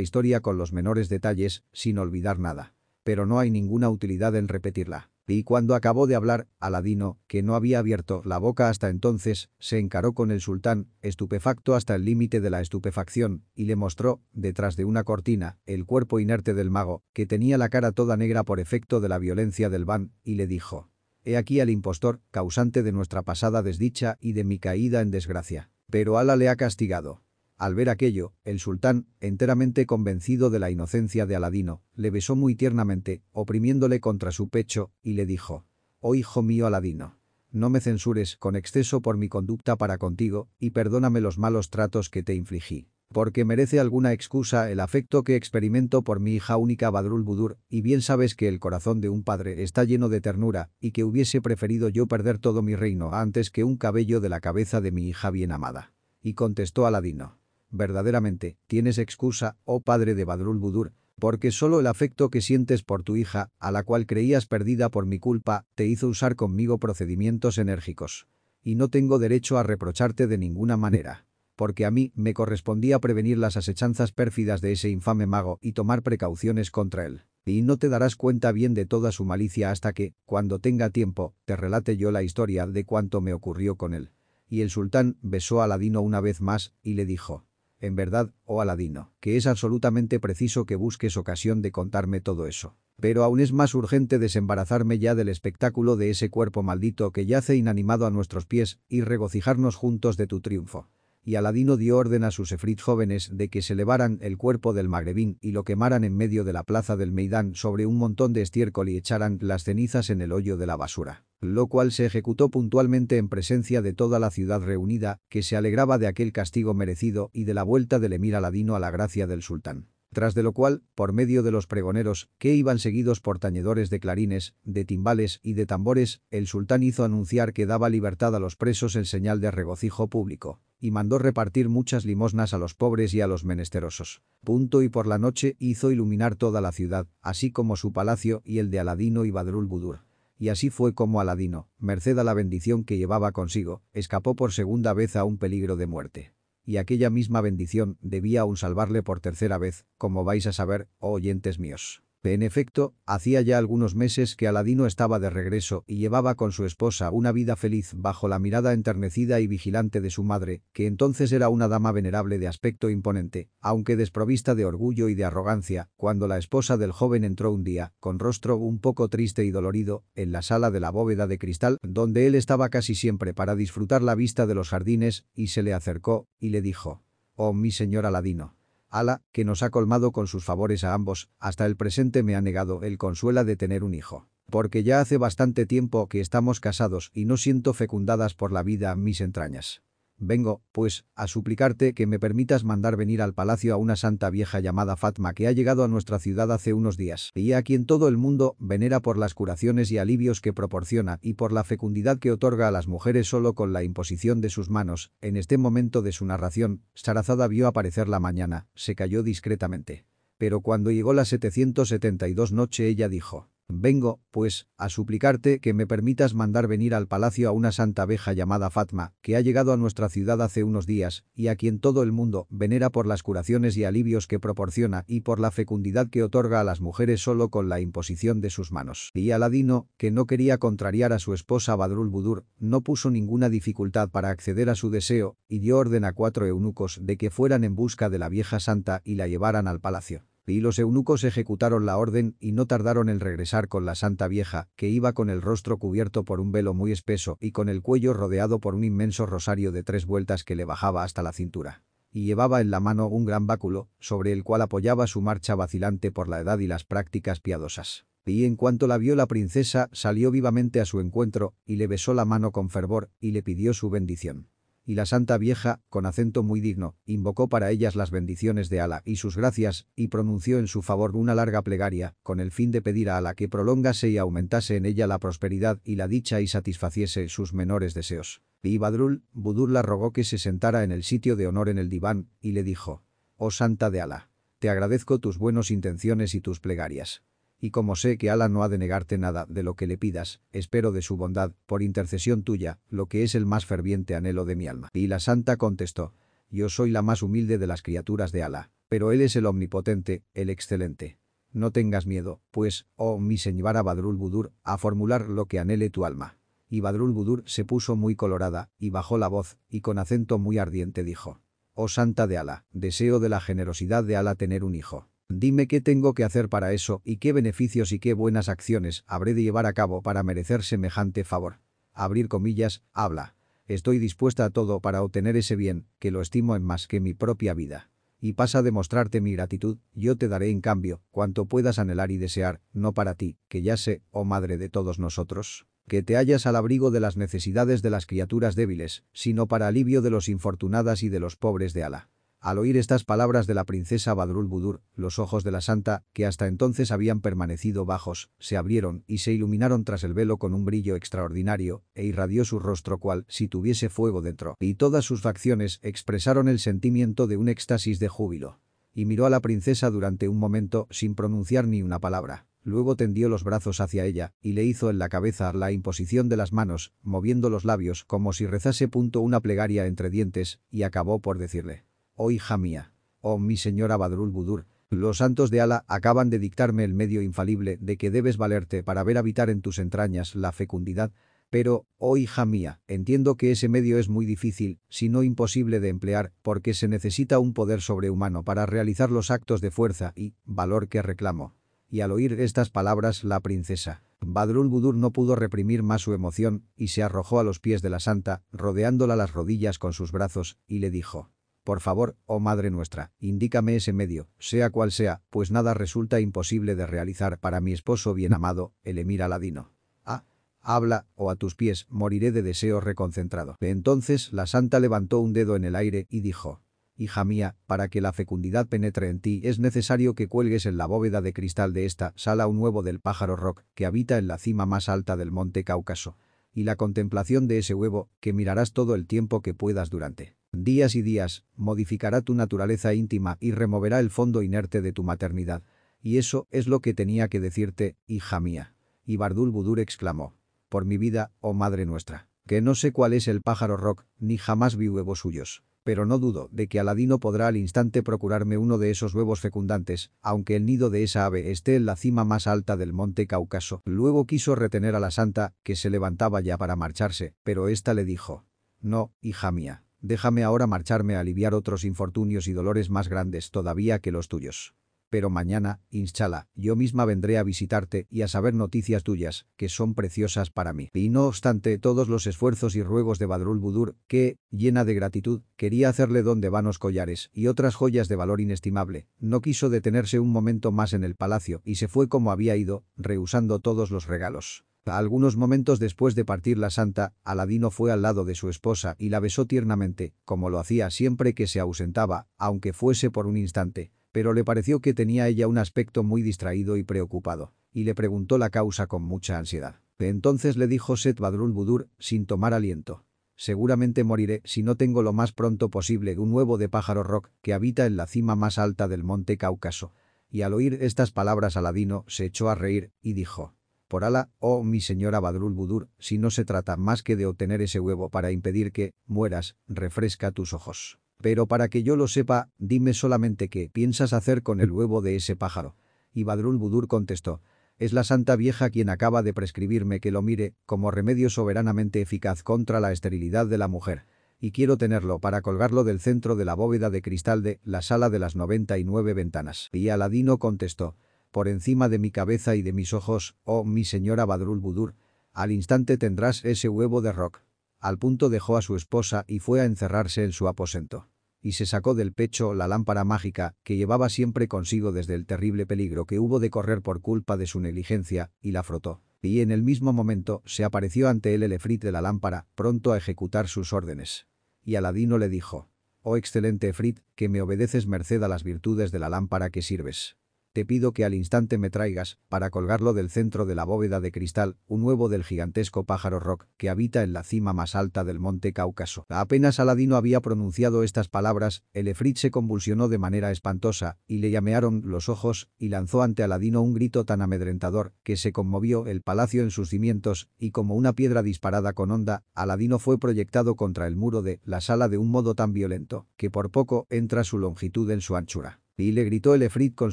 historia con los menores detalles, sin olvidar nada pero no hay ninguna utilidad en repetirla. Y cuando acabó de hablar, Aladino, que no había abierto la boca hasta entonces, se encaró con el sultán, estupefacto hasta el límite de la estupefacción, y le mostró, detrás de una cortina, el cuerpo inerte del mago, que tenía la cara toda negra por efecto de la violencia del van, y le dijo, «He aquí al impostor, causante de nuestra pasada desdicha y de mi caída en desgracia. Pero Ala le ha castigado. Al ver aquello, el sultán, enteramente convencido de la inocencia de Aladino, le besó muy tiernamente, oprimiéndole contra su pecho, y le dijo, «Oh hijo mío Aladino, no me censures con exceso por mi conducta para contigo y perdóname los malos tratos que te infligí. porque merece alguna excusa el afecto que experimento por mi hija única Badrul Budur, y bien sabes que el corazón de un padre está lleno de ternura, y que hubiese preferido yo perder todo mi reino antes que un cabello de la cabeza de mi hija bien amada. Y contestó Aladino. Verdaderamente, tienes excusa, oh padre de Badrul Budur, porque solo el afecto que sientes por tu hija, a la cual creías perdida por mi culpa, te hizo usar conmigo procedimientos enérgicos. Y no tengo derecho a reprocharte de ninguna manera porque a mí me correspondía prevenir las asechanzas pérfidas de ese infame mago y tomar precauciones contra él. Y no te darás cuenta bien de toda su malicia hasta que, cuando tenga tiempo, te relate yo la historia de cuánto me ocurrió con él. Y el sultán besó a Aladino una vez más y le dijo, en verdad, oh Aladino, que es absolutamente preciso que busques ocasión de contarme todo eso. Pero aún es más urgente desembarazarme ya del espectáculo de ese cuerpo maldito que yace inanimado a nuestros pies y regocijarnos juntos de tu triunfo y Aladino dio orden a sus efrit jóvenes de que se levaran el cuerpo del magrebín y lo quemaran en medio de la plaza del Meidán sobre un montón de estiércol y echaran las cenizas en el hoyo de la basura. Lo cual se ejecutó puntualmente en presencia de toda la ciudad reunida, que se alegraba de aquel castigo merecido y de la vuelta del emir Aladino a la gracia del sultán tras de lo cual, por medio de los pregoneros, que iban seguidos por tañedores de clarines, de timbales y de tambores, el sultán hizo anunciar que daba libertad a los presos en señal de regocijo público, y mandó repartir muchas limosnas a los pobres y a los menesterosos. Punto y por la noche hizo iluminar toda la ciudad, así como su palacio y el de Aladino y Badrul Budur. Y así fue como Aladino, merced a la bendición que llevaba consigo, escapó por segunda vez a un peligro de muerte y aquella misma bendición debía aún salvarle por tercera vez, como vais a saber, oh oyentes míos. En efecto, hacía ya algunos meses que Aladino estaba de regreso y llevaba con su esposa una vida feliz bajo la mirada enternecida y vigilante de su madre, que entonces era una dama venerable de aspecto imponente, aunque desprovista de orgullo y de arrogancia, cuando la esposa del joven entró un día, con rostro un poco triste y dolorido, en la sala de la bóveda de cristal, donde él estaba casi siempre para disfrutar la vista de los jardines, y se le acercó, y le dijo, «Oh, mi señor Aladino, Ala, que nos ha colmado con sus favores a ambos, hasta el presente me ha negado el consuela de tener un hijo. Porque ya hace bastante tiempo que estamos casados y no siento fecundadas por la vida mis entrañas. Vengo, pues, a suplicarte que me permitas mandar venir al palacio a una santa vieja llamada Fatma que ha llegado a nuestra ciudad hace unos días y a quien todo el mundo venera por las curaciones y alivios que proporciona y por la fecundidad que otorga a las mujeres solo con la imposición de sus manos. En este momento de su narración, Sarazada vio aparecer la mañana, se cayó discretamente. Pero cuando llegó la 772 noche ella dijo, Vengo, pues, a suplicarte que me permitas mandar venir al palacio a una santa abeja llamada Fatma, que ha llegado a nuestra ciudad hace unos días, y a quien todo el mundo venera por las curaciones y alivios que proporciona y por la fecundidad que otorga a las mujeres solo con la imposición de sus manos. Y Aladino, que no quería contrariar a su esposa Badrul Budur, no puso ninguna dificultad para acceder a su deseo, y dio orden a cuatro eunucos de que fueran en busca de la vieja santa y la llevaran al palacio y los eunucos ejecutaron la orden y no tardaron en regresar con la santa vieja, que iba con el rostro cubierto por un velo muy espeso y con el cuello rodeado por un inmenso rosario de tres vueltas que le bajaba hasta la cintura. Y llevaba en la mano un gran báculo, sobre el cual apoyaba su marcha vacilante por la edad y las prácticas piadosas. Y en cuanto la vio la princesa, salió vivamente a su encuentro, y le besó la mano con fervor, y le pidió su bendición y la santa vieja, con acento muy digno, invocó para ellas las bendiciones de Ala y sus gracias, y pronunció en su favor una larga plegaria, con el fin de pedir a Ala que prolongase y aumentase en ella la prosperidad y la dicha y satisfaciese sus menores deseos. Y Badrul, Budur la rogó que se sentara en el sitio de honor en el diván, y le dijo, «Oh santa de Ala, te agradezco tus buenas intenciones y tus plegarias y como sé que Ala no ha de negarte nada de lo que le pidas, espero de su bondad, por intercesión tuya, lo que es el más ferviente anhelo de mi alma. Y la santa contestó, yo soy la más humilde de las criaturas de Ala, pero él es el omnipotente, el excelente. No tengas miedo, pues, oh mi señora Badrul Budur, a formular lo que anhele tu alma. Y Badrul Budur se puso muy colorada, y bajó la voz, y con acento muy ardiente dijo, Oh santa de Ala, deseo de la generosidad de Ala tener un hijo. Dime qué tengo que hacer para eso y qué beneficios y qué buenas acciones habré de llevar a cabo para merecer semejante favor. Abrir comillas, habla. Estoy dispuesta a todo para obtener ese bien, que lo estimo en más que mi propia vida. Y pasa a demostrarte mi gratitud, yo te daré en cambio, cuanto puedas anhelar y desear, no para ti, que ya sé, oh madre de todos nosotros, que te hallas al abrigo de las necesidades de las criaturas débiles, sino para alivio de los infortunadas y de los pobres de Ala Al oír estas palabras de la princesa Badrul Budur, los ojos de la santa, que hasta entonces habían permanecido bajos, se abrieron y se iluminaron tras el velo con un brillo extraordinario, e irradió su rostro cual si tuviese fuego dentro, y todas sus facciones expresaron el sentimiento de un éxtasis de júbilo. Y miró a la princesa durante un momento sin pronunciar ni una palabra. Luego tendió los brazos hacia ella y le hizo en la cabeza la imposición de las manos, moviendo los labios como si rezase punto una plegaria entre dientes, y acabó por decirle oh hija mía, oh mi señora Badrul Budur, los santos de Ala acaban de dictarme el medio infalible de que debes valerte para ver habitar en tus entrañas la fecundidad, pero, oh hija mía, entiendo que ese medio es muy difícil, si no imposible de emplear, porque se necesita un poder sobrehumano para realizar los actos de fuerza y valor que reclamo. Y al oír estas palabras la princesa, Badrul Budur no pudo reprimir más su emoción y se arrojó a los pies de la santa, rodeándola las rodillas con sus brazos, y le dijo, por favor, oh Madre nuestra, indícame ese medio, sea cual sea, pues nada resulta imposible de realizar para mi esposo bien amado, el emir Aladino. Ah, habla, o a tus pies, moriré de deseo reconcentrado. Entonces la santa levantó un dedo en el aire y dijo, Hija mía, para que la fecundidad penetre en ti es necesario que cuelgues en la bóveda de cristal de esta sala un huevo del pájaro rock que habita en la cima más alta del monte Cáucaso. Y la contemplación de ese huevo, que mirarás todo el tiempo que puedas durante días y días, modificará tu naturaleza íntima y removerá el fondo inerte de tu maternidad. Y eso es lo que tenía que decirte, hija mía. Y Bardul Budur exclamó. Por mi vida, oh madre nuestra, que no sé cuál es el pájaro rock, ni jamás vi huevos suyos. Pero no dudo de que Aladino podrá al instante procurarme uno de esos huevos fecundantes, aunque el nido de esa ave esté en la cima más alta del monte Cáucaso. Luego quiso retener a la santa, que se levantaba ya para marcharse, pero ésta le dijo. No, hija mía, Déjame ahora marcharme a aliviar otros infortunios y dolores más grandes todavía que los tuyos. Pero mañana, inshallah, yo misma vendré a visitarte y a saber noticias tuyas, que son preciosas para mí. Y no obstante todos los esfuerzos y ruegos de Badrul Budur, que, llena de gratitud, quería hacerle don de vanos collares y otras joyas de valor inestimable, no quiso detenerse un momento más en el palacio y se fue como había ido, rehusando todos los regalos. Algunos momentos después de partir la santa, Aladino fue al lado de su esposa y la besó tiernamente, como lo hacía siempre que se ausentaba, aunque fuese por un instante, pero le pareció que tenía ella un aspecto muy distraído y preocupado, y le preguntó la causa con mucha ansiedad. Entonces le dijo Set Badrul Budur, sin tomar aliento. Seguramente moriré si no tengo lo más pronto posible un huevo de pájaro rock que habita en la cima más alta del monte Cáucaso. Y al oír estas palabras Aladino se echó a reír y dijo, por ala, oh mi señora Badrul Budur, si no se trata más que de obtener ese huevo para impedir que, mueras, refresca tus ojos. Pero para que yo lo sepa, dime solamente qué piensas hacer con el huevo de ese pájaro. Y Badrul Budur contestó, es la santa vieja quien acaba de prescribirme que lo mire como remedio soberanamente eficaz contra la esterilidad de la mujer. Y quiero tenerlo para colgarlo del centro de la bóveda de cristal de la sala de las 99 ventanas. Y Aladino contestó, por encima de mi cabeza y de mis ojos, oh mi señora Badrul Budur, al instante tendrás ese huevo de rock. Al punto dejó a su esposa y fue a encerrarse en su aposento. Y se sacó del pecho la lámpara mágica que llevaba siempre consigo desde el terrible peligro que hubo de correr por culpa de su negligencia, y la frotó. Y en el mismo momento se apareció ante él el efrit de la lámpara, pronto a ejecutar sus órdenes. Y Aladino le dijo, «Oh excelente efrit, que me obedeces merced a las virtudes de la lámpara que sirves». Te pido que al instante me traigas, para colgarlo del centro de la bóveda de cristal, un huevo del gigantesco pájaro rock que habita en la cima más alta del monte Cáucaso. Apenas Aladino había pronunciado estas palabras, el efrit se convulsionó de manera espantosa, y le llamearon los ojos, y lanzó ante Aladino un grito tan amedrentador, que se conmovió el palacio en sus cimientos, y como una piedra disparada con onda, Aladino fue proyectado contra el muro de la sala de un modo tan violento, que por poco entra su longitud en su anchura. Y le gritó el efrit con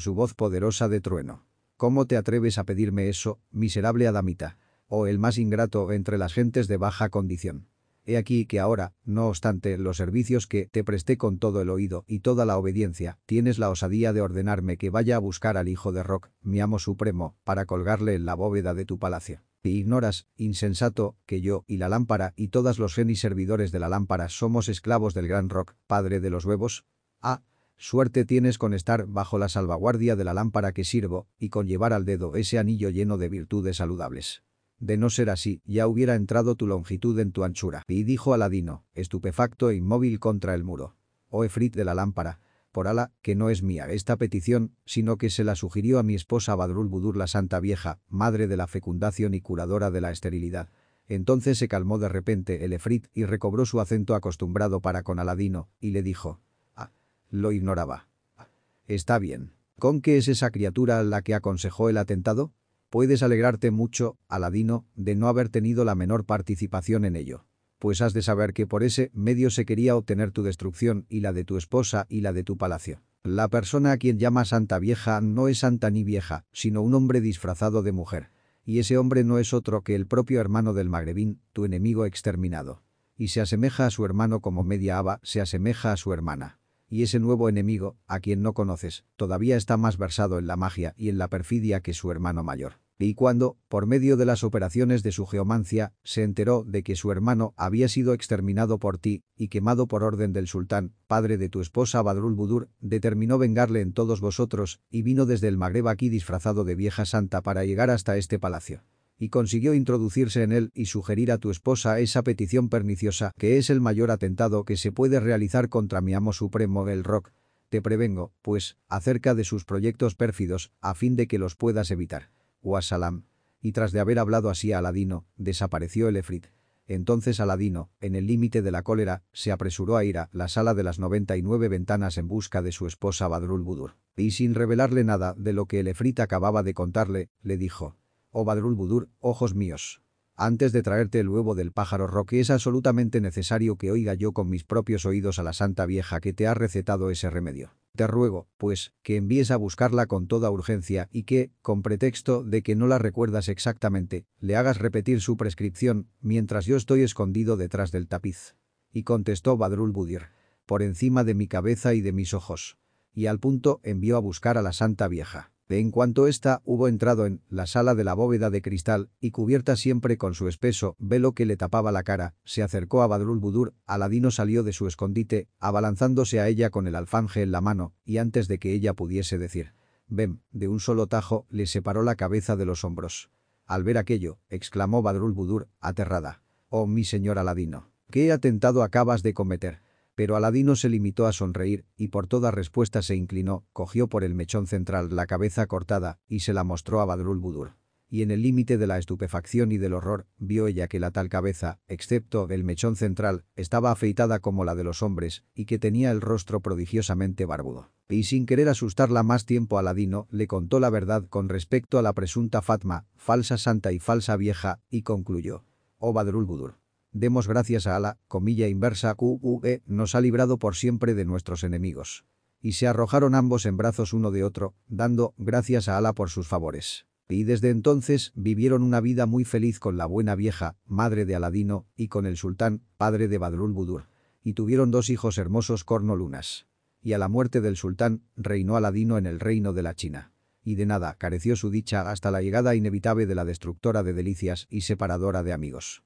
su voz poderosa de trueno. ¿Cómo te atreves a pedirme eso, miserable Adamita? O el más ingrato entre las gentes de baja condición. He aquí que ahora, no obstante los servicios que te presté con todo el oído y toda la obediencia, tienes la osadía de ordenarme que vaya a buscar al hijo de Rock, mi amo supremo, para colgarle en la bóveda de tu palacio. Y ignoras, insensato, que yo y la lámpara y todos los genis servidores de la lámpara somos esclavos del gran Rock, padre de los huevos. Ah, Suerte tienes con estar bajo la salvaguardia de la lámpara que sirvo y con llevar al dedo ese anillo lleno de virtudes saludables. De no ser así, ya hubiera entrado tu longitud en tu anchura. Y dijo Aladino, estupefacto e inmóvil contra el muro. oh Efrit de la lámpara, por ala, que no es mía esta petición, sino que se la sugirió a mi esposa Badrul Budur la Santa Vieja, madre de la fecundación y curadora de la esterilidad. Entonces se calmó de repente el Efrit y recobró su acento acostumbrado para con Aladino, y le dijo. Lo ignoraba. Está bien. ¿Con qué es esa criatura la que aconsejó el atentado? Puedes alegrarte mucho, Aladino, de no haber tenido la menor participación en ello pues has de saber que por ese medio se quería obtener tu destrucción y la de tu esposa y la de tu palacio. La persona a quien llama Santa Vieja no es santa ni vieja, sino un hombre disfrazado de mujer. Y ese hombre no es otro que el propio hermano del Magrebín, tu enemigo exterminado. Y se asemeja a su hermano como media haba se asemeja a su hermana. Y ese nuevo enemigo, a quien no conoces, todavía está más versado en la magia y en la perfidia que su hermano mayor. Y cuando, por medio de las operaciones de su geomancia, se enteró de que su hermano había sido exterminado por ti y quemado por orden del sultán, padre de tu esposa Badrul Budur, determinó vengarle en todos vosotros y vino desde el Magreb aquí disfrazado de vieja santa para llegar hasta este palacio. Y consiguió introducirse en él y sugerir a tu esposa esa petición perniciosa que es el mayor atentado que se puede realizar contra mi amo supremo el Rock. Te prevengo, pues, acerca de sus proyectos pérfidos, a fin de que los puedas evitar. Wassalam. Y tras de haber hablado así a Aladino, desapareció el Efrit. Entonces Aladino, en el límite de la cólera, se apresuró a ir a la sala de las 99 ventanas en busca de su esposa Badrul Budur. Y sin revelarle nada de lo que el Efrit acababa de contarle, le dijo, «Oh Badrul Budur, ojos míos, antes de traerte el huevo del pájaro roque es absolutamente necesario que oiga yo con mis propios oídos a la santa vieja que te ha recetado ese remedio. Te ruego, pues, que envíes a buscarla con toda urgencia y que, con pretexto de que no la recuerdas exactamente, le hagas repetir su prescripción mientras yo estoy escondido detrás del tapiz. Y contestó Badrul Budir, por encima de mi cabeza y de mis ojos. Y al punto envió a buscar a la santa vieja. En cuanto ésta hubo entrado en la sala de la bóveda de cristal y cubierta siempre con su espeso velo que le tapaba la cara, se acercó a Badrul Budur, Aladino salió de su escondite, abalanzándose a ella con el alfanje en la mano, y antes de que ella pudiese decir, «Ven», de un solo tajo le separó la cabeza de los hombros. Al ver aquello, exclamó Badrul Budur, aterrada, «Oh mi señor Aladino, ¿qué atentado acabas de cometer?» Pero Aladino se limitó a sonreír y por toda respuesta se inclinó, cogió por el mechón central la cabeza cortada y se la mostró a Badrul Budur. Y en el límite de la estupefacción y del horror, vio ella que la tal cabeza, excepto el mechón central, estaba afeitada como la de los hombres y que tenía el rostro prodigiosamente barbudo. Y sin querer asustarla más tiempo Aladino, le contó la verdad con respecto a la presunta Fatma, falsa santa y falsa vieja, y concluyó. Oh Badrul Budur. Demos gracias a Ala, comilla inversa QUE, nos ha librado por siempre de nuestros enemigos. Y se arrojaron ambos en brazos uno de otro, dando gracias a Ala por sus favores. Y desde entonces vivieron una vida muy feliz con la buena vieja, madre de Aladino, y con el sultán, padre de Badrul Budur. Y tuvieron dos hijos hermosos cornolunas. Y a la muerte del sultán, reinó Aladino en el reino de la China. Y de nada careció su dicha hasta la llegada inevitable de la destructora de delicias y separadora de amigos.